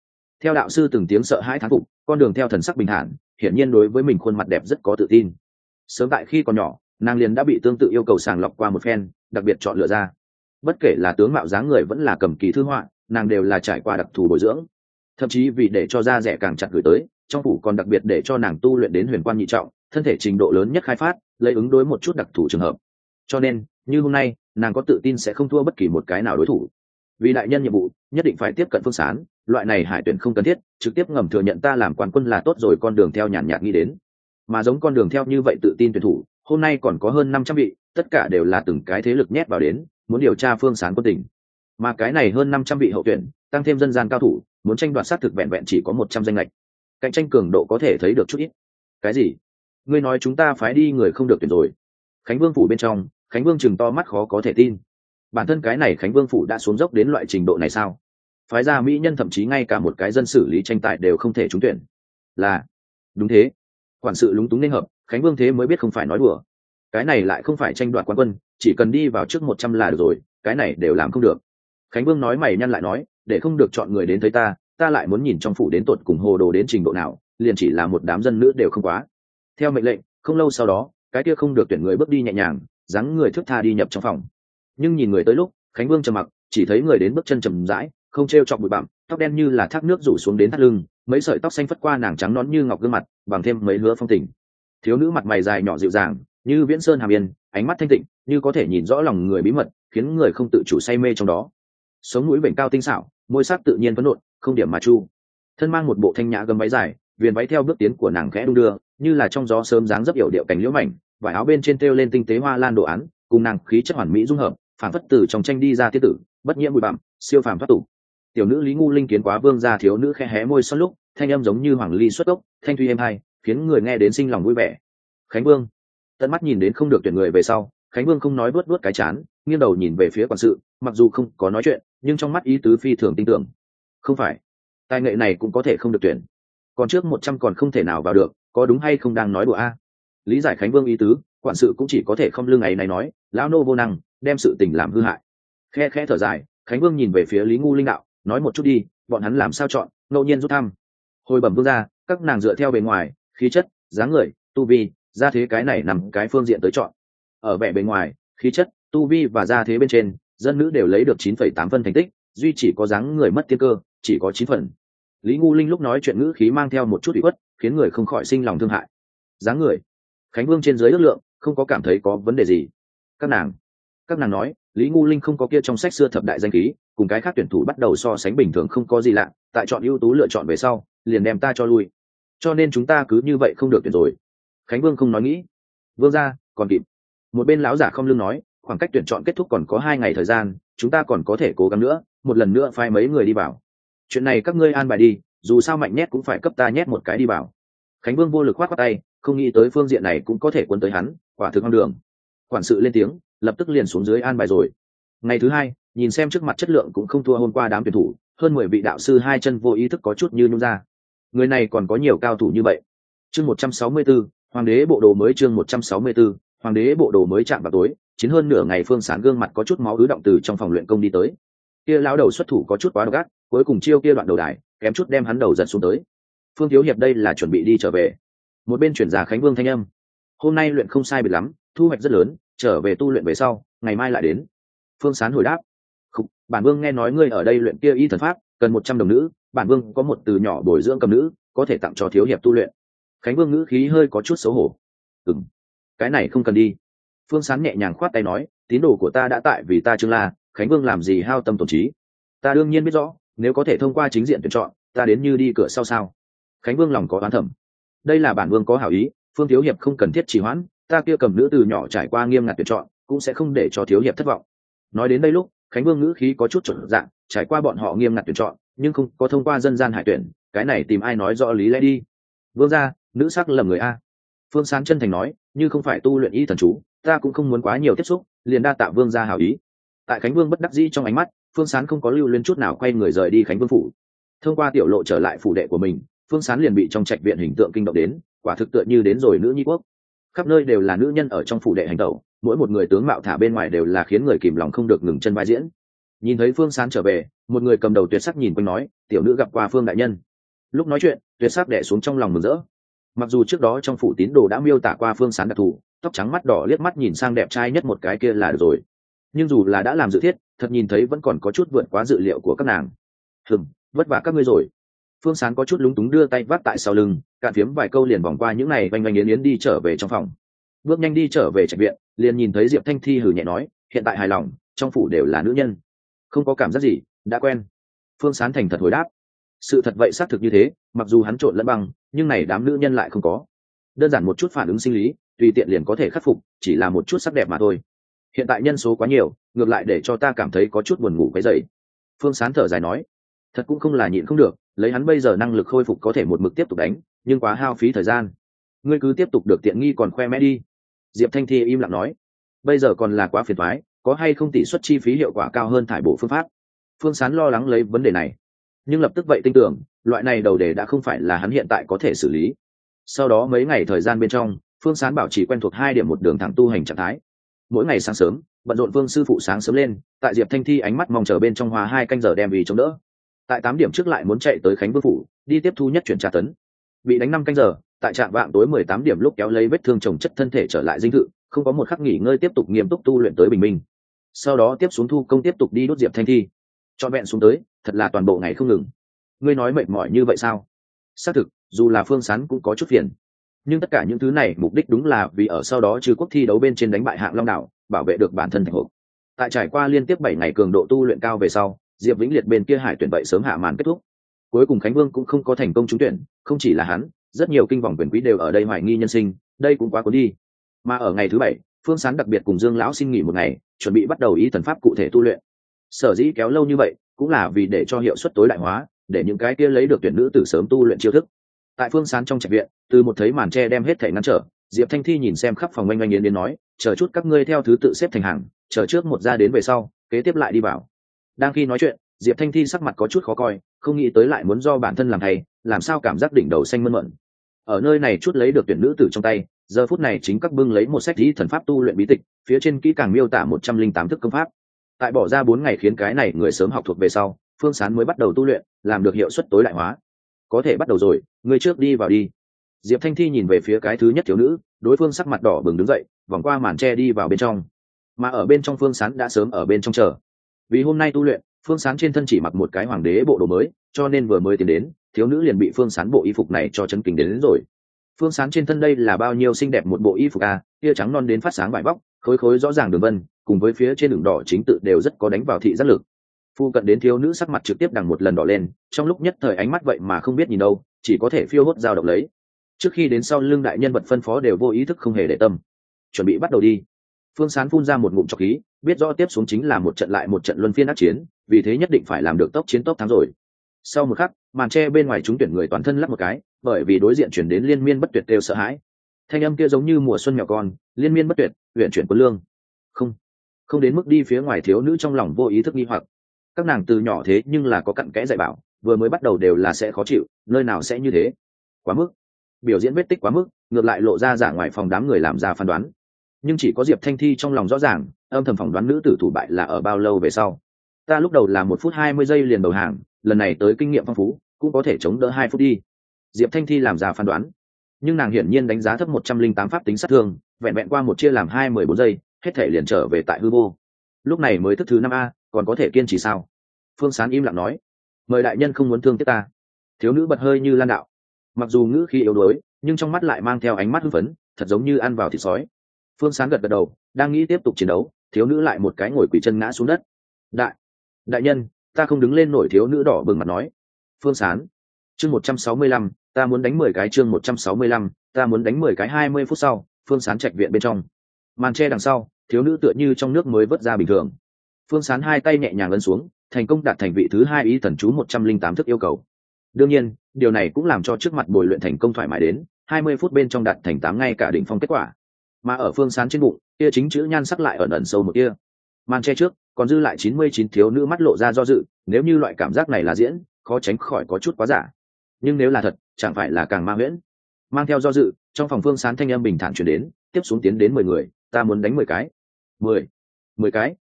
Theo đạo sư từng tiếng sợ hãi thán phục, con đường theo thần sắc bình thản, hiển nhiên đối với mình khuôn mặt đẹp rất có tự tin. Sớm tại khi còn nhỏ, nàng liền đã bị tương tự yêu cầu sàng lọc qua một phen, đặc biệt chọn lựa ra. Bất kể là tướng mạo dáng người vẫn là cầm kỳ thư họa, nàng đều là trải qua đặc thù bồi dưỡng. Thậm chí vì để cho da rẻ càng chặt gửi tới, trong phủ còn đặc biệt để cho nàng tu luyện đến huyền quan nhị trọng thân thể trình độ lớn nhất khai phát, lấy ứng đối một chút đặc thù trường hợp. Cho nên, như hôm nay, nàng có tự tin sẽ không thua bất kỳ một cái nào đối thủ. Vì đại nhân nhiệm vụ, nhất định phải tiếp cận phương sán, loại này hải tuyển không cần thiết, trực tiếp ngầm thừa nhận ta làm quan quân là tốt rồi, con đường theo nhàn nhạt nghĩ đến. Mà giống con đường theo như vậy tự tin tuyển thủ, hôm nay còn có hơn năm trăm vị, tất cả đều là từng cái thế lực nhét vào đến, muốn điều tra phương sán quân tình. Mà cái này hơn năm trăm vị hậu tuyển, tăng thêm dân gian cao thủ, muốn tranh đoạt xác thực vẹn vẹn chỉ có một trăm danh lệch cạnh tranh cường độ có thể thấy được chút ít. Cái gì? Ngươi nói chúng ta phái đi người không được tuyển rồi. Khánh vương phủ bên trong, khánh vương chừng to mắt khó có thể tin. Bản thân cái này khánh vương phủ đã xuống dốc đến loại trình độ này sao? Phái ra mỹ nhân thậm chí ngay cả một cái dân xử lý tranh tài đều không thể trúng tuyển. Là, đúng thế. Quản sự lúng túng nên hợp, khánh vương thế mới biết không phải nói đùa. Cái này lại không phải tranh đoạt quán quân, chỉ cần đi vào trước một trăm là được rồi, cái này đều làm không được. Khánh vương nói mày nhăn lại nói, để không được chọn người đến thấy ta ta lại muốn nhìn trong phủ đến tột cùng hồ đồ đến trình độ nào, liền chỉ là một đám dân nữ đều không quá theo mệnh lệnh, không lâu sau đó, cái kia không được tuyển người bước đi nhẹ nhàng, dáng người thước tha đi nhập trong phòng. Nhưng nhìn người tới lúc, khánh vương trầm mặc, chỉ thấy người đến bước chân trầm rãi, không t r e o chọc bụi bặm, tóc đen như là thác nước rủ xuống đến thắt lưng, mấy sợi tóc xanh phất qua nàng trắng nón như ngọc gương mặt, bằng thêm mấy hứa phong tình. Thiếu nữ mặt mày dài nhỏ dịu dàng, như viễn sơn hàm yên, ánh mắt thanh tịnh, như có thể nhìn rõ lòng người bí mật, khiến người không tự chủ say mê trong đó. Sống mũi vểnh cao tinh xảo, môi sắc tự nhiên vấn nộn, không điểm mà chu. Thân mang một bộ thanh nhã gấm váy dài, viền váy theo bước tiến của nàng khẽ đung đưa như là trong gió sớm dáng dấp yểu điệu cảnh liễu mảnh, vải áo bên trên treo lên tinh tế hoa lan đồ án, cùng nàng khí chất hoàn mỹ dung hợp phản phất từ trong tranh đi ra tiết tử, bất nhiễm bụi bặm, siêu phàm thoát tục. Tiểu nữ lý ngu linh kiến quá vương gia thiếu nữ khe hé môi xoắn lúc, thanh âm giống như hoàng ly xuất gốc, thanh thuy êm hai khiến người nghe đến sinh lòng vui vẻ. Khánh vương. Tận mắt nhìn đến không được tuyển người về sau, khánh vương không nói vớt vớt cái chán, nghiêng đầu nhìn về phía quản sự, mặc dù không có nói chuyện, nhưng trong mắt ý tứ phi thường tin tưởng. Không phải. Tài nghệ này cũng có thể không được tuyển còn trước một trăm còn không thể nào vào được, có đúng hay không đang nói đùa a? Lý giải khánh vương ý tứ, quản sự cũng chỉ có thể không lương ấy này nói, lão nô vô năng, đem sự tình làm hư hại. Khe khe thở dài, khánh vương nhìn về phía lý ngu linh đạo, nói một chút đi, bọn hắn làm sao chọn, ngẫu nhiên rút thăm. Hồi bẩm vương ra các nàng dựa theo bề ngoài, khí chất, dáng người, tu vi ra thế cái này nằm cái phương diện tới chọn. Ở vẻ bề ngoài, khí chất, tu vi và ra thế bên trên, dân nữ đều lấy được chín phẩy tám phân thành tích, duy chỉ có dáng người mất tiên cơ, chỉ có chín phần lý ngu linh lúc nói chuyện ngữ khí mang theo một chút bị khuất, khiến người không khỏi sinh lòng thương hại. Dáng người, khánh vương trên dưới ước lượng, không có cảm thấy có vấn đề gì. Các nàng các nàng nói, lý ngu linh không có kia trong sách xưa thập đại danh khí, cùng cái khác tuyển thủ bắt đầu so sánh bình thường không có gì lạ, tại chọn ưu tú lựa chọn về sau, liền đem ta cho lui. Cho nên chúng ta cứ như vậy không được tuyển rồi. Khánh vương không nói nghĩ. Vương ra còn kịp. Một bên lão giả không lương nói, khoảng cách tuyển chọn kết thúc còn có hai ngày thời gian, chúng ta còn có thể cố gắng nữa, một lần nữa phai mấy người đi vào chuyện này các ngươi an bài đi dù sao mạnh nhét cũng phải cấp ta nhét một cái đi vào. Khánh vương vô lực khoát qua tay không nghĩ tới phương diện này cũng có thể quân tới hắn quả thực ngang đường. Quản sự lên tiếng lập tức liền xuống dưới an bài rồi. Ngày thứ hai nhìn xem trước mặt chất lượng cũng không thua hôm qua đám tuyển thủ hơn mười vị đạo sư hai chân vô ý thức có chút như nhung ra. Người này còn có nhiều cao thủ như vậy. Chương một trăm sáu mươi 164, hoàng đế bộ đồ mới chương một trăm sáu mươi 164, hoàng đế bộ đồ mới chạm vào tối chiến hơn nửa ngày phương sán gương mặt có chút máu ứ động từ trong phòng luyện công đi tới. Kia lão đầu xuất thủ có chút quá độc ác cuối cùng chiêu kia đoạn đầu đài kém chút đem hắn đầu giật xuống tới. Phương thiếu hiệp đây là chuẩn bị đi trở về. Một bên chuyển giả khánh vương thanh âm. Hôm nay luyện không sai biệt lắm thu hoạch rất lớn trở về tu luyện về sau ngày mai lại đến. Phương sán hồi đáp. Khúc, bản vương nghe nói ngươi ở đây luyện kia y thần pháp cần một trăm đồng nữ bản vương có một từ nhỏ bồi dưỡng cầm nữ có thể tặng cho thiếu hiệp tu luyện. Khánh vương ngữ khí hơi có chút xấu hổ. Ừ cái này không cần đi. Phương sán nhẹ nhàng khoát tay nói tín đồ của ta đã tại vì ta chương la khánh vương làm gì hao tâm tổn trí? Ta đương nhiên biết rõ nếu có thể thông qua chính diện tuyển chọn, ta đến như đi cửa sau sao? Khánh vương lòng có oán thẩm đây là bản vương có hảo ý, phương thiếu hiệp không cần thiết trì hoãn, ta kia cầm nữ từ nhỏ trải qua nghiêm ngặt tuyển chọn, cũng sẽ không để cho thiếu hiệp thất vọng. Nói đến đây lúc, khánh vương ngữ khí có chút chuẩn dạng, trải qua bọn họ nghiêm ngặt tuyển chọn, nhưng không có thông qua dân gian hải tuyển, cái này tìm ai nói rõ lý lẽ đi? Vương gia, nữ sắc lầm người a. Phương sán chân thành nói, như không phải tu luyện y thần chú, ta cũng không muốn quá nhiều tiếp xúc, liền đa tạ vương gia hảo ý. Tại khánh vương bất đắc dĩ trong ánh mắt phương sán không có lưu luyến chút nào quay người rời đi khánh vương phủ. Thông qua tiểu lộ trở lại phủ đệ của mình, phương sán liền bị trong trạch viện hình tượng kinh động đến, quả thực tựa như đến rồi nữ nhi quốc. Khắp nơi đều là nữ nhân ở trong phủ đệ hành tẩu, mỗi một người tướng mạo thả bên ngoài đều là khiến người kìm lòng không được ngừng chân vai diễn. Nhìn thấy phương sán trở về, một người cầm đầu tuyệt sắc nhìn quanh nói, tiểu nữ gặp qua phương đại nhân. Lúc nói chuyện, tuyệt sắc đẻ xuống trong lòng mừng rỡ. Mặc dù trước đó trong phủ tín đồ đã miêu tả qua phương sán đặc thù, tóc trắng mắt đỏ liếc mắt nhìn sang đẹp trai nhất một cái kia là được rồi. Nhưng dù là đã làm dự thiết thật nhìn thấy vẫn còn có chút vượt quá dự liệu của các nàng. Hừng vất vả các ngươi rồi. Phương sán có chút lúng túng đưa tay vác tại sau lưng, cạn phiếm vài câu liền vòng qua những này oanh oanh yến yến đi trở về trong phòng. Bước nhanh đi trở về trạch viện, liền nhìn thấy diệp thanh thi hử nhẹ nói, hiện tại hài lòng, trong phủ đều là nữ nhân. Không có cảm giác gì, đã quen. Phương sán thành thật hồi đáp. Sự thật vậy xác thực như thế, mặc dù hắn trộn lẫn băng, nhưng này đám nữ nhân lại không có. Đơn giản một chút phản ứng sinh lý, tùy tiện liền có thể khắc phục, chỉ là một chút sắc đẹp mà thôi. Hiện tại nhân số quá nhiều ngược lại để cho ta cảm thấy có chút buồn ngủ cái dậy phương sán thở dài nói, thật cũng không là nhịn không được, lấy hắn bây giờ năng lực khôi phục có thể một mực tiếp tục đánh, nhưng quá hao phí thời gian. Ngươi cứ tiếp tục được tiện nghi còn khoe mẽ đi. Diệp thanh thi im lặng nói, bây giờ còn là quá phiền thoái có hay không tỷ suất chi phí hiệu quả cao hơn thải bộ phương pháp? Phương sán lo lắng lấy vấn đề này, nhưng lập tức vậy tin tưởng, loại này đầu đề đã không phải là hắn hiện tại có thể xử lý. Sau đó mấy ngày thời gian bên trong, phương sán bảo chỉ quen thuộc hai điểm một đường thẳng tu hành trạng thái. Mỗi ngày sáng sớm bận rộn vương sư phụ sáng sớm lên, tại diệp thanh thi ánh mắt mong chờ bên trong hòa hai canh giờ đem vì chống đỡ. Tại tám điểm trước lại muốn chạy tới khánh vương phủ, đi tiếp thu nhất chuyển tra tấn. Bị đánh năm canh giờ, tại trạm vạng tối mười tám điểm lúc kéo lấy vết thương trồng chất thân thể trở lại dinh thự, không có một khắc nghỉ ngơi tiếp tục nghiêm túc tu luyện tới bình minh. Sau đó tiếp xuống thu công tiếp tục đi đốt diệp thanh thi. Cho vẹn xuống tới, thật là toàn bộ ngày không ngừng. Ngươi nói mệt mỏi như vậy sao? Xác thực, dù là phương sán cũng có chút phiền. Nhưng tất cả những thứ này mục đích đúng là vì ở sau đó trừ quốc thi đấu bên trên đánh bại hạng long đảo bảo vệ được bản thân thành hộp. Tại trải qua liên tiếp bảy ngày cường độ tu luyện cao về sau, diệp vĩnh liệt bên kia hải tuyển vậy sớm hạ màn kết thúc. Cuối cùng khánh vương cũng không có thành công trúng tuyển, không chỉ là hắn, rất nhiều kinh vòng quyền quý đều ở đây hoài nghi nhân sinh, đây cũng quá cuốn đi. Mà ở ngày thứ bảy, phương sán đặc biệt cùng dương lão xin nghỉ một ngày, chuẩn bị bắt đầu ý thần pháp cụ thể tu luyện. Sở dĩ kéo lâu như vậy, cũng là vì để cho hiệu suất tối đại hóa, để những cái kia lấy được tuyển nữ từ sớm tu luyện chiêu thức. Tại phương sán trong trạch viện, từ một thấy màn tre đem hết thể ngăn trở, diệp thanh thi nhìn xem khắp phòng oanh oanh yến đến nói chờ chút các ngươi theo thứ tự xếp thành hàng, chờ trước một ra đến về sau, kế tiếp lại đi vào. Đang khi nói chuyện, diệp thanh thi sắc mặt có chút khó coi, không nghĩ tới lại muốn do bản thân làm thầy, làm sao cảm giác đỉnh đầu xanh mơn mận. Ở nơi này chút lấy được tuyển nữ tử trong tay, giờ phút này chính các bưng lấy một sách lý thần pháp tu luyện bí tịch, phía trên kỹ càng miêu tả một trăm linh tám thức công pháp. Tại bỏ ra bốn ngày khiến cái này người sớm học thuộc về sau, phương sán mới bắt đầu tu luyện, làm được hiệu suất tối đại hóa. Có thể bắt đầu rồi người trước đi vào đi. Diệp thanh thi nhìn về phía cái thứ nhất thiếu nữ đối phương sắc mặt đỏ bừng đứng dậy vòng qua màn tre đi vào bên trong. Mà ở bên trong phương sán đã sớm ở bên trong chờ. Vì hôm nay tu luyện phương sán trên thân chỉ mặc một cái hoàng đế bộ đồ mới cho nên vừa mới tiến đến thiếu nữ liền bị phương sán bộ y phục này cho chân kinh đến, đến rồi. Phương sán trên thân đây là bao nhiêu xinh đẹp một bộ y phục à tia trắng non đến phát sáng vải vóc khối khối rõ ràng đường vân cùng với phía trên đường đỏ chính tự đều rất có đánh vào thị giác lực. Phu cận đến thiếu nữ sắc mặt trực tiếp đằng một lần đỏ lên trong lúc nhất thời ánh mắt vậy mà không biết nhìn đâu chỉ có thể phiêu hốt dao động lấy trước khi đến sau lưng đại nhân vật phân phó đều vô ý thức không hề để tâm. Chuẩn bị bắt đầu đi. Phương sán phun ra một ngụm trọc khí, biết rõ tiếp xuống chính là một trận lại một trận luân phiên ác chiến, vì thế nhất định phải làm được tốc chiến tốc thắng rồi. Sau một khắc, màn tre bên ngoài chúng tuyển người toàn thân lắp một cái, bởi vì đối diện chuyển đến liên miên bất tuyệt đều sợ hãi. Thanh âm kia giống như mùa xuân nhỏ con, liên miên bất tuyệt huyện chuyển quân lương. Không không đến mức đi phía ngoài thiếu nữ trong lòng vô ý thức nghi hoặc. Các nàng từ nhỏ thế nhưng là có cặn kẽ dạy bảo, vừa mới bắt đầu đều là sẽ khó chịu, nơi nào sẽ như thế? Quá mức biểu diễn vết tích quá mức, ngược lại lộ ra giả ngoài phòng đám người làm ra phán đoán. Nhưng chỉ có diệp thanh thi trong lòng rõ ràng, âm thầm phỏng đoán nữ tử thủ bại là ở bao lâu về sau. Ta lúc đầu là một phút hai mươi giây liền đầu hàng, lần này tới kinh nghiệm phong phú, cũng có thể chống đỡ hai phút đi. Diệp thanh thi làm ra phán đoán. Nhưng nàng hiển nhiên đánh giá thấp một trăm linh tám pháp tính sát thương, vẹn vẹn qua một chia làm hai mười bốn giây, hết thể liền trở về tại hư vô. Lúc này mới thức thứ năm a, còn có thể kiên trì sao? Phương sán im lặng nói. Mời đại nhân không muốn thương tiếc ta. Thiếu nữ bật hơi như lan đạo mặc dù ngữ khi yếu đuối, nhưng trong mắt lại mang theo ánh mắt hưng phấn, thật giống như ăn vào thịt sói. Phương sán gật gật đầu, đang nghĩ tiếp tục chiến đấu, thiếu nữ lại một cái ngồi quỳ chân ngã xuống đất. Đại đại nhân, ta không đứng lên nổi thiếu nữ đỏ bừng mặt nói. Phương sán, chương một trăm sáu mươi lăm, ta muốn đánh mười cái chương một trăm sáu mươi lăm, ta muốn đánh mười cái hai mươi phút sau, phương sán trạch viện bên trong. Màn tre đằng sau, thiếu nữ tựa như trong nước mới vớt ra bình thường. Phương sán hai tay nhẹ nhàng ấn xuống, thành công đạt thành vị thứ hai ý thần chú một trăm linh tám thức yêu cầu đương nhiên, điều này cũng làm cho trước mặt bồi luyện thành công thoải mái đến, hai mươi phút bên trong đạt thành tám ngay cả đỉnh phong kết quả. Mà ở phương sán trên bụng, kia chính chữ nhan sắc lại ẩn ẩn sâu một kia. Màn che trước, còn dư lại chín mươi chín thiếu nữ mắt lộ ra do dự, nếu như loại cảm giác này là diễn, khó tránh khỏi có chút quá giả. Nhưng nếu là thật, chẳng phải là càng ma nguyễn mang theo do dự, trong phòng phương sán thanh âm bình thản chuyển đến, tiếp xuống tiến đến mười người, ta muốn đánh mười cái. Mười. Mười cái?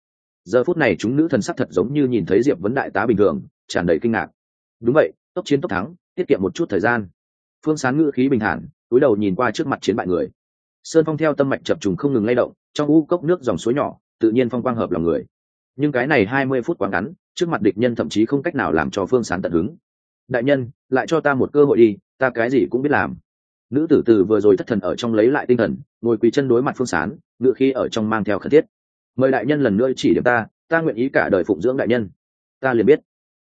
Giờ phút này chúng nữ thần sắc thật giống như nhìn thấy diệp vấn đại tá bình thường, tràn đầy kinh ngạc. Đúng vậy tốc chiến tốc thắng, tiết kiệm một chút thời gian. Phương sán ngữ khí bình thản, túi đầu nhìn qua trước mặt chiến bại người. Sơn phong theo tâm mạch chập trùng không ngừng lay động, trong u cốc nước dòng suối nhỏ, tự nhiên phong quang hợp lòng người. Nhưng cái này hai mươi phút quá ngắn, trước mặt địch nhân thậm chí không cách nào làm cho phương sán tận hứng. Đại nhân, lại cho ta một cơ hội đi, ta cái gì cũng biết làm. Nữ tử từ vừa rồi thất thần ở trong lấy lại tinh thần, ngồi quỳ chân đối mặt phương sán ngự khi ở trong mang theo khẩn thiết. Mời đại nhân lần nữa chỉ điểm ta ta nguyện ý cả đời phụng dưỡng đại nhân. Ta liền biết.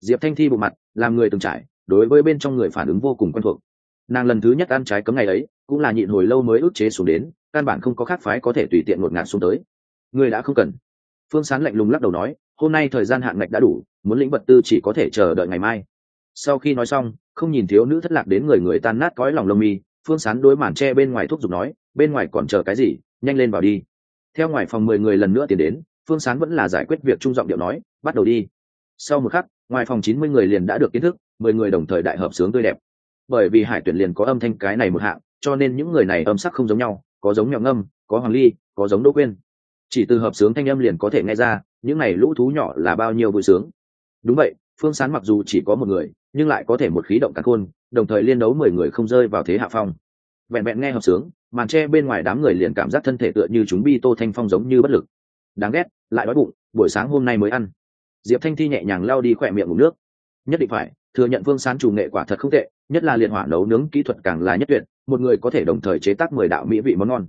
Diệp thanh thi bộ mặt, làm người từng trải đối với bên trong người phản ứng vô cùng quen thuộc. Nàng lần thứ nhất ăn trái cấm ngày ấy, cũng là nhịn hồi lâu mới ức chế xuống đến, căn bản không có khác phái có thể tùy tiện ngột ngạt xuống tới. Người đã không cần. Phương sán lạnh lùng lắc đầu nói, hôm nay thời gian hạn ngạch đã đủ, muốn lĩnh vật tư chỉ có thể chờ đợi ngày mai. Sau khi nói xong, không nhìn thiếu nữ thất lạc đến người người tan nát cõi lòng lông mi, phương sán đối màn tre bên ngoài thuốc giục nói, bên ngoài còn chờ cái gì, nhanh lên vào đi. Theo ngoài phòng mười người lần nữa tiến đến, phương sán vẫn là giải quyết việc trung giọng điệu nói, bắt đầu đi. Sau một khắc, ngoài phòng chín mươi người liền đã được kiến thức mười người đồng thời đại hợp sướng tươi đẹp. Bởi vì hải tuyển liền có âm thanh cái này một hạng, cho nên những người này âm sắc không giống nhau, có giống mẹo ngâm, có hoàng ly, có giống đỗ quyên. Chỉ từ hợp sướng thanh âm liền có thể nghe ra, những này lũ thú nhỏ là bao nhiêu vui sướng. Đúng vậy, phương sán mặc dù chỉ có một người, nhưng lại có thể một khí động cắn khôn, đồng thời liên đấu mười người không rơi vào thế hạ phong. Vẹn vẹn nghe hợp sướng, màn tre bên ngoài đám người liền cảm giác thân thể tựa như chúng bi tô thanh phong giống như bất lực. Đáng ghét, lại đói bụng, buổi sáng hôm nay mới ăn. Diệp thanh thi nhẹ nhàng lao đi khỏe miệng ngủ nước. Nhất định phải thừa nhận phương sán chủ nghệ quả thật không tệ, nhất là liệt hỏa nấu nướng kỹ thuật càng là nhất tuyệt, một người có thể đồng thời chế tác mười đạo mỹ vị món ngon.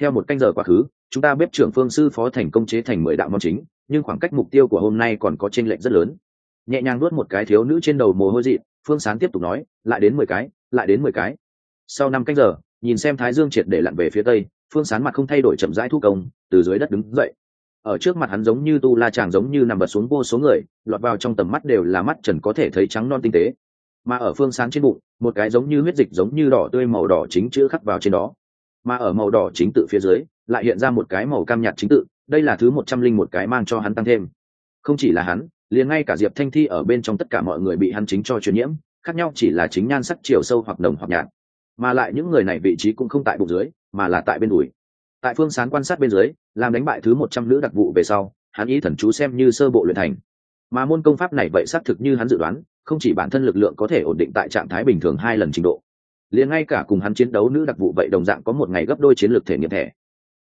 Theo một canh giờ quá khứ, chúng ta bếp trưởng phương sư phó thành công chế thành mười đạo món chính, nhưng khoảng cách mục tiêu của hôm nay còn có tranh lệch rất lớn. Nhẹ nhàng nuốt một cái thiếu nữ trên đầu mồ hôi dị phương sán tiếp tục nói, lại đến mười cái, lại đến mười cái. Sau năm canh giờ, nhìn xem thái dương triệt để lặn về phía tây, phương sán mặt không thay đổi chậm rãi thu công, từ dưới đất đứng dậy ở trước mặt hắn giống như tu la chàng giống như nằm bật xuống vô số người, lọt vào trong tầm mắt đều là mắt trần có thể thấy trắng non tinh tế. Mà ở phương sán trên bụng, một cái giống như huyết dịch giống như đỏ tươi màu đỏ chính chữ khắc vào trên đó. Mà ở màu đỏ chính tự phía dưới, lại hiện ra một cái màu cam nhạt chính tự, đây là thứ một trăm linh một cái mang cho hắn tăng thêm. Không chỉ là hắn, liền ngay cả diệp thanh thi ở bên trong tất cả mọi người bị hắn chính cho truyền nhiễm, khác nhau chỉ là chính nhan sắc chiều sâu hoặc đồng hoặc nhạt. Mà lại những người này vị trí cũng không tại bụng dưới, mà là tại bên đùi tại phương sán quan sát bên dưới, làm đánh bại thứ một trăm nữ đặc vụ về sau, hắn ý thần chú xem như sơ bộ luyện thành. Mà môn công pháp này vậy xác thực như hắn dự đoán, không chỉ bản thân lực lượng có thể ổn định tại trạng thái bình thường hai lần trình độ, liền ngay cả cùng hắn chiến đấu nữ đặc vụ vậy đồng dạng có một ngày gấp đôi chiến lược thể nghiệm thẻ.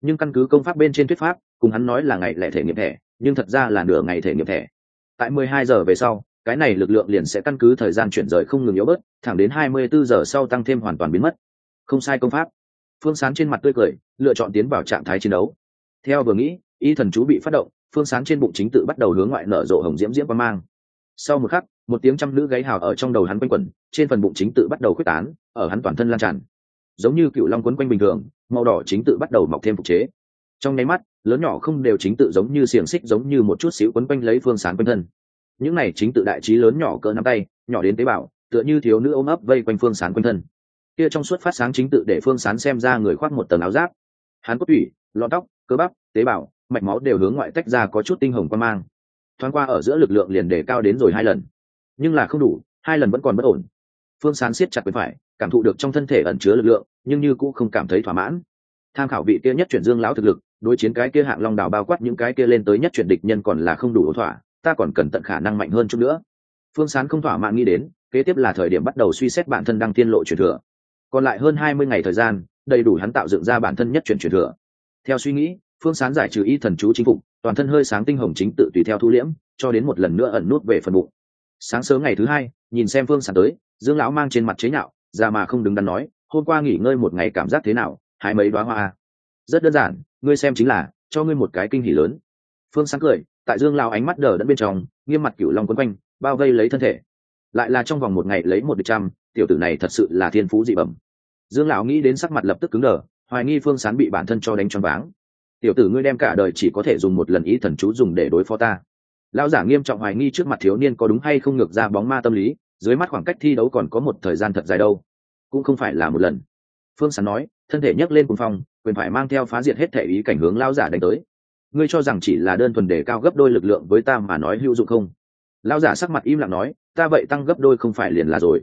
Nhưng căn cứ công pháp bên trên thuyết pháp, cùng hắn nói là ngày lẻ thể nghiệm thẻ, nhưng thật ra là nửa ngày thể nghiệm thẻ. Tại mười hai giờ về sau, cái này lực lượng liền sẽ căn cứ thời gian chuyển rời không ngừng yếu bớt, thẳng đến hai mươi bốn giờ sau tăng thêm hoàn toàn biến mất. Không sai công pháp phương sán trên mặt tươi cười, lựa chọn tiến vào trạng thái chiến đấu. Theo vừa nghĩ, y thần chú bị phát động, phương sán trên bụng chính tự bắt đầu hướng ngoại nở rộ hồng diễm diễm qua mang. Sau một khắc, một tiếng trăm nữ gáy hào ở trong đầu hắn quanh quẩn, trên phần bụng chính tự bắt đầu khuếch tán, ở hắn toàn thân lan tràn. Giống như cựu long quấn quanh bình thường, màu đỏ chính tự bắt đầu mọc thêm phục chế. Trong nháy mắt, lớn nhỏ không đều chính tự giống như xiềng xích giống như một chút xíu quấn quanh lấy phương sán quanh thân. Những này chính tự đại trí lớn nhỏ cỡ nắm tay, nhỏ đến tế bào, tựa như thiếu nữ ôm ấp vây quanh phương sán quanh thân kia trong suốt phát sáng chính tự để phương sán xem ra người khoác một tầng áo giáp. Hắn cốt tủy, lọn tóc, cơ bắp, tế bào, mạch máu đều hướng ngoại tách ra có chút tinh hồng quan mang. Thoáng qua ở giữa lực lượng liền đề cao đến rồi hai lần. Nhưng là không đủ, hai lần vẫn còn bất ổn. Phương sán siết chặt bên phải, cảm thụ được trong thân thể ẩn chứa lực lượng, nhưng như cũng không cảm thấy thỏa mãn. Tham khảo vị kia nhất chuyển dương lão thực lực, đối chiến cái kia hạng long đào bao quát những cái kia lên tới nhất chuyển địch nhân còn là không đủ thỏa, ta còn cần tận khả năng mạnh hơn chút nữa. Phương sán không thỏa mãn nghĩ đến, kế tiếp là thời điểm bắt đầu suy xét bản thân đăng tiên lộ truyền thừa còn lại hơn hai mươi ngày thời gian, đầy đủ hắn tạo dựng ra bản thân nhất chuyển truyền thừa. Theo suy nghĩ, phương sán giải trừ y thần chú chính phục, toàn thân hơi sáng tinh hồng chính tự tùy theo thu liễm, cho đến một lần nữa ẩn nút về phần bụng. Sáng sớm ngày thứ hai, nhìn xem phương sán tới, dương lão mang trên mặt chế nhạo ra mà không đứng đắn nói, hôm qua nghỉ ngơi một ngày cảm giác thế nào? Hai mấy đoá hoa? Rất đơn giản, ngươi xem chính là, cho ngươi một cái kinh hỉ lớn. Phương sáng cười, tại dương lao ánh mắt đờ đẫn bên trong, nghiêm mặt cửu long quấn quanh, bao vây lấy thân thể. Lại là trong vòng một ngày lấy một địch trăm, tiểu tử này thật sự là thiên phú dị bẩm dương lão nghĩ đến sắc mặt lập tức cứng đờ hoài nghi phương sán bị bản thân cho đánh choáng váng. Tiểu tử ngươi đem cả đời chỉ có thể dùng một lần ý thần chú dùng để đối phó ta. Lão giả nghiêm trọng hoài nghi trước mặt thiếu niên có đúng hay không ngược ra bóng ma tâm lý dưới mắt khoảng cách thi đấu còn có một thời gian thật dài đâu cũng không phải là một lần. Phương sán nói thân thể nhấc lên cùng phong, quyền phải mang theo phá diệt hết thể ý cảnh hướng lão giả đánh tới. Ngươi cho rằng chỉ là đơn thuần để cao gấp đôi lực lượng với ta mà nói hữu dụng không? Lão giả sắc mặt im lặng nói ta vậy tăng gấp đôi không phải liền là rồi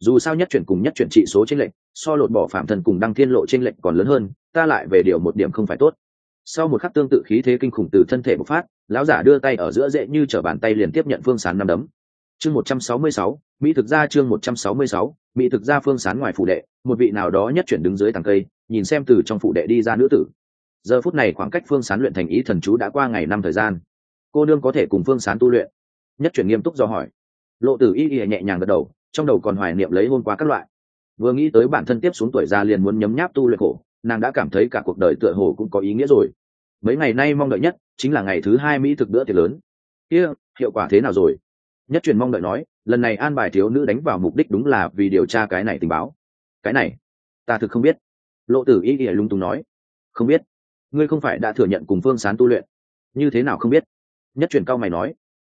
dù sao nhất chuyển cùng nhất chuyển trị số trên lệnh so lột bỏ phạm thần cùng đăng thiên lộ trên lệnh còn lớn hơn, ta lại về điều một điểm không phải tốt. Sau một khắc tương tự khí thế kinh khủng từ thân thể bộc phát, lão giả đưa tay ở giữa dễ như t bàn tay liền tiếp nhận phương sán năm đấm. Chương một trăm sáu mươi sáu, mỹ thực ra chương một trăm sáu mươi sáu, mỹ thực ra phương sán ngoài phủ đệ, một vị nào đó nhất chuyển đứng dưới tàng cây, nhìn xem từ trong phủ đệ đi ra nữ tử. Giờ phút này khoảng cách phương sán luyện thành ý thần chú đã qua ngày năm thời gian. Cô nương có thể cùng phương sán tu luyện? Nhất chuyển nghiêm túc do hỏi. Lộ tử y y nhẹ nhàng gật đầu trong đầu còn hoài niệm lấy hôm qua các loại. Vừa nghĩ tới bản thân tiếp xuống tuổi già liền muốn nhấm nháp tu luyện khổ, nàng đã cảm thấy cả cuộc đời tựa hồ cũng có ý nghĩa rồi. Mấy ngày nay mong đợi nhất chính là ngày thứ hai mỹ thực bữa tiệc lớn. Kia, hiệu quả thế nào rồi? Nhất truyền mong đợi nói, lần này an bài thiếu nữ đánh vào mục đích đúng là vì điều tra cái này tình báo. Cái này, ta thực không biết. Lộ tử y y lung tung nói, không biết. Ngươi không phải đã thừa nhận cùng phương sán tu luyện. Như thế nào không biết? Nhất truyền cao mày nói,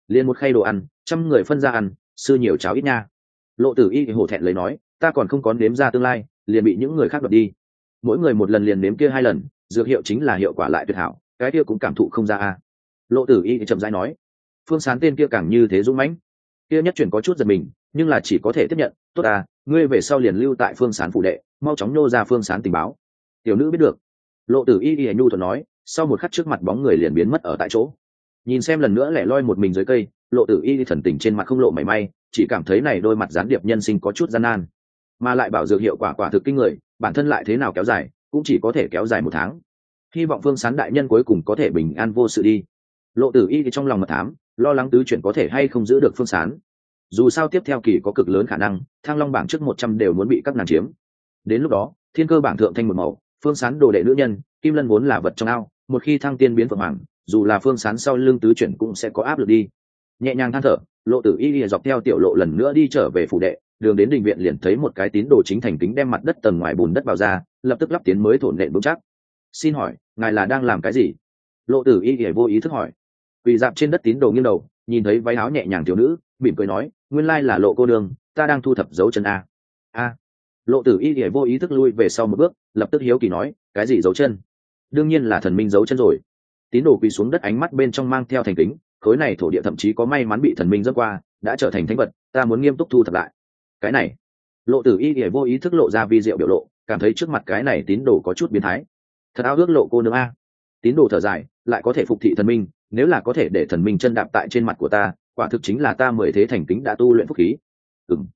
liền một khay đồ ăn, trăm người phân ra ăn, sư nhiều cháo ít nha lộ tử y hổ thẹn lấy nói, ta còn không có nếm ra tương lai, liền bị những người khác đoạt đi. Mỗi người một lần liền nếm kia hai lần, dược hiệu chính là hiệu quả lại tuyệt hảo, cái kia cũng cảm thụ không ra a. Lộ tử y chậm rãi nói, phương sán tên kia càng như thế dũng mãnh. Kia nhất chuyển có chút giật mình, nhưng là chỉ có thể tiếp nhận, tốt à ngươi về sau liền lưu tại phương sán phụ đệ, mau chóng nô ra phương sán tình báo. Tiểu nữ biết được. Lộ tử y y nhu thuận nói, sau một khắc trước mặt bóng người liền biến mất ở tại chỗ nhìn xem lần nữa lẻ loi một mình dưới cây, lộ tử y thần tình trên mặt không lộ mảy may, chỉ cảm thấy này đôi mặt gián điệp nhân sinh có chút gian nan. Mà lại bảo dược hiệu quả quả thực kinh người, bản thân lại thế nào kéo dài, cũng chỉ có thể kéo dài một tháng. Hy vọng phương sán đại nhân cuối cùng có thể bình an vô sự đi. Lộ tử y trong lòng mật thám, lo lắng tứ chuyển có thể hay không giữ được phương sán. Dù sao tiếp theo kỳ có cực lớn khả năng thang long bảng trước một trăm đều muốn bị các nàng chiếm. Đến lúc đó, thiên cơ bảng thượng thanh một màu, phương sán đồ đệ nữ nhân, kim lân vốn là vật trong ao, một khi thăng tiên biến phượng hoàng dù là phương sán sau lưng tứ chuyển cũng sẽ có áp lực đi. Nhẹ nhàng than thở, lộ tử y lìa dọc theo tiểu lộ lần nữa đi trở về phủ đệ, đường đến đình viện liền thấy một cái tín đồ chính thành kính đem mặt đất tầng ngoài bùn đất vào ra, lập tức lắp tiến mới thổn nện vững chắc. Xin hỏi, ngài là đang làm cái gì? Lộ tử y lìa vô ý thức hỏi. Quỳ dạp trên đất tín đồ nghiêng đầu, nhìn thấy váy áo nhẹ nhàng thiếu nữ, mỉm cười nói, nguyên lai là lộ cô đường ta đang thu thập dấu chân a. A? Lộ tử y lìa vô ý thức lui về sau một bước, lập tức hiếu kỳ nói, cái gì dấu chân? Đương nhiên là thần minh dấu chân rồi tín đồ quỳ xuống đất ánh mắt bên trong mang theo thành kính, khối này thổ địa thậm chí có may mắn bị thần minh dâng qua, đã trở thành thánh vật, ta muốn nghiêm túc thu thập lại. Cái này, lộ tử y để vô ý thức lộ ra vi diệu biểu lộ, cảm thấy trước mặt cái này tín đồ có chút biến thái. Thật ao ước lộ cô nương a. Tín đồ thở dài, lại có thể phục thị thần minh, nếu là có thể để thần minh chân đạp tại trên mặt của ta, quả thực chính là ta mười thế thành kính đã tu luyện phúc khí. Ừng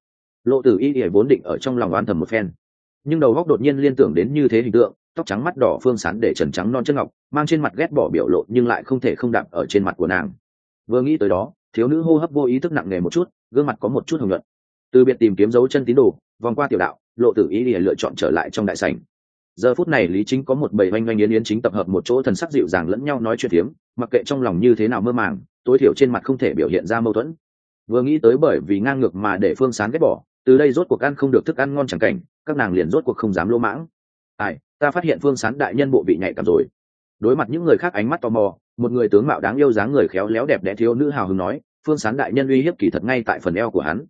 lộ tử y để vốn định ở trong lòng oán thầm một phen. Nhưng đầu góc đột nhiên liên tưởng đến như thế hình tượng tóc trắng mắt đỏ phương sán để trần trắng non chân ngọc, mang trên mặt ghét bỏ biểu lộ nhưng lại không thể không đạp ở trên mặt của nàng. Vừa nghĩ tới đó, thiếu nữ hô hấp vô ý thức nặng nề một chút, gương mặt có một chút hồng nhuận. Từ biệt tìm kiếm dấu chân tín đồ, vòng qua tiểu đạo, lộ tử ý để lựa chọn trở lại trong đại sảnh. Giờ phút này lý chính có một bầy oanh oanh yến yến chính tập hợp một chỗ thần sắc dịu dàng lẫn nhau nói chuyện tiếng mặc kệ trong lòng như thế nào mơ màng, tối thiểu trên mặt không thể biểu hiện ra mâu thuẫn. Vừa nghĩ tới bởi vì ngang ngược mà để phương sán ghét bỏ, từ đây rốt cuộc ăn không được thức ăn ngon chẳng cảnh, các nàng liền rốt cuộc không dám lỗ mãng ai, ta phát hiện phương sán đại nhân bộ bị nhạy cảm rồi. Đối mặt những người khác ánh mắt tò mò, một người tướng mạo đáng yêu dáng người khéo léo đẹp đẽ thiếu nữ hào hứng nói, phương sán đại nhân uy hiếp kỳ thật ngay tại phần eo của hắn.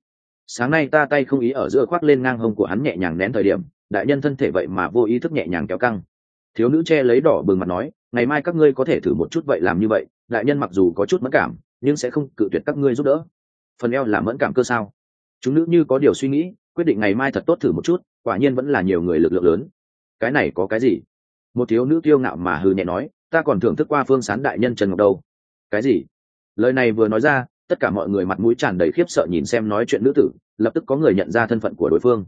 Sáng nay ta tay không ý ở giữa khoác lên ngang hông của hắn nhẹ nhàng nén thời điểm, đại nhân thân thể vậy mà vô ý thức nhẹ nhàng kéo căng. Thiếu nữ che lấy đỏ bừng mặt nói, ngày mai các ngươi có thể thử một chút vậy làm như vậy, đại nhân mặc dù có chút mất cảm, nhưng sẽ không cự tuyệt các ngươi giúp đỡ. Phần eo là mẫn cảm cơ sao? Chúng nữ như có điều suy nghĩ, quyết định ngày mai thật tốt thử một chút, quả nhiên vẫn là nhiều người lực lượng lớn cái này có cái gì? Một thiếu nữ kiêu ngạo mà hư nhẹ nói, ta còn thưởng thức qua phương sán đại nhân trần ngọc đâu. Cái gì? Lời này vừa nói ra, tất cả mọi người mặt mũi tràn đầy khiếp sợ nhìn xem nói chuyện nữ tử, lập tức có người nhận ra thân phận của đối phương.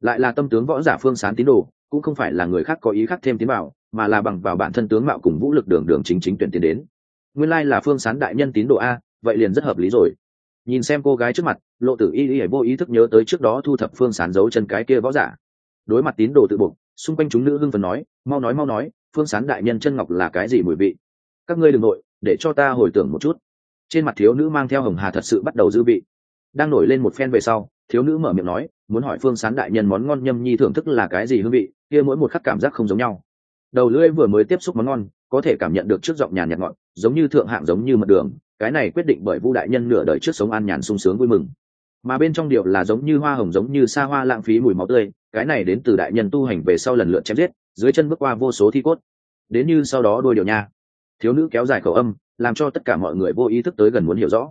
Lại là tâm tướng võ giả phương sán tín đồ, cũng không phải là người khác có ý khác thêm tiến bảo, mà là bằng vào bản thân tướng mạo cùng vũ lực đường đường chính chính tuyển tiến đến. Nguyên lai là phương sán đại nhân tín đồ a, vậy liền rất hợp lý rồi. Nhìn xem cô gái trước mặt, lộ tử y y vô ý thức nhớ tới trước đó thu thập phương sán giấu chân cái kia võ giả. Đối mặt tín đồ tự buộc xung quanh chúng nữ hưng phần nói, mau nói mau nói, phương sán đại nhân chân ngọc là cái gì mùi vị? Các ngươi đ ừ n g nội, để cho ta hồi tưởng một chút. Trên mặt thiếu nữ mang theo hồng hà thật sự bắt đầu dư vị. Đang nổi lên một phen về sau, thiếu nữ mở miệng nói, muốn hỏi phương sán đại nhân món ngon nhâm nhi thưởng thức là cái gì hương vị, kia mỗi một khắc cảm giác không giống nhau. Đầu lưỡi vừa mới tiếp xúc món ngon, có thể cảm nhận được trước giọng nhàn nhạt ngọn giống như thượng hạng giống như mật đường, cái này quyết định bởi vu đại nhân nửa đời trước sống an nhàn sung sướng vui mừng. Mà bên trong điệu là giống như hoa hồng giống như xa hoa lãng phí mùi máu tươi cái này đến từ đại nhân tu hành về sau lần lượt chém giết, dưới chân bước qua vô số thi cốt. Đến như sau đó đôi điều nha. Thiếu nữ kéo dài khẩu âm, làm cho tất cả mọi người vô ý thức tới gần muốn hiểu rõ.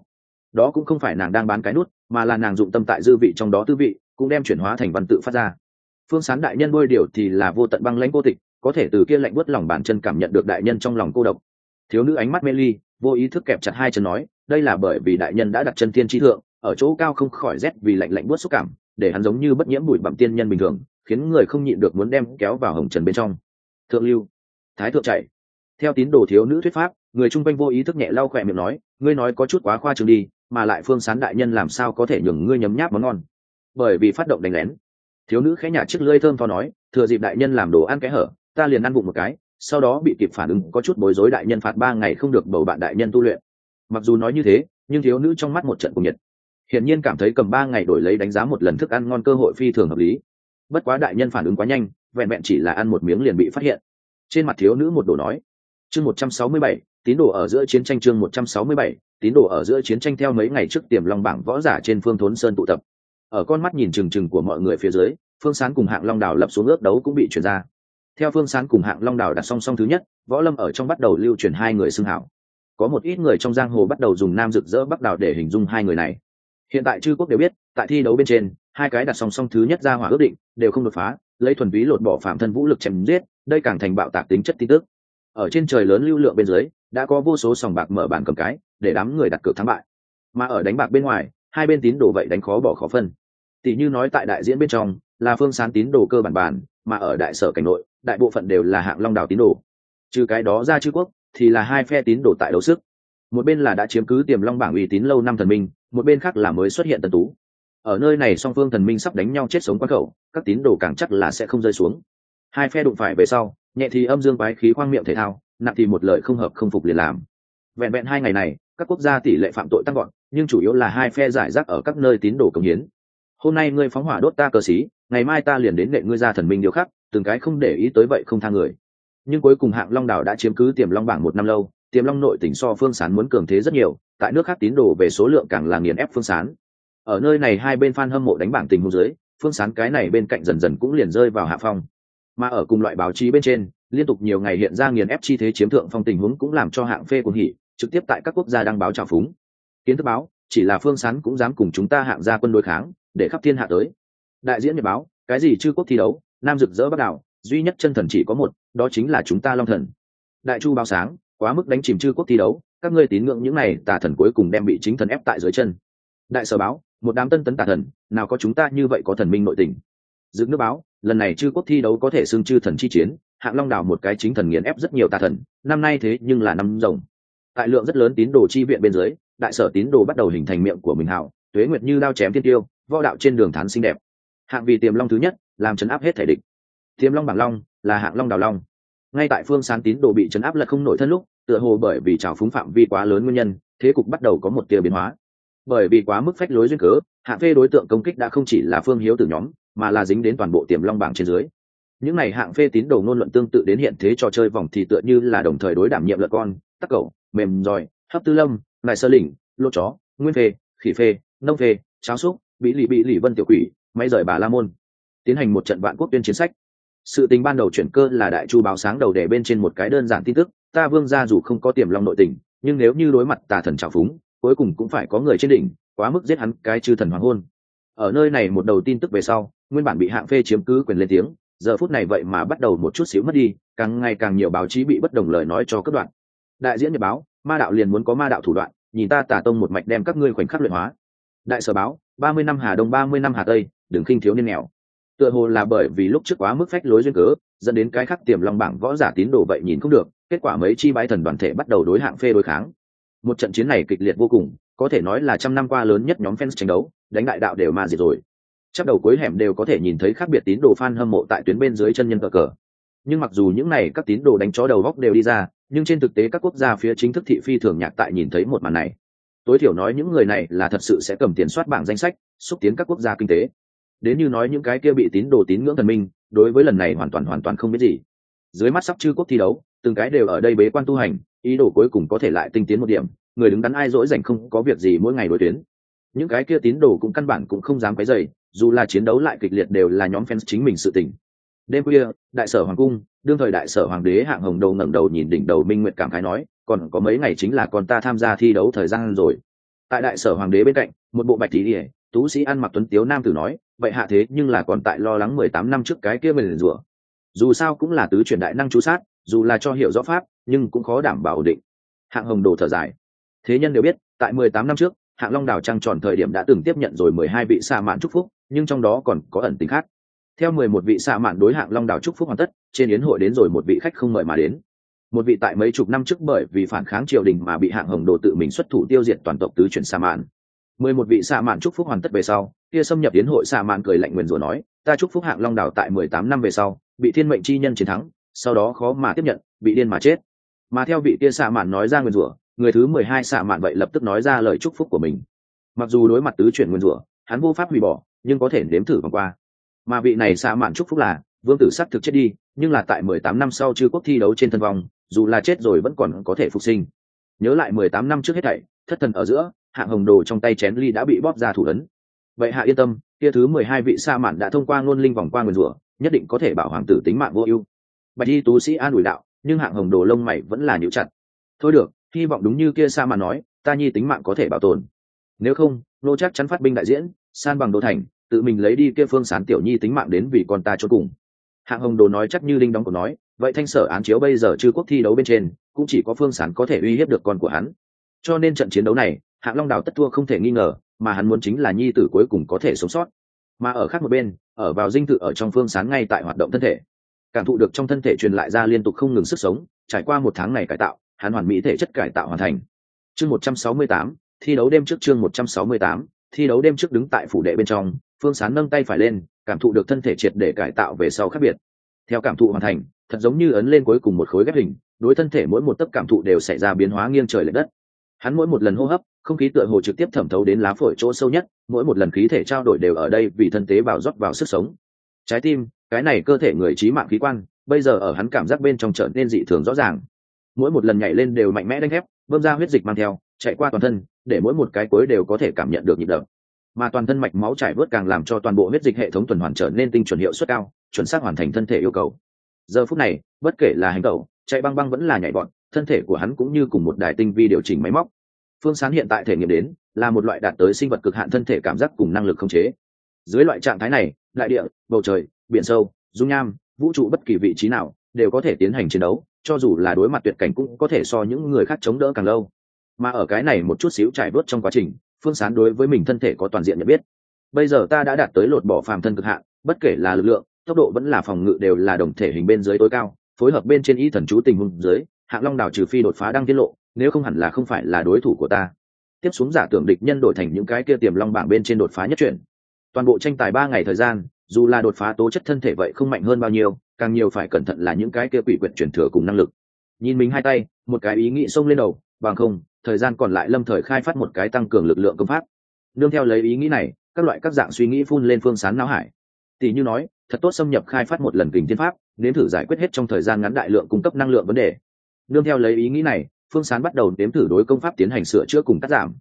Đó cũng không phải nàng đang bán cái nút, mà là nàng dụng tâm tại dư vị trong đó tư vị, cũng đem chuyển hóa thành văn tự phát ra. Phương sán đại nhân đôi điều thì là vô tận băng lãnh cô tịch, có thể từ kia lạnh bớt lòng bàn chân cảm nhận được đại nhân trong lòng cô độc. Thiếu nữ ánh mắt mê ly, vô ý thức kẹp chặt hai chân nói, đây là bởi vì đại nhân đã đặt chân thiên trí thượng, ở chỗ cao không khỏi rét vì lạnh lạnh bớt xúc cảm để hắn giống như bất nhiễm bụi bặm tiên nhân bình thường, khiến người không nhịn được muốn đem kéo vào hồng trần bên trong. Thượng lưu, thái thượng chạy. Theo tín đồ thiếu nữ thuyết pháp, người chung quanh vô ý thức nhẹ lau khỏe miệng nói, ngươi nói có chút quá khoa trương đi, mà lại phương sán đại nhân làm sao có thể nhường ngươi nhấm nháp món ngon? Bởi vì phát động đánh lén. Thiếu nữ khẽ nhả chiếc lưỡi thơm tho nói, thừa dịp đại nhân làm đồ ăn kẽ hở, ta liền ăn bụng một cái, sau đó bị kịp phản ứng, có chút bối rối đại nhân phạt ba ngày không được bầu bạn đại nhân tu luyện. Mặc dù nói như thế, nhưng thiếu nữ trong mắt một trận cùng nhiệt hiển nhiên cảm thấy cầm ba ngày đổi lấy đánh giá một lần thức ăn ngon cơ hội phi thường hợp lý. Bất quá đại nhân phản ứng quá nhanh, vẹn vẹn chỉ là ăn một miếng liền bị phát hiện. Trên mặt thiếu nữ một đồ nói, chương một trăm sáu mươi bảy, tín đồ ở giữa chiến tranh chương một trăm sáu mươi bảy, tín đồ ở giữa chiến tranh theo mấy ngày trước tiềm long bảng võ giả trên phương thốn sơn tụ tập. Ở con mắt nhìn trừng trừng của mọi người phía dưới, phương sán cùng hạng long đảo lập xuống ước đấu cũng bị chuyển ra. Theo phương sán cùng hạng long đảo đặt song song thứ nhất, võ lâm ở trong bắt đầu lưu truyền hai người xưng hảo. Có một ít người trong giang hồ bắt đầu dùng nam rực rỡ bắc đảo để hình dung hai người này hiện tại chư quốc đều biết, tại thi đấu bên trên, hai cái đặt song song thứ nhất ra hỏa ước định, đều không đột phá, lấy thuần ví lột bỏ phạm thân vũ lực chém giết, đây càng thành bạo tạc tính chất tin tức. Ở trên trời lớn lưu lượng bên dưới, đã có vô số sòng bạc mở bàn cầm cái, để đám người đặt cược thắng bại. Mà ở đánh bạc bên ngoài, hai bên tín đồ vậy đánh khó bỏ khó phân. Tỷ như nói tại đại diễn bên trong, là phương sán tín đồ cơ bản bản mà ở đại sở cảnh nội, đại bộ phận đều là hạng long đào tín đồ. Trừ cái đó ra chư quốc, thì là hai phe tín đồ tại đấu sức. Một bên là đã chiếm cứ tiềm long bảng uy tín lâu năm thần minh một bên khác là mới xuất hiện tần tú. Ở nơi này song phương thần minh sắp đánh nhau chết sống quá khẩu, các tín đồ càng chắc là sẽ không rơi xuống. Hai phe đụng phải về sau, nhẹ thì âm dương quái khí khoang miệng thể thao, nặng thì một lời không hợp không phục liền làm. Vẹn vẹn hai ngày này, các quốc gia tỷ lệ phạm tội tăng gọn nhưng chủ yếu là hai phe giải rác ở các nơi tín đồ cống hiến. Hôm nay ngươi phóng hỏa đốt ta cờ xí, ngày mai ta liền đến nệ ngươi ra thần minh điều khác, từng cái không để ý tới vậy không tha người. Nhưng cuối cùng hạng long đảo đã chiếm cứ tiềm long bảng một năm lâu tiềm long nội tỉnh so phương sán muốn cường thế rất nhiều, tại nước khác tín đồ về số lượng càng là nghiền ép phương sán. Ở nơi này hai bên fan hâm mộ đánh bảng tình hôn dưới, phương sán cái này bên cạnh dần dần cũng liền rơi vào hạ phong. Mà ở cùng loại báo chí bên trên, liên tục nhiều ngày hiện ra nghiền ép chi thế chiếm thượng phong tình huống cũng làm cho hạng phê cuồng hỉ, trực tiếp tại các quốc gia đăng báo trào phúng. Kiến thức báo, chỉ là phương sán cũng dám cùng chúng ta hạng ra quân đối kháng, để khắp thiên hạ tới. Đại diễn nhật báo, cái gì chư quốc thi đấu, nam rực rỡ bắc đảo, duy nhất chân thần chỉ có một, đó chính là chúng ta long thần. Đại chu báo sáng quá mức đánh chìm chư quốc thi đấu, các ngươi tín ngưỡng những này tà thần cuối cùng đem bị chính thần ép tại dưới chân. Đại sở báo, một đám tân tấn tà thần, nào có chúng ta như vậy có thần minh nội tình. Dựng nước báo, lần này chư quốc thi đấu có thể xưng chư thần chi chiến, hạng long đảo một cái chính thần nghiền ép rất nhiều tà thần, năm nay thế nhưng là năm rồng. Tại lượng rất lớn tín đồ chi viện bên dưới, đại sở tín đồ bắt đầu hình thành miệng của mình hảo tuế nguyệt như đao chém thiên tiêu, võ đạo trên đường thán xinh đẹp. Hạng vì tiềm long thứ nhất, làm chấn áp hết thể địch. Tiềm long bảng long là hạng long đào long ngay tại phương sán tín đồ bị chấn áp lật không nổi thân lúc, tựa hồ bởi vì trào phúng phạm vi quá lớn nguyên nhân, thế cục bắt đầu có một tia biến hóa. Bởi vì quá mức phách lối duyên cớ hạng phê đối tượng công kích đã không chỉ là phương hiếu từ nhóm, mà là dính đến toàn bộ tiềm long bảng trên dưới. Những n à y hạng phê tín đồ ngôn luận tương tự đến hiện thế trò chơi vòng thì tựa như là đồng thời đối đảm nhiệm lợn con, tắc cậu mềm giỏi hấp tư lâm, ngài sơ lỉnh lô chó, nguyên phê, khỉ phê, nông phê, cháo xúc bị lì bị lì vân tiểu quỷ, máy rời bà la môn. Tiến hành một trận vạn quốc tuyên chiến sách sự tình ban đầu chuyển cơ là đại chu báo sáng đầu để bên trên một cái đơn giản tin tức, ta vương gia dù không có tiềm long nội tình, nhưng nếu như đối mặt tà thần trào phúng, cuối cùng cũng phải có người trên đỉnh, quá mức giết hắn cái chư thần hoàng hôn. Ở nơi này một đầu tin tức về sau, nguyên bản bị hạng phê chiếm cứ quyền lên tiếng, giờ phút này vậy mà bắt đầu một chút xíu mất đi, càng ngày càng nhiều báo chí bị bất đồng lời nói cho cất đoạn. Đại diễn nhật báo, ma đạo liền muốn có ma đạo thủ đoạn, nhìn ta tả tông một mạch đem các ngươi khoảnh khắc luyện hóa. Đại sở báo, ba mươi năm hà đông, ba mươi năm hà tây, đừng khinh thiếu niên nghèo tựa hồ là bởi vì lúc trước quá mức phách lối duyên cớ, dẫn đến cái khắc tiềm long bảng võ giả tín đồ vậy nhìn không được, kết quả mấy chi bái thần đoàn thể bắt đầu đối hạng phê đối kháng. Một trận chiến này kịch liệt vô cùng, có thể nói là trăm năm qua lớn nhất nhóm fans tranh đấu, đánh đại đạo đều mà diệt rồi. Chắc đầu cuối hẻm đều có thể nhìn thấy khác biệt tín đồ fan hâm mộ tại tuyến bên dưới chân nhân cờ cờ. Nhưng mặc dù những này các tín đồ đánh chó đầu góc đều đi ra, nhưng trên thực tế các quốc gia phía chính thức thị phi thường nhạc tại nhìn thấy một màn này. Tối thiểu nói những người này là thật sự sẽ cầm tiền soát bảng danh sách, xúc tiến các quốc gia kinh tế đến như nói những cái kia bị tín đồ tín ngưỡng thần minh, đối với lần này hoàn toàn hoàn toàn không biết gì. Dưới mắt sắp chư quốc thi đấu, từng cái đều ở đây bế quan tu hành, ý đồ cuối cùng có thể lại tinh tiến một điểm, người đứng đắn ai dỗi dành không có việc gì mỗi ngày đối tuyến. Những cái kia tín đồ cũng căn bản cũng không dám cái dày dù là chiến đấu lại kịch liệt đều là nhóm fans chính mình sự tình. Đêm khuya, đại sở hoàng cung, đương thời đại sở hoàng đế hạng hồng đầu ngẩng đầu nhìn đỉnh đầu minh nguyệt cảm khái nói, còn có mấy ngày chính là con ta tham gia thi đấu thời gian rồi. Tại đại sở hoàng đế bên cạnh, một bộ bạch tí ỉa tú sĩ ăn mặc tuấn tiếu nam tử nói vậy hạ thế nhưng là còn tại lo lắng mười tám năm trước cái kia mình rủa. Dù sao cũng là tứ truyền đại năng chú sát, dù là cho hiểu rõ pháp, nhưng cũng khó đảm bảo ổn định. Hạng hồng đồ thở dài. Thế nhân đều biết, tại mười tám năm trước, hạng long đảo trăng tròn thời điểm đã từng tiếp nhận rồi mười hai vị sa mạn chúc phúc, nhưng trong đó còn có ẩn tính khác. Theo mười một vị xạ mạn đối hạng long đảo chúc phúc hoàn tất, trên yến hội đến rồi một vị khách không mời mà đến. Một vị tại mấy chục năm trước bởi vì phản kháng triều đình mà bị hạng hồng đồ tự mình xuất thủ tiêu diệt toàn tộc tứ chuyển xạ mạn mười một vị xạ mạn chúc phúc hoàn tất về sau, kia xâm nhập đến hội xạ mạn cười lạnh nguyền rủa nói, ta chúc phúc hạng long đảo tại mười tám năm về sau, bị thiên mệnh chi nhân chiến thắng, sau đó khó mà tiếp nhận, bị điên mà chết. Mà theo vị kia xạ mạn nói ra nguyền rủa, người thứ mười hai xạ mạn vậy lập tức nói ra lời chúc phúc của mình. Mặc dù đối mặt tứ chuyển nguyên rủa, hắn vô pháp hủy bỏ, nhưng có thể nếm thử vòng qua. Mà vị này xạ mạn chúc phúc là, vương tử sắc thực chết đi, nhưng là tại mười tám năm sau chư quốc thi đấu trên thân vòng dù là chết rồi vẫn còn có thể phục sinh. Nhớ lại mười tám năm trước hết thảy, thất thần ở giữa hạng hồng đồ trong tay chén ly đã bị bóp ra thủ ấn. Vậy hạ yên tâm, kia thứ mười hai vị sa mạn đã thông qua ngôn linh vòng qua nguyền rủa, nhất định có thể bảo hoàng tử tính mạng vô ưu. Bạch y tú sĩ an ủi đạo, nhưng hạng hồng đồ lông mày vẫn là nhịu chặt. Thôi được, hy vọng đúng như kia sa mạn nói, ta nhi tính mạng có thể bảo tồn. Nếu không, nô chắc chắn phát binh đại diễn, san bằng đô thành, tự mình lấy đi kia phương sán tiểu nhi tính mạng đến vì con ta cho cùng. Hạng hồng đồ nói chắc như linh đóng cổ nói, vậy thanh sở án chiếu bây giờ chư quốc thi đấu bên trên, cũng chỉ có phương sán có thể uy hiếp được con của hắn. Cho nên trận chiến đấu này hạng long đào tất thua không thể nghi ngờ, mà hắn muốn chính là nhi tử cuối cùng có thể sống sót. Mà ở khác một bên, ở vào dinh tự ở trong phương sán ngay tại hoạt động thân thể. Cảm thụ được trong thân thể truyền lại ra liên tục không ngừng sức sống, trải qua một tháng này cải tạo, hắn hoàn mỹ thể chất cải tạo hoàn thành. Chương một trăm sáu mươi tám, thi đấu đêm trước chương một trăm sáu mươi tám, thi đấu đêm trước đứng tại phủ đệ bên trong, phương sán nâng tay phải lên, cảm thụ được thân thể triệt để cải tạo về sau khác biệt. Theo cảm thụ hoàn thành, thật giống như ấn lên cuối cùng một khối ghép hình, đối thân thể mỗi một tấc cảm thụ đều xảy ra biến hóa nghiêng trời l ệ đất. Hắn mỗi một lần hô hấp không khí tựa hồ trực tiếp thẩm thấu đến lá phổi chỗ sâu nhất, mỗi một lần khí thể trao đổi đều ở đây vì thân tế bào rót vào sức sống. Trái tim, cái này cơ thể người trí mạng khí quan, bây giờ ở hắn cảm giác bên trong trở nên dị thường rõ ràng. Mỗi một lần nhảy lên đều mạnh mẽ đánh thép bơm ra huyết dịch mang theo, chạy qua toàn thân, để mỗi một cái cuối đều có thể cảm nhận được nhịp đập. Mà toàn thân mạch máu chảy vớt càng làm cho toàn bộ huyết dịch hệ thống tuần hoàn trở nên tinh chuẩn hiệu suất cao, chuẩn xác hoàn thành thân thể yêu cầu. Giờ phút này, bất kể là hành tẩu, chạy băng băng vẫn là nhảy bọn, thân thể của hắn cũng như cùng một đài tinh vi điều chỉnh máy móc phương sán hiện tại thể nghiệm đến, là một loại đạt tới sinh vật cực hạn thân thể cảm giác cùng năng lực không chế. Dưới loại trạng thái này, đại địa, bầu trời, biển sâu dung nham, vũ trụ bất kỳ vị trí nào đều có thể tiến hành chiến đấu, cho dù là đối mặt tuyệt cảnh cũng có thể so những người khác chống đỡ càng lâu. Mà ở cái này một chút xíu trải bớt trong quá trình, phương sán đối với mình thân thể có toàn diện nhận biết. Bây giờ ta đã đạt tới lột bỏ phàm thân cực hạn, bất kể là lực lượng, tốc độ vẫn là phòng ngự đều là đồng thể hình bên dưới tối cao, phối hợp bên trên ý thần chú tình huống dưới hạng long đảo trừ phi đột phá đang tiết lộ nếu không hẳn là không phải là đối thủ của ta. Tiếp xuống giả tưởng địch nhân đổi thành những cái kia tiềm long bảng bên trên đột phá nhất chuyển. Toàn bộ tranh tài ba ngày thời gian, dù là đột phá tố chất thân thể vậy không mạnh hơn bao nhiêu, càng nhiều phải cẩn thận là những cái kia quỷ quyệt chuyển thừa cùng năng lực. Nhìn mình hai tay, một cái ý nghĩ xông lên đầu, bằng không, thời gian còn lại lâm thời khai phát một cái tăng cường lực lượng công pháp. Nương theo lấy ý nghĩ này, các loại các dạng suy nghĩ phun lên phương sán não hải. Tỷ như nói, thật tốt xâm nhập khai phát một lần kình thiên pháp, nếm thử giải quyết hết trong thời gian ngắn đại lượng cung cấp năng lượng vấn đề. Nương theo lấy ý nghĩ này phương sán bắt đầu đếm thử đối công pháp tiến hành sửa chữa cùng cắt giảm.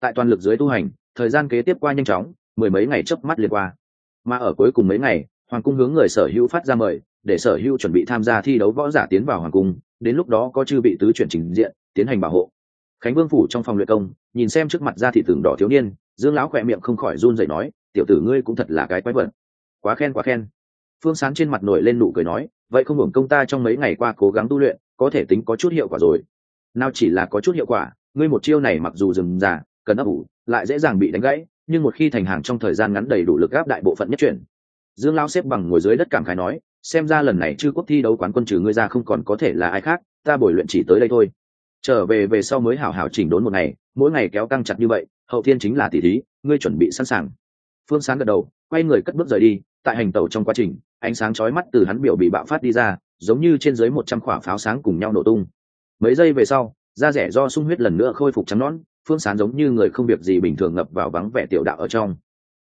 Tại toàn lực dưới tu hành, thời gian kế tiếp qua nhanh chóng, mười mấy ngày chớp mắt liên qua. Mà ở cuối cùng mấy ngày, hoàng cung hướng người sở hữu phát ra mời, để sở hữu chuẩn bị tham gia thi đấu võ giả tiến vào hoàng cung, đến lúc đó có chư bị tứ chuyển trình diện, tiến hành bảo hộ. Khánh vương phủ trong phòng luyện công, nhìn xem trước mặt ra thị tường đỏ thiếu niên, dương lão khỏe miệng không khỏi run rẩy nói, tiểu tử ngươi cũng thật là cái quái vật. Quá khen quá khen. Phương sán trên mặt nổi lên nụ cười nói, vậy không hưởng công ta trong mấy ngày qua cố gắng tu luyện, có thể tính có chút hiệu quả rồi nào chỉ là có chút hiệu quả, ngươi một chiêu này mặc dù dừng già, cần ấp ủ, lại dễ dàng bị đánh gãy, nhưng một khi thành hàng trong thời gian ngắn đầy đủ lực gáp đại bộ phận nhất chuyển. Dương lao xếp bằng ngồi dưới đất cảm khái nói, xem ra lần này chư quốc thi đấu quán quân trừ ngươi ra không còn có thể là ai khác, ta bồi luyện chỉ tới đây thôi. Trở về về sau mới hảo hảo chỉnh đốn một ngày, mỗi ngày kéo căng chặt như vậy, hậu thiên chính là tỷ thí, ngươi chuẩn bị sẵn sàng. Phương sáng gật đầu, quay người cất bước rời đi, tại hành tẩu trong quá trình, ánh sáng chói mắt từ hắn biểu bị bạo phát đi ra, giống như trên dưới một trăm quả pháo sáng cùng nhau nổ tung mấy giây về sau, da rẻ do sung huyết lần nữa khôi phục trắng nón phương sán giống như người không việc gì bình thường ngập vào vắng vẻ tiểu đạo ở trong.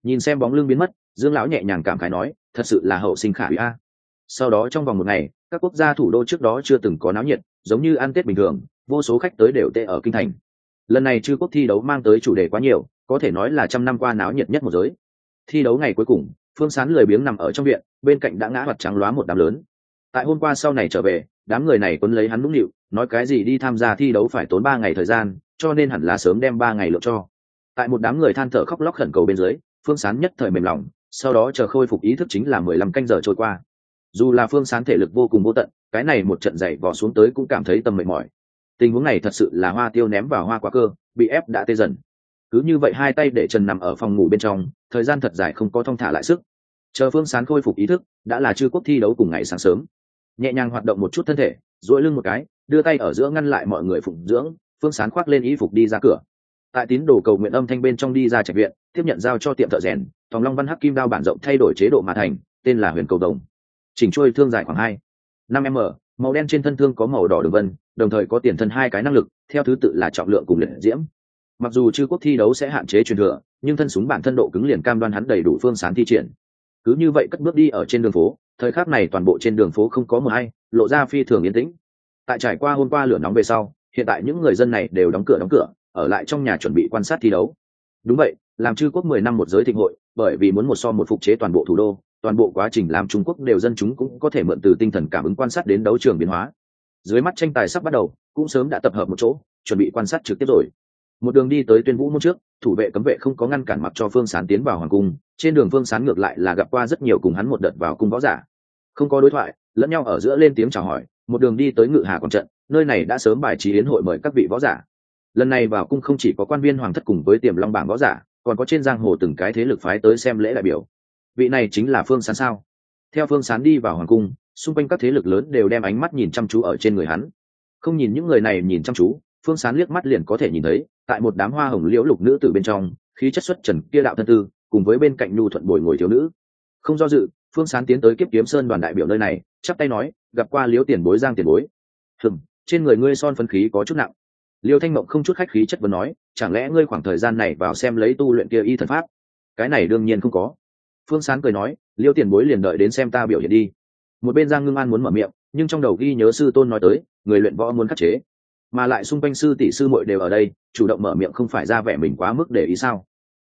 Nhìn xem bóng lưng biến mất, dương lão nhẹ nhàng cảm khái nói, thật sự là hậu sinh khả hủy a. Sau đó trong vòng một ngày, các quốc gia thủ đô trước đó chưa từng có náo nhiệt, giống như ăn tết bình thường, vô số khách tới đều tệ ở kinh thành. Lần này chư quốc thi đấu mang tới chủ đề quá nhiều, có thể nói là trăm năm qua náo nhiệt nhất một giới. Thi đấu ngày cuối cùng, phương sán lười biếng nằm ở trong viện, bên cạnh đã ngã mặt trắng lóa một đám lớn. Tại hôm qua sau này trở về, đám người này quấn lấy hắn nũng nịu nói cái gì đi tham gia thi đấu phải tốn ba ngày thời gian, cho nên hẳn là sớm đem ba ngày lượng cho. Tại một đám người than thở khóc lóc khẩn cầu bên dưới, phương sán nhất thời mềm lòng, sau đó chờ khôi phục ý thức chính là mười lăm canh giờ trôi qua. Dù là phương sán thể lực vô cùng vô tận, cái này một trận dày vò xuống tới cũng cảm thấy tâm mệt mỏi. Tình huống này thật sự là hoa tiêu ném vào hoa quả cơ, bị ép đã tê dần. Cứ như vậy hai tay để trần nằm ở phòng ngủ bên trong, thời gian thật dài không có thong thả lại sức. Chờ phương sán khôi phục ý thức, đã là chưa quốc thi đấu cùng ngày sáng sớm. Nhẹ nhàng hoạt động một chút thân thể dỗi lưng một cái đưa tay ở giữa ngăn lại mọi người phụng dưỡng, phương sán khoác lên y phục đi ra cửa. Tại tín đồ cầu nguyện âm thanh bên trong đi ra trạch viện, tiếp nhận giao cho tiệm thợ rèn thòng long văn hắc kim đao bản rộng thay đổi chế độ mà thành, tên là huyền cầu đồng. Chỉnh trôi thương dài khoảng hai, năm m, màu đen trên thân thương có màu đỏ đường vân, đồng thời có tiền thân hai cái năng lực, theo thứ tự là trọng lượng cùng liệt diễm. Mặc dù chư quốc thi đấu sẽ hạn chế truyền thừa, nhưng thân súng bản thân độ cứng liền cam đoan hắn đầy đủ phương sán thi triển. Cứ như vậy cất bước đi ở trên đường phố, thời khắc này toàn bộ trên đường phố không có mờ hay, lộ ra phi thường yên tĩnh tại trải qua hôm qua lửa nóng về sau, hiện tại những người dân này đều đóng cửa đóng cửa, ở lại trong nhà chuẩn bị quan sát thi đấu. Đúng vậy, làm chư quốc mười năm một giới thịnh hội, bởi vì muốn một so một phục chế toàn bộ thủ đô, toàn bộ quá trình làm trung quốc đều dân chúng cũng có thể mượn từ tinh thần cảm ứng quan sát đến đấu trường biến hóa. Dưới mắt tranh tài sắp bắt đầu, cũng sớm đã tập hợp một chỗ, chuẩn bị quan sát trực tiếp rồi. Một đường đi tới tuyên vũ môn trước, thủ vệ cấm vệ không có ngăn cản mặc cho phương sán tiến vào hoàng cung, trên đường phương sán ngược lại là gặp qua rất nhiều cùng hắn một đợt vào cung võ giả. Không có đối thoại, lẫn nhau ở giữa lên tiếng chào hỏi một đường đi tới ngự hà quảng trận, nơi này đã sớm bài trí yến hội mời các vị võ giả. Lần này vào cung không chỉ có quan viên hoàng thất cùng với tiềm long bảng võ giả, còn có trên giang hồ từng cái thế lực phái tới xem lễ đại biểu. Vị này chính là phương sán sao? Theo phương sán đi vào hoàng cung, xung quanh các thế lực lớn đều đem ánh mắt nhìn chăm chú ở trên người hắn. Không nhìn những người này nhìn chăm chú, phương sán liếc mắt liền có thể nhìn thấy, tại một đám hoa hồng liễu lục nữ từ bên trong, khí chất xuất trần kia đạo thân tư, cùng với bên cạnh nhu thuận bồi ngồi thiếu nữ. Không do dự phương sán tiến tới kiếp kiếm sơn đoàn đại biểu nơi này, chắp tay nói, gặp qua liễu tiền bối, giang tiền bối. Hừng trên người ngươi son phấn khí có chút nặng. Liêu thanh mộng không chút khách khí chất vấn nói, chẳng lẽ ngươi khoảng thời gian này vào xem lấy tu luyện kia y thần pháp? Cái này đương nhiên không có. Phương sán cười nói, liêu tiền bối liền đợi đến xem ta biểu hiện đi. Một bên giang ngưng an muốn mở miệng, nhưng trong đầu ghi nhớ sư tôn nói tới, người luyện võ muốn khắc chế. Mà lại xung quanh sư tỷ sư muội đều ở đây, chủ động mở miệng không phải ra vẻ mình quá mức để ý sao?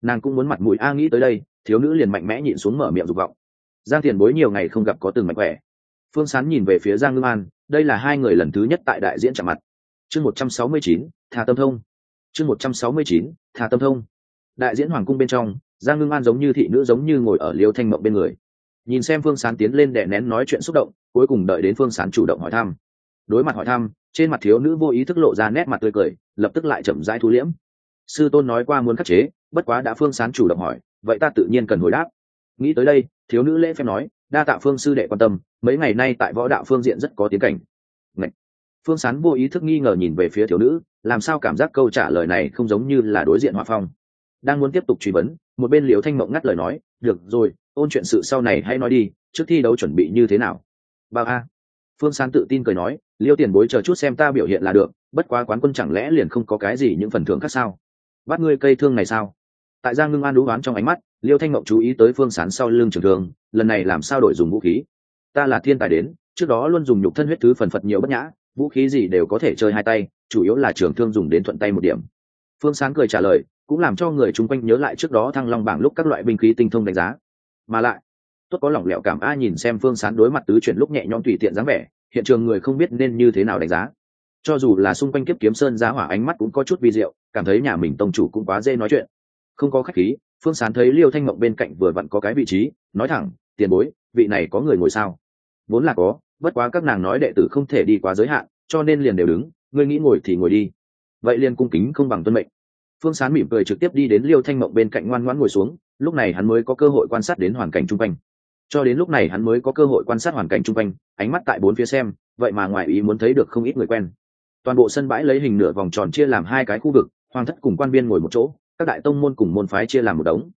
Nàng cũng muốn mặt mũi a nghĩ tới đây, thiếu nữ liền mạnh mẽ nhịn xuống mở miệng dục vọng giang tiền bối nhiều ngày không gặp có từng mạnh khỏe. Phương sán nhìn về phía giang ngưng an, đây là hai người lần thứ nhất tại đại diễn chạm mặt. Chương một trăm sáu mươi chín thà tâm thông. Chương một trăm sáu mươi chín thà tâm thông. Đại diễn hoàng cung bên trong, giang ngưng an giống như thị nữ giống như ngồi ở liêu thanh mộng bên người. Nhìn xem phương sán tiến lên đè nén nói chuyện xúc động, cuối cùng đợi đến phương sán chủ động hỏi thăm. Đối mặt hỏi thăm, trên mặt thiếu nữ vô ý thức lộ ra nét mặt tươi cười, lập tức lại chậm rãi thu liễm. Sư tôn nói qua muốn khắc chế, bất quá đã phương sán chủ động hỏi, vậy ta tự nhiên cần hồi đáp nghĩ tới đây, thiếu nữ lễ phép nói, đa tạ phương sư đệ quan tâm, mấy ngày nay tại võ đạo phương diện rất có tiến cảnh. Ngậy! phương sán vô ý thức nghi ngờ nhìn về phía thiếu nữ, làm sao cảm giác câu trả lời này không giống như là đối diện hòa phong? Đang muốn tiếp tục truy vấn, một bên liều thanh mộng ngắt lời nói, được rồi, ôn chuyện sự sau này hãy nói đi, trước thi đấu chuẩn bị như thế nào? Bao a. Phương sán tự tin cười nói, liêu tiền bối chờ chút xem ta biểu hiện là được, bất quá quán quân chẳng lẽ liền không có cái gì những phần thưởng khác sao? Bắt ngươi cây thương này sao? Tại giang ngưng an đú oán trong ánh mắt liêu thanh mộng chú ý tới phương sán sau lưng trường thương, lần này làm sao đổi dùng vũ khí? Ta là thiên tài đến, trước đó luôn dùng nhục thân huyết thứ phần phật nhiều bất nhã, vũ khí gì đều có thể chơi hai tay, chủ yếu là trường thương dùng đến thuận tay một điểm. Phương sán cười trả lời, cũng làm cho người chung quanh nhớ lại trước đó thăng long bảng lúc các loại binh khí tinh thông đánh giá. Mà lại, tốt có lỏng lẻo cảm a nhìn xem phương sán đối mặt tứ chuyển lúc nhẹ nhõm tùy tiện dáng vẻ, hiện trường người không biết nên như thế nào đánh giá. Cho dù là xung quanh kiếp kiếm sơn giá hỏa ánh mắt cũng có chút vi diệu, cảm thấy nhà mình tông chủ cũng quá dễ nói chuyện. Không có khách khí phương sán thấy liêu thanh mộng bên cạnh vừa vặn có cái vị trí, nói thẳng, tiền bối, vị này có người ngồi sao? Vốn là có, bất quá các nàng nói đệ tử không thể đi quá giới hạn, cho nên liền đều đứng, ngươi nghĩ ngồi thì ngồi đi. Vậy liền cung kính không bằng tuân mệnh. Phương sán mỉm cười trực tiếp đi đến liêu thanh mộng bên cạnh ngoan ngoãn ngồi xuống, lúc này hắn mới có cơ hội quan sát đến hoàn cảnh chung quanh. Cho đến lúc này hắn mới có cơ hội quan sát hoàn cảnh chung quanh, ánh mắt tại bốn phía xem, vậy mà ngoài ý muốn thấy được không ít người quen. Toàn bộ sân bãi lấy hình nửa vòng tròn chia làm hai cái khu vực, hoàng thất cùng quan viên ngồi một chỗ các đại tông môn cùng môn phái chia làm một đống.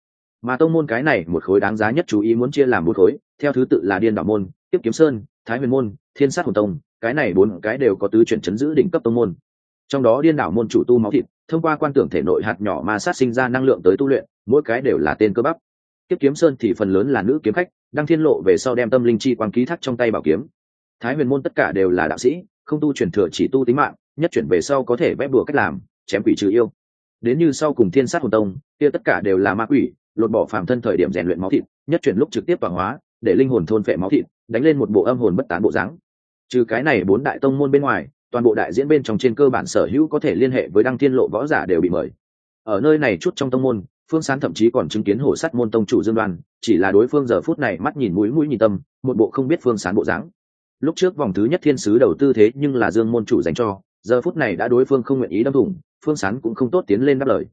Mà tông môn cái này một khối đáng giá nhất chú ý muốn chia làm bốn khối, theo thứ tự là điên đạo môn tiếp kiếm sơn, thái huyền môn, thiên sát hồn tông, cái này bốn cái đều có tứ chuyển chấn giữ đỉnh cấp tông môn. Trong đó điên đảo môn chủ tu máu thịt, thông qua quan tưởng thể nội hạt nhỏ mà sát sinh ra năng lượng tới tu luyện, mỗi cái đều là tên cơ bắp. Tiếp kiếm sơn thì phần lớn là nữ kiếm khách đăng thiên lộ về sau đem tâm linh chi quang ký thác trong tay bảo kiếm. Thái huyền môn tất cả đều là đạo sĩ, không tu chuyển thừa chỉ tu tính mạng, nhất chuyển về sau có thể vẽ bùa cách làm, chém quỷ trừ yêu đến như sau cùng thiên sát hồn tông, kia tất cả đều là ma quỷ, lột bỏ phàm thân thời điểm rèn luyện máu thịt, nhất chuyển lúc trực tiếp vào hóa, để linh hồn thôn phệ máu thịt, đánh lên một bộ âm hồn bất tán bộ dáng. Trừ cái này bốn đại tông môn bên ngoài, toàn bộ đại diễn bên trong trên cơ bản sở hữu có thể liên hệ với đăng thiên lộ võ giả đều bị mời. Ở nơi này chút trong tông môn, phương sán thậm chí còn chứng kiến hổ sắt môn tông chủ dương đoan, chỉ là đối phương giờ phút này mắt nhìn mũi mũi nhìn tâm, một bộ không biết phương sán bộ dáng. Lúc trước vòng thứ nhất thiên sứ đầu tư thế nhưng là dương môn chủ dành cho, giờ phút này đã đối phương không nguyện ý đâm thủng phương sán cũng không tốt tiến lên đáp lời.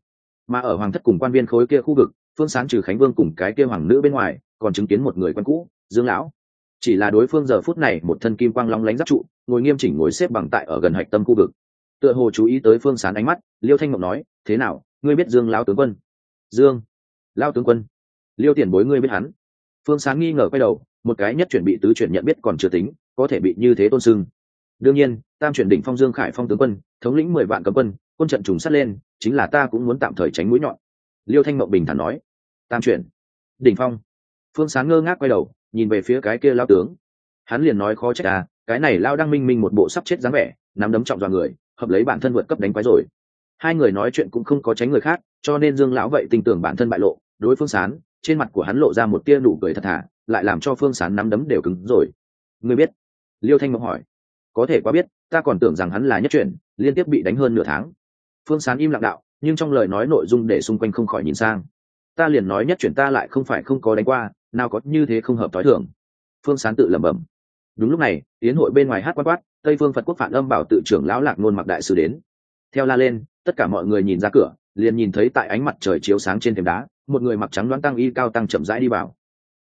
Mà ở hoàng thất cùng quan viên khối kia khu vực, phương sán trừ khánh vương cùng cái kia hoàng nữ bên ngoài, còn chứng kiến một người quen cũ, dương lão. Chỉ là đối phương giờ phút này một thân kim quang long lánh giáp trụ, ngồi nghiêm chỉnh ngồi xếp bằng tại ở gần hạch tâm khu vực. Tựa hồ chú ý tới phương sán ánh mắt, liêu thanh mộng nói, thế nào, ngươi biết dương lão tướng quân? Dương lao tướng quân. Liêu tiền bối ngươi biết hắn. Phương sán nghi ngờ quay đầu, một cái nhất chuẩn bị tứ chuyển nhận biết còn chưa tính, có thể bị như thế tôn sưng. Đương nhiên, tam chuyển đỉnh phong dương khải phong tướng quân, thống lĩnh mười vạn cấm quân quân trận trùng sắt lên, chính là ta cũng muốn tạm thời tránh mũi nhọn. Liêu thanh mộng bình thản nói. Tam chuyển. Đỉnh phong. Phương Sáng ngơ ngác quay đầu, nhìn về phía cái kia lao tướng. Hắn liền nói khó trách à cái này lao đang minh minh một bộ sắp chết dáng vẻ, nắm đấm trọng dọa người, hợp lấy bản thân vượt cấp đánh quái rồi. Hai người nói chuyện cũng không có tránh người khác, cho nên dương lão vậy tin tưởng bản thân bại lộ. Đối phương sán trên mặt của hắn lộ ra một tia nụ cười thật thà, lại làm cho phương sán nắm đấm đều cứng rồi. Người biết? Liêu thanh mộng hỏi. Có thể quá biết, ta còn tưởng rằng hắn là nhất chuyển, liên tiếp bị đánh hơn nửa tháng phương sán im lặng đạo, nhưng trong lời nói nội dung để xung quanh không khỏi nhìn sang. Ta liền nói nhất chuyển ta lại không phải không có đánh qua, nào có như thế không hợp t h ó i thưởng phương sán tự lẩm bẩm. Đúng lúc này tiến hội bên ngoài hát quát quát, tây phương phật quốc phản âm bảo tự trưởng lão lạc ngôn mặc đại sứ đến. Theo la lên, tất cả mọi người nhìn ra cửa, liền nhìn thấy tại ánh mặt trời chiếu sáng trên thềm đá, một người mặc trắng đoán tăng y cao tăng chậm rãi đi vào.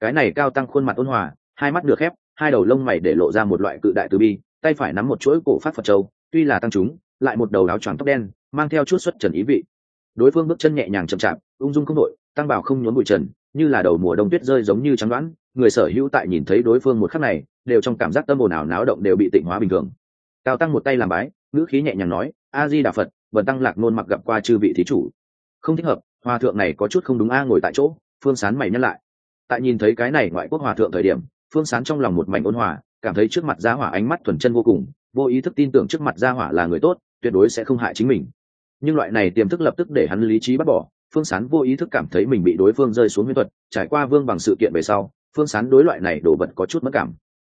Cái này cao tăng khuôn mặt ôn hòa, hai mắt được khép, hai đầu lông mày để lộ ra một loại cự đại từ bi, tay phải nắm một chuỗi cổ phát phật châu, tuy là tăng chúng lại một đầu áo choàng tóc đen, mang theo chút xuất trần ý vị. Đối phương bước chân nhẹ nhàng chậm chạp, ung dung không đội tăng bảo không nhốn bụi trần, như là đầu mùa đông tuyết rơi giống như trắng đoán, người sở hữu tại nhìn thấy đối phương một khắc này, đều trong cảm giác tâm ồn ào náo động đều bị tịnh hóa bình thường. Cao tăng một tay làm bái, ngữ khí nhẹ nhàng nói, a di đà phật vần tăng lạc nôn mặc gặp qua chư vị thí chủ. Không thích hợp, hòa thượng này có chút không đúng a, ngồi tại chỗ, phương sán mày nhắc lại. Tại nhìn thấy cái này ngoại quốc hòa thượng thời điểm, phương sán trong lòng một mảnh ôn hòa, cảm thấy trước mặt gia hỏa ánh mắt thuần chân vô cùng, vô ý thức tin tưởng trước mặt gia hỏa là người tốt tuyệt đối sẽ không hại chính mình. Nhưng loại này tiềm thức lập tức để hắn lý trí bắt bỏ, phương sán vô ý thức cảm thấy mình bị đối phương rơi xuống huyễn thuật, trải qua vương bằng sự kiện về sau, phương sán đối loại này đổ vật có chút mất cảm.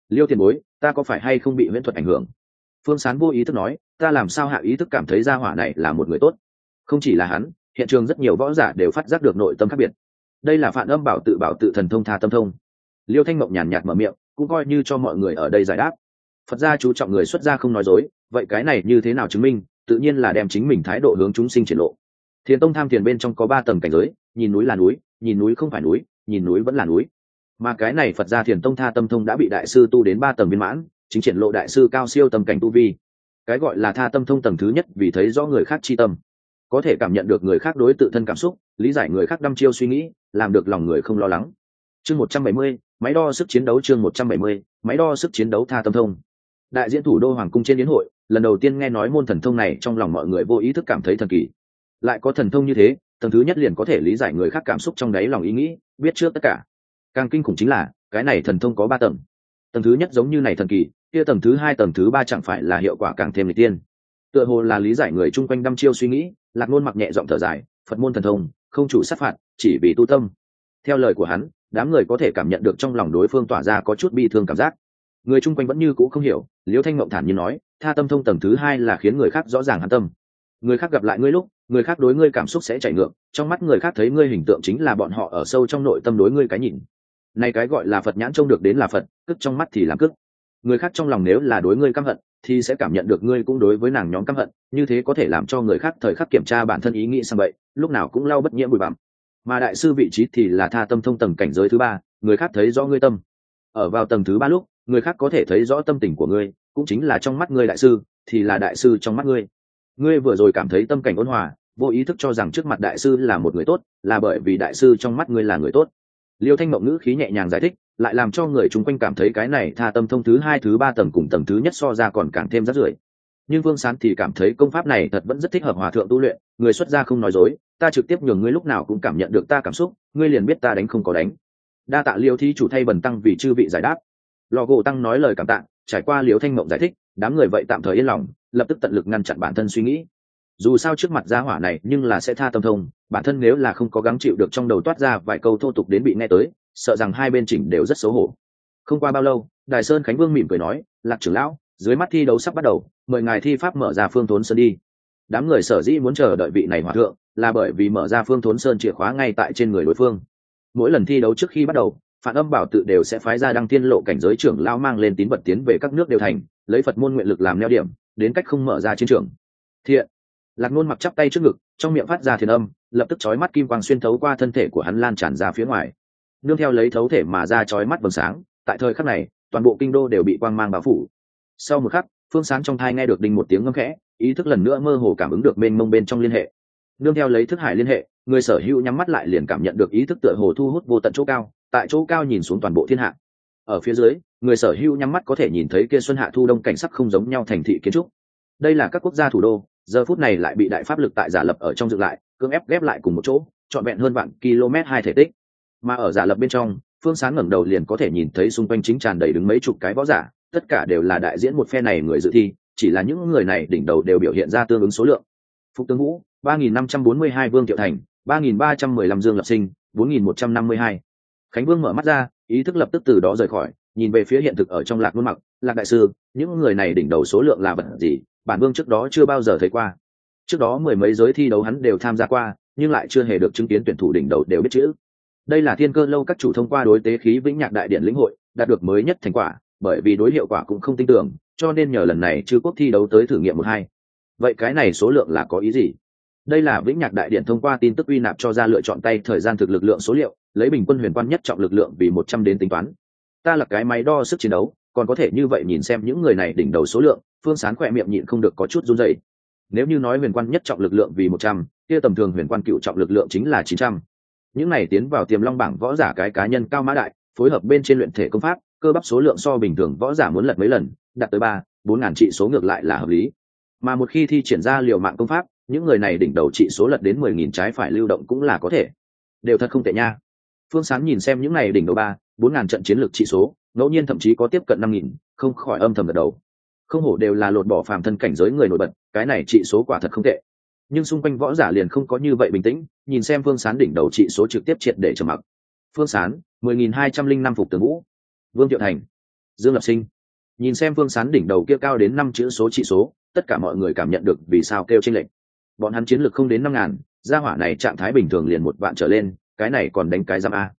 Liêu tiền bối, ta có phải hay không bị huyễn thuật ảnh hưởng? Phương sán vô ý thức nói, ta làm sao hạ ý thức cảm thấy gia hỏa này là một người tốt? Không chỉ là hắn, hiện trường rất nhiều võ giả đều phát giác được nội tâm khác biệt. Đây là phản âm bảo tự bảo tự thần thông tha tâm thông. Liêu thanh mộng nhàn nhạt mở miệng, cũng coi như cho mọi người ở đây giải đáp. Phật gia chú trọng người xuất gia không nói dối vậy cái này như thế nào chứng minh, tự nhiên là đem chính mình thái độ hướng chúng sinh triển lộ. Thiền tông tham thiền bên trong có ba tầng cảnh giới, nhìn núi là núi, nhìn núi không phải núi, nhìn núi vẫn là núi. Mà cái này phật gia thiền tông tha tâm thông đã bị đại sư tu đến ba tầng viên mãn, chính triển lộ đại sư cao siêu tầm cảnh tu vi. Cái gọi là tha tâm thông tầng thứ nhất vì thấy rõ người khác chi tâm. Có thể cảm nhận được người khác đối tự thân cảm xúc, lý giải người khác đăm chiêu suy nghĩ, làm được lòng người không lo lắng. Chương một trăm bảy mươi, máy đo sức chiến đấu chương một trăm bảy mươi, máy đo sức chiến đấu tha tâm thông. Đại diễn thủ đô hoàng cung trên yến hội lần đầu tiên nghe nói môn thần thông này trong lòng mọi người vô ý thức cảm thấy thần kỳ. Lại có thần thông như thế, tầng thứ nhất liền có thể lý giải người khác cảm xúc trong đáy lòng ý nghĩ, biết trước tất cả. Càng kinh khủng chính là, cái này thần thông có ba tầng. Tầng thứ nhất giống như này thần kỳ, kia tầng thứ hai, tầng thứ ba chẳng phải là hiệu quả càng thêm lịch tiên. Tựa hồ là lý giải người chung quanh đăm chiêu suy nghĩ, lạc ngôn mặc nhẹ giọng thở dài, phật môn thần thông, không chủ sát phạt, chỉ vì tu tâm. Theo lời của hắn, đám người có thể cảm nhận được trong lòng đối phương tỏa ra có chút bi thương cảm giác người chung quanh vẫn như c ũ không hiểu, liễu thanh mộng thản như nói, tha tâm thông tầng thứ hai là khiến người khác rõ ràng hắn tâm. Người khác gặp lại ngươi lúc, người khác đối ngươi cảm xúc sẽ chạy ngược, trong mắt người khác thấy ngươi hình tượng chính là bọn họ ở sâu trong nội tâm đối ngươi cái nhìn. Này cái gọi là phật nhãn trông được đến là phật cức trong mắt thì làm cức người khác trong lòng nếu là đối ngươi căm hận, thì sẽ cảm nhận được ngươi cũng đối với nàng nhóm căm hận, như thế có thể làm cho người khác thời khắc kiểm tra bản thân ý nghĩ sang vậy lúc nào cũng lau bất nhiễm bụi bặm. Mà đại sư vị trí thì là tha tâm thông tầng cảnh giới thứ ba, người khác thấy rõ ngươi tâm. Ở vào tầng thứ ba lúc người khác có thể thấy rõ tâm tình của ngươi, cũng chính là trong mắt ngươi đại sư, thì là đại sư trong mắt ngươi. Ngươi vừa rồi cảm thấy tâm cảnh ôn hòa, vô ý thức cho rằng trước mặt đại sư là một người tốt, là bởi vì đại sư trong mắt ngươi là người tốt. Liêu thanh mộng ngữ khí nhẹ nhàng giải thích, lại làm cho người chung quanh cảm thấy cái này tha tâm thông thứ hai, thứ ba tầng cùng tầng thứ nhất so ra còn càng thêm rát rưởi. Nhưng vương sán thì cảm thấy công pháp này thật vẫn rất thích hợp hòa thượng tu luyện, người xuất gia không nói dối, ta trực tiếp nhường ngươi lúc nào cũng cảm nhận được ta cảm xúc, ngươi liền biết ta đánh không có đánh. Đa tạ liêu thi chủ thay bần tăng vì chư vị giải đáp lò gỗ tăng nói lời cảm tạ, trải qua liều thanh mộng giải thích, đám người vậy tạm thời yên lòng, lập tức tận lực ngăn chặn bản thân suy nghĩ. Dù sao trước mặt gia hỏa này nhưng là sẽ tha tâm thông, bản thân nếu là không có gắng chịu được trong đầu toát ra vài câu thô tục đến bị nghe tới, sợ rằng hai bên chỉnh đều rất xấu hổ. Không qua bao lâu, đài sơn khánh vương mỉm cười nói, lạc trưởng lão, dưới mắt thi đấu sắp bắt đầu, mời ngài thi pháp mở ra phương thốn sơn đi. Đám người sở dĩ muốn chờ đợi vị này hòa thượng, là bởi vì mở ra phương thốn sơn chìa khóa ngay tại trên người đối phương. Mỗi lần thi đấu trước khi bắt đầu phản âm bảo tự đều sẽ phái ra đăng tiên lộ cảnh giới trưởng lao mang lên tín vật tiến về các nước đều thành, lấy phật môn nguyện lực làm neo điểm, đến cách không mở ra chiến trường. Thiện. Lạc nôn mặc chắp tay trước ngực, trong miệng phát ra thiền âm, lập tức chói mắt kim quang xuyên thấu qua thân thể của hắn lan tràn ra phía ngoài. Nương theo lấy thấu thể mà ra chói mắt vầng sáng, tại thời khắc này, toàn bộ kinh đô đều bị quang mang bao phủ. Sau một khắc, phương sáng trong thai nghe được đinh một tiếng ngâm khẽ, ý thức lần nữa mơ hồ cảm ứng được mênh mông bên trong liên hệ. Nương theo lấy thức hải liên hệ, người sở hữu nhắm mắt lại liền cảm nhận được ý thức tựa hồ thu hút vô tận chỗ cao tại chỗ cao nhìn xuống toàn bộ thiên hạ. Ở phía dưới, người sở hữu nhắm mắt có thể nhìn thấy kia xuân hạ thu đông cảnh sắc không giống nhau thành thị kiến trúc. Đây là các quốc gia thủ đô, giờ phút này lại bị đại pháp lực tại giả lập ở trong dựng lại, cưỡng ép ghép lại cùng một chỗ, trọn vẹn hơn vạn km hai thể tích. Mà ở giả lập bên trong, phương sáng ngẩng đầu liền có thể nhìn thấy xung quanh chính tràn đầy đứng mấy chục cái võ giả, tất cả đều là đại diễn một phe này người dự thi, chỉ là những người này đỉnh đầu đều biểu hiện ra tương ứng số lượng. Phúc tướng vũ, ba nghìn năm trăm bốn mươi hai vương thiệu thành, ba nghìn ba trăm mười lăm dương lập sinh, bốn nghìn một trăm năm mươi hai khánh vương mở mắt ra, ý thức lập tức từ đó rời khỏi, nhìn về phía hiện thực ở trong lạc luôn mặc. Lạc đại sư, những người này đỉnh đầu số lượng là vật gì, bản vương trước đó chưa bao giờ thấy qua. Trước đó mười mấy giới thi đấu hắn đều tham gia qua, nhưng lại chưa hề được chứng kiến tuyển thủ đỉnh đầu đều biết chữ. Đây là thiên cơ lâu các chủ thông qua đối tế khí vĩnh nhạc đại điện lĩnh hội, đạt được mới nhất thành quả, bởi vì đối hiệu quả cũng không tin tưởng, cho nên nhờ lần này chư quốc thi đấu tới thử nghiệm một hai. Vậy cái này số lượng là có ý gì? Đây là vĩnh nhạc đại điện thông qua tin tức uy nạp cho ra lựa chọn tay, thời gian thực lực lượng số liệu, lấy bình quân huyền quan nhất trọng lực lượng vì một trăm đến tính toán. Ta là cái máy đo sức chiến đấu, còn có thể như vậy nhìn xem những người này đỉnh đầu số lượng, phương sán khỏe miệng nhịn không được có chút run dày nếu như nói huyền quan nhất trọng lực lượng vì một trăm, kia tầm thường huyền quan cựu trọng lực lượng chính là chín trăm. Những này tiến vào tiềm long bảng võ giả cái cá nhân cao mã đại, phối hợp bên trên luyện thể công pháp, cơ bắp số lượng so bình thường võ giả muốn lật mấy lần, đạt tới ba, bốn ngàn trị số ngược lại là hợp lý. Mà một khi thi triển ra liều mạng công pháp những người này đỉnh đầu trị số lật đến mười nghìn trái phải lưu động cũng là có thể. Đều thật không tệ nha. Phương sán nhìn xem những này đỉnh đầu ba, bốn ngàn trận chiến lược trị số, ngẫu nhiên thậm chí có tiếp cận năm nghìn, không khỏi âm thầm gật đầu. Không hổ đều là lột bỏ phàm thân cảnh giới người nổi bật, cái này trị số quả thật không tệ. Nhưng xung quanh võ giả liền không có như vậy bình tĩnh, nhìn xem phương sán đỉnh đầu trị số trực tiếp triệt để trầm mặc. Phương sán, mười nghìn hai trăm linh năm phục tường vũ vương thiệu thành, dương lập sinh. Nhìn xem phương sán đỉnh đầu kia cao đến năm chữ số trị số, tất cả mọi người cảm nhận được vì sao kêu tranh lệch bọn hắn chiến lược không đến năm ngàn, gia hỏa này trạng thái bình thường liền một vạn trở lên, cái này còn đánh cái giam a.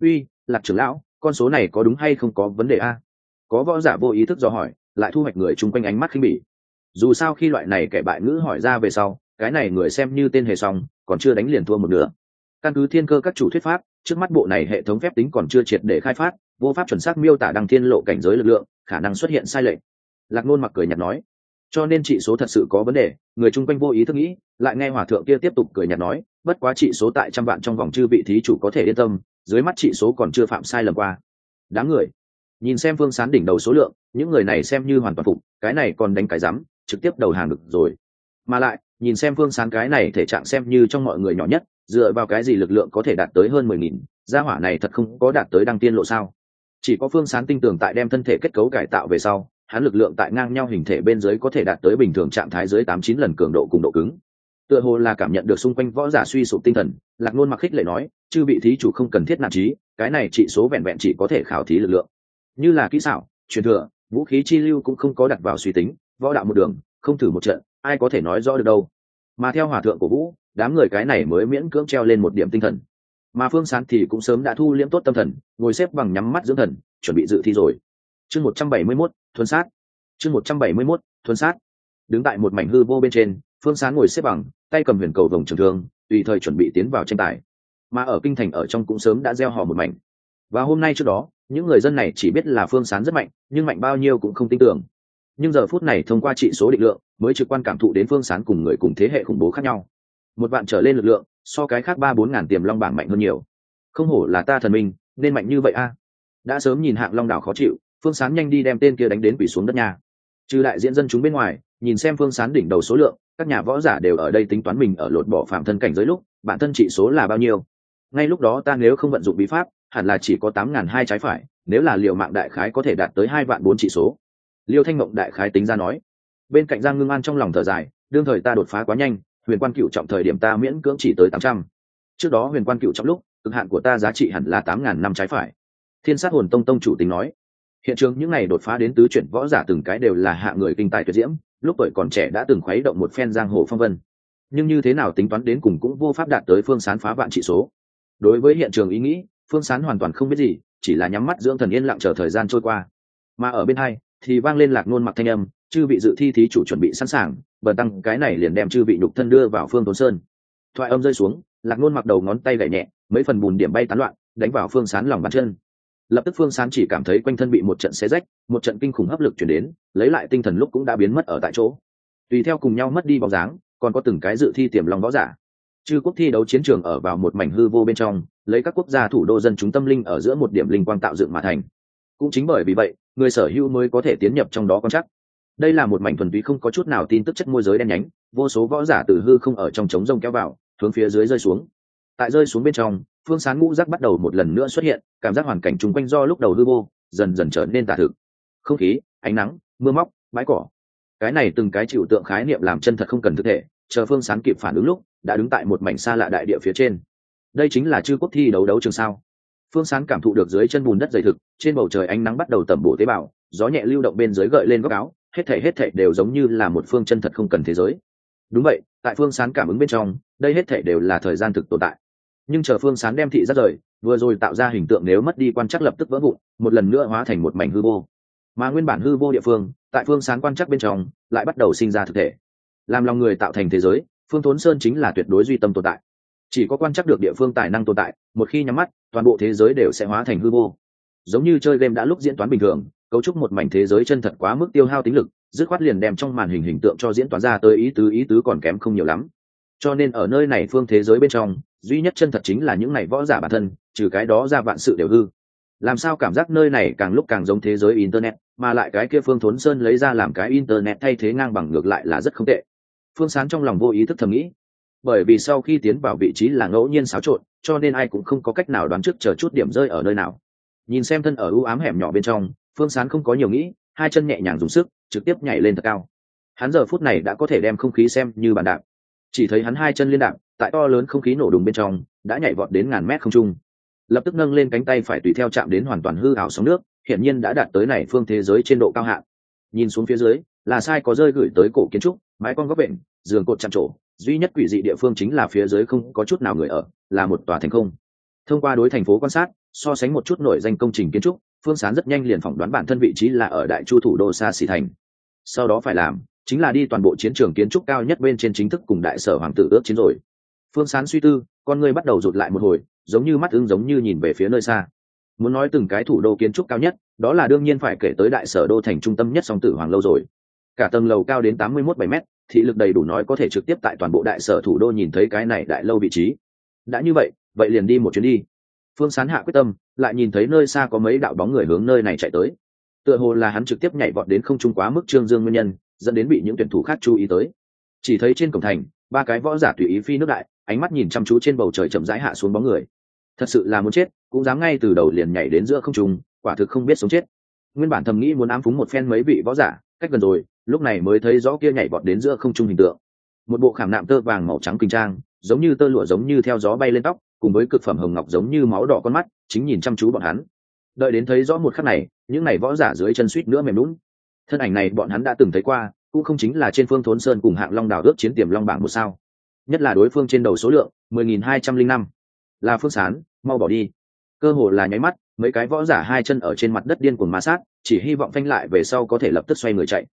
Uy, lạc trưởng lão, con số này có đúng hay không có vấn đề a? Có võ giả vô ý thức do hỏi, lại thu hoạch người chung quanh ánh mắt khinh bỉ. Dù sao khi loại này kẻ bại ngữ hỏi ra về sau, cái này người xem như tên hề xong, còn chưa đánh liền thua một nửa. Căn cứ thiên cơ các chủ thuyết pháp, trước mắt bộ này hệ thống phép tính còn chưa triệt để khai phát, vô pháp chuẩn xác miêu tả đăng thiên lộ cảnh giới lực lượng, khả năng xuất hiện sai lệch. Lạc nôn mặc cười nhạt nói cho nên trị số thật sự có vấn đề. Người chung quanh vô ý thức nghĩ, lại nghe hòa thượng kia tiếp tục cười nhạt nói, bất quá trị số tại trăm vạn trong vòng chư vị thí chủ có thể yên tâm, dưới mắt trị số còn chưa phạm sai lầm qua. Đáng người. Nhìn xem phương sán đỉnh đầu số lượng, những người này xem như hoàn toàn phục, cái này còn đánh cái rắm, trực tiếp đầu hàng được rồi. Mà lại, nhìn xem phương sán cái này thể trạng xem như trong mọi người nhỏ nhất, dựa vào cái gì lực lượng có thể đạt tới hơn mười nghìn, gia hỏa này thật không có đạt tới đăng tiên lộ sao? Chỉ có phương sán tinh tưởng tại đem thân thể kết cấu cải tạo về sau hắn lực lượng tại ngang nhau hình thể bên dưới có thể đạt tới bình thường trạng thái dưới tám chín lần cường độ cùng độ cứng. Tựa hồ là cảm nhận được xung quanh võ giả suy sụp tinh thần, lạc nôn mặc khích lệ nói, chư bị thí chủ không cần thiết nản trí, cái này chỉ số vẹn vẹn chỉ có thể khảo thí lực lượng. Như là kỹ xảo, truyền thừa, vũ khí chi lưu cũng không có đặt vào suy tính, võ đạo một đường, không thử một trận, ai có thể nói rõ được đâu. Mà theo hòa thượng của vũ, đám người cái này mới miễn cưỡng treo lên một điểm tinh thần. Mà phương sán thì cũng sớm đã thu liễm tốt tâm thần, ngồi xếp bằng nhắm mắt dưỡng thần, chuẩn bị dự thi rồi chương một trăm bảy mươi mốt, thuần sát. Chương một trăm bảy mươi mốt, thuần sát. Đứng tại một mảnh hư vô bên trên, phương sán ngồi xếp bằng, tay cầm huyền cầu vòng trường thương, tùy thời chuẩn bị tiến vào tranh tài. Mà ở kinh thành ở trong cũng sớm đã gieo hò một mảnh. Và hôm nay trước đó, những người dân này chỉ biết là phương sán rất mạnh, nhưng mạnh bao nhiêu cũng không tin tưởng. Nhưng giờ phút này thông qua trị số định lượng, mới trực quan cảm thụ đến phương sán cùng người cùng thế hệ khủng bố khác nhau. Một bạn trở lên lực lượng, so cái khác ba bốn ngàn tiềm long bảng mạnh hơn nhiều. Không hổ là ta thần minh, nên mạnh như vậy a. Đã sớm nhìn hạng long đảo khó chịu phương sán nhanh đi đem tên kia đánh đến quỷ xuống đất nhà. Trừ đại diễn dân chúng bên ngoài, nhìn xem phương sán đỉnh đầu số lượng, các nhà võ giả đều ở đây tính toán mình ở lột bỏ phạm thân cảnh giới lúc, bản thân trị số là bao nhiêu. Ngay lúc đó ta nếu không vận dụng bí pháp, hẳn là chỉ có tám ngàn hai trái phải, nếu là liệu mạng đại khái có thể đạt tới hai vạn bốn trị số. Liêu thanh mộng đại khái tính ra nói. Bên cạnh giang ngưng an trong lòng thở dài, đương thời ta đột phá quá nhanh, huyền quan cựu trọng thời điểm ta miễn cưỡng chỉ tới tám trăm. Trước đó huyền quan cựu trọng lúc, cực hạn của ta giá trị hẳn là tám ngàn năm trái phải. Thiên sát hồn tông tông chủ tính nói hiện trường những ngày đột phá đến tứ chuyển võ giả từng cái đều là hạ người kinh tài tuyệt diễm, lúc tuổi còn trẻ đã từng khuấy động một phen giang hồ phong vân. Nhưng như thế nào tính toán đến cùng cũng vô pháp đạt tới phương sán phá vạn trị số. Đối với hiện trường ý nghĩ, phương sán hoàn toàn không biết gì, chỉ là nhắm mắt dưỡng thần yên lặng chờ thời gian trôi qua. Mà ở bên hai, thì vang lên lạc nôn mặc thanh âm, chư vị dự thi thí chủ chuẩn bị sẵn sàng, bần tăng cái này liền đem chư vị nhục thân đưa vào phương tốn sơn. Thoại âm rơi xuống, lạc nôn mặc đầu ngón tay gậy nhẹ, mấy phần bùn điểm bay tán loạn, đánh vào phương sán lòng bàn chân lập tức phương sán chỉ cảm thấy quanh thân bị một trận xé rách, một trận kinh khủng hấp lực chuyển đến, lấy lại tinh thần lúc cũng đã biến mất ở tại chỗ. Tùy theo cùng nhau mất đi bóng dáng, còn có từng cái dự thi tiềm lòng võ giả. Chư quốc thi đấu chiến trường ở vào một mảnh hư vô bên trong, lấy các quốc gia thủ đô dân chúng tâm linh ở giữa một điểm linh quang tạo dựng mà thành. Cũng chính bởi vì vậy, người sở hữu mới có thể tiến nhập trong đó con chắc đây là một mảnh thuần túy không có chút nào tin tức chất môi giới đen nhánh, vô số võ giả từ hư không ở trong trống rông kéo vào, hướng phía dưới rơi xuống tại rơi xuống bên trong, phương sán ngũ giác bắt đầu một lần nữa xuất hiện, cảm giác hoàn cảnh chung quanh do lúc đầu hư vô, dần dần trở nên tả thực. Không khí, ánh nắng, mưa móc, bãi cỏ. Cái này từng cái chịu tượng khái niệm làm chân thật không cần thực thể, chờ phương sán kịp phản ứng lúc, đã đứng tại một mảnh xa lạ đại địa phía trên. Đây chính là chư quốc thi đấu đấu trường sao. Phương sán cảm thụ được dưới chân bùn đất dày thực, trên bầu trời ánh nắng bắt đầu tẩm bổ tế bào, gió nhẹ lưu động bên dưới gợi lên góc áo, hết thể hết thể đều giống như là một phương chân thật không cần thế giới. Đúng vậy, tại phương sán cảm ứng bên trong, đây hết thể đều là thời gian thực tồn tại nhưng chờ phương sán đem thị giác rời, vừa rồi tạo ra hình tượng nếu mất đi quan chắc lập tức vỡ vụn, một lần nữa hóa thành một mảnh hư vô. Mà nguyên bản hư vô địa phương, tại phương sán quan chắc bên trong, lại bắt đầu sinh ra thực thể. Làm lòng người tạo thành thế giới, phương thốn sơn chính là tuyệt đối duy tâm tồn tại. Chỉ có quan chắc được địa phương tài năng tồn tại, một khi nhắm mắt, toàn bộ thế giới đều sẽ hóa thành hư vô. Giống như chơi game đã lúc diễn toán bình thường, cấu trúc một mảnh thế giới chân thật quá mức tiêu hao tính lực, dứt khoát liền đem trong màn hình hình tượng cho diễn toán ra tới ý tứ ý tứ còn kém không nhiều lắm cho nên ở nơi này phương thế giới bên trong, duy nhất chân thật chính là những này võ giả bản thân, trừ cái đó ra vạn sự đều hư. Làm sao cảm giác nơi này càng lúc càng giống thế giới internet, mà lại cái kia phương thốn sơn lấy ra làm cái internet thay thế ngang bằng ngược lại là rất không tệ. Phương sán trong lòng vô ý thức thầm nghĩ, bởi vì sau khi tiến vào vị trí là ngẫu nhiên xáo trộn, cho nên ai cũng không có cách nào đoán trước chờ chút điểm rơi ở nơi nào. Nhìn xem thân ở ưu ám hẻm nhỏ bên trong, phương sán không có nhiều nghĩ, hai chân nhẹ nhàng dùng sức, trực tiếp nhảy lên thật cao. Hắn giờ phút này đã có thể đem không khí xem như bàn đạp chỉ thấy hắn hai chân liên đạp tại to lớn không khí nổ đùng bên trong, đã nhảy vọt đến ngàn mét không trung. Lập tức nâng lên cánh tay phải tùy theo chạm đến hoàn toàn hư ảo sóng nước, hiển nhiên đã đạt tới này phương thế giới trên độ cao hạn nhìn xuống phía dưới, là sai có rơi gửi tới cổ kiến trúc, mái con góc bệnh, giường cột chạm trổ, duy nhất quỷ dị địa phương chính là phía dưới không có chút nào người ở, là một tòa thành không. Thông qua đối thành phố quan sát, so sánh một chút nổi danh công trình kiến trúc, phương sán rất nhanh liền phỏng đoán bản thân vị trí là ở đại chu thủ đô xa xỉ thành. Sau đó phải làm chính là đi toàn bộ chiến trường kiến trúc cao nhất bên trên chính thức cùng đại sở hoàng tử ước chiến rồi. Phương sán suy tư, con người bắt đầu rụt lại một hồi, giống như mắt ứng giống như nhìn về phía nơi xa. Muốn nói từng cái thủ đô kiến trúc cao nhất, đó là đương nhiên phải kể tới đại sở đô thành trung tâm nhất song tử hoàng lâu rồi. Cả tầng lầu cao đến tám mươi mốt bảy m thị lực đầy đủ nói có thể trực tiếp tại toàn bộ đại sở thủ đô nhìn thấy cái này đại lâu vị trí. Đã như vậy vậy liền đi một chuyến đi. Phương sán hạ quyết tâm, lại nhìn thấy nơi xa có mấy đạo bóng người hướng nơi này chạy tới. Tựa hồ là hắn trực tiếp nhảy vọt đến không trung quá mức trương dương nguyên nhân dẫn đến bị những tuyển thủ khác chú ý tới. Chỉ thấy trên cổng thành, ba cái võ giả tùy ý phi nước đại, ánh mắt nhìn chăm chú trên bầu trời chậm rãi hạ xuống bóng người. Thật sự là muốn chết, cũng dám ngay từ đầu liền nhảy đến giữa không trung, quả thực không biết sống chết. Nguyên bản thầm nghĩ muốn ám phúng một phen mấy vị võ giả, cách gần rồi, lúc này mới thấy rõ kia nhảy vọt đến giữa không trung hình tượng. Một bộ khảm nạm tơ vàng màu trắng kinh trang, giống như tơ lụa giống như theo gió bay lên tóc, cùng với cực phẩm hồng ngọc giống như máu đỏ con mắt, chính nhìn chăm chú bọn hắn. Đợi đến thấy rõ một khắc này, những này võ giả dưới chân suýt nữa mềm lún thân ảnh này bọn hắn đã từng thấy qua, cũng không chính là trên phương thốn sơn cùng hạng long đào ước chiến tiềm long bảng một sao. Nhất là đối phương trên đầu số lượng, mười nghìn hai trăm linh năm. Là phương sán, mau bỏ đi. Cơ hồ là nháy mắt, mấy cái võ giả hai chân ở trên mặt đất điên cuồng ma sát, chỉ hy vọng phanh lại về sau có thể lập tức xoay người chạy.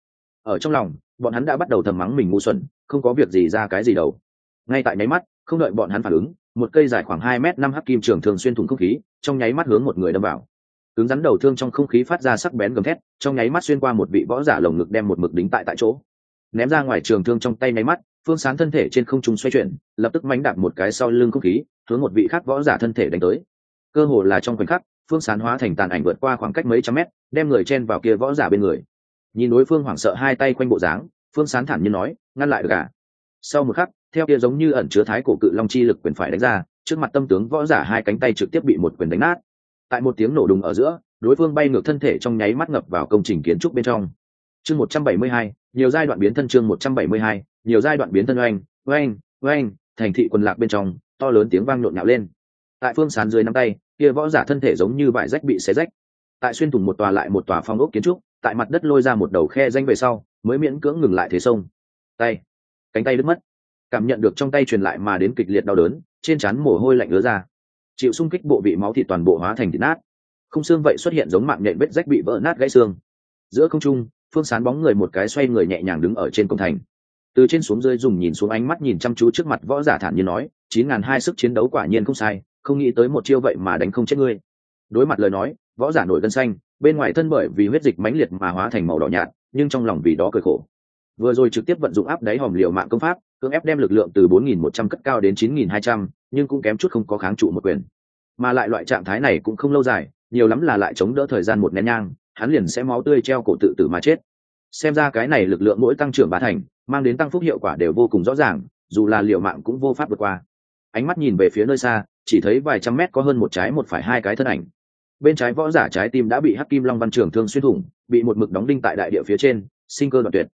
Ở trong lòng, bọn hắn đã bắt đầu thầm mắng mình ngu xuẩn, không có việc gì ra cái gì đâu. Ngay tại nháy mắt, không đợi bọn hắn phản ứng, một cây dài khoảng hai m năm hắc kim trường thường xuyên thủng không khí, trong nháy mắt hướng một người đâm vào cứng rắn đầu thương trong không khí phát ra sắc bén gầm thét, trong nháy mắt xuyên qua một vị võ giả lồng ngực đem một mực đính tại tại chỗ. Ném ra ngoài trường thương trong tay nháy mắt, phương sán thân thể trên không trung xoay chuyển, lập tức mánh đạp một cái sau lưng không khí, hướng một vị khác võ giả thân thể đánh tới. Cơ hồ là trong khoảnh khắc, phương sán hóa thành tàn ảnh vượt qua khoảng cách mấy trăm mét, đem người chen vào kia võ giả bên người. Nhìn đối phương hoảng sợ hai tay quanh bộ dáng, phương sán thản nhiên nói, ngăn lại được cả sau một khắc, theo kia giống như ẩn chứa thái cổ cự long chi lực quyền phải đánh ra, trước mặt tâm tướng võ giả hai cánh tay trực tiếp bị một quyền đánh nát tại một tiếng nổ đùng ở giữa, đối phương bay ngược thân thể trong nháy mắt ngập vào công trình kiến trúc bên trong. Chương một trăm bảy mươi hai, nhiều giai đoạn biến thân chương một trăm bảy mươi hai, nhiều giai đoạn biến thân oanh oanh oanh, thành thị quần lạc bên trong, to lớn tiếng vang nhộn nhạo lên. Tại phương sán dưới nắm tay, kia võ giả thân thể giống như vải rách bị xé rách. Tại xuyên thủng một tòa lại một tòa phong ốc kiến trúc, tại mặt đất lôi ra một đầu khe danh về sau, mới miễn cưỡng ngừng lại thế sông. Tay, cánh tay đứt mất. Cảm nhận được trong tay truyền lại mà đến kịch liệt đau đớn, trên trán mồ hôi lạnh ứa ra chịu xung kích bộ vị máu thịt toàn bộ hóa thành thịt nát. Không xương vậy xuất hiện giống mạng nhện vết rách bị vỡ nát gãy xương. Giữa không trung, phương sán bóng người một cái xoay người nhẹ nhàng đứng ở trên cổng thành. Từ trên xuống dưới dùng nhìn xuống ánh mắt nhìn chăm chú trước mặt võ giả thản nhiên nói, chín ngàn hai sức chiến đấu quả nhiên không sai, không nghĩ tới một chiêu vậy mà đánh không chết ngươi. Đối mặt lời nói, võ giả nổi gân xanh, bên ngoài thân bởi vì huyết dịch mãnh liệt mà hóa thành màu đỏ nhạt, nhưng trong lòng vì đó cười khổ. Vừa rồi trực tiếp vận dụng áp đáy hòm liều mạng công pháp cưỡng ép đem lực lượng từ 4.100 cất cao đến 9.200, nhưng cũng kém chút không có kháng trụ một quyền. Mà lại loại trạng thái này cũng không lâu dài nhiều lắm là lại chống đỡ thời gian một nén nhang hắn liền sẽ máu tươi treo cổ tự tử mà chết. Xem ra cái này lực lượng mỗi tăng trưởng bá thành mang đến tăng phúc hiệu quả đều vô cùng rõ ràng dù là liệu mạng cũng vô pháp vượt qua. Ánh mắt nhìn về phía nơi xa chỉ thấy vài trăm mét có hơn một trái một phải hai cái thân ảnh. Bên trái võ giả trái tim đã bị hắc kim long văn trường thương xuyên thủng bị một mực đóng đinh tại đại địa phía trên sinh cơ đoạn tuyệt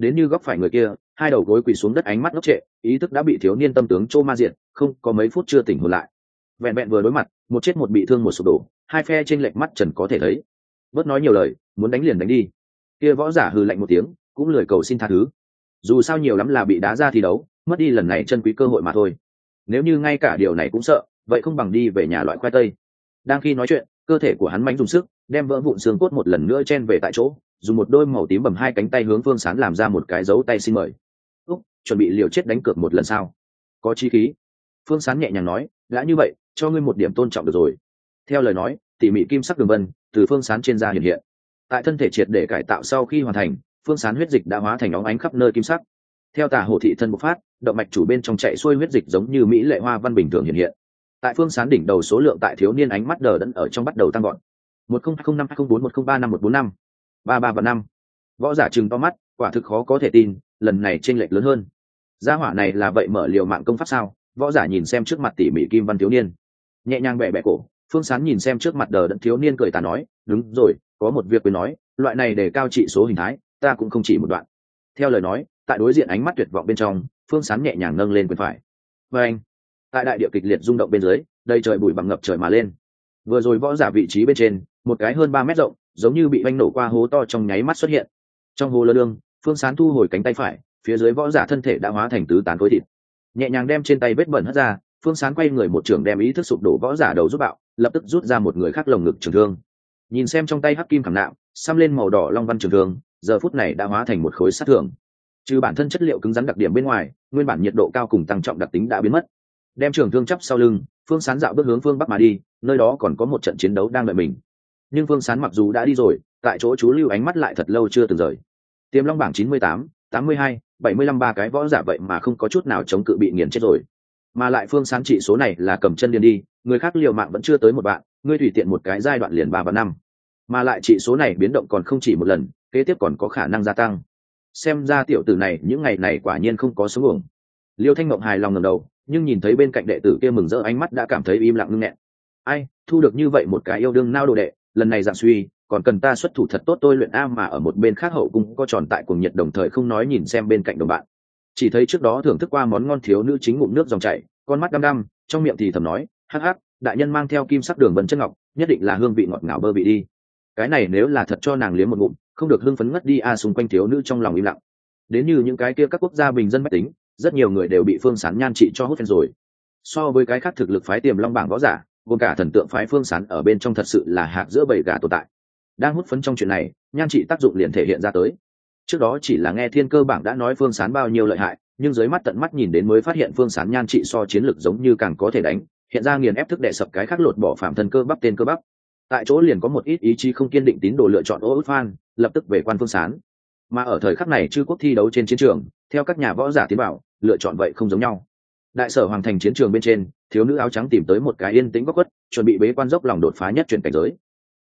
đến như góc phải người kia, hai đầu gối quỳ xuống đất ánh mắt ngốc trệ, ý thức đã bị thiếu niên tâm tướng chô ma diệt, không, có mấy phút chưa tỉnh hồn lại. Vẹn vẹn vừa đối mặt, một chết một bị thương một sụp đổ, hai phe trên lệch mắt trần có thể thấy. Bớt nói nhiều lời, muốn đánh liền đánh đi. Kia võ giả hừ lạnh một tiếng, cũng lười cầu xin tha thứ. Dù sao nhiều lắm là bị đá ra thi đấu, mất đi lần này chân quý cơ hội mà thôi. Nếu như ngay cả điều này cũng sợ, vậy không bằng đi về nhà loại khoai tây. Đang khi nói chuyện, cơ thể của hắn mánh dùng sức, đem vỡ vụn xương cốt một lần nữa chen về tại chỗ dùng một đôi màu tím bầm hai cánh tay hướng phương sán làm ra một cái dấu tay xin mời. Úc, chuẩn bị liều chết đánh cược một lần sao? Có chi khí. Phương sán nhẹ nhàng nói, đã như vậy, cho ngươi một điểm tôn trọng được rồi. Theo lời nói, tỉ mỉ kim sắc đường vân từ phương sán trên da hiện hiện. Tại thân thể triệt để cải tạo sau khi hoàn thành, phương sán huyết dịch đã hóa thành óng ánh khắp nơi kim sắc. Theo tà hồ thị thân bộc phát, động mạch chủ bên trong chạy xuôi huyết dịch giống như mỹ lệ hoa văn bình thường hiện hiện. Tại phương sán đỉnh đầu số lượng tại thiếu niên ánh mắt đờ đẫn ở trong bắt đầu tăng gọn một không năm hai không bốn một không ba năm một bốn năm ba ba và năm. Võ giả chừng to mắt, quả thực khó có thể tin, lần này t r ê n lệch lớn hơn. Gia hỏa này là vậy mở liều mạng công pháp sao? Võ giả nhìn xem trước mặt tỉ mỉ kim văn thiếu niên. Nhẹ nhàng bẹ bẹ cổ, phương sán nhìn xem trước mặt đờ đẫn thiếu niên cười tà nói, đúng rồi, có một việc quyền nói, loại này để cao trị số hình thái, ta cũng không chỉ một đoạn. Theo lời nói, tại đối diện ánh mắt tuyệt vọng bên trong, phương sán nhẹ nhàng nâng lên quyền phải. Và anh. Tại đại địa kịch liệt rung động bên dưới, đầy trời bụi bằng ngập trời mà lên. Vừa rồi võ giả vị trí bên trên, một cái hơn ba mét rộng giống như bị oanh nổ qua hố to trong nháy mắt xuất hiện. Trong hố lơ lương phương sán thu hồi cánh tay phải phía dưới võ giả thân thể đã hóa thành tứ tán khối thịt. Nhẹ nhàng đem trên tay vết bẩn hất ra phương sán quay người một trường đem ý thức sụp đổ võ giả đầu giúp bạo lập tức rút ra một người khác lồng ngực trường thương. Nhìn xem trong tay hắc kim khảm nạo, xăm lên màu đỏ long văn trường thương giờ phút này đã hóa thành một khối sát thường trừ bản thân chất liệu cứng rắn đặc điểm bên ngoài nguyên bản nhiệt độ cao cùng tăng trọng đặc tính đã biến mất. Đem trường thương chắp sau lưng phương sán dạo bước hướng phương bắc mà đi nơi đó còn có một trận chiến đấu đang đợi mình nhưng phương sán mặc dù đã đi rồi, tại chỗ chú lưu ánh mắt lại thật lâu chưa từng rời. Tiềm long bảng chín mươi tám tám mươi hai, bảy mươi lăm ba cái võ giả vậy mà không có chút nào chống cự bị nghiền chết rồi. Mà lại phương sán trị số này là cầm chân liền đi, người khác liều mạng vẫn chưa tới một bạn ngươi tùy tiện một cái giai đoạn liền ba và năm. Mà lại trị số này biến động còn không chỉ một lần, kế tiếp còn có khả năng gia tăng. Xem ra tiểu tử này những ngày này quả nhiên không có số ngủng liêu thanh ngộng hài lòng ngầm đầu, nhưng nhìn thấy bên cạnh đệ tử kia mừng rỡ ánh mắt đã cảm thấy im lặng ngưng nghẹn. Ai, thu được như vậy một cái yêu đương nao đồ đệ lần này dạng suy, còn cần ta xuất thủ thật tốt tôi luyện a mà ở một bên khác hậu cũng có tròn tại cùng nhiệt đồng thời không nói nhìn xem bên cạnh đồng bạn. Chỉ thấy trước đó thưởng thức qua món ngon thiếu nữ chính ngụm nước dòng chảy, con mắt đăm đăm, trong miệng thì thầm nói, hắc hắc, đại nhân mang theo kim sắc đường vân chất ngọc, nhất định là hương vị ngọt ngào bơ vị đi. Cái này nếu là thật cho nàng liếm một ngụm, không được hưng phấn ngất đi a xung quanh thiếu nữ trong lòng im lặng. Đến như những cái kia các quốc gia bình dân mách tính, rất nhiều người đều bị phương sán nhan trị cho hút phen rồi. So với cái khác thực lực phái tiềm long bảng võ giả gồm cả thần tượng phái phương sán ở bên trong thật sự là hạt giữa bầy gà tồn tại. Đang hút phấn trong chuyện này, nhan trị tác dụng liền thể hiện ra tới. Trước đó chỉ là nghe thiên cơ bảng đã nói phương sán bao nhiêu lợi hại, nhưng dưới mắt tận mắt nhìn đến mới phát hiện phương sán nhan trị so chiến lược giống như càng có thể đánh, hiện ra nghiền ép thức đệ sập cái khác lột bỏ phạm thần cơ bắp tên cơ bắp. Tại chỗ liền có một ít ý chí không kiên định tín đồ lựa chọn ô út phan lập tức về quan phương sán. Mà ở thời khắc này chư quốc thi đấu trên chiến trường, theo các nhà võ giả tiến bảo, lựa chọn vậy không giống nhau đại sở hoàng thành chiến trường bên trên, thiếu nữ áo trắng tìm tới một cái yên tĩnh góc quất chuẩn bị bế quan dốc lòng đột phá nhất chuyển cảnh giới.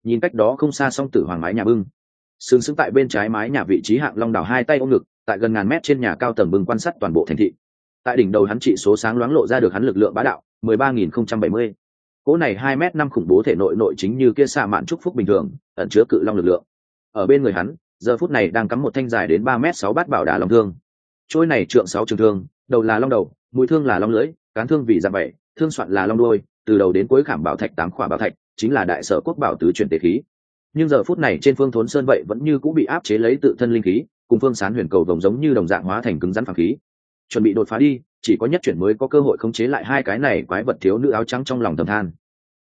Nhìn cách đó không xa song tử hoàng mái nhà bưng. Sướng sững tại bên trái mái nhà vị trí hạng long đảo hai tay ôm ngực, tại gần ngàn mét trên nhà cao tầng bưng quan sát toàn bộ thành thị. Tại đỉnh đầu hắn trị số sáng loáng lộ ra được hắn lực lượng bá đạo, mười ba nghìn không trăm bảy mươi. Cỗ này hai m năm khủng bố thể nội nội chính như kia xạ mạn trúc phúc bình thường, ẩn chứa cự long lực lượng. Ở bên người hắn, giờ phút này đang cắm một thanh dài đến ba m sáu bát bảo đà long thương. Trôi này trượng sáu trường thương, đầu là long đầu mũi thương là long lưỡi, cán thương vì dạng vậy thương soạn là long đôi từ đầu đến cuối khảm bảo thạch tám khỏa bảo thạch, chính là đại sở quốc bảo tứ chuyển tề khí. Nhưng giờ phút này trên phương thốn sơn vậy vẫn như cũng bị áp chế lấy tự thân linh khí, cùng phương sán huyền cầu vồng giống như đồng dạng hóa thành cứng rắn phản khí. Chuẩn bị đột phá đi, chỉ có nhất chuyển mới có cơ hội khống chế lại hai cái này quái vật thiếu nữ áo trắng trong lòng thầm than.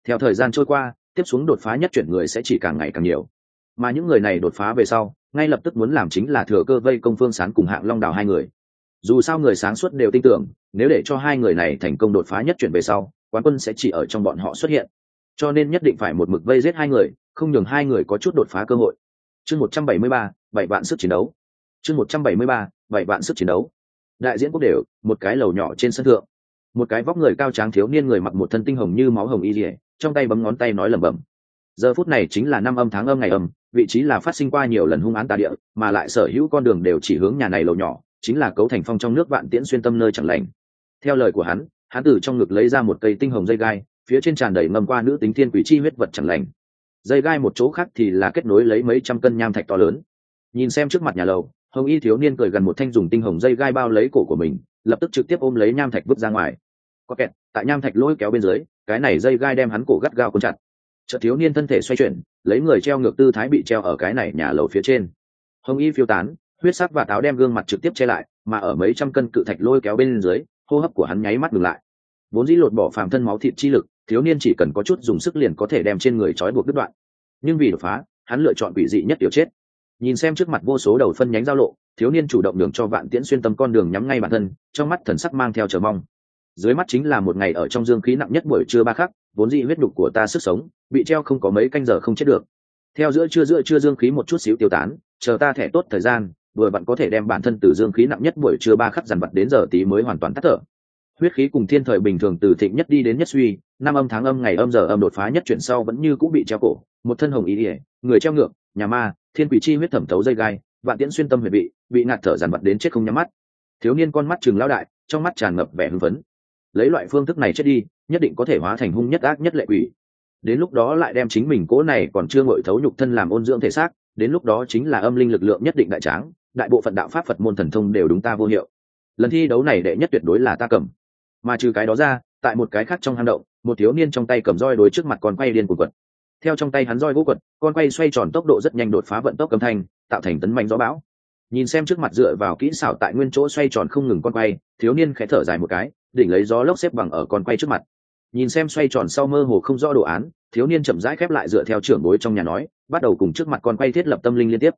Theo thời gian trôi qua, tiếp xuống đột phá nhất chuyển người sẽ chỉ càng ngày càng nhiều. Mà những người này đột phá về sau, ngay lập tức muốn làm chính là thừa cơ vây công phương sán cùng hạng long đào hai người dù sao người sáng suốt đều tin tưởng, nếu để cho hai người này thành công đột phá nhất chuyển về sau, quán quân sẽ chỉ ở trong bọn họ xuất hiện. Cho nên nhất định phải một mực vây giết hai người, không nhường hai người có chút đột phá cơ hội. Chương một trăm bảy mươi ba, bảy vạn sức chiến đấu. Chương một trăm bảy mươi ba, bảy vạn sức chiến đấu. Đại diễn quốc đều, một cái lầu nhỏ trên sân thượng. Một cái vóc người cao tráng thiếu niên người mặc một thân tinh hồng như máu hồng y dỉa trong tay bấm ngón tay nói lẩm bẩm. Giờ phút này chính là năm âm tháng âm ngày âm, vị trí là phát sinh qua nhiều lần hung án tà địa, mà lại sở hữu con đường đều chỉ hướng nhà này lầu nhỏ chính là cấu thành phong trong nước vạn tiễn xuyên tâm nơi chẳng lành. Theo lời của hắn hắn từ trong ngực lấy ra một cây tinh hồng dây gai, phía trên tràn đầy ngâm qua nữ tính thiên quỷ chi huyết vật chẳng lành. Dây gai một chỗ khác thì là kết nối lấy mấy trăm cân nham thạch to lớn. Nhìn xem trước mặt nhà lầu, hồng y thiếu niên cười gần một thanh dùng tinh hồng dây gai bao lấy cổ của mình, lập tức trực tiếp ôm lấy nham thạch vứt ra ngoài. Có kẹt, tại nham thạch lôi kéo bên dưới, cái này dây gai đem hắn cổ gắt gao cuốn chặt. Chợt thiếu niên thân thể xoay chuyển, lấy người treo ngược tư thái bị treo ở cái này nhà lầu phía trên. Hồng y phiêu tán huyết sắc và táo đem gương mặt trực tiếp che lại, mà ở mấy trăm cân cự thạch lôi kéo bên dưới, hô hấp của hắn nháy mắt ngừng lại. Vốn dĩ lột bỏ phàm thân máu thịt chi lực, thiếu niên chỉ cần có chút dùng sức liền có thể đem trên người trói buộc đứt đoạn. Nhưng vì đột phá, hắn lựa chọn quỷ dị nhất tiểu chết. Nhìn xem trước mặt vô số đầu phân nhánh giao lộ, thiếu niên chủ động đường cho vạn tiễn xuyên tâm con đường nhắm ngay bản thân, trong mắt thần sắc mang theo chờ mong. Dưới mắt chính là một ngày ở trong dương khí nặng nhất buổi trưa ba khắc, vốn dị huyết đục của ta sức sống, bị treo không có mấy canh giờ không chết được. Theo giữa trưa giữa trưa dương khí một chút xíu tiêu tán, chờ ta thẻ tốt thời gian vừa vặn có thể đem bản thân từ dương khí nặng nhất buổi trưa ba khắc dằn vặt đến giờ tí mới hoàn toàn tắt thở. Huyết khí cùng thiên thời bình thường từ thịnh nhất đi đến nhất suy, năm âm tháng âm ngày âm giờ âm đột phá nhất chuyển sau vẫn như cũng bị treo cổ, một thân hồng ý ỉa, người treo ngược, nhà ma, thiên quỷ chi huyết thẩm thấu dây gai, vạn tiễn xuyên tâm huyệt bị bị ngạt thở dằn vặt đến chết không nhắm mắt. Thiếu niên con mắt chừng lao đại, trong mắt tràn ngập vẻ hưng phấn. Lấy loại phương thức này chết đi, nhất định có thể hóa thành hung nhất ác nhất lệ quỷ. Đến lúc đó lại đem chính mình cố này còn chưa ngội thấu nhục thân làm ôn dưỡng thể xác, đến lúc đó chính là âm linh lực lượng nhất định đại tráng đại bộ phận đạo pháp phật môn thần thông đều đúng ta vô hiệu. Lần thi đấu này đệ nhất tuyệt đối là ta cầm. Mà trừ cái đó ra, tại một cái khác trong hang động, một thiếu niên trong tay cầm roi đối trước mặt con quay điên của quật. Theo trong tay hắn roi vũ quật, con quay xoay tròn tốc độ rất nhanh đột phá vận tốc âm thanh, tạo thành tấn mạnh gió bão. Nhìn xem trước mặt dựa vào kỹ xảo tại nguyên chỗ xoay tròn không ngừng con quay, thiếu niên khẽ thở dài một cái, đỉnh lấy gió lốc xếp bằng ở con quay trước mặt. Nhìn xem xoay tròn sau mơ hồ không rõ đồ án, thiếu niên chậm rãi khép lại dựa theo trưởng bối trong nhà nói, bắt đầu cùng trước mặt con quay thiết lập tâm linh liên tiếp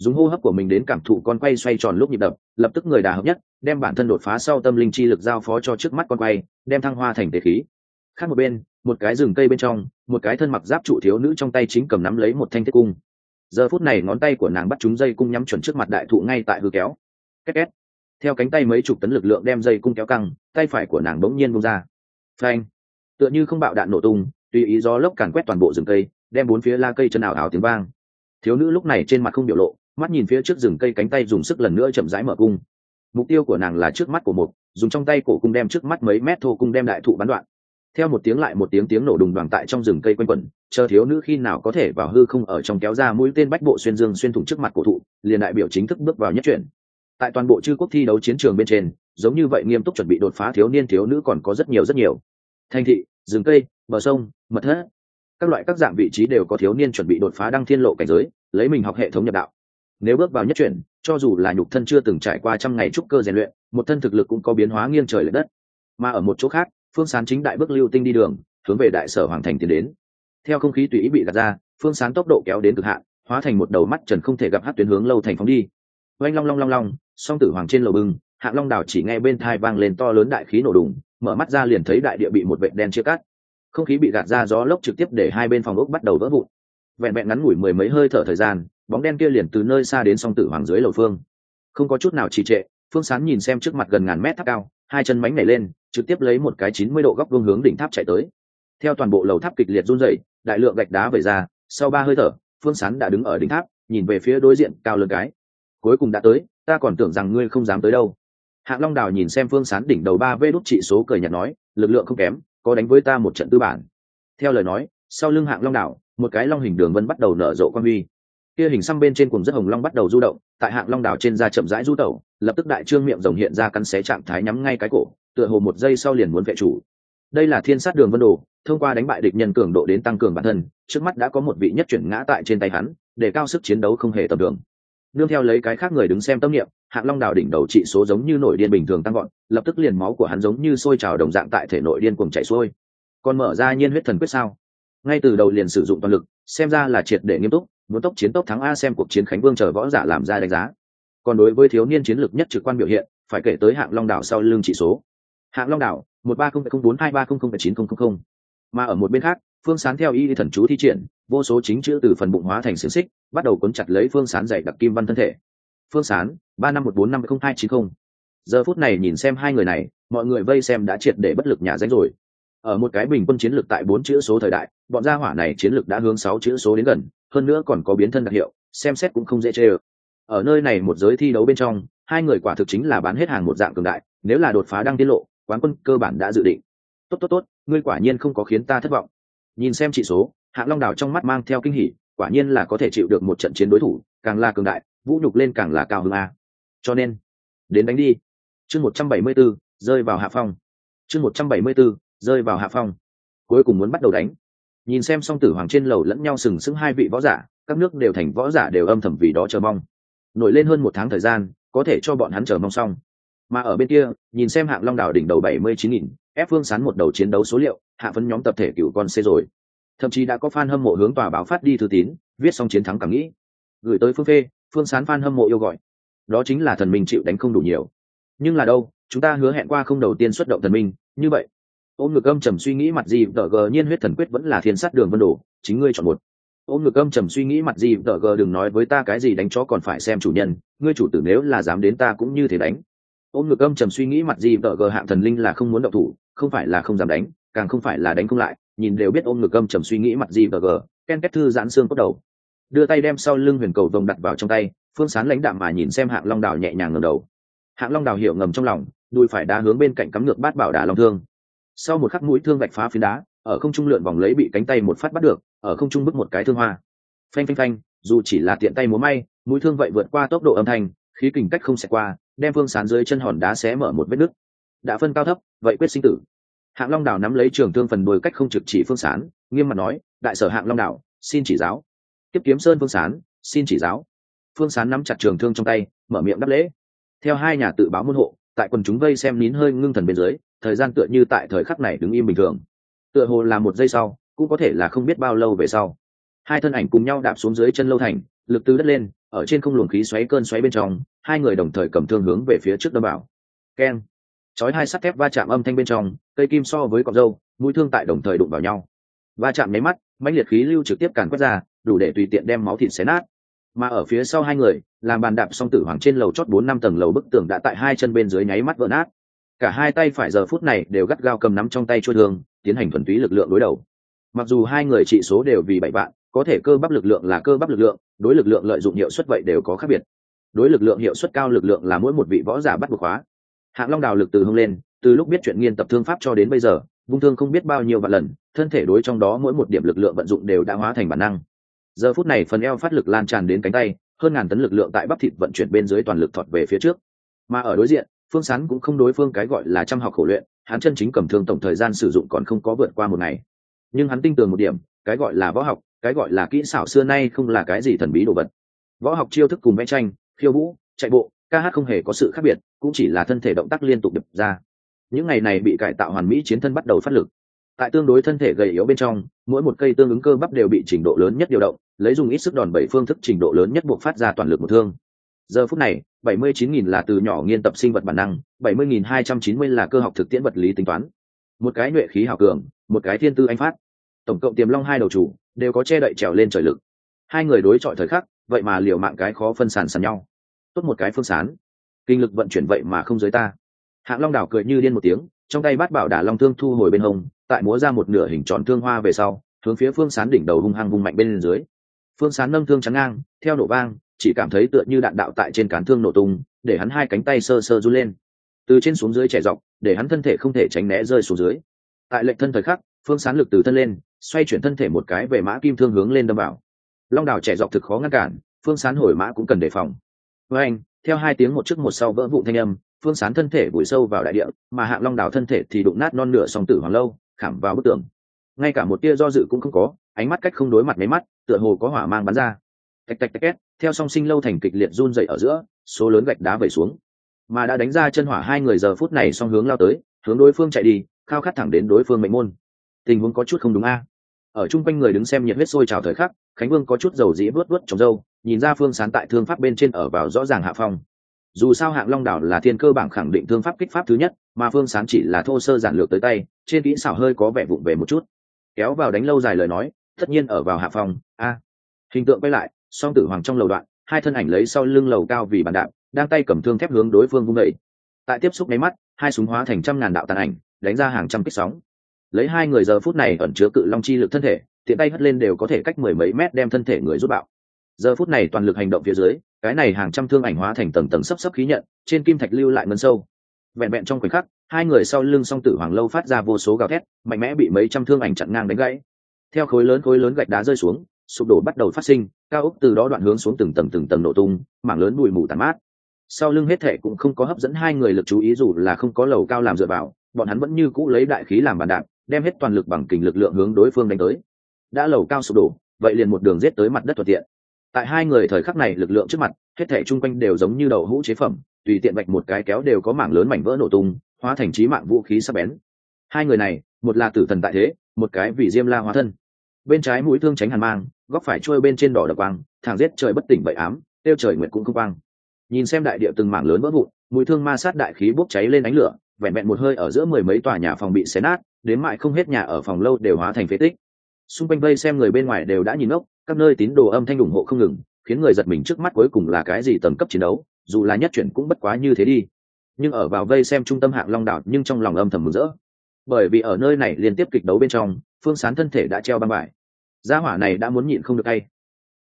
dùng hô hấp của mình đến cảm thụ con quay xoay tròn lúc nhịp đập, lập tức người đà hợp nhất, đem bản thân đột phá sau tâm linh chi lực giao phó cho trước mắt con quay, đem thăng hoa thành tế khí. Khác một bên, một cái rừng cây bên trong, một cái thân mặc giáp trụ thiếu nữ trong tay chính cầm nắm lấy một thanh thiết cung. Giờ phút này ngón tay của nàng bắt chúng dây cung nhắm chuẩn trước mặt đại thụ ngay tại hư kéo. Két két. Theo cánh tay mấy chục tấn lực lượng đem dây cung kéo căng, tay phải của nàng bỗng nhiên bông ra. Phanh. Tựa như không bạo đạn nổ tung, tùy ý gió lốc càn quét toàn bộ rừng cây, đem bốn phía la cây chân ảo ảo tiếng vang. Thiếu nữ lúc này trên mặt không biểu lộ mắt nhìn phía trước rừng cây cánh tay dùng sức lần nữa chậm rãi mở cung. Mục tiêu của nàng là trước mắt của một, dùng trong tay cổ cung đem trước mắt mấy mét thô cung đem đại thụ bắn đoạn. Theo một tiếng lại một tiếng tiếng nổ đùng đoàn tại trong rừng cây quanh quẩn, chờ thiếu nữ khi nào có thể vào hư không ở trong kéo ra mũi tên bách bộ xuyên dương xuyên thủng trước mặt cổ thụ, liền đại biểu chính thức bước vào nhất chuyển. Tại toàn bộ chư quốc thi đấu chiến trường bên trên, giống như vậy nghiêm túc chuẩn bị đột phá thiếu niên thiếu nữ còn có rất nhiều rất nhiều. Thành thị, rừng cây, bờ sông, mật thất, các loại các dạng vị trí đều có thiếu niên chuẩn bị đột phá đăng thiên lộ cảnh giới, lấy mình học hệ thống nhập đạo nếu bước vào nhất chuyển, cho dù là nhục thân chưa từng trải qua trăm ngày trúc cơ rèn luyện, một thân thực lực cũng có biến hóa nghiêng trời l ệ đất. Mà ở một chỗ khác, phương sán chính đại bước lưu tinh đi đường, hướng về đại sở hoàng thành tiến đến. Theo không khí tùy ý bị gạt ra, phương sán tốc độ kéo đến cực hạn, hóa thành một đầu mắt trần không thể gặp hát tuyến hướng lâu thành phóng đi. Oanh long long long long, song tử hoàng trên lầu bưng hạng long đảo chỉ nghe bên thai vang lên to lớn đại khí nổ đùng, mở mắt ra liền thấy đại địa bị một vệ đen chia cắt. Không khí bị gạt ra gió lốc trực tiếp để hai bên phòng ốc bắt đầu vỡ vụn. Vẹn vẹn ngắn ngủi mười mấy hơi thở thời gian bóng đen kia liền từ nơi xa đến song tử hoàng dưới lầu phương. Không có chút nào trì trệ, phương sán nhìn xem trước mặt gần ngàn mét tháp cao, hai chân mánh nhảy lên, trực tiếp lấy một cái chín mươi độ góc vương hướng đỉnh tháp chạy tới. Theo toàn bộ lầu tháp kịch liệt run rẩy, đại lượng gạch đá vẩy ra, sau ba hơi thở, phương sán đã đứng ở đỉnh tháp, nhìn về phía đối diện cao lớn cái. Cuối cùng đã tới, ta còn tưởng rằng ngươi không dám tới đâu. Hạng long đào nhìn xem phương sán đỉnh đầu ba vê đốt trị số cười nhạt nói, lực lượng không kém, có đánh với ta một trận tư bản. Theo lời nói, sau lưng hạng long đảo một cái long hình đường vân bắt đầu nở rộ quan huy kia hình xăm bên trên cùng rất hồng long bắt đầu du động, tại hạng long đảo trên da chậm rãi du tẩu, lập tức đại trương miệng rồng hiện ra cắn xé trạng thái nhắm ngay cái cổ, tựa hồ một giây sau liền muốn vệ chủ. Đây là thiên sát đường vân đồ, thông qua đánh bại địch nhân cường độ đến tăng cường bản thân, trước mắt đã có một vị nhất chuyển ngã tại trên tay hắn, để cao sức chiến đấu không hề tầm đường nương theo lấy cái khác người đứng xem tâm niệm, hạng long đào đỉnh đầu trị số giống như nổi điên bình thường tăng gọn lập tức liền máu của hắn giống như sôi trào đồng dạng tại thể nội điên cuồng chảy xuôi. Còn mở ra nhiên huyết thần quyết sao? Ngay từ đầu liền sử dụng toàn lực, xem ra là triệt để nghiêm túc muốn tốc chiến tốc thắng a xem cuộc chiến khánh vương chờ võ giả làm ra đánh giá. Còn đối với thiếu niên chiến lược nhất trực quan biểu hiện, phải kể tới hạng long đảo sau lưng chỉ số. Hạng long đảo, một ba không bốn hai ba không không chín không không mà ở một bên khác, phương sán theo y thần chú thi triển, vô số chính chữ từ phần bụng hóa thành xiềng xích, bắt đầu cuốn chặt lấy phương sán dày đặc kim văn thân thể. Phương sán, ba năm một bốn năm không hai chín không. Giờ phút này nhìn xem hai người này, mọi người vây xem đã triệt để bất lực nhà danh rồi. Ở một cái bình quân chiến lược tại bốn chữ số thời đại, bọn gia hỏa này chiến lược đã hướng sáu chữ số đến gần hơn nữa còn có biến thân đặc hiệu xem xét cũng không dễ chê ơ. Ở nơi này một giới thi đấu bên trong hai người quả thực chính là bán hết hàng một dạng cường đại nếu là đột phá đang tiết lộ quán quân cơ bản đã dự định. Tốt tốt tốt ngươi quả nhiên không có khiến ta thất vọng. Nhìn xem chỉ số hạng long đào trong mắt mang theo kinh hỉ quả nhiên là có thể chịu được một trận chiến đối thủ càng là cường đại vũ nhục lên càng là cao hơn a. Cho nên đến đánh đi. Chương một trăm bảy mươi 174, rơi vào hạ phong. Chương một trăm bảy mươi 174, rơi vào hạ phong. Cuối cùng muốn bắt đầu đánh nhìn xem song tử hoàng trên lầu lẫn nhau sừng sững hai vị võ giả, các nước đều thành võ giả đều âm thầm vì đó chờ mong. Nổi lên hơn một tháng thời gian, có thể cho bọn hắn chờ mong xong. Mà ở bên kia, nhìn xem hạng long đảo đỉnh đầu bảy mươi chín nghìn, ép phương sán một đầu chiến đấu số liệu, hạ phấn nhóm tập thể cựu con xê rồi. Thậm chí đã có fan hâm mộ hướng tòa báo phát đi thư tín, viết xong chiến thắng cảm nghĩ. Gửi tới phương phê, phương sán fan hâm mộ yêu gọi. Đó chính là thần minh chịu đánh không đủ nhiều. Nhưng là đâu, chúng ta hứa hẹn qua không đầu tiên xuất động thần minh, như vậy ôm ngực âm trầm suy nghĩ mặt gì, tờ gờ nhiên huyết thần quyết vẫn là thiên sát đường vân đồ, chính ngươi chọn một. Ôm ngực âm trầm suy nghĩ mặt gì, tờ gờ đừng nói với ta cái gì đánh chó còn phải xem chủ nhân, ngươi chủ tử nếu là dám đến ta cũng như thế đánh. Ôm ngực âm trầm suy nghĩ mặt gì, tờ gờ hạng thần linh là không muốn động thủ, không phải là không dám đánh, càng không phải là đánh không lại, nhìn đều biết ôm ngực âm trầm suy nghĩ mặt gì, tờ gờ, ken kết thư giãn xương cốt đầu. Đưa tay đem sau lưng huyền cầu vồng đặt vào trong tay, phương sán lãnh đạm mà nhìn xem hạng long đào nhẹ nhàng ngầm đầu. Hạng long đào hiểu ngầm trong lòng, đùi phải đá hướng bên cạnh cắm ngược bát bảo đà long thương sau một khắc mũi thương vạch phá phiến đá, ở không trung lượn vòng lấy bị cánh tay một phát bắt được, ở không trung bức một cái thương hoa. Phanh phanh phanh, dù chỉ là tiện tay múa may, mũi thương vậy vượt qua tốc độ âm thanh, khí kình cách không xẹt qua, đem phương sán dưới chân hòn đá xé mở một vết nứt. Đã phân cao thấp, vậy quyết sinh tử. Hạng long đảo nắm lấy trường thương phần đuôi cách không trực chỉ phương sán, nghiêm mặt nói, đại sở hạng long đảo, xin chỉ giáo. Tiếp kiếm sơn phương sán, xin chỉ giáo. Phương sán nắm chặt trường thương trong tay, mở miệng đáp lễ. Theo hai nhà tự báo môn hộ, tại quần chúng vây xem nín hơi ngưng thần bên dưới thời gian tựa như tại thời khắc này đứng im bình thường. Tựa hồ là một giây sau, cũng có thể là không biết bao lâu về sau. Hai thân ảnh cùng nhau đạp xuống dưới chân lâu thành, lực từ đất lên, ở trên không luồng khí xoáy cơn xoáy bên trong, hai người đồng thời cầm thương hướng về phía trước đâm bảo keng. Chói hai sắt thép va chạm âm thanh bên trong, cây kim so với cọc dâu mũi thương tại đồng thời đụng vào nhau. Va chạm nháy mắt, mãnh liệt khí lưu trực tiếp càn quét ra, đủ để tùy tiện đem máu thịt xé nát. Mà ở phía sau hai người, làm bàn đạp song tử hoàng trên lầu chót bốn năm tầng lầu bức tường đã tại hai chân bên dưới nháy mắt vỡ nát cả hai tay phải giờ phút này đều gắt gao cầm nắm trong tay chua thương, tiến hành thuần túy lực lượng đối đầu. Mặc dù hai người trị số đều vì bảy vạn, có thể cơ bắp lực lượng là cơ bắp lực lượng, đối lực lượng lợi dụng hiệu suất vậy đều có khác biệt. Đối lực lượng hiệu suất cao lực lượng là mỗi một vị võ giả bắt buộc hóa. Hạng long đào lực từ hông lên, từ lúc biết chuyện nghiên tập thương pháp cho đến bây giờ, vung thương không biết bao nhiêu vạn lần, thân thể đối trong đó mỗi một điểm lực lượng vận dụng đều đã hóa thành bản năng. Giờ phút này phần eo phát lực lan tràn đến cánh tay, hơn ngàn tấn lực lượng tại bắp thịt vận chuyển bên dưới toàn lực thọt về phía trước. Mà ở đối diện phương sán cũng không đối phương cái gọi là trăm học khổ luyện, hắn chân chính cầm thương tổng thời gian sử dụng còn không có vượt qua một ngày. Nhưng hắn tin tưởng một điểm, cái gọi là võ học, cái gọi là kỹ xảo xưa nay không là cái gì thần bí đồ vật. Võ học chiêu thức cùng vẽ tranh, khiêu vũ, chạy bộ, ca hát không hề có sự khác biệt, cũng chỉ là thân thể động tác liên tục đập ra. Những ngày này bị cải tạo hoàn mỹ chiến thân bắt đầu phát lực. Tại tương đối thân thể gầy yếu bên trong, mỗi một cây tương ứng cơ bắp đều bị trình độ lớn nhất điều động, lấy dùng ít sức đòn bẩy phương thức trình độ lớn nhất buộc phát ra toàn lực một thương giờ phút này 79.000 là từ nhỏ nghiên tập sinh vật bản năng 70.290 là cơ học thực tiễn vật lý tính toán. Một cái nhuệ khí hào cường, một cái thiên tư anh phát. Tổng cộng tiềm long hai đầu chủ, đều có che đậy trèo lên trời lực. Hai người đối chọi thời khắc, vậy mà liều mạng cái khó phân sàn sàn nhau. Tốt một cái phương sán. Kinh lực vận chuyển vậy mà không giới ta. Hạng long đảo cười như điên một tiếng, trong tay bát bảo đả long thương thu hồi bên hông, tại múa ra một nửa hình tròn thương hoa về sau, hướng phía phương sán đỉnh đầu hung hăng vùng mạnh bên dưới. Phương sán nâng thương trắng ngang, theo nổ vang chỉ cảm thấy tựa như đạn đạo tại trên cán thương nổ tung, để hắn hai cánh tay sơ sơ run lên. Từ trên xuống dưới trẻ dọc, để hắn thân thể không thể tránh né rơi xuống dưới. Tại lệnh thân thời khắc, phương sán lực từ thân lên, xoay chuyển thân thể một cái về mã kim thương hướng lên đâm vào. Long đảo trẻ dọc thực khó ngăn cản, phương sán hồi mã cũng cần đề phòng. Với anh, theo hai tiếng một trước một sau vỡ vụ thanh âm, phương sán thân thể vùi sâu vào đại địa, mà hạng long đảo thân thể thì đụng nát non nửa song tử hoàng lâu, khảm vào bức tường. Ngay cả một tia do dự cũng không có, ánh mắt cách không đối mặt mấy mắt, tựa hồ có hỏa mang bắn ra tạch tạch tạch két, theo song sinh lâu thành kịch liệt run dậy ở giữa, số lớn gạch đá vẩy xuống. Mà đã đánh ra chân hỏa hai người giờ phút này song hướng lao tới, hướng đối phương chạy đi, khao khát thẳng đến đối phương mệnh môn. Tình huống có chút không đúng a. Ở chung quanh người đứng xem nhiệt huyết sôi trào thời khắc, khánh vương có chút dầu dĩ vớt vớt trồng dâu nhìn ra phương sán tại thương pháp bên trên ở vào rõ ràng hạ phong. Dù sao hạng long đảo là thiên cơ bảng khẳng định thương pháp kích pháp thứ nhất, mà phương sán chỉ là thô sơ giản lược tới tay, trên kỹ xảo hơi có vẻ vụng về một chút. Kéo vào đánh lâu dài lời nói, tất nhiên ở vào hạ phòng a. Hình tượng quay lại song tử hoàng trong lầu đoạn, hai thân ảnh lấy sau lưng lầu cao vì bàn đạp, đang tay cầm thương thép hướng đối phương vung đẩy tại tiếp xúc máy mắt, hai súng hóa thành trăm ngàn đạo tàn ảnh, đánh ra hàng trăm kích sóng. Lấy hai người giờ phút này ẩn chứa cự long chi lực thân thể, tiện tay hất lên đều có thể cách mười mấy mét đem thân thể người rút bạo. Giờ phút này toàn lực hành động phía dưới, cái này hàng trăm thương ảnh hóa thành tầng tầng sấp sấp khí nhận, trên kim thạch lưu lại ngân sâu. Vẹn vẹn trong khoảnh khắc, hai người sau lưng song tử hoàng lâu phát ra vô số gào thét, mạnh mẽ bị mấy trăm thương ảnh chặn ngang đánh gãy. Theo khối lớn khối lớn gạch đá rơi xuống sụp đổ bắt đầu phát sinh, cao ốc từ đó đoạn hướng xuống từng tầng từng tầng nổ tung, mảng lớn bụi mù tàn mát. Sau lưng hết thệ cũng không có hấp dẫn hai người lực chú ý dù là không có lầu cao làm dựa vào, bọn hắn vẫn như cũ lấy đại khí làm bàn đạp, đem hết toàn lực bằng kình lực lượng hướng đối phương đánh tới. Đã lầu cao sụp đổ, vậy liền một đường rết tới mặt đất thuận tiện. Tại hai người thời khắc này lực lượng trước mặt, hết thệ chung quanh đều giống như đầu hũ chế phẩm, tùy tiện vạch một cái kéo đều có mảng lớn mảnh vỡ nổ tung, hóa thành trí mạng vũ khí sắp bén. Hai người này, một là tử thần tại thế, một cái vì diêm la hóa thân. Bên trái mũi thương tránh hàn mang góc phải trôi bên trên đỏ đập quang, thẳng giết trời bất tỉnh bậy ám, tiêu trời nguyệt cũng không quang. Nhìn xem đại địa từng mảng lớn vỡ vụn mũi thương ma sát đại khí bốc cháy lên ánh lửa, vẹn vẹn một hơi ở giữa mười mấy tòa nhà phòng bị xé nát, đến mại không hết nhà ở phòng lâu đều hóa thành phế tích. Xung quanh vây xem người bên ngoài đều đã nhìn ốc các nơi tín đồ âm thanh ủng hộ không ngừng, khiến người giật mình trước mắt cuối cùng là cái gì tầm cấp chiến đấu, dù là nhất chuyển cũng bất quá như thế đi. Nhưng ở vào vây xem trung tâm hạng long đảo nhưng trong lòng âm thầm mừng rỡ. Bởi vì ở nơi này liên tiếp kịch đấu bên trong, phương sán thân thể đã treo băng bại gia hỏa này đã muốn nhịn không được tay.